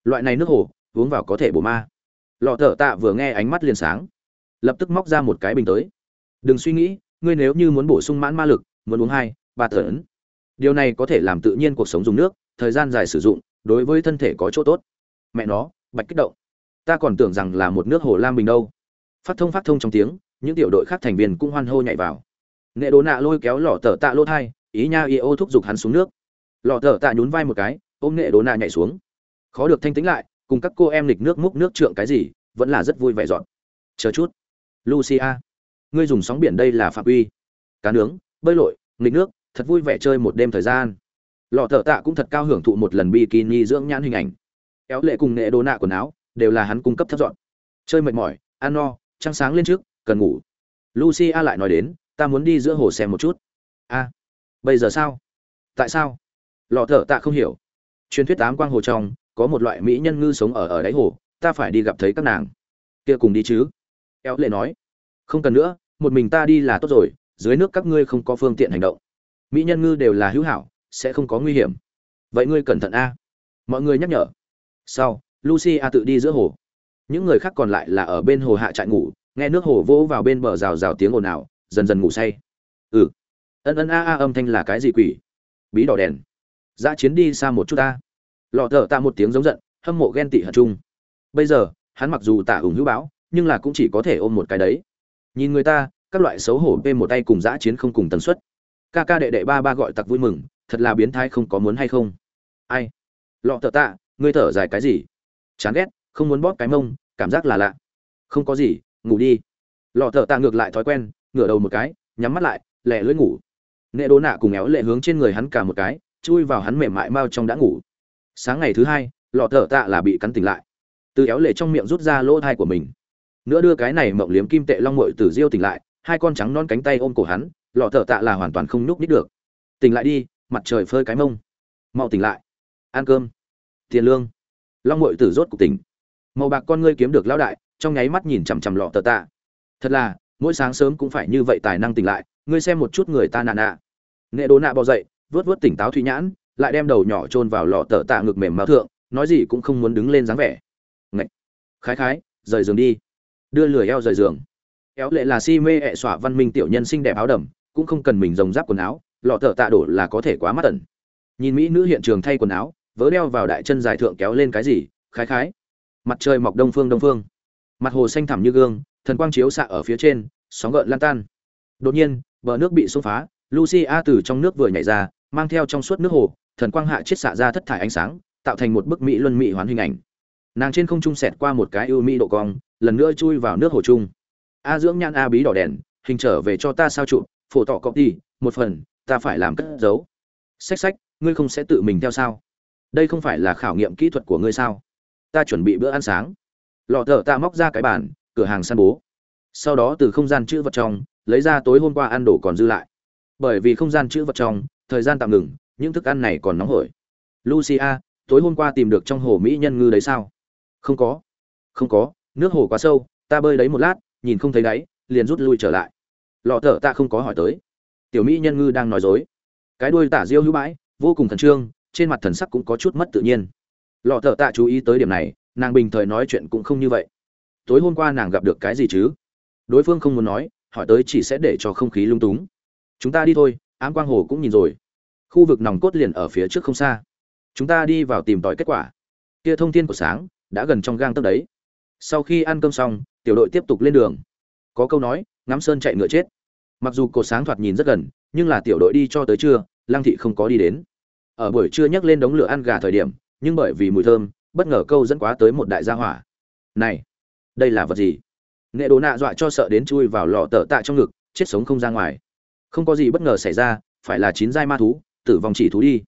Loại này nước hồ, uống vào có thể bổ ma. Lọ thợ tạ vừa nghe ánh mắt liền sáng. Lập tức móc ra một cái bình tới. Đừng suy nghĩ, ngươi nếu như muốn bổ sung mãn ma lực, muốn uống hai, ba thở ấn. Điều này có thể làm tự nhiên cuộc sống dùng nước, thời gian dài sử dụng, đối với thân thể có chỗ tốt. Mẹ nó, bạch kích động ta còn tưởng rằng là một nước hồ lam bình đâu. Phát thông phát thông trong tiếng, những tiểu đội khác thành viên cũng hoan hô nhảy vào. Nghệ đồ nạ lôi kéo lọ tờ tạ lỗ thai, ý nha y ô thúc giục hắn xuống nước. Lọ tờ tạ nhún vai một cái, ôm nghệ đồ nạ nhảy xuống. Khó được thanh tĩnh lại, cùng các cô em lịch nước múc nước trượng cái gì, vẫn là rất vui vẻ dọn. Chờ chút. Lucia, ngươi dùng sóng biển đây là phạm uy. Cá nướng, bơi lội, nghịch nước, thật vui vẻ chơi một đêm thời gian. Lọ thợ tạ cũng thật cao hưởng thụ một lần bikini dưỡng nhãn hình ảnh. Kéo lệ cùng nghệ đồ nạ quần áo đều là hắn cung cấp thấp dọn. Chơi mệt mỏi, ăn no, trăng sáng lên trước, cần ngủ. Lucia lại nói đến, ta muốn đi giữa hồ xem một chút. A, bây giờ sao? Tại sao? Lọ thở tạ không hiểu. Truyền thuyết tám quang hồ trong, có một loại mỹ nhân ngư sống ở ở đáy hồ, ta phải đi gặp thấy các nàng. Kia cùng đi chứ? Kéo lệ nói. Không cần nữa, một mình ta đi là tốt rồi, dưới nước các ngươi không có phương tiện hành động. Mỹ nhân ngư đều là hữu hảo, sẽ không có nguy hiểm. Vậy ngươi cẩn thận a. Mọi người nhắc nhở. Sau lucy a tự đi giữa hồ. Những người khác còn lại là ở bên hồ hạ trại ngủ, nghe nước hồ vỗ vào bên bờ rào rào tiếng ồn ào, dần dần ngủ say. Ừ. Ân ân a a âm thanh là cái gì quỷ? Bí đỏ đèn. Giã chiến đi xa một chút ta lọ thở ta một tiếng giống giận, hâm mộ ghen tị hận chung. Bây giờ, hắn mặc dù tả ủng hữu báo, nhưng là cũng chỉ có thể ôm một cái đấy. Nhìn người ta, các loại xấu hổ bên một tay cùng giã chiến không cùng tần suất. Ca ca đệ đệ ba ba gọi tặc vui mừng, thật là biến thái không có muốn hay không? Ai? Lọ thở tạ, ngươi thở dài cái gì? Chán ghét, không muốn bóp cái mông, cảm giác là lạ. Không có gì, ngủ đi. Lọ thợ tạ ngược lại thói quen, ngửa đầu một cái, nhắm mắt lại lẹ lưỡi ngủ. Nệ đố nạ cùng éo lệ hướng trên người hắn cả một cái, chui vào hắn mềm mại mau trong đã ngủ. Sáng ngày thứ hai, lọ thợ tạ là bị cắn tỉnh lại. Từ éo lệ trong miệng rút ra lỗ thai của mình. Nữa đưa cái này mộng liếm kim tệ long mội tử diêu tỉnh lại, hai con trắng non cánh tay ôm cổ hắn, lọ thợ tạ là hoàn toàn không nhúc nít được. Tỉnh lại đi, mặt trời phơi cái mông. Mau tỉnh lại. Ăn cơm. Tiền lương long mội tử rốt cục tỉnh. Màu bạc con ngươi kiếm được lão đại, trong nháy mắt nhìn chằm chằm lọ tờ tạ. Thật là, mỗi sáng sớm cũng phải như vậy tài năng tỉnh lại, ngươi xem một chút người ta nà nạ. Nghệ đố nạ bò dậy, vớt vớt tỉnh táo thủy nhãn, lại đem đầu nhỏ chôn vào lọ tờ tạ ngực mềm máu thượng, nói gì cũng không muốn đứng lên dáng vẻ. Ngậy! khái khái, rời giường đi. Đưa lười eo rời giường. Éo lệ là si mê ẹ xỏa văn minh tiểu nhân xinh đẹp áo đầm, cũng không cần mình rồng giáp quần áo, lọ tờ tạ đổ là có thể quá mắt tẩn nhìn mỹ nữ hiện trường thay quần áo vớ đeo vào đại chân dài thượng kéo lên cái gì, khái khái. Mặt trời mọc đông phương đông phương. Mặt hồ xanh thẳm như gương, thần quang chiếu xạ ở phía trên, sóng gợn lan tan. Đột nhiên, bờ nước bị xông phá, lucia từ trong nước vừa nhảy ra, mang theo trong suốt nước hồ, thần quang hạ chiết xạ ra thất thải ánh sáng, tạo thành một bức mỹ luân mỹ hoán hình ảnh. Nàng trên không trung sẹt qua một cái ưu mỹ độ cong, lần nữa chui vào nước hồ chung. A dưỡng nhan a bí đỏ đèn, hình trở về cho ta sao trụ, phổ tỏ cọp đi một phần, ta phải làm cất giấu. Sách sách ngươi không sẽ tự mình theo sao? Đây không phải là khảo nghiệm kỹ thuật của ngươi sao? Ta chuẩn bị bữa ăn sáng. Lọ thợ ta móc ra cái bàn, cửa hàng săn bố. Sau đó từ không gian chữ vật trong, lấy ra tối hôm qua ăn đồ còn dư lại. Bởi vì không gian chữ vật trong, thời gian tạm ngừng, những thức ăn này còn nóng hổi. Lucia, tối hôm qua tìm được trong hồ mỹ nhân ngư đấy sao? Không có. Không có, nước hồ quá sâu, ta bơi đấy một lát, nhìn không thấy đáy, liền rút lui trở lại. Lọ thợ ta không có hỏi tới. Tiểu mỹ nhân ngư đang nói dối. Cái đuôi tả diêu hữu bãi, vô cùng khẩn trương trên mặt thần sắc cũng có chút mất tự nhiên. Lọ thợ tạ chú ý tới điểm này, nàng bình thời nói chuyện cũng không như vậy. Tối hôm qua nàng gặp được cái gì chứ? Đối phương không muốn nói, hỏi tới chỉ sẽ để cho không khí lung túng. Chúng ta đi thôi, ám quang hồ cũng nhìn rồi. Khu vực nòng cốt liền ở phía trước không xa. Chúng ta đi vào tìm tòi kết quả. Kia thông tin của sáng, đã gần trong gang tấc đấy. Sau khi ăn cơm xong, tiểu đội tiếp tục lên đường. Có câu nói, ngắm sơn chạy ngựa chết. Mặc dù cột sáng thoạt nhìn rất gần, nhưng là tiểu đội đi cho tới trưa, lăng thị không có đi đến ở buổi trưa nhấc lên đống lửa ăn gà thời điểm, nhưng bởi vì mùi thơm, bất ngờ câu dẫn quá tới một đại gia hỏa. Này, đây là vật gì? Nghệ đồ nạ dọa cho sợ đến chui vào lò tờ tạ trong ngực, chết sống không ra ngoài. Không có gì bất ngờ xảy ra, phải là chín giai ma thú, tử vong chỉ thú đi.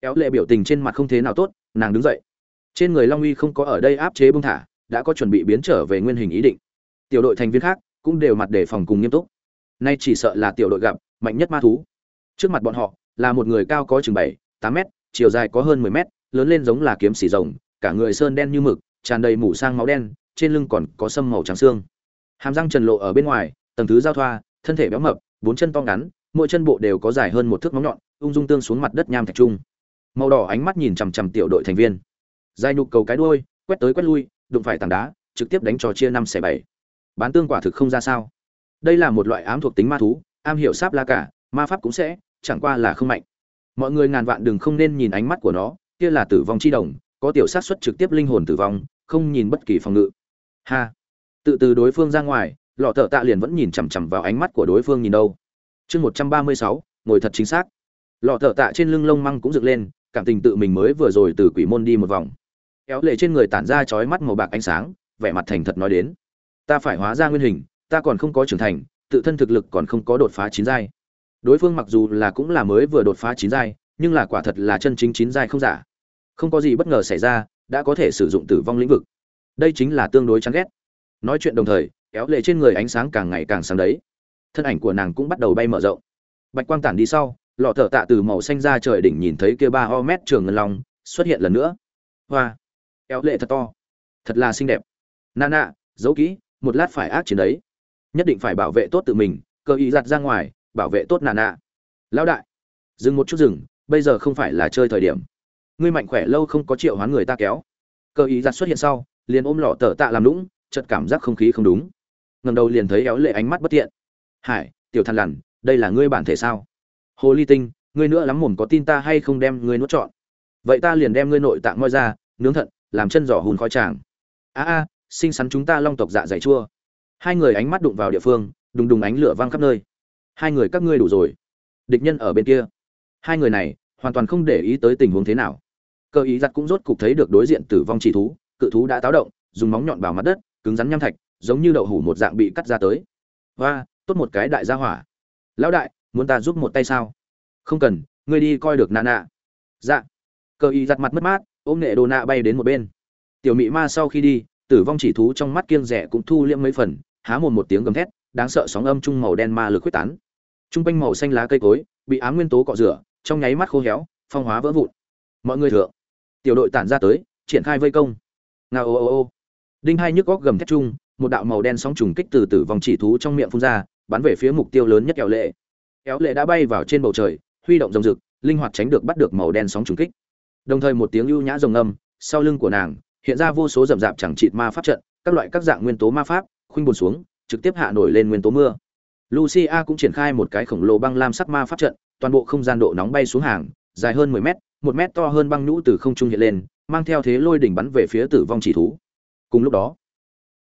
Éo lệ biểu tình trên mặt không thế nào tốt, nàng đứng dậy. Trên người long uy không có ở đây áp chế bông thả, đã có chuẩn bị biến trở về nguyên hình ý định. Tiểu đội thành viên khác cũng đều mặt đề phòng cùng nghiêm túc. Nay chỉ sợ là tiểu đội gặp, mạnh nhất ma thú. Trước mặt bọn họ là một người cao có chừng bảy tám mét, chiều dài có hơn mười mét, lớn lên giống là kiếm xỉ rồng, cả người sơn đen như mực, tràn đầy mủ sang máu đen, trên lưng còn có sâm màu trắng xương. Hàm răng trần lộ ở bên ngoài, tầng thứ giao thoa, thân thể béo mập, bốn chân to ngắn, mỗi chân bộ đều có dài hơn một thước móng nhọn, ung dung tương xuống mặt đất nham thạch trung. Màu đỏ ánh mắt nhìn chằm chằm tiểu đội thành viên. Dài nhục cầu cái đuôi, quét tới quét lui, đụng phải tảng đá, trực tiếp đánh trò chia năm xẻ bảy. Bán tương quả thực không ra sao. Đây là một loại ám thuộc tính ma thú, am hiểu sáp la cả, ma pháp cũng sẽ, chẳng qua là không mạnh mọi người ngàn vạn đừng không nên nhìn ánh mắt của nó, kia là tử vong chi đồng, có tiểu sát xuất trực tiếp linh hồn tử vong, không nhìn bất kỳ phòng ngự. Ha. Tự từ đối phương ra ngoài, lọ thợ tạ liền vẫn nhìn chằm chằm vào ánh mắt của đối phương nhìn đâu. Chương một trăm ba mươi sáu, ngồi thật chính xác. Lọ thợ tạ trên lưng lông măng cũng dựng lên, cảm tình tự mình mới vừa rồi từ quỷ môn đi một vòng. Kéo lệ trên người tản ra chói mắt màu bạc ánh sáng, vẻ mặt thành thật nói đến. Ta phải hóa ra nguyên hình, ta còn không có trưởng thành, tự thân thực lực còn không có đột phá chín giai đối phương mặc dù là cũng là mới vừa đột phá chín giai, nhưng là quả thật là chân chính chín giai không giả. Không có gì bất ngờ xảy ra, đã có thể sử dụng tử vong lĩnh vực. Đây chính là tương đối chán ghét. Nói chuyện đồng thời, kéo lệ trên người ánh sáng càng ngày càng sáng đấy. Thân ảnh của nàng cũng bắt đầu bay mở rộng. Bạch quang tản đi sau, lọ thợ tạ từ màu xanh ra trời đỉnh nhìn thấy kia ba o mét trường ngân long xuất hiện lần nữa. Hoa! Kéo lệ thật to. Thật là xinh đẹp. Nà nạ giấu kỹ, một lát phải ác chiến đấy. Nhất định phải bảo vệ tốt tự mình cơ ý giặt ra ngoài bảo vệ tốt nà nà, lão đại dừng một chút dừng bây giờ không phải là chơi thời điểm. Ngươi mạnh khỏe lâu không có triệu hoán người ta kéo. Cơ ý giặt xuất hiện sau liền ôm lọ tờ tạ làm lũng chợt cảm giác không khí không đúng. Ngầm đầu liền thấy éo lệ ánh mắt bất tiện hải tiểu thằn lằn đây là ngươi bản thể sao? Hồ ly tinh ngươi nữa lắm mồm có tin ta hay không đem ngươi nuốt trọn? Vậy ta liền đem ngươi nội tạng moi ra nướng thận làm chân giỏ hùn khói tràng. A a xinh xắn chúng ta long tộc dạ dày chua. Hai người ánh mắt đụng vào địa phương đùng đùng ánh lửa vang khắp nơi hai người các ngươi đủ rồi. Địch nhân ở bên kia. Hai người này, hoàn toàn không để ý tới tình huống thế nào. Cơ ý giặt cũng rốt cục thấy được đối diện tử vong chỉ thú, cự thú đã táo động, dùng móng nhọn vào mặt đất, cứng rắn nham thạch, giống như đậu hủ một dạng bị cắt ra tới. Và tốt một cái đại gia hỏa. Lão đại, muốn ta giúp một tay sao? Không cần, ngươi đi coi được nà nạ dạ. Cơ ý giặt mặt mất mát, ôm nghệ đồ nạ bay đến một bên. Tiểu mị ma sau khi đi, tử vong chỉ thú trong mắt kiêng rẻ cũng thu liễm mấy phần, há mồm một tiếng gầm thét đáng sợ sóng âm trung màu đen ma lực quyết tán. Trung quanh màu xanh lá cây cối, bị ám nguyên tố cọ rửa, trong nháy mắt khô héo, phong hóa vỡ vụn. Mọi người thượng, tiểu đội tản ra tới, triển khai vây công. Ngao ô ô ô. Đinh hai nhức góc gầm thét chung, một đạo màu đen sóng trùng kích từ tử vòng chỉ thú trong miệng phun ra, bắn về phía mục tiêu lớn nhất kéo lệ. Kéo lệ đã bay vào trên bầu trời, huy động rồng rực, linh hoạt tránh được bắt được màu đen sóng trùng kích. Đồng thời một tiếng ưu nhã rồng âm sau lưng của nàng, hiện ra vô số rậm rạp chẳng chịt ma pháp trận, các loại các dạng nguyên tố ma pháp, khuynh buồn xuống trực tiếp hạ nổi lên nguyên tố mưa. Lucia cũng triển khai một cái khổng lồ băng lam sắc ma pháp trận, toàn bộ không gian độ nóng bay xuống hàng, dài hơn 10 mét, một mét to hơn băng nhũ từ không trung hiện lên, mang theo thế lôi đỉnh bắn về phía tử vong chỉ thú. Cùng lúc đó